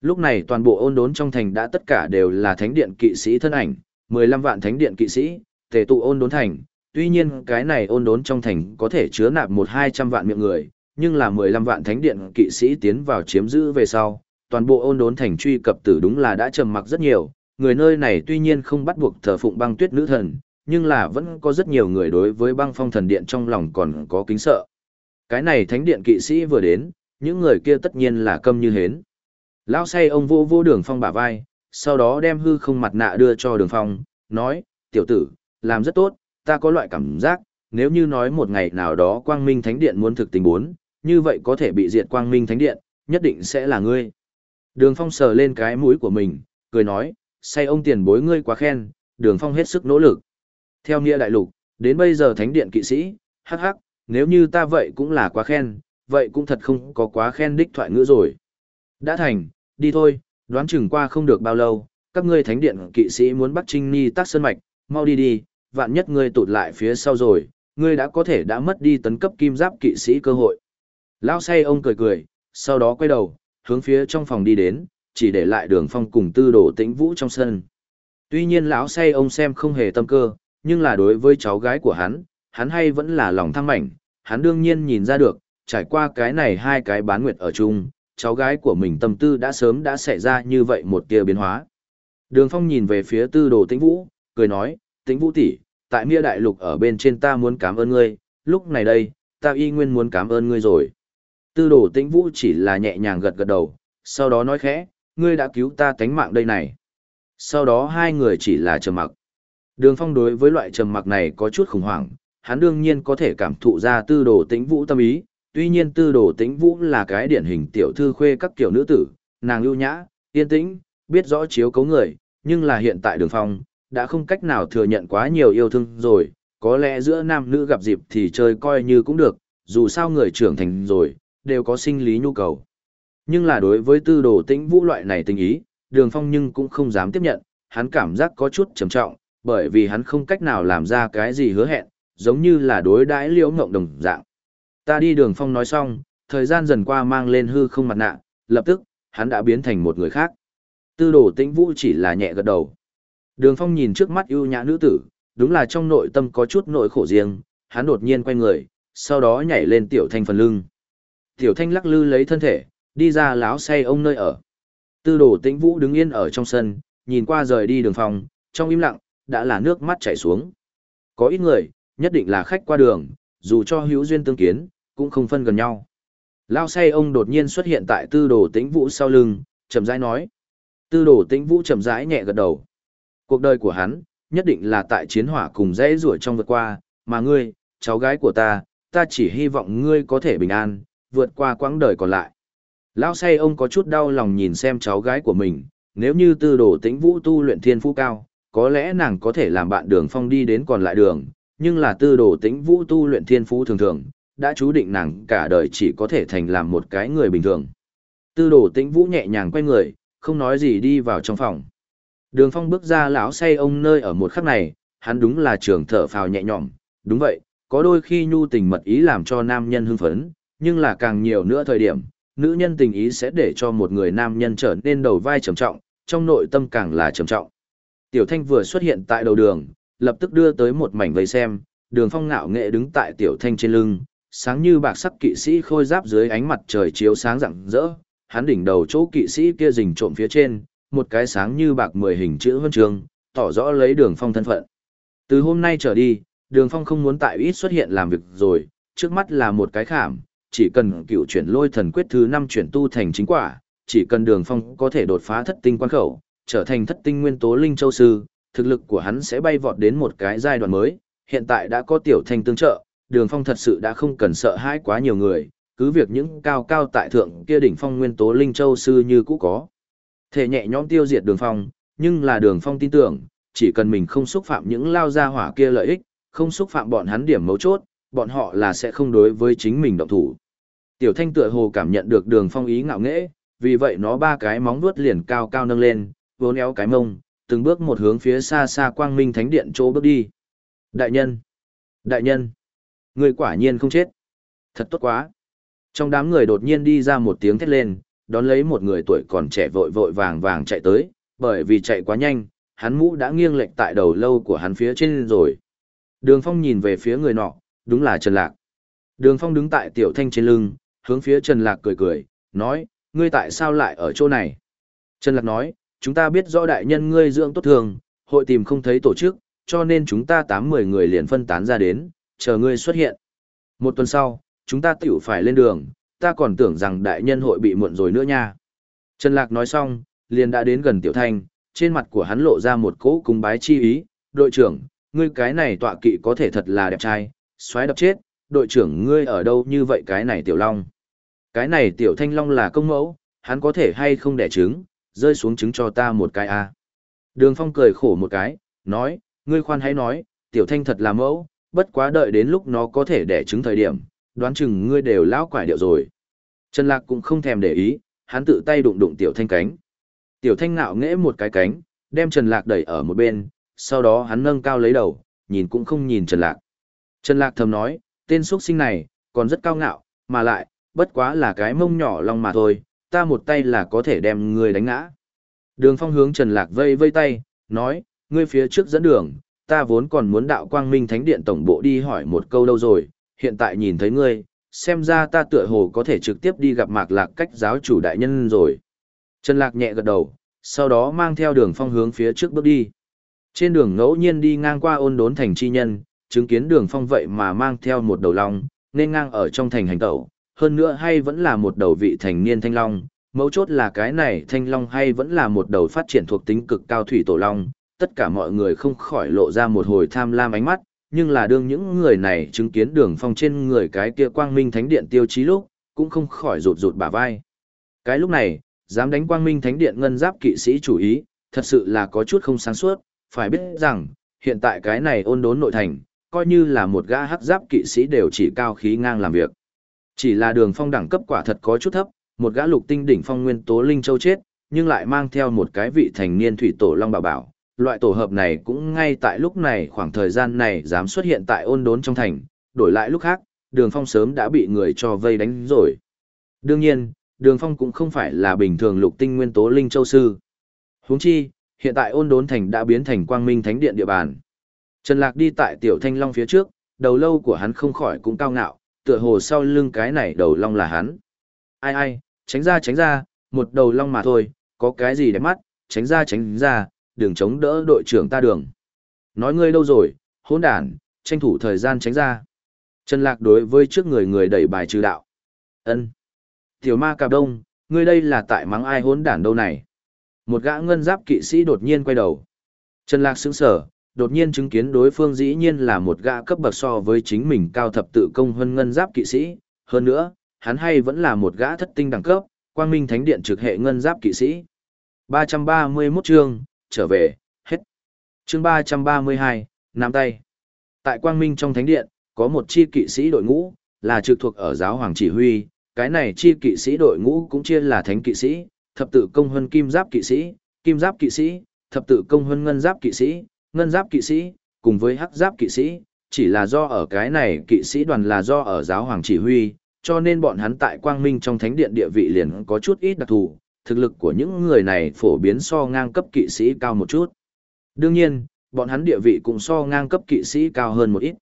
Lúc này toàn bộ ôn đốn trong thành đã tất cả đều là thánh điện kỵ sĩ thân ảnh, 15 vạn thánh điện kỵ sĩ, tề tụ ôn đốn thành. Tuy nhiên cái này ôn đốn trong thành có thể chứa nạp một hai trăm vạn miệng người, nhưng là 15 vạn thánh điện kỵ sĩ tiến vào chiếm giữ về sau, toàn bộ ôn đốn thành truy cập tử đúng là đã trầm mặc rất nhiều, người nơi này tuy nhiên không bắt buộc thờ phụng băng tuyết nữ thần, nhưng là vẫn có rất nhiều người đối với băng phong thần điện trong lòng còn có kính sợ. Cái này thánh điện kỵ sĩ vừa đến, những người kia tất nhiên là câm như hến. Lão say ông vô vô đường phong bả vai, sau đó đem hư không mặt nạ đưa cho đường phong, nói, tiểu tử, làm rất tốt, ta có loại cảm giác, nếu như nói một ngày nào đó quang minh thánh điện muốn thực tình bốn, như vậy có thể bị diệt quang minh thánh điện, nhất định sẽ là ngươi. Đường phong sờ lên cái mũi của mình, cười nói, say ông tiền bối ngươi quá khen, đường phong hết sức nỗ lực. Theo nghĩa đại lục, đến bây giờ thánh điện kỵ sĩ, hắc hắc, nếu như ta vậy cũng là quá khen, vậy cũng thật không có quá khen đích thoại ngữ rồi. Đã thành, đi thôi, đoán chừng qua không được bao lâu, các ngươi thánh điện kỵ sĩ muốn bắt Trinh Ni tác sơn mạch, mau đi đi, vạn nhất ngươi tụt lại phía sau rồi, ngươi đã có thể đã mất đi tấn cấp kim giáp kỵ sĩ cơ hội. Lão say ông cười cười, sau đó quay đầu, hướng phía trong phòng đi đến, chỉ để lại đường phong cùng tư đồ tĩnh vũ trong sân. Tuy nhiên lão say ông xem không hề tâm cơ, nhưng là đối với cháu gái của hắn, hắn hay vẫn là lòng tham mảnh, hắn đương nhiên nhìn ra được, trải qua cái này hai cái bán nguyệt ở chung, cháu gái của mình tâm tư đã sớm đã xảy ra như vậy một tia biến hóa. Đường Phong nhìn về phía tư đồ tĩnh vũ, cười nói, tĩnh vũ tỷ, tại Mia Đại Lục ở bên trên ta muốn cảm ơn ngươi, lúc này đây, ta y nguyên muốn cảm ơn ngươi rồi. Tư đồ tĩnh vũ chỉ là nhẹ nhàng gật gật đầu, sau đó nói khẽ, ngươi đã cứu ta tánh mạng đây này. Sau đó hai người chỉ là trầm mặc. Đường Phong đối với loại trầm mặc này có chút khủng hoảng, hắn đương nhiên có thể cảm thụ ra tư đồ tĩnh vũ tâm ý, tuy nhiên tư đồ tĩnh vũ là cái điển hình tiểu thư khuê các kiểu nữ tử, nàng lưu nhã, yên tĩnh, biết rõ chiếu cấu người, nhưng là hiện tại đường phong, đã không cách nào thừa nhận quá nhiều yêu thương rồi, có lẽ giữa nam nữ gặp dịp thì chơi coi như cũng được, dù sao người trưởng thành rồi, đều có sinh lý nhu cầu. Nhưng là đối với tư đồ tĩnh vũ loại này tình ý, đường phong nhưng cũng không dám tiếp nhận, hắn cảm giác có chút trầm trọng, bởi vì hắn không cách nào làm ra cái gì hứa hẹn, giống như là đối đãi liễu ngộng đồng dạng. Ta đi đường phong nói xong, thời gian dần qua mang lên hư không mặt nạ, lập tức, hắn đã biến thành một người khác. Tư đồ tĩnh vũ chỉ là nhẹ gật đầu. Đường phong nhìn trước mắt ưu nhã nữ tử, đúng là trong nội tâm có chút nội khổ riêng, hắn đột nhiên quay người, sau đó nhảy lên tiểu thanh phần lưng. Tiểu thanh lắc lư lấy thân thể, đi ra láo say ông nơi ở. Tư đồ tĩnh vũ đứng yên ở trong sân, nhìn qua rời đi đường phong, trong im lặng, đã là nước mắt chảy xuống. Có ít người, nhất định là khách qua đường, dù cho hữu duyên tương kiến, cũng không phân gần nhau. Lao say ông đột nhiên xuất hiện tại tư đồ tĩnh vũ sau lưng, chậm rãi nói. Tư đồ tĩnh vũ chậm rãi nhẹ gật đầu. Cuộc đời của hắn, nhất định là tại chiến hỏa cùng dễ rủa trong vượt qua, mà ngươi, cháu gái của ta, ta chỉ hy vọng ngươi có thể bình an, vượt qua quãng đời còn lại. Lão say ông có chút đau lòng nhìn xem cháu gái của mình, nếu như tư đồ tĩnh vũ tu luyện thiên phú cao, có lẽ nàng có thể làm bạn đường phong đi đến còn lại đường, nhưng là tư đồ tĩnh vũ tu luyện thiên phú thường thường, đã chú định nàng cả đời chỉ có thể thành làm một cái người bình thường. Tư đồ tĩnh vũ nhẹ nhàng quay người, không nói gì đi vào trong phòng. Đường phong bước ra lão say ông nơi ở một khắc này, hắn đúng là trường thở phào nhẹ nhõm, đúng vậy, có đôi khi nhu tình mật ý làm cho nam nhân hưng phấn, nhưng là càng nhiều nữa thời điểm, nữ nhân tình ý sẽ để cho một người nam nhân trở nên đầu vai trầm trọng, trong nội tâm càng là trầm trọng. Tiểu Thanh vừa xuất hiện tại đầu đường, lập tức đưa tới một mảnh vây xem, đường phong ngạo nghệ đứng tại Tiểu Thanh trên lưng, sáng như bạc sắc kỵ sĩ khôi giáp dưới ánh mặt trời chiếu sáng rạng rỡ, hắn đỉnh đầu chỗ kỵ sĩ kia rình trộm phía trên, một cái sáng như bạc mười hình chữ huân trường, tỏ rõ lấy đường phong thân phận. Từ hôm nay trở đi, đường phong không muốn tại ít xuất hiện làm việc rồi, trước mắt là một cái khảm, chỉ cần cựu chuyển lôi thần quyết thứ năm chuyển tu thành chính quả, chỉ cần đường phong có thể đột phá thất tinh quan khẩu, trở thành thất tinh nguyên tố linh châu sư, thực lực của hắn sẽ bay vọt đến một cái giai đoạn mới, hiện tại đã có tiểu thanh tương trợ, đường phong thật sự đã không cần sợ hãi quá nhiều người, cứ việc những cao cao tại thượng kia đỉnh phong nguyên tố linh châu sư như cũ có. Thể nhẹ nhõm tiêu diệt đường phong, nhưng là đường phong tin tưởng, chỉ cần mình không xúc phạm những lao gia hỏa kia lợi ích, không xúc phạm bọn hắn điểm mấu chốt, bọn họ là sẽ không đối với chính mình động thủ. Tiểu thanh tựa hồ cảm nhận được đường phong ý ngạo nghễ, vì vậy nó ba cái móng vuốt liền cao cao nâng lên, vốn éo cái mông, từng bước một hướng phía xa xa quang minh thánh điện chỗ bước đi. Đại nhân! Đại nhân! Người quả nhiên không chết. Thật tốt quá! Trong đám người đột nhiên đi ra một tiếng thét lên, đón lấy một người tuổi còn trẻ vội vội vàng vàng chạy tới, bởi vì chạy quá nhanh, hắn mũ đã nghiêng lệch tại đầu lâu của hắn phía trên rồi. Đường Phong nhìn về phía người nọ, đúng là Trần Lạc. Đường Phong đứng tại tiểu thanh trên lưng, hướng phía Trần Lạc cười cười, nói, ngươi tại sao lại ở chỗ này? Trần Lạc nói, chúng ta biết rõ đại nhân ngươi dưỡng tốt thường, hội tìm không thấy tổ chức, cho nên chúng ta tám mười người liền phân tán ra đến, chờ ngươi xuất hiện. Một tuần sau, chúng ta tiểu phải lên đường, ta còn tưởng rằng đại nhân hội bị muộn rồi nữa nha. Trần Lạc nói xong, liền đã đến gần Tiểu Thanh, trên mặt của hắn lộ ra một cỗ cung bái chi ý, đội trưởng, ngươi cái này tọa kỵ có thể thật là đẹp trai, xoáy đập chết, đội trưởng ngươi ở đâu như vậy cái này Tiểu Long. Cái này Tiểu Thanh Long là công mẫu, hắn có thể hay không đẻ trứng, rơi xuống trứng cho ta một cái a. Đường Phong cười khổ một cái, nói, ngươi khoan hãy nói, Tiểu Thanh thật là mẫu, bất quá đợi đến lúc nó có thể đẻ trứng thời điểm, đoán chừng ngươi đều lão quải điệu rồi. Trần Lạc cũng không thèm để ý, hắn tự tay đụng đụng Tiểu Thanh cánh. Tiểu Thanh ngạo nghễ một cái cánh, đem Trần Lạc đẩy ở một bên, sau đó hắn nâng cao lấy đầu, nhìn cũng không nhìn Trần Lạc. Trần Lạc thầm nói, tên xuất sinh này, còn rất cao ngạo, mà lại, bất quá là cái mông nhỏ lòng mà thôi, ta một tay là có thể đem ngươi đánh ngã. Đường phong hướng Trần Lạc vây vây tay, nói, ngươi phía trước dẫn đường, ta vốn còn muốn đạo quang minh thánh điện tổng bộ đi hỏi một câu đâu rồi, hiện tại nhìn thấy ngươi, xem ra ta tựa hồ có thể trực tiếp đi gặp mạc lạc cách giáo chủ đại nhân rồi. Trần Lạc nhẹ gật đầu, sau đó mang theo đường phong hướng phía trước bước đi. Trên đường ngẫu nhiên đi ngang qua ôn đốn thành chi nhân, chứng kiến đường phong vậy mà mang theo một đầu long, nên ngang ở trong thành hành tẩu, hơn nữa hay vẫn là một đầu vị thành niên thanh long, mấu chốt là cái này thanh long hay vẫn là một đầu phát triển thuộc tính cực cao thủy tổ long, tất cả mọi người không khỏi lộ ra một hồi tham lam ánh mắt, nhưng là đương những người này chứng kiến đường phong trên người cái kia quang minh thánh điện tiêu chí lúc, cũng không khỏi rụt rụt bả vai. Cái lúc này, dám đánh quang minh thánh điện ngân giáp kỵ sĩ chủ ý, thật sự là có chút không sáng suốt, phải biết rằng, hiện tại cái này ôn đốn nội thành, coi như là một gã hắc giáp kỵ sĩ đều chỉ cao khí ngang làm việc. Chỉ là đường phong đẳng cấp quả thật có chút thấp, một gã lục tinh đỉnh phong nguyên tố linh châu chết, nhưng lại mang theo một cái vị thành niên thủy tổ long bảo bảo. Loại tổ hợp này cũng ngay tại lúc này khoảng thời gian này dám xuất hiện tại ôn đốn trong thành, đổi lại lúc khác, đường phong sớm đã bị người cho vây đánh rồi. Đương nhiên, đường phong cũng không phải là bình thường lục tinh nguyên tố linh châu sư. huống chi, hiện tại ôn đốn thành đã biến thành quang minh thánh điện địa bàn. Trần Lạc đi tại tiểu thanh long phía trước, đầu lâu của hắn không khỏi cũng cao ngạo, tựa hồ sau lưng cái này đầu long là hắn. Ai ai, tránh ra tránh ra, một đầu long mà thôi, có cái gì đẹp mắt, tránh ra tránh ra, đừng chống đỡ đội trưởng ta đường. Nói ngươi đâu rồi, hỗn đản, tranh thủ thời gian tránh ra. Trần Lạc đối với trước người người đẩy bài trừ đạo. Ân, Tiểu ma cạp đông, ngươi đây là tại mắng ai hỗn đản đâu này. Một gã ngân giáp kỵ sĩ đột nhiên quay đầu. Trần Lạc sững sở, đột nhiên chứng kiến đối phương dĩ nhiên là một gã cấp bậc so với chính mình cao thập tự công hơn ngân giáp kỵ sĩ. Hơn nữa, hắn hay vẫn là một gã thất tinh đẳng cấp, quang minh thánh điện trực hệ ngân giáp kỵ sĩ. 331 chương, trở về, hết. Chương 332, nắm tay. Tại quang minh trong thánh điện, có một chi kỵ sĩ đội ngũ, là trực thuộc ở giáo hoàng chỉ huy, cái này chi kỵ sĩ đội ngũ cũng chia là thánh kỵ sĩ, thập tự công huân kim giáp kỵ sĩ, kim giáp kỵ sĩ, thập tự công huân ngân giáp kỵ sĩ, ngân giáp kỵ sĩ, cùng với hắc giáp kỵ sĩ, chỉ là do ở cái này kỵ sĩ đoàn là do ở giáo hoàng chỉ huy, cho nên bọn hắn tại quang minh trong thánh điện địa vị liền có chút ít đặc thù, thực lực của những người này phổ biến so ngang cấp kỵ sĩ cao một chút. Đương nhiên, bọn hắn địa vị cũng so ngang cấp kỵ sĩ cao hơn một ít.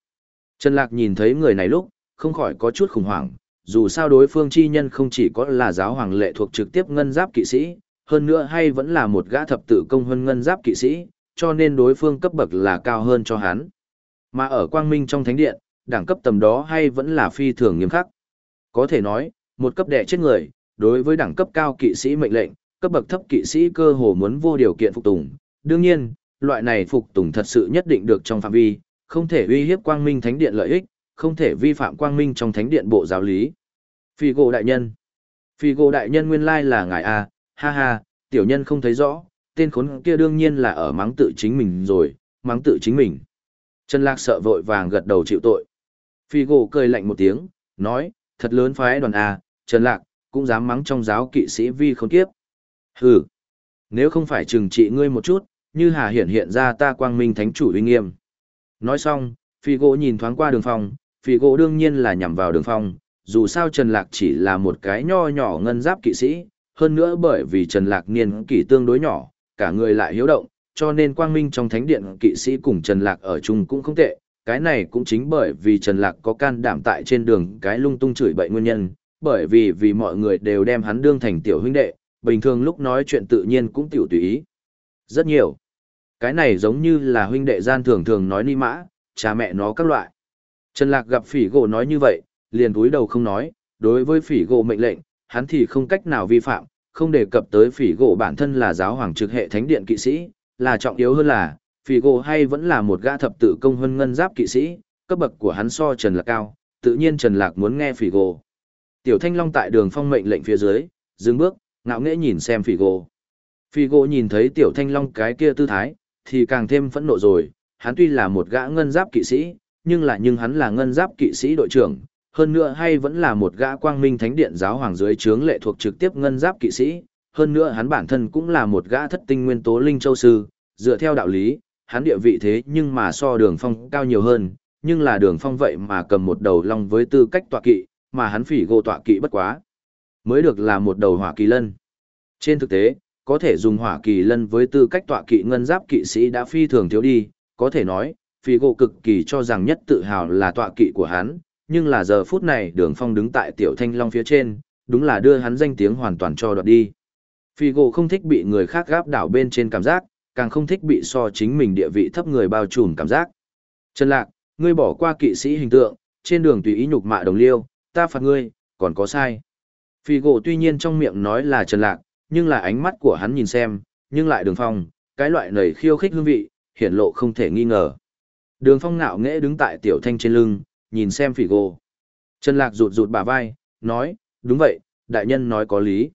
Trần Lạc nhìn thấy người này lúc, không khỏi có chút khủng hoảng, dù sao đối phương chi nhân không chỉ có là giáo hoàng lệ thuộc trực tiếp ngân giáp kỵ sĩ, hơn nữa hay vẫn là một gã thập tự công hơn ngân giáp kỵ sĩ, cho nên đối phương cấp bậc là cao hơn cho hắn. Mà ở quang minh trong thánh điện, đẳng cấp tầm đó hay vẫn là phi thường nghiêm khắc. Có thể nói, một cấp đệ chết người, đối với đẳng cấp cao kỵ sĩ mệnh lệnh, cấp bậc thấp kỵ sĩ cơ hồ muốn vô điều kiện phục tùng. Đương nhiên, loại này phục tùng thật sự nhất định được trong phạm vi, không thể uy hiếp quang minh thánh điện lợi ích, không thể vi phạm quang minh trong thánh điện bộ giáo lý. Phi gỗ đại nhân. Phi gỗ đại nhân nguyên lai là ngài A, ha ha, tiểu nhân không thấy rõ, tên khốn kia đương nhiên là ở mắng tự chính mình rồi, mắng tự chính mình. Trần Lạc sợ vội vàng gật đầu chịu tội. Phi gỗ cười lạnh một tiếng, nói, thật lớn phái đoàn A, Trần Lạc, cũng dám mắng trong giáo kỵ sĩ vi khốn kiếp. Hừ, nếu không phải trừng trị ngươi một chút, như hà hiện hiện ra ta quang minh thánh chủ uy nghiêm. Nói xong, phi gỗ nhìn thoáng qua đường phong, phi gỗ đương nhiên là nhằm vào đường phong, dù sao Trần Lạc chỉ là một cái nho nhỏ ngân giáp kỵ sĩ, hơn nữa bởi vì Trần Lạc niên kỷ tương đối nhỏ, cả người lại hiếu động, cho nên quang minh trong thánh điện kỵ sĩ cùng Trần Lạc ở chung cũng không tệ, cái này cũng chính bởi vì Trần Lạc có can đảm tại trên đường cái lung tung chửi bậy nguyên nhân, bởi vì vì mọi người đều đem hắn đương thành tiểu huynh đệ, bình thường lúc nói chuyện tự nhiên cũng tiểu tùy ý. Rất nhiều. Cái này giống như là huynh đệ gian thường thường nói ni mã, cha mẹ nó các loại. Trần Lạc gặp phỉ gỗ nói như vậy, liền cúi đầu không nói, đối với phỉ gỗ mệnh lệnh, hắn thì không cách nào vi phạm, không đề cập tới phỉ gỗ bản thân là giáo hoàng trực hệ thánh điện kỵ sĩ, là trọng yếu hơn là, phỉ gỗ hay vẫn là một gã thập tự công hơn ngân giáp kỵ sĩ, cấp bậc của hắn so Trần Lạc cao, tự nhiên Trần Lạc muốn nghe phỉ gỗ. Tiểu Thanh Long tại đường phong mệnh lệnh phía dưới, dừng bước, ngạo nghễ nhìn xem phỉ gỗ. Phỉ gỗ nhìn thấy Tiểu Thanh Long cái kia tư thái, thì càng thêm phẫn nộ rồi, hắn tuy là một gã ngân giáp kỵ sĩ, nhưng là nhưng hắn là ngân giáp kỵ sĩ đội trưởng, hơn nữa hay vẫn là một gã quang minh thánh điện giáo hoàng dưới trướng lệ thuộc trực tiếp ngân giáp kỵ sĩ, hơn nữa hắn bản thân cũng là một gã thất tinh nguyên tố linh châu sư, dựa theo đạo lý, hắn địa vị thế nhưng mà so đường phong cao nhiều hơn, nhưng là đường phong vậy mà cầm một đầu long với tư cách tọa kỵ, mà hắn phỉ gỗ tọa kỵ bất quá. Mới được là một đầu hỏa kỳ lân. Trên thực tế, có thể dùng hỏa kỳ lân với tư cách tọa kỵ ngân giáp kỵ sĩ đã phi thường thiếu đi, có thể nói, phỉ gỗ cực kỳ cho rằng nhất tự hào là tọa kỵ của hắn, nhưng là giờ phút này đường phong đứng tại tiểu thanh long phía trên, đúng là đưa hắn danh tiếng hoàn toàn cho đoạt đi. Phỉ gỗ không thích bị người khác gáp đảo bên trên cảm giác, càng không thích bị so chính mình địa vị thấp người bao trùm cảm giác. Trần Lạc, ngươi bỏ qua kỵ sĩ hình tượng, trên đường tùy ý nhục mạ đồng liêu, ta phạt ngươi, còn có sai. Phỉ gỗ tuy nhiên trong miệng nói là Trần Lạc, nhưng là ánh mắt của hắn nhìn xem, nhưng lại đường phong, cái loại nầy khiêu khích hương vị, hiển lộ không thể nghi ngờ. Đường phong ngạo nghễ đứng tại tiểu thanh trên lưng, nhìn xem phỉ gỗ. Trần Lạc rụt rụt bả vai, nói, đúng vậy, đại nhân nói có lý.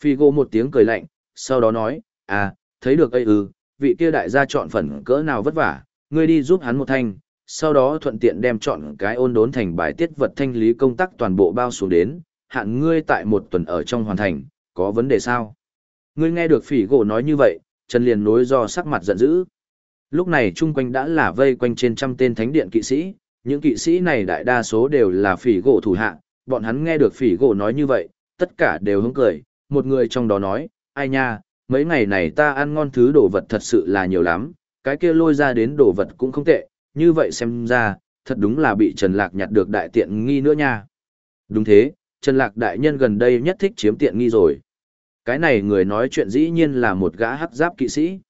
Phỉ gỗ một tiếng cười lạnh, sau đó nói, à, thấy được ấy ư, vị kia đại gia chọn phần cỡ nào vất vả, ngươi đi giúp hắn một thanh, sau đó thuận tiện đem chọn cái ôn đốn thành bài tiết vật thanh lý công tác toàn bộ bao xuống đến, hạn ngươi tại một tuần ở trong hoàn thành, có vấn đề sao? Ngươi nghe được phỉ gỗ nói như vậy, Trần liền nối do sắc mặt giận dữ. Lúc này chung quanh đã là vây quanh trên trăm tên thánh điện kỵ sĩ, những kỵ sĩ này đại đa số đều là phỉ gỗ thủ hạ, bọn hắn nghe được phỉ gỗ nói như vậy, tất cả đều hứng cười, một người trong đó nói, ai nha, mấy ngày này ta ăn ngon thứ đồ vật thật sự là nhiều lắm, cái kia lôi ra đến đồ vật cũng không tệ, như vậy xem ra, thật đúng là bị Trần Lạc nhặt được đại tiện nghi nữa nha. Đúng thế, Trần Lạc đại nhân gần đây nhất thích chiếm tiện nghi rồi. Cái này người nói chuyện dĩ nhiên là một gã hắc giáp kỵ sĩ.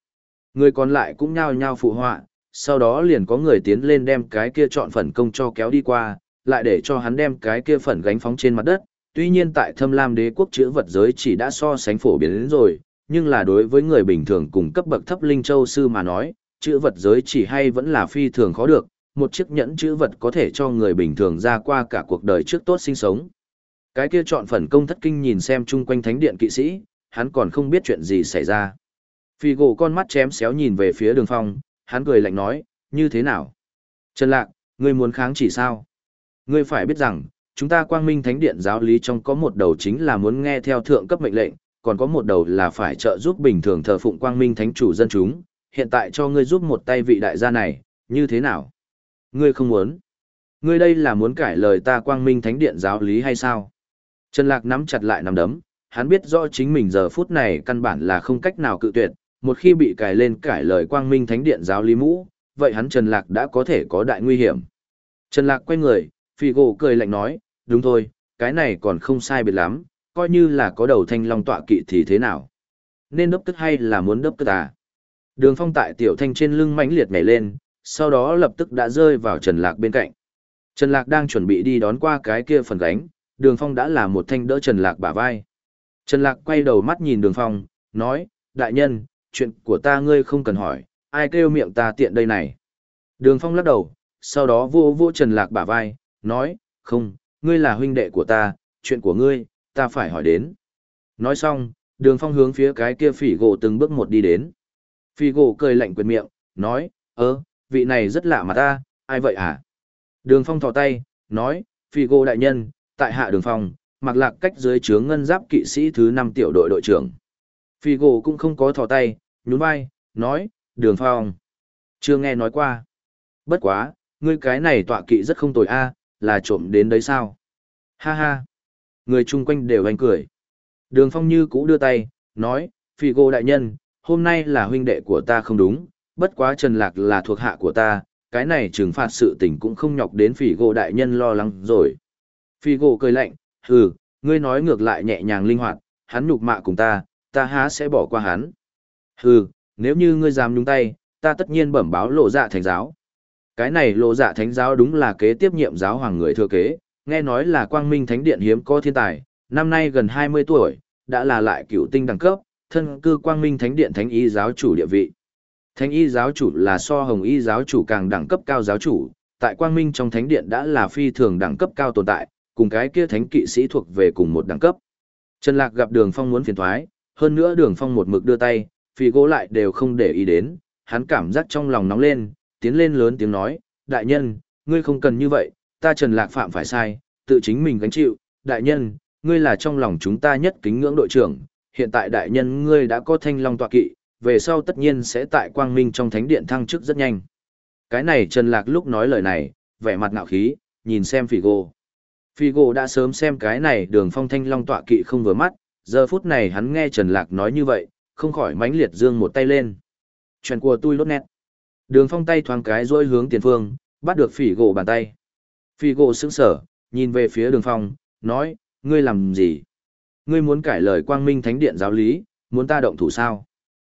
Người còn lại cũng nhao nhao phụ họa, sau đó liền có người tiến lên đem cái kia chọn phần công cho kéo đi qua, lại để cho hắn đem cái kia phần gánh phóng trên mặt đất. Tuy nhiên tại thâm lam đế quốc chữ vật giới chỉ đã so sánh phổ biến đến rồi, nhưng là đối với người bình thường cùng cấp bậc thấp linh châu sư mà nói, chữ vật giới chỉ hay vẫn là phi thường khó được, một chiếc nhẫn chữ vật có thể cho người bình thường ra qua cả cuộc đời trước tốt sinh sống. Cái kia chọn phần công thất kinh nhìn xem chung quanh thánh điện kỵ sĩ, hắn còn không biết chuyện gì xảy ra. Phi gỗ con mắt chém xéo nhìn về phía đường phong, hắn cười lạnh nói, như thế nào? Trần Lạc, ngươi muốn kháng chỉ sao? Ngươi phải biết rằng, chúng ta quang minh thánh điện giáo lý trong có một đầu chính là muốn nghe theo thượng cấp mệnh lệnh, còn có một đầu là phải trợ giúp bình thường thờ phụng quang minh thánh chủ dân chúng, hiện tại cho ngươi giúp một tay vị đại gia này, như thế nào? Ngươi không muốn. Ngươi đây là muốn cải lời ta quang minh thánh điện giáo lý hay sao? Trần Lạc nắm chặt lại nắm đấm, hắn biết rõ chính mình giờ phút này căn bản là không cách nào cự tuyệt, một khi bị cải lên cải lời quang minh thánh điện giáo lý mũ, vậy hắn Trần Lạc đã có thể có đại nguy hiểm. Trần Lạc quay người, phi gỗ cười lạnh nói, đúng thôi, cái này còn không sai biệt lắm, coi như là có đầu thanh long tọa kỵ thì thế nào. Nên đốc tức hay là muốn đốc tức à? Đường phong tại tiểu thanh trên lưng mãnh liệt nhảy lên, sau đó lập tức đã rơi vào Trần Lạc bên cạnh. Trần Lạc đang chuẩn bị đi đón qua cái kia phần gánh, đường phong đã là một thanh đỡ Trần Lạc bả vai. Trần Lạc quay đầu mắt nhìn đường phong, nói, đại nhân, chuyện của ta ngươi không cần hỏi, ai kêu miệng ta tiện đây này. Đường phong lắc đầu, sau đó vô vô Trần Lạc bả vai, nói, không, ngươi là huynh đệ của ta, chuyện của ngươi, ta phải hỏi đến. Nói xong, đường phong hướng phía cái kia phỉ gỗ từng bước một đi đến. Phi gỗ cười lạnh quyền miệng, nói, ơ, vị này rất lạ mà ta, ai vậy hả? Đường phong thò tay, nói, phi gỗ đại nhân, tại hạ đường phong, mặc lạc cách dưới chướng ngân giáp kỵ sĩ thứ năm tiểu đội đội trưởng. Phi gỗ cũng không có thò tay, nhún vai, nói, đường phong. Chưa nghe nói qua. Bất quá, ngươi cái này tọa kỵ rất không tồi a, là trộm đến đấy sao? Ha ha. Người chung quanh đều anh cười. Đường phong như cũ đưa tay, nói, phi gỗ đại nhân, hôm nay là huynh đệ của ta không đúng, bất quá Trần Lạc là thuộc hạ của ta, cái này trừng phạt sự tình cũng không nhọc đến phỉ gỗ đại nhân lo lắng rồi. Phỉ gỗ cười lạnh, hừ, ngươi nói ngược lại nhẹ nhàng linh hoạt, hắn nhục mạ cùng ta, ta há sẽ bỏ qua hắn. Hừ, nếu như ngươi dám nhúng tay, ta tất nhiên bẩm báo lộ dạ thánh giáo. Cái này lộ dạ thánh giáo đúng là kế tiếp nhiệm giáo hoàng người thừa kế, nghe nói là quang minh thánh điện hiếm có thiên tài, năm nay gần 20 tuổi, đã là lại cựu tinh đẳng cấp, thân cư quang minh thánh điện thánh y giáo chủ địa vị. Thánh y giáo chủ là so hồng y giáo chủ càng đẳng cấp cao giáo chủ, tại quang minh trong thánh điện đã là phi thường đẳng cấp cao tồn tại, cùng cái kia thánh kỵ sĩ thuộc về cùng một đẳng cấp. Trần Lạc gặp Đường Phong muốn phiền thoái, hơn nữa Đường Phong một mực đưa tay, phi gỗ lại đều không để ý đến, hắn cảm giác trong lòng nóng lên, tiến lên lớn tiếng nói, đại nhân, ngươi không cần như vậy, ta Trần Lạc phạm phải sai, tự chính mình gánh chịu, đại nhân, ngươi là trong lòng chúng ta nhất kính ngưỡng đội trưởng, hiện tại đại nhân ngươi đã có thanh long tọa kỵ, về sau tất nhiên sẽ tại quang minh trong thánh điện thăng chức rất nhanh. Cái này Trần Lạc lúc nói lời này, vẻ mặt ngạo khí, nhìn xem Figo. Figo đã sớm xem cái này đường phong thanh long tọa kỵ không vừa mắt, giờ phút này hắn nghe Trần Lạc nói như vậy, không khỏi mãnh liệt dương một tay lên. Chuyện của tôi lốt nét. Đường phong tay thoáng cái rôi hướng tiền phương, bắt được Figo bàn tay. Figo sững sở, nhìn về phía đường phong, nói, ngươi làm gì? Ngươi muốn cải lời quang minh thánh điện giáo lý, muốn ta động thủ sao?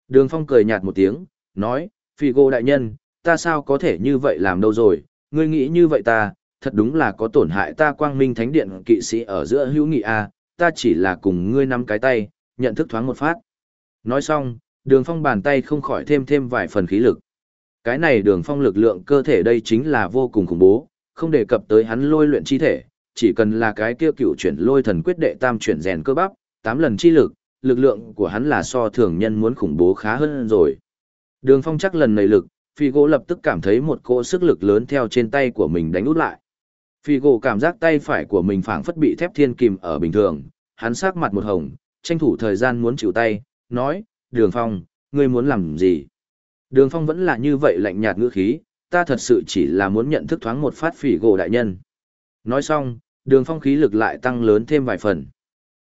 Đường phong cười nhạt một tiếng, nói, Phi Gô đại nhân, ta sao có thể như vậy làm đâu rồi, ngươi nghĩ như vậy ta, thật đúng là có tổn hại ta quang minh thánh điện kỵ sĩ ở giữa hữu nghị a, à, ta chỉ là cùng ngươi nắm cái tay, nhận thức thoáng một phát. Nói xong, đường phong bàn tay không khỏi thêm thêm vài phần khí lực. Cái này đường phong lực lượng cơ thể đây chính là vô cùng khủng bố, không đề cập tới hắn lôi luyện chi thể, chỉ cần là cái kia cựu chuyển lôi thần quyết đệ tam chuyển rèn cơ bắp, tám lần chi lực, lực lượng của hắn là so thường nhân muốn khủng bố khá hơn rồi. Đường phong chắc lần này lực, phi gỗ lập tức cảm thấy một cỗ sức lực lớn theo trên tay của mình đánh út lại. Phi gỗ cảm giác tay phải của mình phảng phất bị thép thiên kìm ở bình thường, hắn sắc mặt một hồng, tranh thủ thời gian muốn chịu tay, nói, đường phong, ngươi muốn làm gì? Đường phong vẫn là như vậy lạnh nhạt ngữ khí, ta thật sự chỉ là muốn nhận thức thoáng một phát phỉ gỗ đại nhân. Nói xong, đường phong khí lực lại tăng lớn thêm vài phần.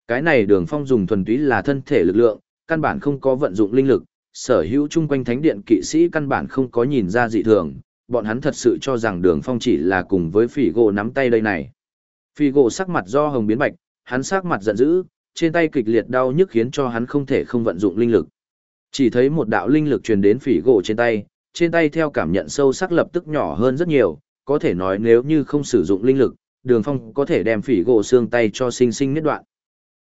Cái này đường phong dùng thuần túy là thân thể lực lượng, căn bản không có vận dụng linh lực, sở hữu chung quanh thánh điện kỵ sĩ căn bản không có nhìn ra dị thường, bọn hắn thật sự cho rằng đường phong chỉ là cùng với phỉ gỗ nắm tay đây này. Phỉ gỗ sắc mặt do hồng biến bạch, hắn sắc mặt giận dữ, trên tay kịch liệt đau nhức khiến cho hắn không thể không vận dụng linh lực. Chỉ thấy một đạo linh lực truyền đến phỉ gỗ trên tay, trên tay theo cảm nhận sâu sắc lập tức nhỏ hơn rất nhiều, có thể nói nếu như không sử dụng linh lực, đường phong có thể đem phỉ gỗ xương tay cho sinh sinh nhất đoạn.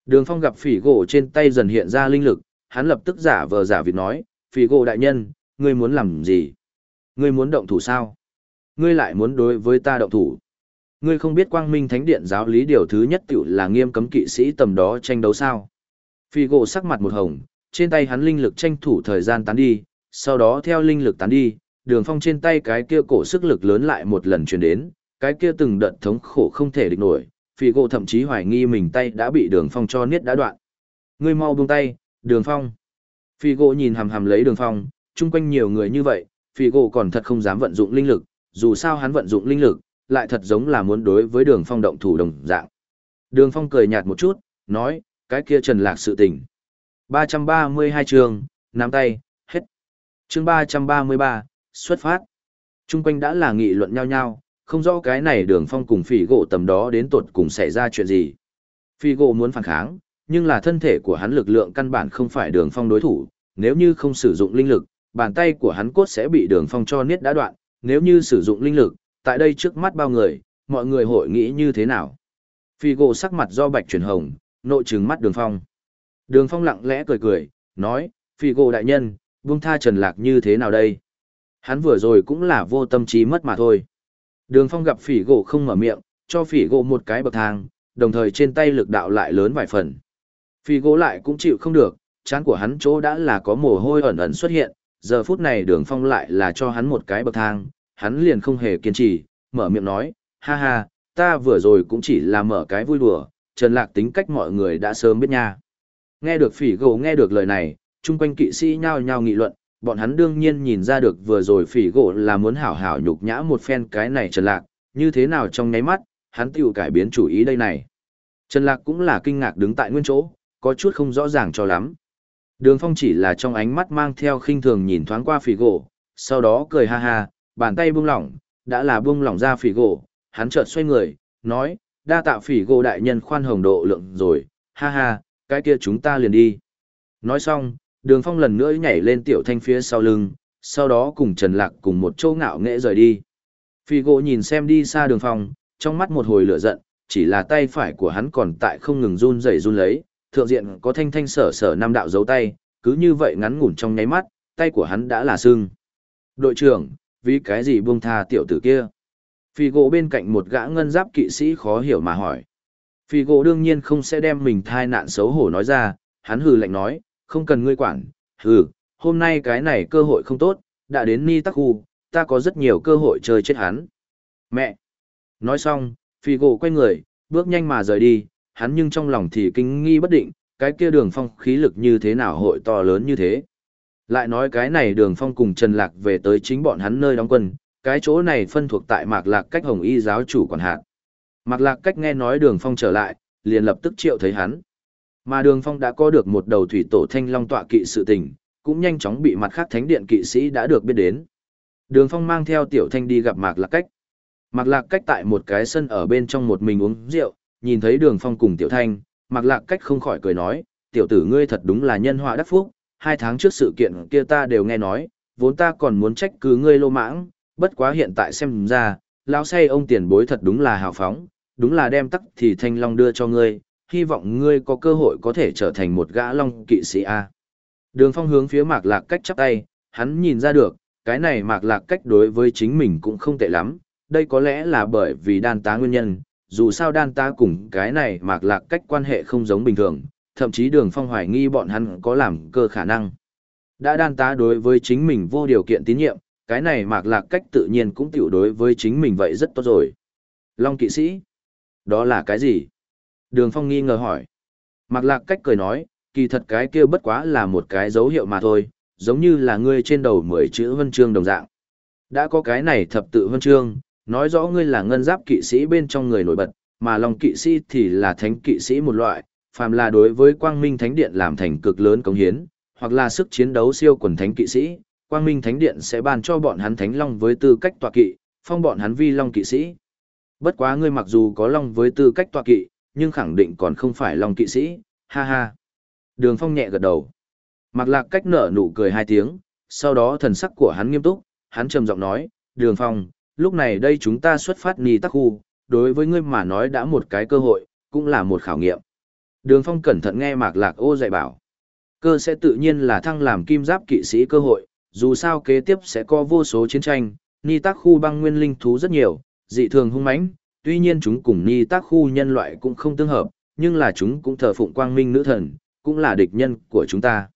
Đường phong gặp phỉ gỗ trên tay dần hiện ra linh lực, hắn lập tức giả vờ giả vịt nói, phỉ gỗ đại nhân, ngươi muốn làm gì? Ngươi muốn động thủ sao? Ngươi lại muốn đối với ta động thủ. Ngươi không biết quang minh thánh điện giáo lý điều thứ nhất tiểu là nghiêm cấm kỵ sĩ tầm đó tranh đấu sao? Phỉ gỗ sắc mặt một hồng, trên tay hắn linh lực tranh thủ thời gian tán đi, sau đó theo linh lực tán đi, đường phong trên tay cái kia cổ sức lực lớn lại một lần truyền đến, cái kia từng đợt thống khổ không thể địch nổi, phỉ gỗ thậm chí hoài nghi mình tay đã bị đường phong cho niết đã đoạn. Ngươi mau buông tay, đường phong. Phỉ gỗ nhìn hằm hằm lấy đường phong, chung quanh nhiều người như vậy, phỉ gỗ còn thật không dám vận dụng linh lực, dù sao hắn vận dụng linh lực, lại thật giống là muốn đối với đường phong động thủ đồng dạng. Đường phong cười nhạt một chút, nói, cái kia trần lạc sự tình. 332 trường, nắm tay, hết. chương 333, xuất phát. Trung quanh đã là nghị luận nhau nhau, không rõ cái này đường phong cùng phỉ gỗ tầm đó đến tột cùng xảy ra chuyện gì. Phỉ gỗ muốn phản kháng, nhưng là thân thể của hắn lực lượng căn bản không phải đường phong đối thủ, nếu như không sử dụng linh lực, bàn tay của hắn cốt sẽ bị đường phong cho niết đã đoạn, nếu như sử dụng linh lực, tại đây trước mắt bao người, mọi người hội nghĩ như thế nào. Phỉ gỗ sắc mặt do bạch chuyển hồng, nội trừng mắt đường phong. Đường phong lặng lẽ cười cười, nói, Phỉ gỗ đại nhân, buông tha trần lạc như thế nào đây? Hắn vừa rồi cũng là vô tâm trí mất mà thôi. Đường phong gặp phỉ gỗ không mở miệng, cho phỉ gỗ một cái bậc thang, đồng thời trên tay lực đạo lại lớn vài phần. Phỉ gỗ lại cũng chịu không được, chán của hắn chỗ đã là có mồ hôi ẩn ẩn xuất hiện, giờ phút này đường phong lại là cho hắn một cái bậc thang, hắn liền không hề kiên trì, mở miệng nói, ha ha, ta vừa rồi cũng chỉ là mở cái vui đùa, Trần Lạc tính cách mọi người đã sớm biết nha. Nghe được phỉ gỗ nghe được lời này, chung quanh kỵ sĩ nhao nhao nghị luận, bọn hắn đương nhiên nhìn ra được vừa rồi phỉ gỗ là muốn hảo hảo nhục nhã một phen cái này Trần Lạc, như thế nào trong nháy mắt, hắn tiểu cải biến chủ ý đây này. Trần Lạc cũng là kinh ngạc đứng tại nguyên chỗ, có chút không rõ ràng cho lắm. Đường Phong chỉ là trong ánh mắt mang theo khinh thường nhìn thoáng qua phỉ gỗ, sau đó cười ha ha, bàn tay buông lỏng, đã là buông lỏng ra phỉ gỗ, hắn chợt xoay người, nói, đa tạ phỉ gỗ đại nhân khoan hồng độ lượng rồi, ha ha, cái kia chúng ta liền đi. Nói xong, đường phong lần nữa nhảy lên tiểu thanh phía sau lưng, sau đó cùng Trần Lạc cùng một chỗ ngạo nghễ rời đi. Phi gỗ nhìn xem đi xa đường phong, trong mắt một hồi lửa giận, chỉ là tay phải của hắn còn tại không ngừng run rẩy run lấy, thượng diện có thanh thanh sở sở năm đạo dấu tay, cứ như vậy ngắn ngủn trong nháy mắt, tay của hắn đã là sưng. Đội trưởng, vì cái gì buông tha tiểu tử kia? Phi gỗ bên cạnh một gã ngân giáp kỵ sĩ khó hiểu mà hỏi. Phi gỗ đương nhiên không sẽ đem mình thai nạn xấu hổ nói ra, hắn hừ lạnh nói, không cần ngươi quản, hừ, hôm nay cái này cơ hội không tốt, đã đến ni tắc khu, ta có rất nhiều cơ hội chơi chết hắn. Mẹ! Nói xong, Phi gỗ quay người, bước nhanh mà rời đi, hắn nhưng trong lòng thì kinh nghi bất định, cái kia đường phong khí lực như thế nào hội to lớn như thế. Lại nói cái này đường phong cùng Trần Lạc về tới chính bọn hắn nơi đóng quân, cái chỗ này phân thuộc tại Mạc Lạc cách Hồng Y giáo chủ quản hạt. Mạc Lạc cách nghe nói đường phong trở lại, liền lập tức triệu thấy hắn. Mà đường phong đã có được một đầu thủy tổ thanh long tọa kỵ sự tình, cũng nhanh chóng bị mặt khác thánh điện kỵ sĩ đã được biết đến. Đường phong mang theo tiểu thanh đi gặp Mạc Lạc cách. Mạc Lạc cách tại một cái sân ở bên trong một mình uống rượu, nhìn thấy đường phong cùng tiểu thanh, Mạc Lạc cách không khỏi cười nói, tiểu tử ngươi thật đúng là nhân họa đắc phúc, hai tháng trước sự kiện kia ta đều nghe nói, vốn ta còn muốn trách cứ ngươi lô mãng, bất quá hiện tại xem ra, lão say ông tiền bối thật đúng là hào phóng, đúng là đem tắc thì thanh long đưa cho ngươi, hy vọng ngươi có cơ hội có thể trở thành một gã long kỵ sĩ A. Đường phong hướng phía mạc lạc cách chắp tay, hắn nhìn ra được, cái này mạc lạc cách đối với chính mình cũng không tệ lắm, đây có lẽ là bởi vì đan tá nguyên nhân, dù sao đan tá cùng cái này mạc lạc cách quan hệ không giống bình thường, thậm chí đường phong hoài nghi bọn hắn có làm cơ khả năng. Đã đan tá đối với chính mình vô điều kiện tín nhiệm, cái này mạc lạc cách tự nhiên cũng tiểu đối với chính mình vậy rất tốt rồi. Long kỵ sĩ? Đó là cái gì? Đường phong nghi ngờ hỏi. Mạc lạc cách cười nói, kỳ thật cái kia bất quá là một cái dấu hiệu mà thôi, giống như là ngươi trên đầu mười chữ vân chương đồng dạng. Đã có cái này thập tự vân chương, nói rõ ngươi là ngân giáp kỵ sĩ bên trong người nổi bật, mà long kỵ sĩ thì là thánh kỵ sĩ một loại, phàm là đối với quang minh thánh điện làm thành cực lớn công hiến, hoặc là sức chiến đấu siêu quần thánh kỵ sĩ, quang minh thánh điện sẽ ban cho bọn hắn thánh long với tư cách tọa kỵ, phong bọn hắn vi long kỵ sĩ. Bất quá ngươi mặc dù có long với tư cách tọa kỵ, nhưng khẳng định còn không phải long kỵ sĩ, ha ha. Đường phong nhẹ gật đầu. Mặc lạc cách nở nụ cười hai tiếng, sau đó thần sắc của hắn nghiêm túc, hắn trầm giọng nói, đường phong, lúc này đây chúng ta xuất phát ni tắc khu, đối với ngươi mà nói đã một cái cơ hội, cũng là một khảo nghiệm. Đường phong cẩn thận nghe mạc lạc ô dạy bảo. Cơ sẽ tự nhiên là thăng làm kim giáp kỵ sĩ cơ hội, dù sao kế tiếp sẽ có vô số chiến tranh, ni Tắc khu băng nguyên linh thú rất nhiều, dị thường hung mãnh, tuy nhiên chúng cùng ni tác khu nhân loại cũng không tương hợp, nhưng là chúng cũng thờ phụng quang minh nữ thần, cũng là địch nhân của chúng ta.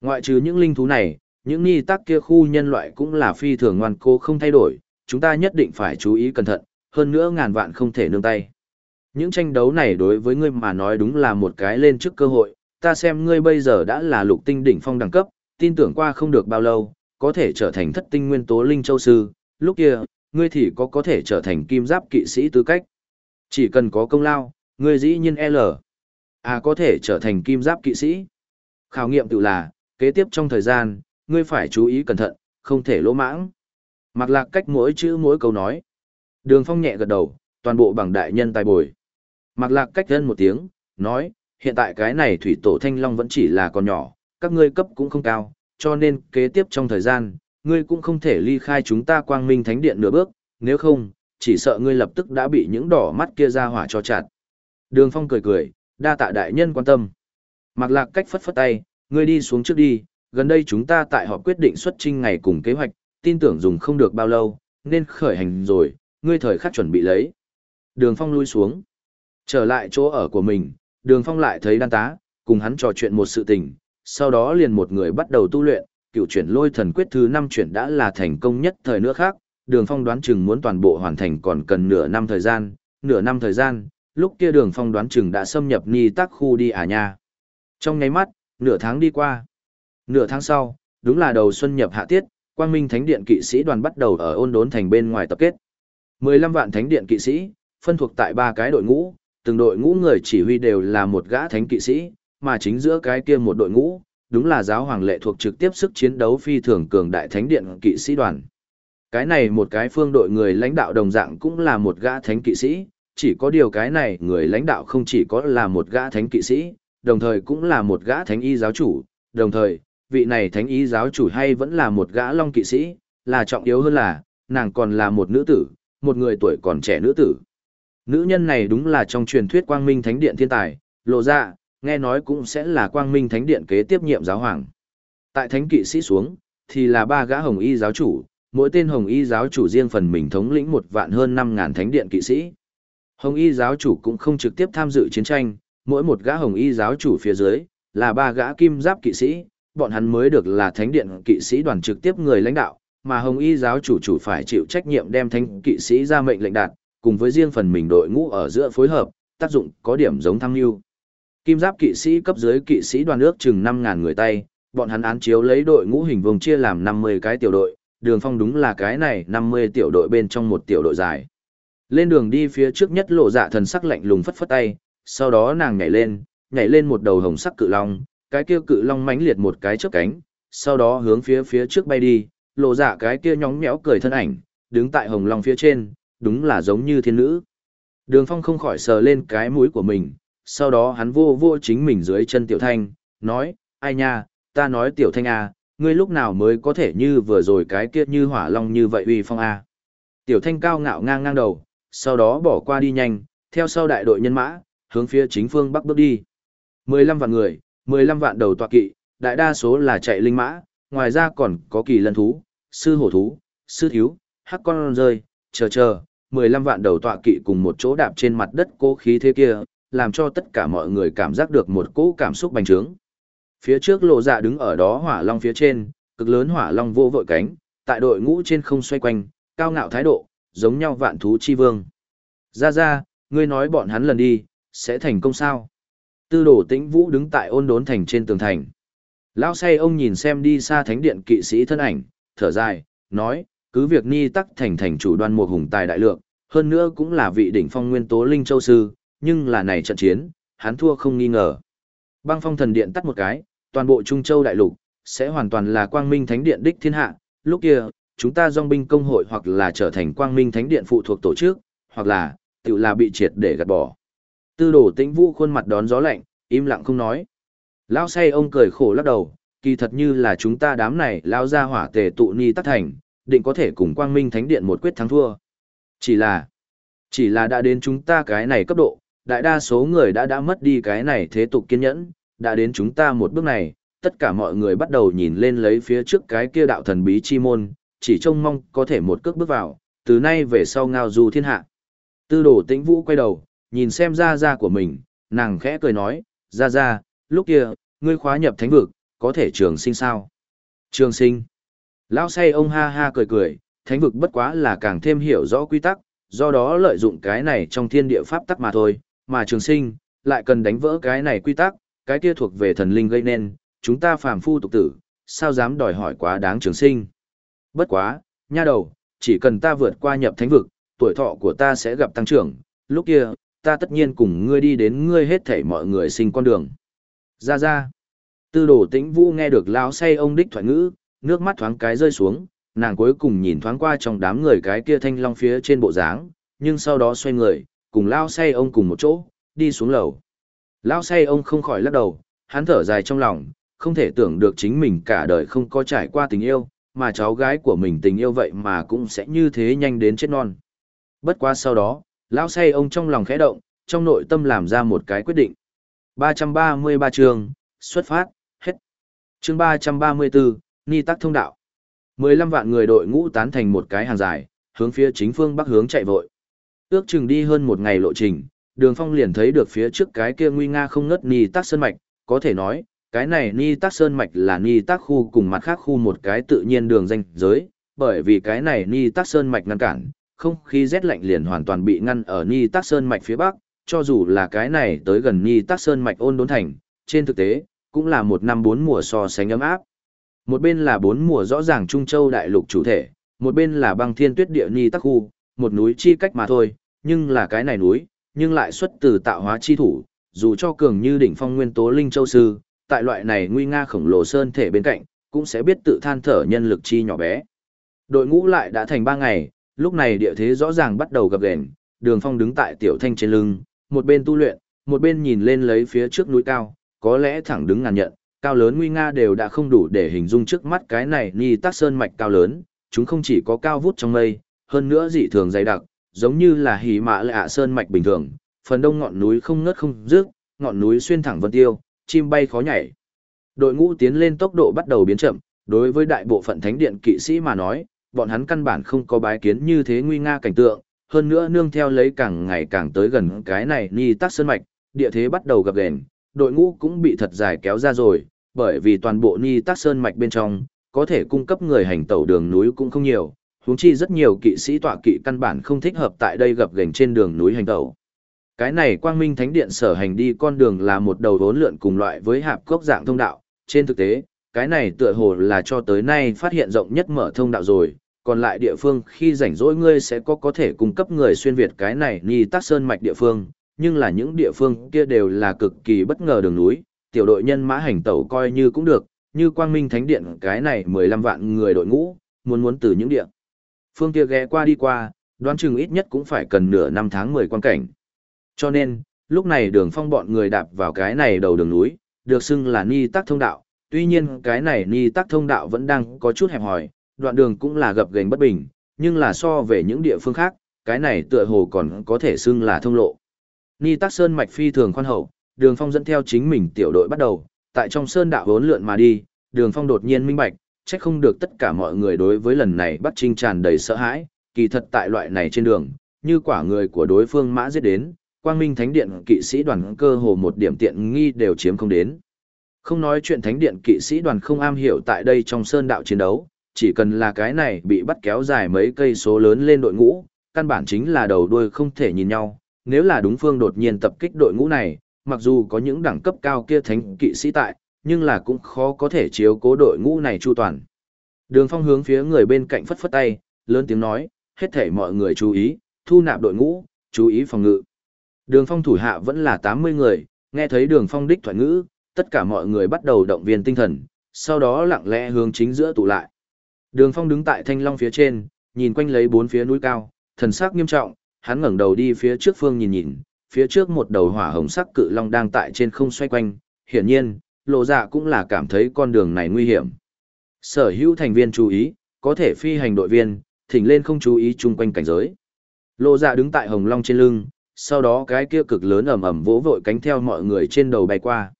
Ngoại trừ những linh thú này, những ni tác kia khu nhân loại cũng là phi thường ngoan cố không thay đổi, chúng ta nhất định phải chú ý cẩn thận, hơn nữa ngàn vạn không thể nương tay. Những tranh đấu này đối với ngươi mà nói đúng là một cái lên trước cơ hội, ta xem ngươi bây giờ đã là lục tinh đỉnh phong đẳng cấp, tin tưởng qua không được bao lâu, có thể trở thành thất tinh nguyên tố linh châu sư, lúc kia, ngươi thì có có thể trở thành kim giáp kỵ sĩ tư cách. Chỉ cần có công lao, ngươi dĩ nhiên L. À có thể trở thành kim giáp kỵ sĩ. Khảo nghiệm tự là, kế tiếp trong thời gian, ngươi phải chú ý cẩn thận, không thể lỗ mãng. Mặc lạc cách mỗi chữ mỗi câu nói. Đường phong nhẹ gật đầu, toàn bộ bằng đại nhân tài bồi. Mặc lạc cách thân một tiếng, nói, hiện tại cái này thủy tổ thanh long vẫn chỉ là con nhỏ, các ngươi cấp cũng không cao, cho nên kế tiếp trong thời gian, ngươi cũng không thể ly khai chúng ta quang minh thánh điện nửa bước, nếu không, chỉ sợ ngươi lập tức đã bị những đỏ mắt kia ra hỏa cho chặt. Đường phong cười cười, đa tạ đại nhân quan tâm. Mặc lạc cách phất phất tay, ngươi đi xuống trước đi, gần đây chúng ta tại họp quyết định xuất trinh ngày cùng kế hoạch, tin tưởng dùng không được bao lâu, nên khởi hành rồi, ngươi thời khắc chuẩn bị lấy. Đường phong lui xuống. Trở lại chỗ ở của mình, đường phong lại thấy đan tá, cùng hắn trò chuyện một sự tình, sau đó liền một người bắt đầu tu luyện, cựu chuyển lôi thần quyết thứ năm chuyển đã là thành công nhất thời nữa khác, đường phong đoán chừng muốn toàn bộ hoàn thành còn cần nửa năm thời gian, nửa năm thời gian, lúc kia đường phong đoán chừng đã xâm nhập ni tắc khu đi à nha. Trong nháy mắt, nửa tháng đi qua. Nửa tháng sau, đúng là đầu xuân nhập hạ tiết, quang minh thánh điện kỵ sĩ đoàn bắt đầu ở ôn đốn thành bên ngoài tập kết. 15 vạn thánh điện kỵ sĩ, phân thuộc tại ba cái đội ngũ, từng đội ngũ người chỉ huy đều là một gã thánh kỵ sĩ, mà chính giữa cái kia một đội ngũ, đúng là giáo hoàng lệ thuộc trực tiếp sức chiến đấu phi thường cường đại thánh điện kỵ sĩ đoàn. Cái này một cái phương đội người lãnh đạo đồng dạng cũng là một gã thánh kỵ sĩ, chỉ có điều cái này người lãnh đạo không chỉ có là một gã thánh kỵ sĩ, đồng thời cũng là một gã thánh y giáo chủ, đồng thời, vị này thánh y giáo chủ hay vẫn là một gã long kỵ sĩ, là trọng yếu hơn là, nàng còn là một nữ tử, một người tuổi còn trẻ nữ tử. Nữ nhân này đúng là trong truyền thuyết quang minh thánh điện thiên tài, lộ ra, nghe nói cũng sẽ là quang minh thánh điện kế tiếp nhiệm giáo hoàng. Tại thánh kỵ sĩ xuống, thì là ba gã hồng y giáo chủ, mỗi tên hồng y giáo chủ riêng phần mình thống lĩnh một vạn hơn năm ngàn thánh điện kỵ sĩ. Hồng y giáo chủ cũng không trực tiếp tham dự chiến tranh, mỗi một gã hồng y giáo chủ phía dưới, là ba gã kim giáp kỵ sĩ, bọn hắn mới được là thánh điện kỵ sĩ đoàn trực tiếp người lãnh đạo, mà hồng y giáo chủ chủ phải chịu trách nhiệm đem thánh kỵ sĩ ra mệnh lệnh đạt, cùng với riêng phần mình đội ngũ ở giữa phối hợp, tác dụng có điểm giống tham mưu. Kim giáp kỵ sĩ cấp dưới kỵ sĩ đoàn ước chừng 5.000 người tay, bọn hắn án chiếu lấy đội ngũ hình vùng chia làm 50 cái tiểu đội, đường phong đúng là cái này 50 tiểu đội bên trong một tiểu đội dài. Lên đường đi phía trước nhất lộ dạ thần sắc lạnh lùng phất phất tay, sau đó nàng nhảy lên, nhảy lên một đầu hồng sắc cự long, cái kia cự long mãnh liệt một cái chớp cánh, sau đó hướng phía phía trước bay đi, lộ dạ cái kia nhóng nhẽo cười thân ảnh, đứng tại hồng long phía trên, đúng là giống như thiên nữ. Đường phong không khỏi sờ lên cái mũi của mình, sau đó hắn vô vô chính mình dưới chân tiểu thanh, nói, ai nha, ta nói tiểu thanh à, ngươi lúc nào mới có thể như vừa rồi cái kia như hỏa long như vậy uy phong à. Tiểu thanh cao ngạo ngang ngang đầu, sau đó bỏ qua đi nhanh, theo sau đại đội nhân mã, hướng phía chính phương bắc bước đi. 15 vạn người, 15 vạn đầu tọa kỵ, đại đa số là chạy linh mã, ngoài ra còn có kỳ lân thú, sư hổ thú, sư thiếu, hắc con rơi, chờ chờ, 15 vạn đầu tọa kỵ cùng một chỗ đạp trên mặt đất cố khí thế kia, làm cho tất cả mọi người cảm giác được một cỗ cảm xúc bành trướng. Phía trước lộ dạ đứng ở đó hỏa long phía trên, cực lớn hỏa long vô vội cánh, tại đội ngũ trên không xoay quanh, cao ngạo thái độ, giống nhau vạn thú chi vương. Ra ra, ngươi nói bọn hắn lần đi, sẽ thành công sao? Tư đổ tĩnh vũ đứng tại ôn đốn thành trên tường thành. Lão say ông nhìn xem đi xa thánh điện kỵ sĩ thân ảnh, thở dài, nói, cứ việc ni tắc thành thành chủ đoan một hùng tài đại lượng, hơn nữa cũng là vị đỉnh phong nguyên tố linh châu sư, nhưng là này trận chiến, hắn thua không nghi ngờ. Băng phong thần điện tắt một cái, toàn bộ Trung Châu đại lục, sẽ hoàn toàn là quang minh thánh điện đích thiên hạ, lúc kia, chúng ta dòng binh công hội hoặc là trở thành quang minh thánh điện phụ thuộc tổ chức, hoặc là, tự là bị triệt để gạt bỏ. Tư đổ tĩnh vũ khuôn mặt đón gió lạnh, im lặng không nói. Lão say ông cười khổ lắc đầu, kỳ thật như là chúng ta đám này lao ra hỏa tề tụ ni tắc thành, định có thể cùng quang minh thánh điện một quyết thắng thua. Chỉ là, chỉ là đã đến chúng ta cái này cấp độ, đại đa số người đã đã mất đi cái này thế tục kiên nhẫn, đã đến chúng ta một bước này, tất cả mọi người bắt đầu nhìn lên lấy phía trước cái kia đạo thần bí chi môn, chỉ trông mong có thể một cước bước vào, từ nay về sau ngao du thiên hạ. Tư đồ tĩnh vũ quay đầu, nhìn xem ra ra của mình, nàng khẽ cười nói, ra ra, lúc kia, ngươi khóa nhập thánh vực, có thể trường sinh sao? Trường sinh. Lão say ông ha ha cười cười, thánh vực bất quá là càng thêm hiểu rõ quy tắc, do đó lợi dụng cái này trong thiên địa pháp tắc mà thôi, mà trường sinh, lại cần đánh vỡ cái này quy tắc, cái kia thuộc về thần linh gây nên, chúng ta phàm phu tục tử, sao dám đòi hỏi quá đáng trường sinh. Bất quá, nha đầu, chỉ cần ta vượt qua nhập thánh vực, tuổi thọ của ta sẽ gặp tăng trưởng, lúc kia, ta tất nhiên cùng ngươi đi đến ngươi hết thảy mọi người sinh con đường. Ra ra. Tư đồ tĩnh vũ nghe được lão say ông đích thoại ngữ, nước mắt thoáng cái rơi xuống, nàng cuối cùng nhìn thoáng qua trong đám người cái kia thanh long phía trên bộ dáng, nhưng sau đó xoay người, cùng lao say ông cùng một chỗ, đi xuống lầu. Lao say ông không khỏi lắc đầu, hắn thở dài trong lòng, không thể tưởng được chính mình cả đời không có trải qua tình yêu, mà cháu gái của mình tình yêu vậy mà cũng sẽ như thế nhanh đến chết non. Bất quá sau đó, lão say ông trong lòng khẽ động, trong nội tâm làm ra một cái quyết định. 333 chương, xuất phát, hết. Chương 334, Ni tắc thông đạo. 15 vạn người đội ngũ tán thành một cái hàng dài, hướng phía chính phương bắc hướng chạy vội. Ước chừng đi hơn một ngày lộ trình, đường phong liền thấy được phía trước cái kia nguy nga không ngớt Ni tắc sơn mạch, có thể nói, cái này Ni tắc sơn mạch là Ni tắc khu cùng mặt khác khu một cái tự nhiên đường danh giới, bởi vì cái này Ni tắc sơn mạch ngăn cản, không khí rét lạnh liền hoàn toàn bị ngăn ở Ni Tắc Sơn mạch phía bắc, cho dù là cái này tới gần Ni Tắc Sơn mạch ôn đốn thành, trên thực tế, cũng là một năm bốn mùa so sánh ấm áp. Một bên là bốn mùa rõ ràng Trung Châu đại lục chủ thể, một bên là băng thiên tuyết địa Ni Tắc khu, một núi chi cách mà thôi, nhưng là cái này núi, nhưng lại xuất từ tạo hóa chi thủ, dù cho cường như đỉnh phong nguyên tố linh châu sư, tại loại này nguy nga khổng lồ sơn thể bên cạnh, cũng sẽ biết tự than thở nhân lực chi nhỏ bé. Đội ngũ lại đã thành ba ngày, Lúc này địa thế rõ ràng bắt đầu gặp ghềnh, đường phong đứng tại tiểu thanh trên lưng, một bên tu luyện, một bên nhìn lên lấy phía trước núi cao, có lẽ thẳng đứng ngàn nhận, cao lớn nguy nga đều đã không đủ để hình dung trước mắt cái này ni tắc sơn mạch cao lớn, chúng không chỉ có cao vút trong mây, hơn nữa dị thường dày đặc, giống như là hỉ mạ lạ sơn mạch bình thường, phần đông ngọn núi không ngớt không rước, ngọn núi xuyên thẳng vân tiêu, chim bay khó nhảy. Đội ngũ tiến lên tốc độ bắt đầu biến chậm, đối với đại bộ phận thánh điện kỵ sĩ mà nói, bọn hắn căn bản không có bái kiến như thế nguy nga cảnh tượng, hơn nữa nương theo lấy càng ngày càng tới gần cái này ni tắc sơn mạch, địa thế bắt đầu gặp gền, đội ngũ cũng bị thật dài kéo ra rồi, bởi vì toàn bộ ni tắc sơn mạch bên trong, có thể cung cấp người hành tẩu đường núi cũng không nhiều, huống chi rất nhiều kỵ sĩ tọa kỵ căn bản không thích hợp tại đây gặp gành trên đường núi hành tẩu. Cái này quang minh thánh điện sở hành đi con đường là một đầu vốn lượn cùng loại với hạp cốc dạng thông đạo, trên thực tế, cái này tựa hồ là cho tới nay phát hiện rộng nhất mở thông đạo rồi, còn lại địa phương khi rảnh rỗi ngươi sẽ có có thể cung cấp người xuyên Việt cái này ni tắc sơn mạch địa phương, nhưng là những địa phương kia đều là cực kỳ bất ngờ đường núi, tiểu đội nhân mã hành tẩu coi như cũng được, như quang minh thánh điện cái này 15 vạn người đội ngũ, muốn muốn từ những địa phương kia ghé qua đi qua, đoán chừng ít nhất cũng phải cần nửa năm tháng 10 quan cảnh. Cho nên, lúc này đường phong bọn người đạp vào cái này đầu đường núi, được xưng là ni tắc thông đạo, tuy nhiên cái này ni tắc thông đạo vẫn đang có chút hẹp hòi, đoạn đường cũng là gập ghềnh bất bình, nhưng là so về những địa phương khác, cái này tựa hồ còn có thể xưng là thông lộ. Ni tắc sơn mạch phi thường khoan hậu, đường phong dẫn theo chính mình tiểu đội bắt đầu, tại trong sơn đạo vốn lượn mà đi, đường phong đột nhiên minh bạch, trách không được tất cả mọi người đối với lần này bắt trinh tràn đầy sợ hãi, kỳ thật tại loại này trên đường, như quả người của đối phương mã giết đến, quang minh thánh điện kỵ sĩ đoàn cơ hồ một điểm tiện nghi đều chiếm không đến. Không nói chuyện thánh điện kỵ sĩ đoàn không am hiểu tại đây trong sơn đạo chiến đấu, chỉ cần là cái này bị bắt kéo dài mấy cây số lớn lên đội ngũ, căn bản chính là đầu đuôi không thể nhìn nhau. Nếu là đúng phương đột nhiên tập kích đội ngũ này, mặc dù có những đẳng cấp cao kia thánh kỵ sĩ tại, nhưng là cũng khó có thể chiếu cố đội ngũ này chu toàn. Đường phong hướng phía người bên cạnh phất phất tay, lớn tiếng nói, hết thể mọi người chú ý, thu nạp đội ngũ, chú ý phòng ngự. Đường phong thủ hạ vẫn là 80 người, nghe thấy đường phong đích thoại ngữ, tất cả mọi người bắt đầu động viên tinh thần, sau đó lặng lẽ hướng chính giữa tụ lại. Đường phong đứng tại thanh long phía trên, nhìn quanh lấy bốn phía núi cao, thần sắc nghiêm trọng, hắn ngẩng đầu đi phía trước phương nhìn nhìn, phía trước một đầu hỏa hồng sắc cự long đang tại trên không xoay quanh, hiển nhiên, lộ dạ cũng là cảm thấy con đường này nguy hiểm. Sở hữu thành viên chú ý, có thể phi hành đội viên, thỉnh lên không chú ý chung quanh cảnh giới. Lộ dạ đứng tại hồng long trên lưng, sau đó cái kia cực lớn ầm ầm vỗ vội cánh theo mọi người trên đầu bay qua.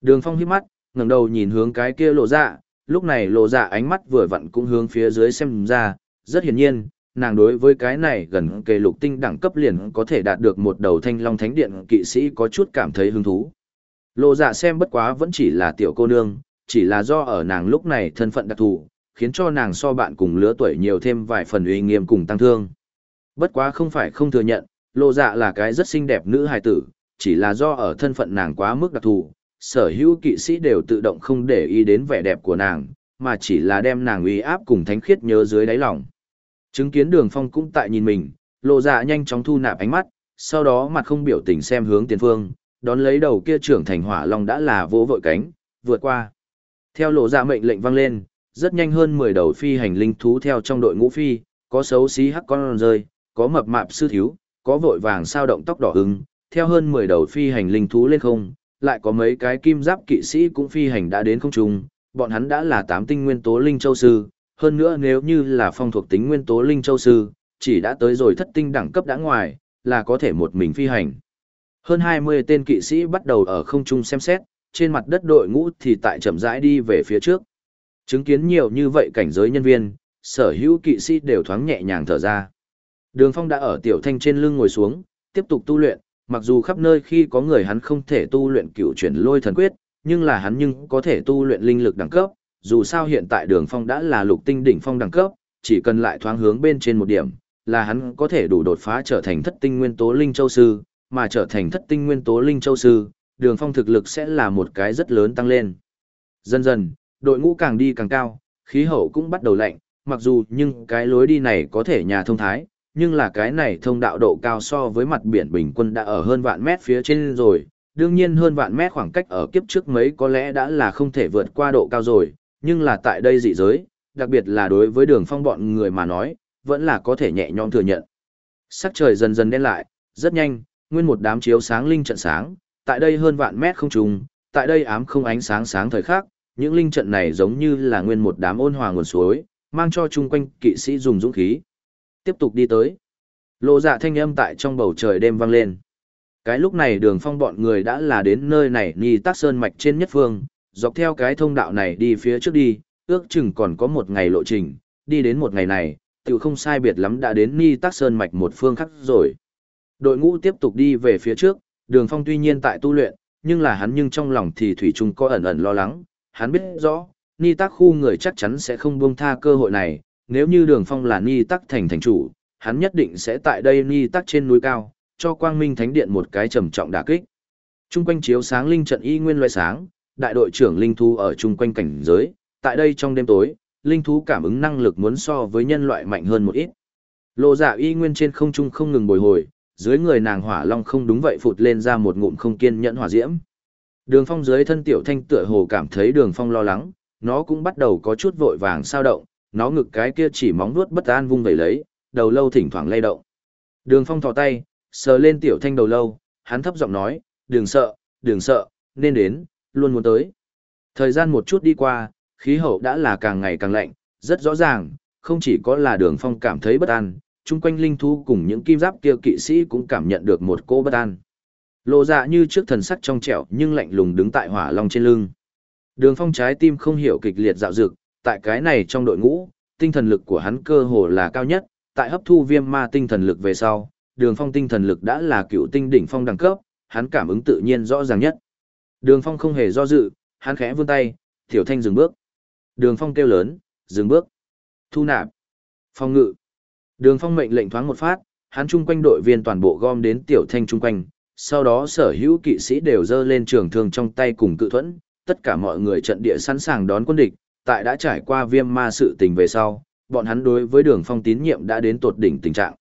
Đường Phong hít mắt, ngẩng đầu nhìn hướng cái kia lộ dạ, lúc này lộ dạ ánh mắt vừa vặn cũng hướng phía dưới xem ra, rất hiển nhiên, nàng đối với cái này gần kề lục tinh đẳng cấp liền có thể đạt được một đầu thanh long thánh điện kỵ sĩ có chút cảm thấy hứng thú. Lộ dạ xem bất quá vẫn chỉ là tiểu cô nương, chỉ là do ở nàng lúc này thân phận đặc thù, khiến cho nàng so bạn cùng lứa tuổi nhiều thêm vài phần uy nghiêm cùng tăng thương. Bất quá không phải không thừa nhận, lộ dạ là cái rất xinh đẹp nữ hài tử, chỉ là do ở thân phận nàng quá mức đặc thù, sở hữu kỵ sĩ đều tự động không để ý đến vẻ đẹp của nàng, mà chỉ là đem nàng uy áp cùng thánh khiết nhớ dưới đáy lòng. Chứng kiến đường phong cũng tại nhìn mình, lộ dạ nhanh chóng thu nạp ánh mắt, sau đó mặt không biểu tình xem hướng tiền phương, đón lấy đầu kia trưởng thành hỏa long đã là vỗ vội cánh, vượt qua. Theo lộ ra mệnh lệnh vang lên, rất nhanh hơn 10 đầu phi hành linh thú theo trong đội ngũ phi, có xấu xí hắc con rơi, có mập mạp sư thiếu, có vội vàng sao động tóc đỏ hứng, theo hơn 10 đầu phi hành linh thú lên không, lại có mấy cái kim giáp kỵ sĩ cũng phi hành đã đến không trung, bọn hắn đã là tám tinh nguyên tố linh châu sư, hơn nữa nếu như là phong thuộc tính nguyên tố linh châu sư, chỉ đã tới rồi thất tinh đẳng cấp đã ngoài, là có thể một mình phi hành. Hơn 20 tên kỵ sĩ bắt đầu ở không trung xem xét, trên mặt đất đội ngũ thì tại chậm rãi đi về phía trước. Chứng kiến nhiều như vậy cảnh giới nhân viên, sở hữu kỵ sĩ đều thoáng nhẹ nhàng thở ra. Đường Phong đã ở tiểu thanh trên lưng ngồi xuống, tiếp tục tu luyện, mặc dù khắp nơi khi có người hắn không thể tu luyện cựu chuyển lôi thần quyết, nhưng là hắn nhưng có thể tu luyện linh lực đẳng cấp, dù sao hiện tại đường phong đã là lục tinh đỉnh phong đẳng cấp, chỉ cần lại thoáng hướng bên trên một điểm, là hắn có thể đủ đột phá trở thành thất tinh nguyên tố linh châu sư, mà trở thành thất tinh nguyên tố linh châu sư, đường phong thực lực sẽ là một cái rất lớn tăng lên. Dần dần, đội ngũ càng đi càng cao, khí hậu cũng bắt đầu lạnh, mặc dù nhưng cái lối đi này có thể nhà thông thái, nhưng là cái này thông đạo độ cao so với mặt biển bình quân đã ở hơn vạn mét phía trên rồi, đương nhiên hơn vạn mét khoảng cách ở kiếp trước mấy có lẽ đã là không thể vượt qua độ cao rồi, nhưng là tại đây dị giới, đặc biệt là đối với đường phong bọn người mà nói, vẫn là có thể nhẹ nhõm thừa nhận. Sắc trời dần dần đen lại, rất nhanh, nguyên một đám chiếu sáng linh trận sáng, tại đây hơn vạn mét không trùng, tại đây ám không ánh sáng sáng thời khắc, những linh trận này giống như là nguyên một đám ôn hòa nguồn suối, mang cho chung quanh kỵ sĩ dùng dũng khí. Tiếp tục đi tới. Lộ dạ thanh âm tại trong bầu trời đêm vang lên. Cái lúc này đường phong bọn người đã là đến nơi này ni tác sơn mạch trên nhất phương, dọc theo cái thông đạo này đi phía trước đi, ước chừng còn có một ngày lộ trình, đi đến một ngày này, tự không sai biệt lắm đã đến ni tác sơn mạch một phương khác rồi. Đội ngũ tiếp tục đi về phía trước, đường phong tuy nhiên tại tu luyện, nhưng là hắn nhưng trong lòng thì thủy Trung có ẩn ẩn lo lắng, hắn biết rõ, ni Tắc khu người chắc chắn sẽ không buông tha cơ hội này, nếu như đường phong là ni tắc thành thành chủ, hắn nhất định sẽ tại đây ni tắc trên núi cao, cho quang minh thánh điện một cái trầm trọng đả kích. Trung quanh chiếu sáng linh trận y nguyên loại sáng, đại đội trưởng linh thú ở trung quanh cảnh giới, tại đây trong đêm tối, linh thú cảm ứng năng lực muốn so với nhân loại mạnh hơn một ít. Lộ dạ y nguyên trên không trung không ngừng bồi hồi, dưới người nàng hỏa long không đúng vậy phụt lên ra một ngụm không kiên nhẫn hỏa diễm. Đường phong dưới thân tiểu thanh tựa hồ cảm thấy đường phong lo lắng, nó cũng bắt đầu có chút vội vàng sao động, nó ngực cái kia chỉ móng vuốt bất an vung vẩy lấy, đầu lâu thỉnh thoảng lay động. Đường phong thò tay, sờ lên tiểu thanh đầu lâu, hắn thấp giọng nói, đừng sợ, đừng sợ, nên đến, luôn muốn tới. Thời gian một chút đi qua, khí hậu đã là càng ngày càng lạnh, rất rõ ràng, không chỉ có là đường phong cảm thấy bất an, chung quanh linh thú cùng những kim giáp kia kỵ sĩ cũng cảm nhận được một cô bất an. Lộ dạ như trước thần sắc trong trẻo nhưng lạnh lùng đứng tại hỏa long trên lưng. Đường phong trái tim không hiểu kịch liệt dạo dực, tại cái này trong đội ngũ, tinh thần lực của hắn cơ hồ là cao nhất, tại hấp thu viêm ma tinh thần lực về sau, đường phong tinh thần lực đã là cựu tinh đỉnh phong đẳng cấp, hắn cảm ứng tự nhiên rõ ràng nhất. Đường phong không hề do dự, hắn khẽ vươn tay, tiểu thanh dừng bước. Đường phong kêu lớn, dừng bước. Thu nạp. Phong ngự. Đường phong mệnh lệnh thoáng một phát, hắn chung quanh đội viên toàn bộ gom đến tiểu thanh chung quanh, sau đó sở hữu kỵ sĩ đều dơ lên trường thương trong tay cùng cự thuẫn, tất cả mọi người trận địa sẵn sàng đón quân địch, tại đã trải qua viêm ma sự tình về sau, bọn hắn đối với đường phong tín nhiệm đã đến tột đỉnh tình trạng.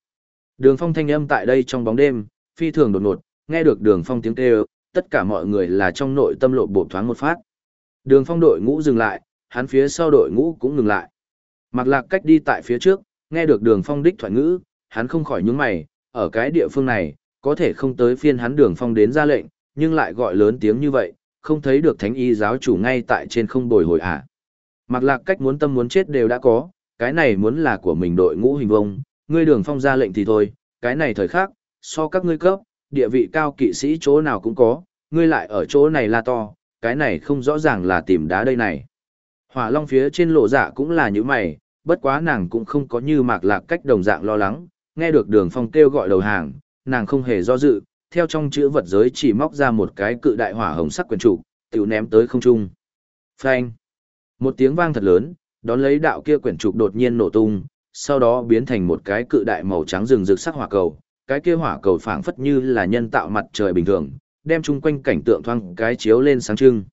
Đường phong thanh âm tại đây trong bóng đêm, phi thường đột ngột, nghe được đường phong tiếng kêu, tất cả mọi người là trong nội tâm lộ bộ thoáng một phát. Đường phong đội ngũ dừng lại, hắn phía sau đội ngũ cũng ngừng lại. Mặc lạc cách đi tại phía trước, nghe được đường phong đích thoại ngữ, hắn không khỏi nhướng mày, ở cái địa phương này, có thể không tới phiên hắn đường phong đến ra lệnh, nhưng lại gọi lớn tiếng như vậy, không thấy được thánh y giáo chủ ngay tại trên không bồi hồi à. Mặc lạc cách muốn tâm muốn chết đều đã có, cái này muốn là của mình đội ngũ hình vông, ngươi đường phong ra lệnh thì thôi, cái này thời khác, so các ngươi cấp, địa vị cao kỵ sĩ chỗ nào cũng có, ngươi lại ở chỗ này là to, cái này không rõ ràng là tìm đá đây này. Hỏa long phía trên lộ dạ cũng là như mày, bất quá nàng cũng không có như mạc lạc cách đồng dạng lo lắng, nghe được đường phong kêu gọi đầu hàng, nàng không hề do dự, theo trong chữ vật giới chỉ móc ra một cái cự đại hỏa hồng sắc quyền trụ, tiểu ném tới không trung. Phanh! Một tiếng vang thật lớn, đón lấy đạo kia quyển trục đột nhiên nổ tung, sau đó biến thành một cái cự đại màu trắng rừng rực sắc hỏa cầu, cái kia hỏa cầu phảng phất như là nhân tạo mặt trời bình thường, đem chung quanh cảnh tượng thoang cái chiếu lên sáng trưng.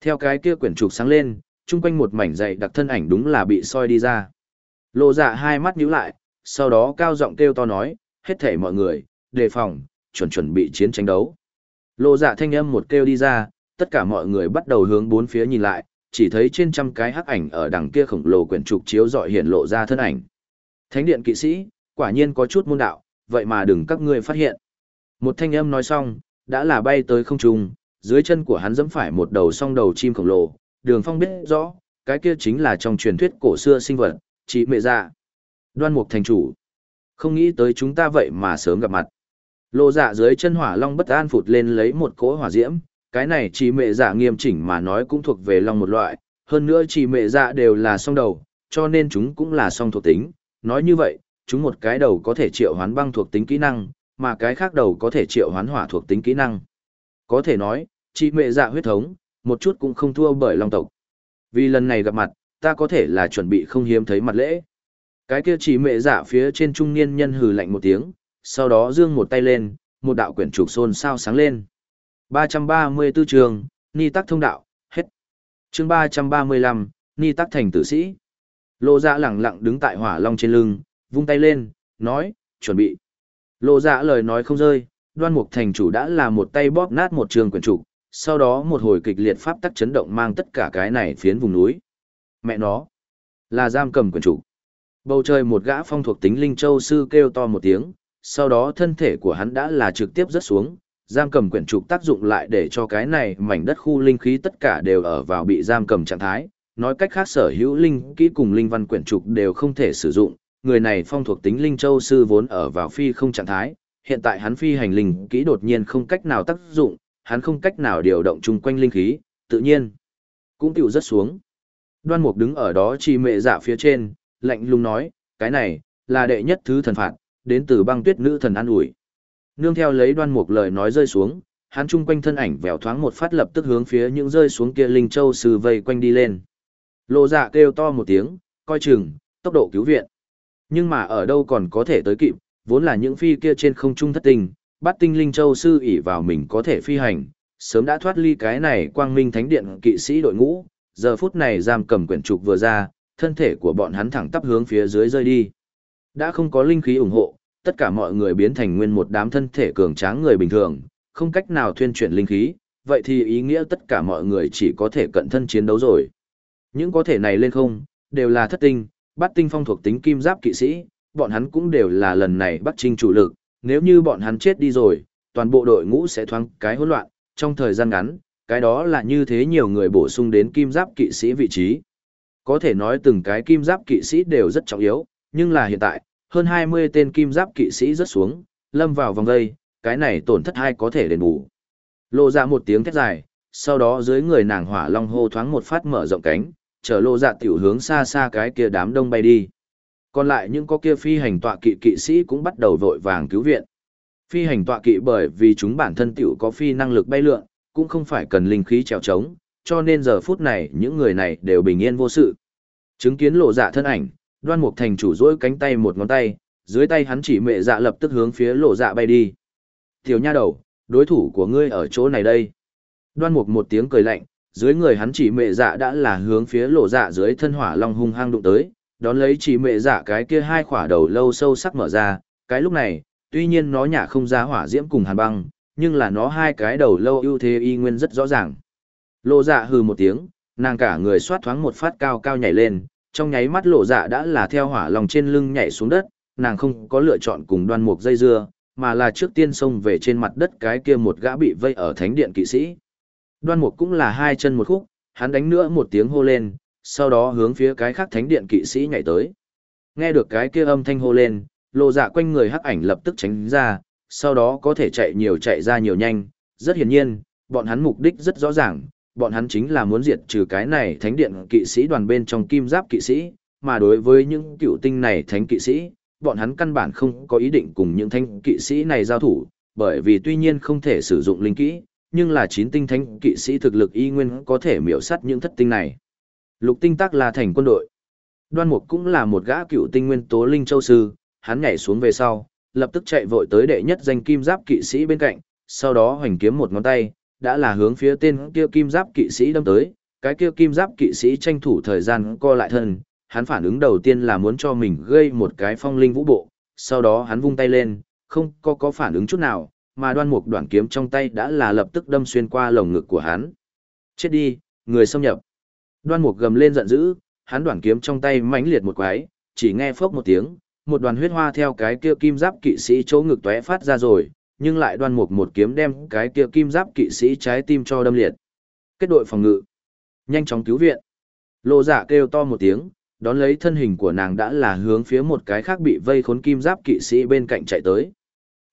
Theo cái kia quyển trục sáng lên, chung quanh một mảnh dày đặc thân ảnh đúng là bị soi đi ra. Lộ dạ hai mắt nhíu lại, sau đó cao giọng kêu to nói, hết thể mọi người, đề phòng, chuẩn chuẩn bị chiến tranh đấu. Lộ dạ thanh âm một kêu đi ra, tất cả mọi người bắt đầu hướng bốn phía nhìn lại, chỉ thấy trên trăm cái hắc ảnh ở đằng kia khổng lồ quyển trục chiếu dọi hiện lộ ra thân ảnh. Thánh điện kỵ sĩ, quả nhiên có chút môn đạo, vậy mà đừng các ngươi phát hiện. Một thanh âm nói xong, đã là bay tới không trung, dưới chân của hắn dẫm phải một đầu song đầu chim khổng lồ, đường phong biết rõ, cái kia chính là trong truyền thuyết cổ xưa sinh vật, Chị mẹ dạ. Đoan mục thành chủ. Không nghĩ tới chúng ta vậy mà sớm gặp mặt. Lộ dạ dưới chân hỏa long bất an phụt lên lấy một cỗ hỏa diễm, cái này chị mẹ dạ nghiêm chỉnh mà nói cũng thuộc về long một loại, hơn nữa chị mẹ dạ đều là song đầu, cho nên chúng cũng là song thuộc tính. Nói như vậy, chúng một cái đầu có thể triệu hoán băng thuộc tính kỹ năng, mà cái khác đầu có thể triệu hoán hỏa thuộc tính kỹ năng. Có thể nói, chị mẹ dạ huyết thống, một chút cũng không thua bởi long tộc. Vì lần này gặp mặt, ta có thể là chuẩn bị không hiếm thấy mặt lễ. Cái kia chỉ mẹ giả phía trên trung niên nhân hừ lạnh một tiếng, sau đó dương một tay lên, một đạo quyển trục xôn sao sáng lên. 334 trường, Ni Tắc thông đạo, hết. chương 335, Ni Tắc thành tử sĩ. Lộ dạ lẳng lặng đứng tại hỏa long trên lưng, vung tay lên, nói, chuẩn bị. Lộ dạ lời nói không rơi, đoan mục thành chủ đã là một tay bóp nát một trường quyển trục, sau đó một hồi kịch liệt pháp tắc chấn động mang tất cả cái này phiến vùng núi. Mẹ nó, là giam cầm quyền chủ Bầu trời một gã phong thuộc tính linh châu sư kêu to một tiếng, sau đó thân thể của hắn đã là trực tiếp rớt xuống, giam cầm quyển trục tác dụng lại để cho cái này mảnh đất khu linh khí tất cả đều ở vào bị giam cầm trạng thái, nói cách khác sở hữu linh kỹ cùng linh văn quyển trục đều không thể sử dụng, người này phong thuộc tính linh châu sư vốn ở vào phi không trạng thái, hiện tại hắn phi hành linh kỹ đột nhiên không cách nào tác dụng, hắn không cách nào điều động chung quanh linh khí, tự nhiên cũng tiểu rất xuống. Đoan Mục đứng ở đó chỉ mệ dạ phía trên, lạnh lùng nói, cái này là đệ nhất thứ thần phạt, đến từ băng tuyết nữ thần an ủi. Nương theo lấy Đoan Mục lời nói rơi xuống, hắn chung quanh thân ảnh vèo thoáng một phát lập tức hướng phía những rơi xuống kia linh châu sư vây quanh đi lên. Lộ dạ kêu to một tiếng, coi chừng, tốc độ cứu viện. Nhưng mà ở đâu còn có thể tới kịp, vốn là những phi kia trên không trung thất tình, bắt tinh linh châu sư ỷ vào mình có thể phi hành, sớm đã thoát ly cái này quang minh thánh điện kỵ sĩ đội ngũ, giờ phút này giam cầm quyển trục vừa ra, thân thể của bọn hắn thẳng tắp hướng phía dưới rơi đi. Đã không có linh khí ủng hộ, tất cả mọi người biến thành nguyên một đám thân thể cường tráng người bình thường, không cách nào thuyên chuyển linh khí, vậy thì ý nghĩa tất cả mọi người chỉ có thể cận thân chiến đấu rồi. Những có thể này lên không, đều là thất tinh, bắt tinh phong thuộc tính kim giáp kỵ sĩ, bọn hắn cũng đều là lần này bắt trinh chủ lực, nếu như bọn hắn chết đi rồi, toàn bộ đội ngũ sẽ thoáng cái hỗn loạn, trong thời gian ngắn, cái đó là như thế nhiều người bổ sung đến kim giáp kỵ sĩ vị trí. Có thể nói từng cái kim giáp kỵ sĩ đều rất trọng yếu, nhưng là hiện tại, hơn 20 tên kim giáp kỵ sĩ rất xuống, lâm vào vòng dây, cái này tổn thất hai có thể đền bù. Lộ ra một tiếng thét dài, sau đó dưới người nàng hỏa long hô thoáng một phát mở rộng cánh, chở lộ dạ tiểu hướng xa xa cái kia đám đông bay đi. Còn lại những có kia phi hành tọa kỵ kỵ sĩ cũng bắt đầu vội vàng cứu viện. Phi hành tọa kỵ bởi vì chúng bản thân tiểu có phi năng lực bay lượn, cũng không phải cần linh khí trèo trống, cho nên giờ phút này những người này đều bình yên vô sự. Chứng kiến lộ dạ thân ảnh, đoan mục thành chủ dỗi cánh tay một ngón tay, dưới tay hắn chỉ mệ dạ lập tức hướng phía lộ dạ bay đi. Tiểu nha đầu, đối thủ của ngươi ở chỗ này đây. Đoan mục một tiếng cười lạnh, dưới người hắn chỉ mệ dạ đã là hướng phía lộ dạ dưới thân hỏa long hung hăng đụng tới, đón lấy chỉ mệ giả dạ cái kia hai khỏa đầu lâu sâu sắc mở ra, cái lúc này, tuy nhiên nó nhả không ra hỏa diễm cùng hàn băng, nhưng là nó hai cái đầu lâu ưu thế y nguyên rất rõ ràng. Lộ dạ hừ một tiếng, nàng cả người xoát thoáng một phát cao cao nhảy lên, trong nháy mắt lộ dạ đã là theo hỏa lòng trên lưng nhảy xuống đất, nàng không có lựa chọn cùng đoan mục dây dưa, mà là trước tiên xông về trên mặt đất cái kia một gã bị vây ở thánh điện kỵ sĩ. Đoan mục cũng là hai chân một khúc, hắn đánh nữa một tiếng hô lên, sau đó hướng phía cái khác thánh điện kỵ sĩ nhảy tới. Nghe được cái kia âm thanh hô lên, lộ dạ quanh người hắc ảnh lập tức tránh ra, sau đó có thể chạy nhiều chạy ra nhiều nhanh, rất hiển nhiên, bọn hắn mục đích rất rõ ràng, bọn hắn chính là muốn diệt trừ cái này thánh điện kỵ sĩ đoàn bên trong kim giáp kỵ sĩ, mà đối với những cựu tinh này thánh kỵ sĩ, bọn hắn căn bản không có ý định cùng những thánh kỵ sĩ này giao thủ, bởi vì tuy nhiên không thể sử dụng linh kỹ, nhưng là chín tinh thánh kỵ sĩ thực lực y nguyên có thể miểu sát những thất tinh này. Lục tinh tác là thành quân đội. Đoan Mục cũng là một gã cựu tinh nguyên tố linh châu sư, hắn nhảy xuống về sau, lập tức chạy vội tới đệ nhất danh kim giáp kỵ sĩ bên cạnh, sau đó hoành kiếm một ngón tay, đã là hướng phía tên kia kim giáp kỵ sĩ đâm tới, cái kia kim giáp kỵ sĩ tranh thủ thời gian co lại thân, hắn phản ứng đầu tiên là muốn cho mình gây một cái phong linh vũ bộ, sau đó hắn vung tay lên, không có có phản ứng chút nào, mà đoan mục đoạn kiếm trong tay đã là lập tức đâm xuyên qua lồng ngực của hắn. Chết đi, người xâm nhập. Đoan mục gầm lên giận dữ, hắn đoạn kiếm trong tay mãnh liệt một quái, chỉ nghe phốc một tiếng, một đoàn huyết hoa theo cái kia kim giáp kỵ sĩ chỗ ngực tóe phát ra rồi, nhưng lại đoan mục một kiếm đem cái kia kim giáp kỵ sĩ trái tim cho đâm liệt. Kết đội phòng ngự. Nhanh chóng cứu viện. Lô dạ kêu to một tiếng, đón lấy thân hình của nàng đã là hướng phía một cái khác bị vây khốn kim giáp kỵ sĩ bên cạnh chạy tới.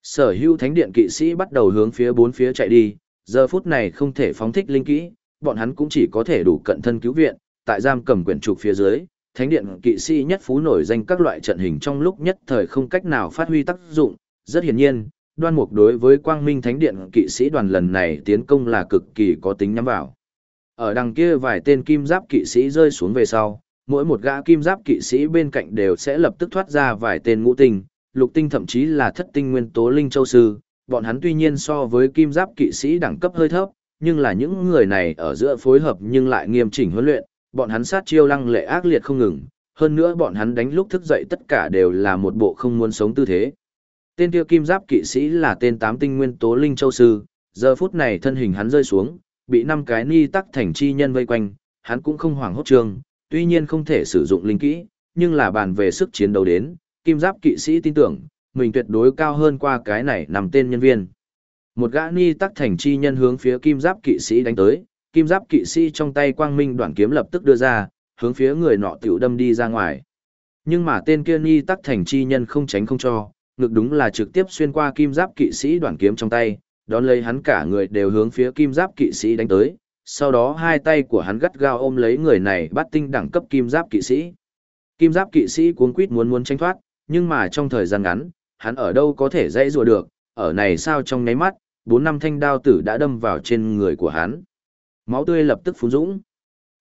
Sở hữu thánh điện kỵ sĩ bắt đầu hướng phía bốn phía chạy đi, giờ phút này không thể phóng thích linh kỹ, bọn hắn cũng chỉ có thể đủ cận thân cứu viện, tại giam cầm quyển trục phía dưới, thánh điện kỵ sĩ nhất phú nổi danh các loại trận hình trong lúc nhất thời không cách nào phát huy tác dụng, rất hiển nhiên, đoan mục đối với quang minh thánh điện kỵ sĩ đoàn lần này tiến công là cực kỳ có tính nhắm vào. Ở đằng kia vài tên kim giáp kỵ sĩ rơi xuống về sau, mỗi một gã kim giáp kỵ sĩ bên cạnh đều sẽ lập tức thoát ra vài tên ngũ tinh, lục tinh thậm chí là thất tinh nguyên tố linh châu sư, bọn hắn tuy nhiên so với kim giáp kỵ sĩ đẳng cấp hơi thấp, nhưng là những người này ở giữa phối hợp nhưng lại nghiêm chỉnh huấn luyện, bọn hắn sát chiêu lăng lệ ác liệt không ngừng, hơn nữa bọn hắn đánh lúc thức dậy tất cả đều là một bộ không muốn sống tư thế. Tên kia kim giáp kỵ sĩ là tên tám tinh nguyên tố linh châu sư, giờ phút này thân hình hắn rơi xuống, bị năm cái ni tắc thành chi nhân vây quanh, hắn cũng không hoảng hốt trương, tuy nhiên không thể sử dụng linh kỹ, nhưng là bàn về sức chiến đấu đến, kim giáp kỵ sĩ tin tưởng, mình tuyệt đối cao hơn qua cái này nằm tên nhân viên. Một gã ni tắc thành chi nhân hướng phía kim giáp kỵ sĩ đánh tới, kim giáp kỵ sĩ trong tay quang minh đoạn kiếm lập tức đưa ra, hướng phía người nọ tiểu đâm đi ra ngoài. Nhưng mà tên kia ni tắc thành chi nhân không tránh không cho, ngực đúng là trực tiếp xuyên qua kim giáp kỵ sĩ đoạn kiếm trong tay, đón lấy hắn cả người đều hướng phía kim giáp kỵ sĩ đánh tới, sau đó hai tay của hắn gắt gao ôm lấy người này bắt tinh đẳng cấp kim giáp kỵ sĩ. Kim giáp kỵ sĩ cuống quít muốn muốn tranh thoát, nhưng mà trong thời gian ngắn, hắn ở đâu có thể dãy rùa được, ở này sao trong nháy mắt, bốn năm thanh đao tử đã đâm vào trên người của hắn. Máu tươi lập tức phun dũng.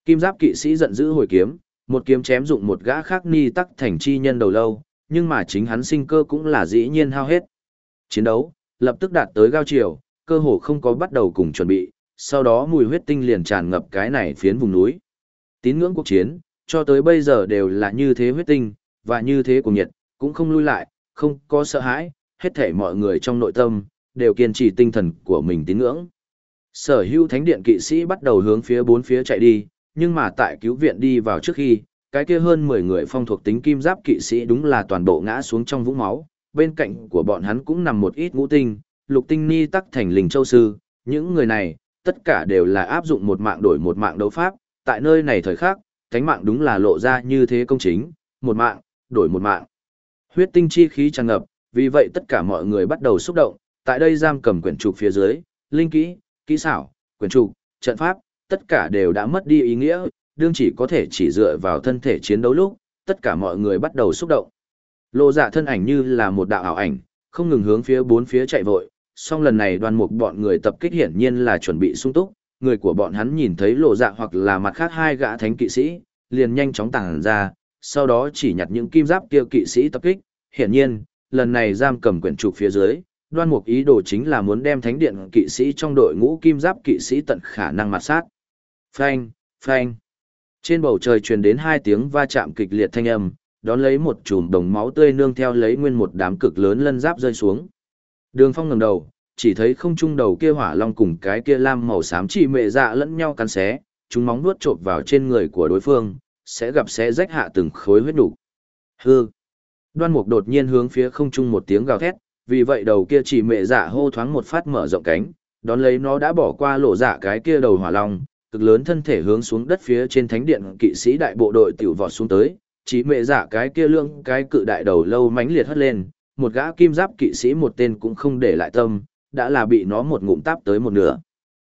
Kim giáp kỵ sĩ giận dữ hồi kiếm, một kiếm chém dụng một gã khác ni tắc thành chi nhân đầu lâu, nhưng mà chính hắn sinh cơ cũng là dĩ nhiên hao hết. Chiến đấu, lập tức đạt tới gao chiều, cơ hồ không có bắt đầu cùng chuẩn bị, sau đó mùi huyết tinh liền tràn ngập cái này phiến vùng núi. Tín ngưỡng cuộc chiến, cho tới bây giờ đều là như thế huyết tinh, và như thế cùng nhiệt, cũng không lui lại, không có sợ hãi, hết thể mọi người trong nội tâm, đều kiên trì tinh thần của mình tín ngưỡng. Sở hữu thánh điện kỵ sĩ bắt đầu hướng phía bốn phía chạy đi, nhưng mà tại cứu viện đi vào trước khi, cái kia hơn 10 người phong thuộc tính kim giáp kỵ sĩ đúng là toàn bộ ngã xuống trong vũng máu, bên cạnh của bọn hắn cũng nằm một ít ngũ tinh, lục tinh ni tắc thành linh châu sư, những người này, tất cả đều là áp dụng một mạng đổi một mạng đấu pháp, tại nơi này thời khắc, thánh mạng đúng là lộ ra như thế công chính, một mạng, đổi một mạng. Huyết tinh chi khí tràn ngập, vì vậy tất cả mọi người bắt đầu xúc động, tại đây giam cầm quyển trục phía dưới, linh kỹ, kỹ xảo, quyển trục, trận pháp, tất cả đều đã mất đi ý nghĩa, đương chỉ có thể chỉ dựa vào thân thể chiến đấu lúc, tất cả mọi người bắt đầu xúc động. Lộ dạ thân ảnh như là một đạo ảo ảnh, không ngừng hướng phía bốn phía chạy vội, song lần này đoàn mục bọn người tập kích hiển nhiên là chuẩn bị sung túc, người của bọn hắn nhìn thấy lộ dạ hoặc là mặt khác hai gã thánh kỵ sĩ, liền nhanh chóng tàng ra, sau đó chỉ nhặt những kim giáp kia kỵ sĩ tập kích, hiển nhiên, lần này giam cầm quyển trục phía dưới, đoan mục ý đồ chính là muốn đem thánh điện kỵ sĩ trong đội ngũ kim giáp kỵ sĩ tận khả năng mặt sát. Phanh, phanh. Trên bầu trời truyền đến hai tiếng va chạm kịch liệt thanh âm, đón lấy một chùm đồng máu tươi nương theo lấy nguyên một đám cực lớn lân giáp rơi xuống. Đường Phong ngẩng đầu, chỉ thấy không trung đầu kia hỏa long cùng cái kia lam màu xám chỉ mệ dạ lẫn nhau cắn xé, chúng móng nuốt chộp vào trên người của đối phương, sẽ gặp sẽ rách hạ từng khối huyết đủ. Hư. Đoan Mục đột nhiên hướng phía không trung một tiếng gào thét, vì vậy đầu kia chỉ mệ dạ hô thoáng một phát mở rộng cánh, đón lấy nó đã bỏ qua lộ dạ cái kia đầu hỏa long, cực lớn thân thể hướng xuống đất phía trên thánh điện kỵ sĩ đại bộ đội tiểu vọt xuống tới, chỉ mệ dạ cái kia lương cái cự đại đầu lâu mãnh liệt hất lên, một gã kim giáp kỵ sĩ một tên cũng không để lại tâm, đã là bị nó một ngụm táp tới một nửa.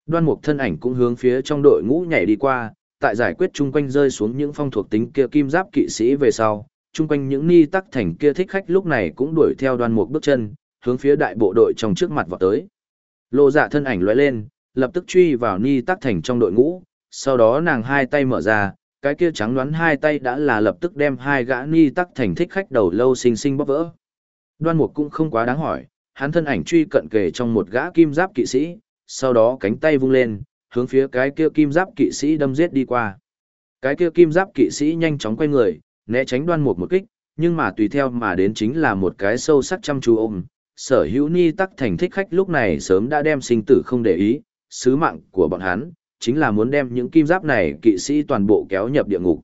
Đoan mục thân ảnh cũng hướng phía trong đội ngũ nhảy đi qua, tại giải quyết chung quanh rơi xuống những phong thuộc tính kia kim giáp kỵ sĩ về sau, chung quanh những ni tắc thành kia thích khách lúc này cũng đuổi theo đoan mục bước chân, hướng phía đại bộ đội trong trước mặt vọt tới. Lộ dạ thân ảnh lóe lên, lập tức truy vào ni tắc thành trong đội ngũ, sau đó nàng hai tay mở ra, cái kia trắng đoán hai tay đã là lập tức đem hai gã ni tắc thành thích khách đầu lâu xinh xinh bóp vỡ. Đoan mục cũng không quá đáng hỏi, hắn thân ảnh truy cận kề trong một gã kim giáp kỵ sĩ, sau đó cánh tay vung lên, hướng phía cái kia kim giáp kỵ sĩ đâm giết đi qua. Cái kia kim giáp kỵ sĩ nhanh chóng quay người, né tránh đoan mục một kích, nhưng mà tùy theo mà đến chính là một cái sâu sắc chăm chú ôm. Sở hữu ni tắc thành thích khách lúc này sớm đã đem sinh tử không để ý, sứ mạng của bọn hắn, chính là muốn đem những kim giáp này kỵ sĩ toàn bộ kéo nhập địa ngục.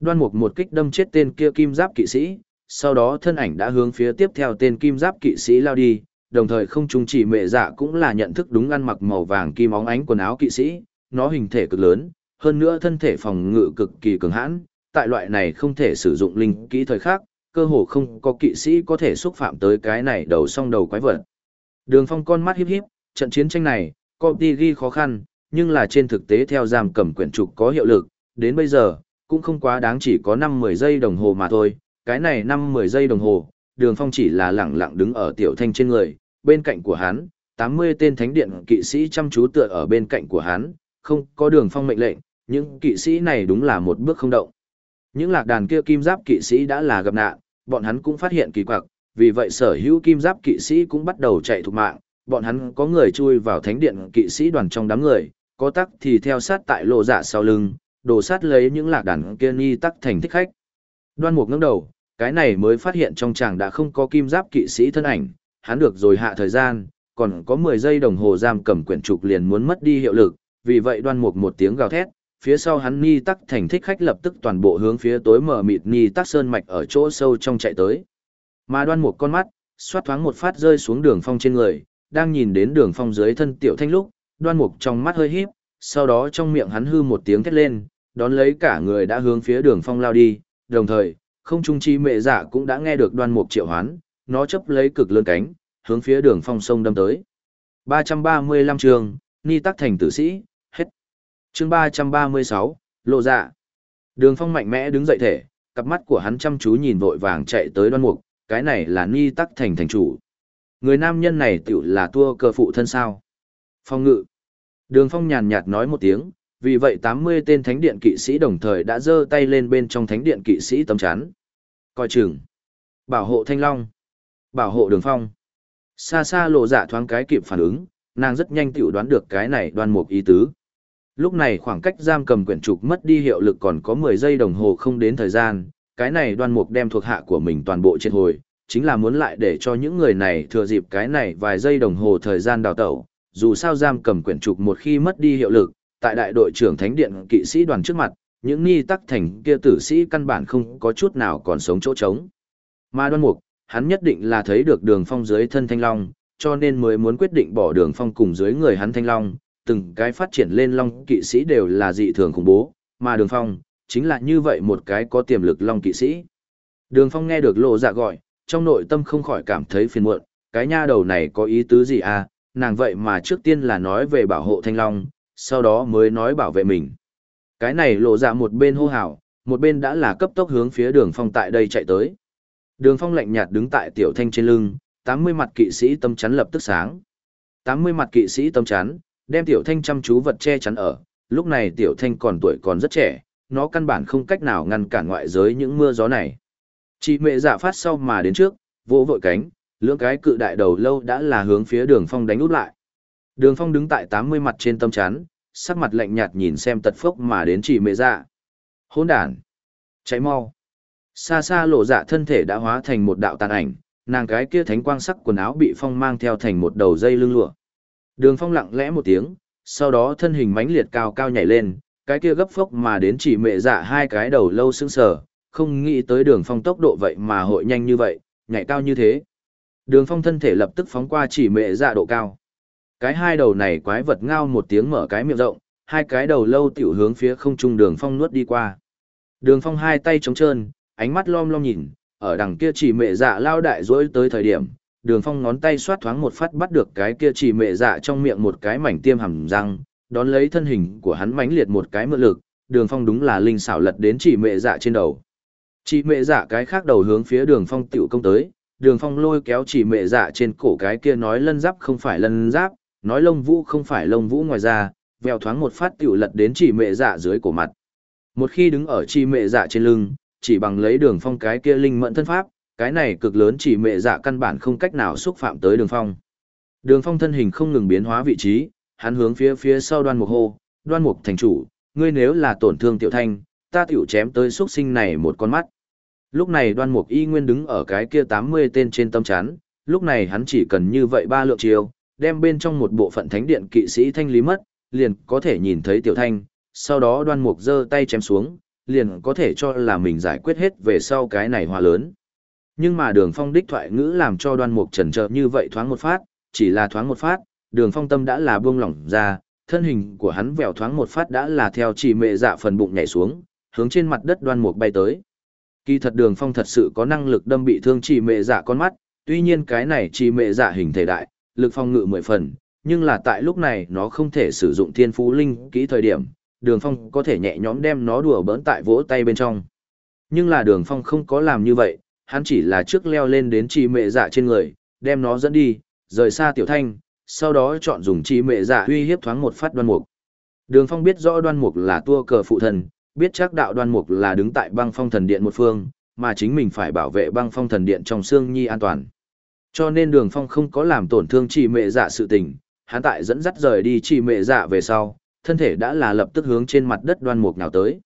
Đoan mục một kích đâm chết tên kia kim giáp kỵ sĩ, sau đó thân ảnh đã hướng phía tiếp theo tên kim giáp kỵ sĩ lao đi, đồng thời không trung chỉ mệ dạ cũng là nhận thức đúng ăn mặc màu vàng kim óng ánh quần áo kỵ sĩ, nó hình thể cực lớn, hơn nữa thân thể phòng ngự cực kỳ cường hãn, tại loại này không thể sử dụng linh kỹ thời khác, cơ hồ không có kỵ sĩ có thể xúc phạm tới cái này đầu song đầu quái vật. Đường Phong con mắt híp híp, trận chiến tranh này, có đi ghi khó khăn, nhưng là trên thực tế theo giam cầm quyển trục có hiệu lực, đến bây giờ, cũng không quá đáng chỉ có 5-10 giây đồng hồ mà thôi, cái này 5-10 giây đồng hồ, đường phong chỉ là lẳng lặng đứng ở tiểu thanh trên người, bên cạnh của hắn, 80 tên thánh điện kỵ sĩ chăm chú tựa ở bên cạnh của hắn, không có đường phong mệnh lệnh, những kỵ sĩ này đúng là một bước không động. Những lạc đàn kia kim giáp kỵ sĩ đã là gặp nạn, bọn hắn cũng phát hiện kỳ quặc, vì vậy sở hữu kim giáp kỵ sĩ cũng bắt đầu chạy thục mạng, bọn hắn có người chui vào thánh điện kỵ sĩ đoàn trong đám người, có tắc thì theo sát tại lộ dạ sau lưng, đổ sát lấy những lạc đàn kia ni tắc thành thích khách. Đoan mục ngẩng đầu, cái này mới phát hiện trong chàng đã không có kim giáp kỵ sĩ thân ảnh, hắn được rồi hạ thời gian, còn có 10 giây đồng hồ giam cầm quyển trục liền muốn mất đi hiệu lực, vì vậy đoan mục một tiếng gào thét, phía sau hắn ni tắc thành thích khách lập tức toàn bộ hướng phía tối mở mịt ni tắc sơn mạch ở chỗ sâu trong chạy tới. Mà đoan một con mắt, xoát thoáng một phát rơi xuống đường phong trên người, đang nhìn đến đường phong dưới thân tiểu thanh lúc, đoan mục trong mắt hơi híp, sau đó trong miệng hắn hư một tiếng thét lên, đón lấy cả người đã hướng phía đường phong lao đi, đồng thời, không trung chi mệ dạ cũng đã nghe được đoan mục triệu hoán, nó chấp lấy cực lớn cánh, hướng phía đường phong sông đâm tới. 335 trường, Ni Tắc Thành tử sĩ, hết. chương 336, lộ dạ. Đường phong mạnh mẽ đứng dậy thể, cặp mắt của hắn chăm chú nhìn vội vàng chạy tới đoan mục, cái này là Ni Tắc Thành thành chủ. Người nam nhân này tựu là tua cơ phụ thân sao. Phong ngự. Đường phong nhàn nhạt nói một tiếng, vì vậy 80 tên thánh điện kỵ sĩ đồng thời đã giơ tay lên bên trong thánh điện kỵ sĩ tấm chắn. Coi chừng. Bảo hộ thanh long. Bảo hộ đường phong. Xa xa lộ dạ thoáng cái kịp phản ứng, nàng rất nhanh tiểu đoán được cái này đoan mục ý tứ. Lúc này khoảng cách giam cầm quyển trục mất đi hiệu lực còn có 10 giây đồng hồ không đến thời gian, cái này đoan mục đem thuộc hạ của mình toàn bộ triệt hồi, chính là muốn lại để cho những người này thừa dịp cái này vài giây đồng hồ thời gian đào tẩu, dù sao giam cầm quyển trục một khi mất đi hiệu lực, tại đại đội trưởng thánh điện kỵ sĩ đoàn trước mặt, những ni tắc thành kia tử sĩ căn bản không có chút nào còn sống chỗ trống. Mà đoan mục, hắn nhất định là thấy được đường phong dưới thân thanh long, cho nên mới muốn quyết định bỏ đường phong cùng dưới người hắn thanh long, từng cái phát triển lên long kỵ sĩ đều là dị thường khủng bố, mà đường phong, chính là như vậy một cái có tiềm lực long kỵ sĩ. Đường phong nghe được lộ dạ gọi, trong nội tâm không khỏi cảm thấy phiền muộn, cái nha đầu này có ý tứ gì à, nàng vậy mà trước tiên là nói về bảo hộ thanh long, sau đó mới nói bảo vệ mình. Cái này lộ dạ một bên hô hào, một bên đã là cấp tốc hướng phía đường phong tại đây chạy tới. Đường phong lạnh nhạt đứng tại tiểu thanh trên lưng, 80 mặt kỵ sĩ tâm chắn lập tức sáng. 80 mặt kỵ sĩ tâm chắn, đem tiểu thanh chăm chú vật che chắn ở, lúc này tiểu thanh còn tuổi còn rất trẻ, nó căn bản không cách nào ngăn cản ngoại giới những mưa gió này. Chị mẹ dạ phát sau mà đến trước, vỗ vội cánh, lưỡng cái cự đại đầu lâu đã là hướng phía đường phong đánh út lại. Đường phong đứng tại 80 mặt trên tâm chán, sắc mặt lạnh nhạt nhìn xem tật phốc mà đến chị mẹ dạ. Hôn đàn! Cháy mau! Xa xa lộ dạ thân thể đã hóa thành một đạo tàn ảnh, nàng cái kia thánh quang sắc quần áo bị phong mang theo thành một đầu dây lưng lụa. Đường phong lặng lẽ một tiếng, sau đó thân hình mãnh liệt cao cao nhảy lên, cái kia gấp phốc mà đến chỉ mẹ dạ hai cái đầu lâu sững sờ, không nghĩ tới đường phong tốc độ vậy mà hội nhanh như vậy, nhảy cao như thế. Đường phong thân thể lập tức phóng qua chỉ mẹ dạ độ cao. Cái hai đầu này quái vật ngao một tiếng mở cái miệng rộng, hai cái đầu lâu tiểu hướng phía không trung đường phong nuốt đi qua. Đường phong hai tay trống trơn, ánh mắt lom lom nhìn, ở đằng kia chỉ mẹ dạ lao đại dỗi tới thời điểm, đường phong ngón tay xoát thoáng một phát bắt được cái kia chỉ mẹ dạ trong miệng một cái mảnh tiêm hầm răng, đón lấy thân hình của hắn mãnh liệt một cái mượn lực, đường phong đúng là linh xảo lật đến chỉ mẹ dạ trên đầu. Chỉ mẹ dạ cái khác đầu hướng phía đường phong tiểu công tới, đường phong lôi kéo chỉ mẹ dạ trên cổ cái kia nói lân giáp không phải lân giáp, nói lông vũ không phải lông vũ ngoài ra, vèo thoáng một phát tiểu lật đến chỉ mẹ dạ dưới cổ mặt. Một khi đứng ở chỉ mẹ dạ trên lưng, chỉ bằng lấy đường phong cái kia linh mẫn thân pháp, cái này cực lớn chỉ mẹ dạ căn bản không cách nào xúc phạm tới đường phong. Đường phong thân hình không ngừng biến hóa vị trí, hắn hướng phía phía sau đoan mục hô, đoan mục thành chủ, ngươi nếu là tổn thương tiểu thanh, ta tiểu chém tới xuất sinh này một con mắt. Lúc này đoan mục y nguyên đứng ở cái kia tám mươi tên trên tâm chán, lúc này hắn chỉ cần như vậy ba lượng chiều, đem bên trong một bộ phận thánh điện kỵ sĩ thanh lý mất, liền có thể nhìn thấy tiểu thanh, sau đó đoan mục giơ tay chém xuống, liền có thể cho là mình giải quyết hết về sau cái này hòa lớn. Nhưng mà đường phong đích thoại ngữ làm cho đoan mục trần trợ như vậy thoáng một phát, chỉ là thoáng một phát, đường phong tâm đã là buông lỏng ra, thân hình của hắn vèo thoáng một phát đã là theo chỉ mệ dạ phần bụng nhảy xuống, hướng trên mặt đất đoan mục bay tới. Kỳ thật đường phong thật sự có năng lực đâm bị thương chỉ mệ dạ con mắt, tuy nhiên cái này chỉ mệ dạ hình thể đại, lực phong ngự mười phần, nhưng là tại lúc này nó không thể sử dụng thiên phú linh kỹ thời điểm, đường phong có thể nhẹ nhõm đem nó đùa bỡn tại vỗ tay bên trong. Nhưng là đường phong không có làm như vậy, hắn chỉ là trước leo lên đến chi mệ dạ trên người, đem nó dẫn đi, rời xa tiểu thanh, sau đó chọn dùng chi mệ dạ uy hiếp thoáng một phát đoan mục. Đường phong biết rõ đoan mục là tua cờ phụ thần, biết chắc đạo đoan mục là đứng tại băng phong thần điện một phương, mà chính mình phải bảo vệ băng phong thần điện trong xương nhi an toàn. Cho nên đường phong không có làm tổn thương chỉ mệ dạ sự tình, hắn tại dẫn dắt rời đi chỉ mệ dạ về sau, thân thể đã là lập tức hướng trên mặt đất đoan mục nào tới.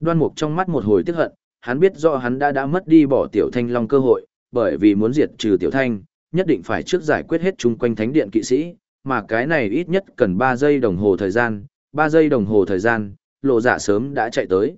Đoan mục trong mắt một hồi tức hận, hắn biết rõ hắn đã đã mất đi bỏ tiểu thanh long cơ hội, bởi vì muốn diệt trừ tiểu thanh, nhất định phải trước giải quyết hết chung quanh thánh điện kỵ sĩ, mà cái này ít nhất cần 3 giây đồng hồ thời gian, 3 giây đồng hồ thời gian, lộ dạ sớm đã chạy tới.